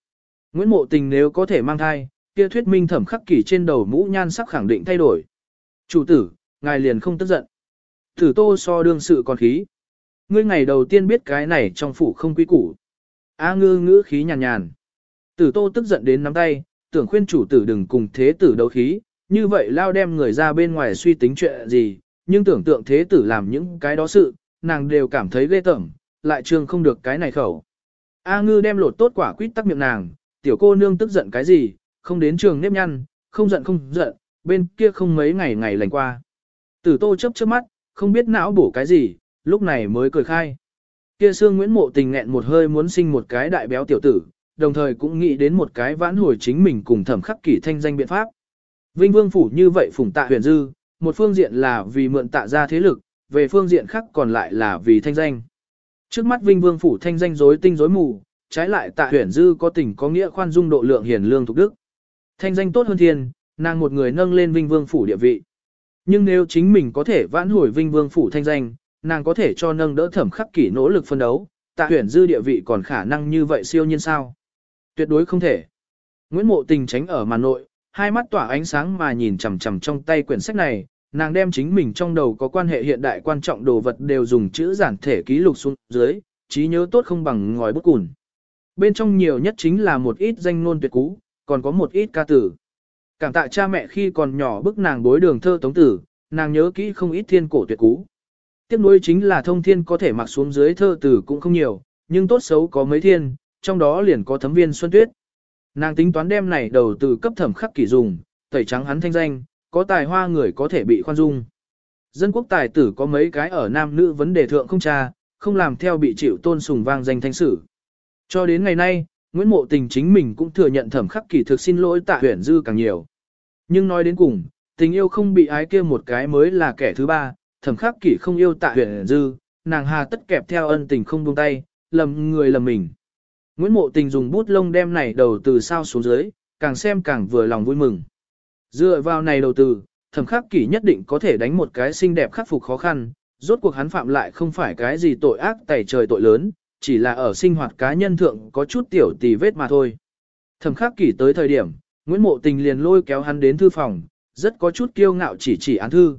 Nguyễn Mộ Tình nếu có thể mang thai, kia thuyết minh thẩm khắc kỷ trên đầu mũ nhan sắc khẳng định thay đổi. Chủ tử, ngài liền không tức giận. Tử tô so đương sự còn khí. Ngươi ngày đầu tiên biết cái này trong phủ không quý củ. A ngư ngữ khí nhàn nhàn. Tử tô tức giận đến nắm tay, tưởng khuyên chủ tử đừng cùng thế tử đấu khí, như vậy lao đem người ra bên ngoài suy tính chuyện gì, nhưng tưởng tượng thế tử làm những cái đó sự, nàng đều cảm thấy ghê tởm, lại trường không được cái này khẩu. A ngư đem lột tốt quả quýt tắc miệng nàng, tiểu cô nương tức giận cái gì, không đến trường nếp nhăn, không giận không giận, bên kia không mấy ngày ngày lành qua. Tử tô chớp chớp mắt, không biết não bổ cái gì, lúc này mới cười khai. Kia xương Nguyễn Mộ tình nghẹn một hơi muốn sinh một cái đại béo tiểu tử, đồng thời cũng nghĩ đến một cái vãn hồi chính mình cùng thẩm khắc kỷ thanh danh biện pháp. Vinh Vương Phủ như vậy phủng tạ huyền dư, một phương diện là vì mượn tạ ra thế lực, về phương diện khác còn lại là vì thanh danh. Trước mắt Vinh Vương Phủ thanh danh rối tinh rối mù, trái lại tạ huyền dư có tình có nghĩa khoan dung độ lượng hiền lương thục đức. Thanh danh tốt hơn thiên, nàng một người nâng lên Vinh Vương Phủ địa vị. Nhưng nếu chính mình có thể vãn hồi Vinh Vương Phủ thanh danh, nàng có thể cho nâng đỡ thẩm khắc kỷ nỗ lực phân đấu, tạ tuyển dư địa vị còn khả năng như vậy siêu nhiên sao. Tuyệt đối không thể. Nguyễn Mộ Tình tránh ở màn nội, hai mắt tỏa ánh sáng mà nhìn chằm chằm trong tay quyển sách này, nàng đem chính mình trong đầu có quan hệ hiện đại quan trọng đồ vật đều dùng chữ giản thể ký lục xuống dưới, trí nhớ tốt không bằng ngòi bút cùn. Bên trong nhiều nhất chính là một ít danh ngôn tuyệt cú, còn có một ít ca tử. Cảm tạ cha mẹ khi còn nhỏ bức nàng bối đường thơ tống tử, nàng nhớ kỹ không ít thiên cổ tuyệt cú. Tiếp nối chính là thông thiên có thể mặc xuống dưới thơ tử cũng không nhiều, nhưng tốt xấu có mấy thiên, trong đó liền có thấm viên Xuân Tuyết. Nàng tính toán đem này đầu từ cấp thẩm khắc kỷ dùng, tẩy trắng hắn thanh danh, có tài hoa người có thể bị khoan dung. Dân quốc tài tử có mấy cái ở nam nữ vấn đề thượng không cha, không làm theo bị chịu tôn sùng vang danh thanh sử. Cho đến ngày nay, Nguyễn Mộ Tình chính mình cũng thừa nhận thẩm khắc kỷ thực xin lỗi tạ huyền dư càng nhiều. Nhưng nói đến cùng, tình yêu không bị ái kia một cái mới là kẻ thứ ba, thẩm khắc kỷ không yêu tạ huyền dư, nàng hà tất kẹp theo ân tình không buông tay, lầm người lầm mình. Nguyễn Mộ Tình dùng bút lông đem này đầu từ sao xuống dưới, càng xem càng vừa lòng vui mừng. Dựa vào này đầu từ, thẩm khắc kỷ nhất định có thể đánh một cái xinh đẹp khắc phục khó khăn, rốt cuộc hắn phạm lại không phải cái gì tội ác tẩy trời tội lớn, chỉ là ở sinh hoạt cá nhân thượng có chút tiểu tì vết mà thôi. Thẩm khắc kỷ tới thời điểm, Nguyễn Mộ Tình liền lôi kéo hắn đến thư phòng, rất có chút kiêu ngạo chỉ chỉ án thư.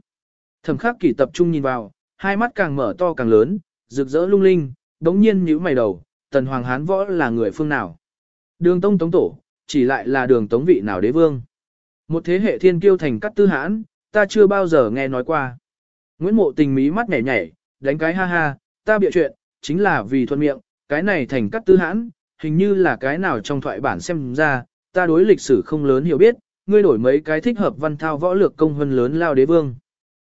Thẩm khắc kỷ tập trung nhìn vào, hai mắt càng mở to càng lớn, rực rỡ lung linh, đống nhiên nhíu mày đầu, tần hoàng hán võ là người phương nào. Đường tông tống tổ, chỉ lại là đường tống vị nào đế vương. Một thế hệ thiên kiêu thành cắt tư hãn, ta chưa bao giờ nghe nói qua. Nguyễn mộ tình mí mắt nhảy nhảy, đánh cái ha ha, ta bịa chuyện, chính là vì thuận miệng, cái này thành cắt tư hãn, hình như là cái nào trong thoại bản xem ra, ta đối lịch sử không lớn hiểu biết, ngươi đổi mấy cái thích hợp văn thao võ lược công hơn lớn lao đế vương.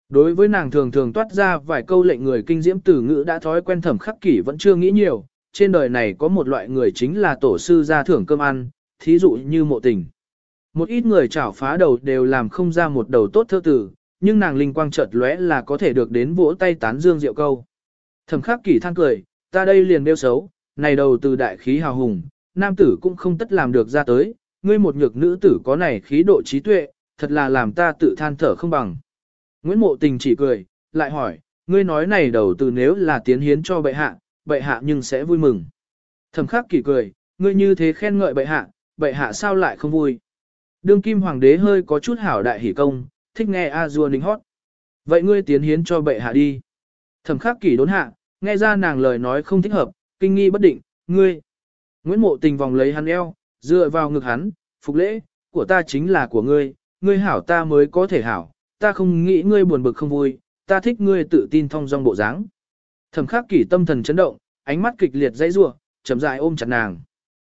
Đối với nàng thường thường toát ra vài câu lệnh người kinh diễm từ ngữ đã thói quen thẩm khắc kỷ vẫn chưa nghĩ nhiều, trên đời này có một loại người chính là tổ sư gia thưởng cơm ăn, thí dụ như mộ tình. Một ít người chảo phá đầu đều làm không ra một đầu tốt thơ tử, nhưng nàng linh quang chợt lóe là có thể được đến vỗ tay tán dương rượu câu. Thẩm khắc kỷ than cười, ta đây liền đeo xấu, này đầu từ đại khí hào hùng, nam tử cũng không tất làm được ra tới, ngươi một nhược nữ tử có này khí độ trí tuệ, thật là làm ta tự than thở không bằng. Nguyễn Mộ Tình chỉ cười, lại hỏi, ngươi nói này đầu từ nếu là tiến hiến cho bệ hạ, bệ hạ nhưng sẽ vui mừng. Thẩm khắc kỳ cười, ngươi như thế khen ngợi bệ hạ, bệ hạ sao lại không vui. Đương kim hoàng đế hơi có chút hảo đại hỉ công, thích nghe a dua ninh hót. Vậy ngươi tiến hiến cho bệ hạ đi. Thẩm khắc kỳ đốn hạ, nghe ra nàng lời nói không thích hợp, kinh nghi bất định, ngươi. Nguyễn mộ tình vòng lấy hắn eo, dựa vào ngực hắn, phục lễ, của ta chính là của ngươi, ngươi hảo ta mới có thể hảo, ta không nghĩ ngươi buồn bực không vui, ta thích ngươi tự tin thông dong bộ dáng. Thẩm khắc kỷ tâm thần chấn động, ánh mắt kịch liệt dãy rủa, chậm rãi ôm chặt nàng.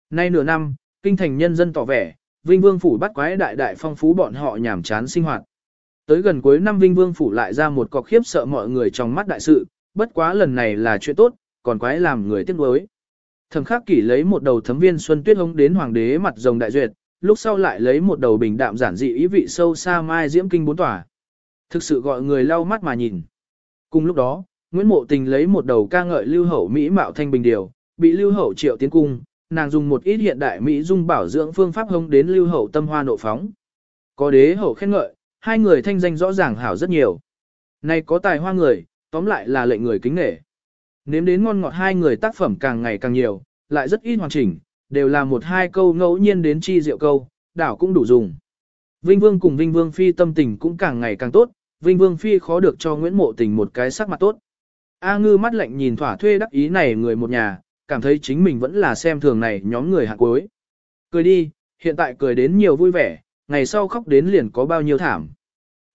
Nay nửa năm, kinh thành nhân dân tỏ vẻ, Vinh Vương phủ bắt quái đại đại phong phú bọn họ nhảm chán sinh hoạt. Tới gần cuối năm Vinh Vương phủ lại ra một cọc khiếp sợ mọi người trong mắt đại sự, bất quá lần này là chuyện tốt, còn quái làm người tiếc nuối. Thẩm Khắc Kỷ lấy một đầu thấm viên xuân tuyết hống đến hoàng đế mặt rồng đại duyệt, lúc sau lại lấy một đầu bình đạm giản dị ý vị sâu xa mai diễm kinh bốn tòa. Thực sự gọi người lau mắt mà nhìn. Cùng lúc đó, Nguyễn Mộ Tình lấy một đầu ca ngợi lưu hậu Mỹ mạo thanh bình điều, bị lưu hậu triệu tiến cung, nàng dùng một ít hiện đại Mỹ dung bảo dưỡng phương pháp hống đến lưu hậu tâm hoa nộ phóng. Có đế hậu khen ngợi, hai người thanh danh rõ ràng hảo rất nhiều. Này có tài hoa người, tóm lại là lệnh người kính nể. Nếm đến ngon ngọt hai người tác phẩm càng ngày càng nhiều, lại rất ít hoàn chỉnh, đều là một hai câu ngẫu nhiên đến chi diệu câu, đảo cũng đủ dùng. Vinh Vương cùng Vinh Vương Phi tâm tình cũng càng ngày càng tốt, Vinh Vương Phi khó được cho Nguyễn Mộ Tình một cái sắc mặt tốt. A ngư mắt lạnh nhìn thỏa thuê đắc ý này người một nhà, cảm thấy chính mình vẫn là xem thường này nhóm người hạng cuối. Cười đi, hiện tại cười đến nhiều vui vẻ, ngày sau khóc đến liền có bao nhiêu thảm.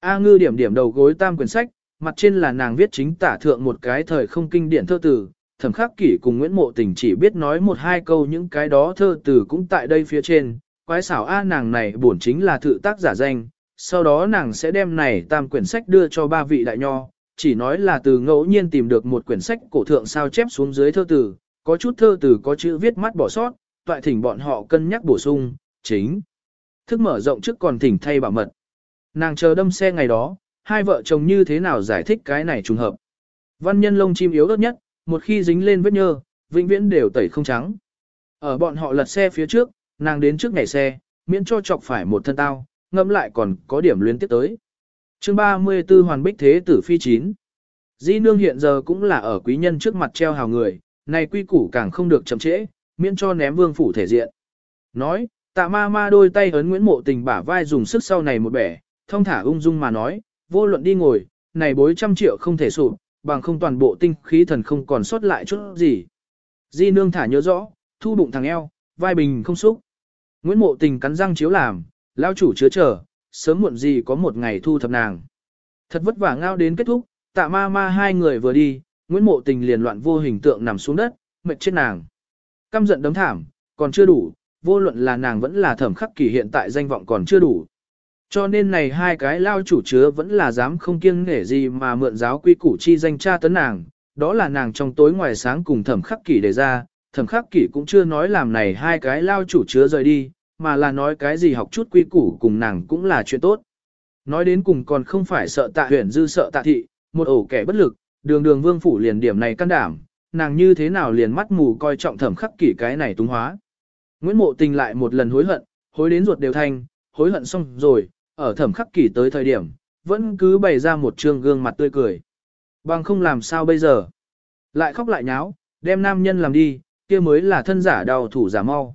A ngư điểm điểm đầu gối tam quyển sách, mặt trên là nàng viết chính tả thượng một cái thời không kinh điển thơ tử, thẩm khắc kỷ cùng Nguyễn Mộ Tình chỉ biết nói một hai câu những cái đó thơ tử cũng tại đây phía trên, quái xảo A nàng này bổn chính là thự tác giả danh, sau đó nàng sẽ đem này tam quyển sách đưa cho ba vị đại nho, chỉ nói là từ ngẫu nhiên tìm được một quyển sách cổ thượng sao chép xuống dưới thơ tử, có chút thơ tử có chữ viết mắt bỏ sót, toại thỉnh bọn họ cân nhắc bổ sung, chính. Thức mở rộng trước còn thỉnh thay bảo mật. Nàng chờ đâm xe ngày đó, hai vợ chồng như thế nào giải thích cái này trùng hợp. Văn nhân lông chim yếu ớt nhất, một khi dính lên vết nhơ, vĩnh viễn đều tẩy không trắng. Ở bọn họ lật xe phía trước, nàng đến trước ngày xe, miễn cho chọc phải một thân tao, ngâm lại còn có điểm luyến tiếp tới. chương 34 Hoàn Bích Thế Tử Phi 9 Di nương hiện giờ cũng là ở quý nhân trước mặt treo hào người, này quy củ càng không được chậm trễ, miễn cho ném vương phủ thể diện. Nói, tạ ma ma đôi tay ấn Nguyễn Mộ Tình bả vai dùng sức sau này một bẻ, thông thả ung dung mà nói, vô luận đi ngồi, này bối trăm triệu không thể sụp, bằng không toàn bộ tinh khí thần không còn sót lại chút gì. Di nương thả nhớ rõ, thu bụng thằng eo, vai bình không xúc. Nguyễn Mộ Tình cắn răng chiếu làm, lao chủ chứa chờ, sớm muộn gì có một ngày thu thập nàng. Thật vất vả ngao đến kết thúc, tạ ma ma hai người vừa đi, Nguyễn Mộ Tình liền loạn vô hình tượng nằm xuống đất, mệt chết nàng. Căm giận đấm thảm, còn chưa đủ, vô luận là nàng vẫn là thẩm khắc kỳ hiện tại danh vọng còn chưa đủ. Cho nên này hai cái lao chủ chứa vẫn là dám không kiêng nể gì mà mượn giáo quy củ chi danh cha tấn nàng, đó là nàng trong tối ngoài sáng cùng thẩm khắc kỷ đề ra, thẩm khắc kỷ cũng chưa nói làm này hai cái lao chủ chứa rời đi, mà là nói cái gì học chút quy củ cùng nàng cũng là chuyện tốt. Nói đến cùng còn không phải sợ tạ huyện dư sợ tạ thị, một ổ kẻ bất lực, đường đường vương phủ liền điểm này can đảm, nàng như thế nào liền mắt mù coi trọng thẩm khắc kỷ cái này túng hóa. Nguyễn Mộ Tình lại một lần hối hận, hối đến ruột đều thanh, hối hận xong rồi, ở thẩm khắc kỷ tới thời điểm, vẫn cứ bày ra một trương gương mặt tươi cười. Bằng không làm sao bây giờ. Lại khóc lại nháo, đem nam nhân làm đi, kia mới là thân giả đau thủ giả mau.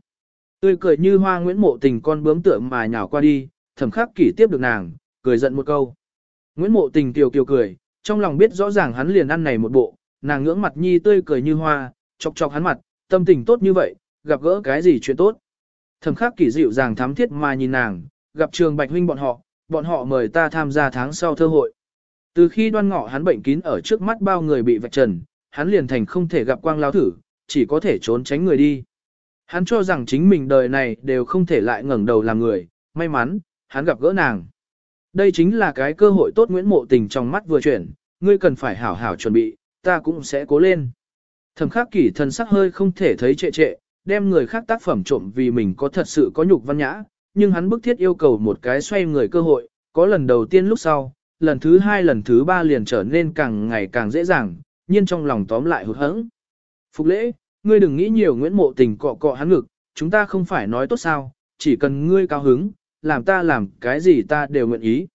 Tươi cười như hoa nguyễn mộ tình con bướm tượng mà nhào qua đi, thẩm khắc kỷ tiếp được nàng, cười giận một câu. Nguyễn mộ tình kiều kiều cười, trong lòng biết rõ ràng hắn liền ăn này một bộ, nàng ngưỡng mặt nhi tươi cười như hoa, chọc chọc hắn mặt, tâm tình tốt như vậy, gặp gỡ cái gì chuyện tốt. Thẩm khắc kỷ dịu dàng thắm thiết mà nhìn nàng, gặp trường bạch huynh bọn họ, bọn họ mời ta tham gia tháng sau thơ hội. Từ khi đoan ngọ hắn bệnh kín ở trước mắt bao người bị vạch trần, hắn liền thành không thể gặp quang lao thử, chỉ có thể trốn tránh người đi. Hắn cho rằng chính mình đời này đều không thể lại ngẩng đầu làm người, may mắn, hắn gặp gỡ nàng. Đây chính là cái cơ hội tốt Nguyễn Mộ Tình trong mắt vừa chuyển, ngươi cần phải hảo hảo chuẩn bị, ta cũng sẽ cố lên. Thẩm khắc kỷ thần sắc hơi không thể thấy trệ trệ, đem người khác tác phẩm trộm vì mình có thật sự có nhục văn nhã, nhưng hắn bức thiết yêu cầu một cái xoay người cơ hội, có lần đầu tiên lúc sau, lần thứ hai lần thứ ba liền trở nên càng ngày càng dễ dàng, nhiên trong lòng tóm lại hụt hẫng. Phục lễ, Ngươi đừng nghĩ nhiều Nguyễn Mộ Tình cọ cọ hắn ngực, chúng ta không phải nói tốt sao, chỉ cần ngươi cao hứng, làm ta làm cái gì ta đều nguyện ý.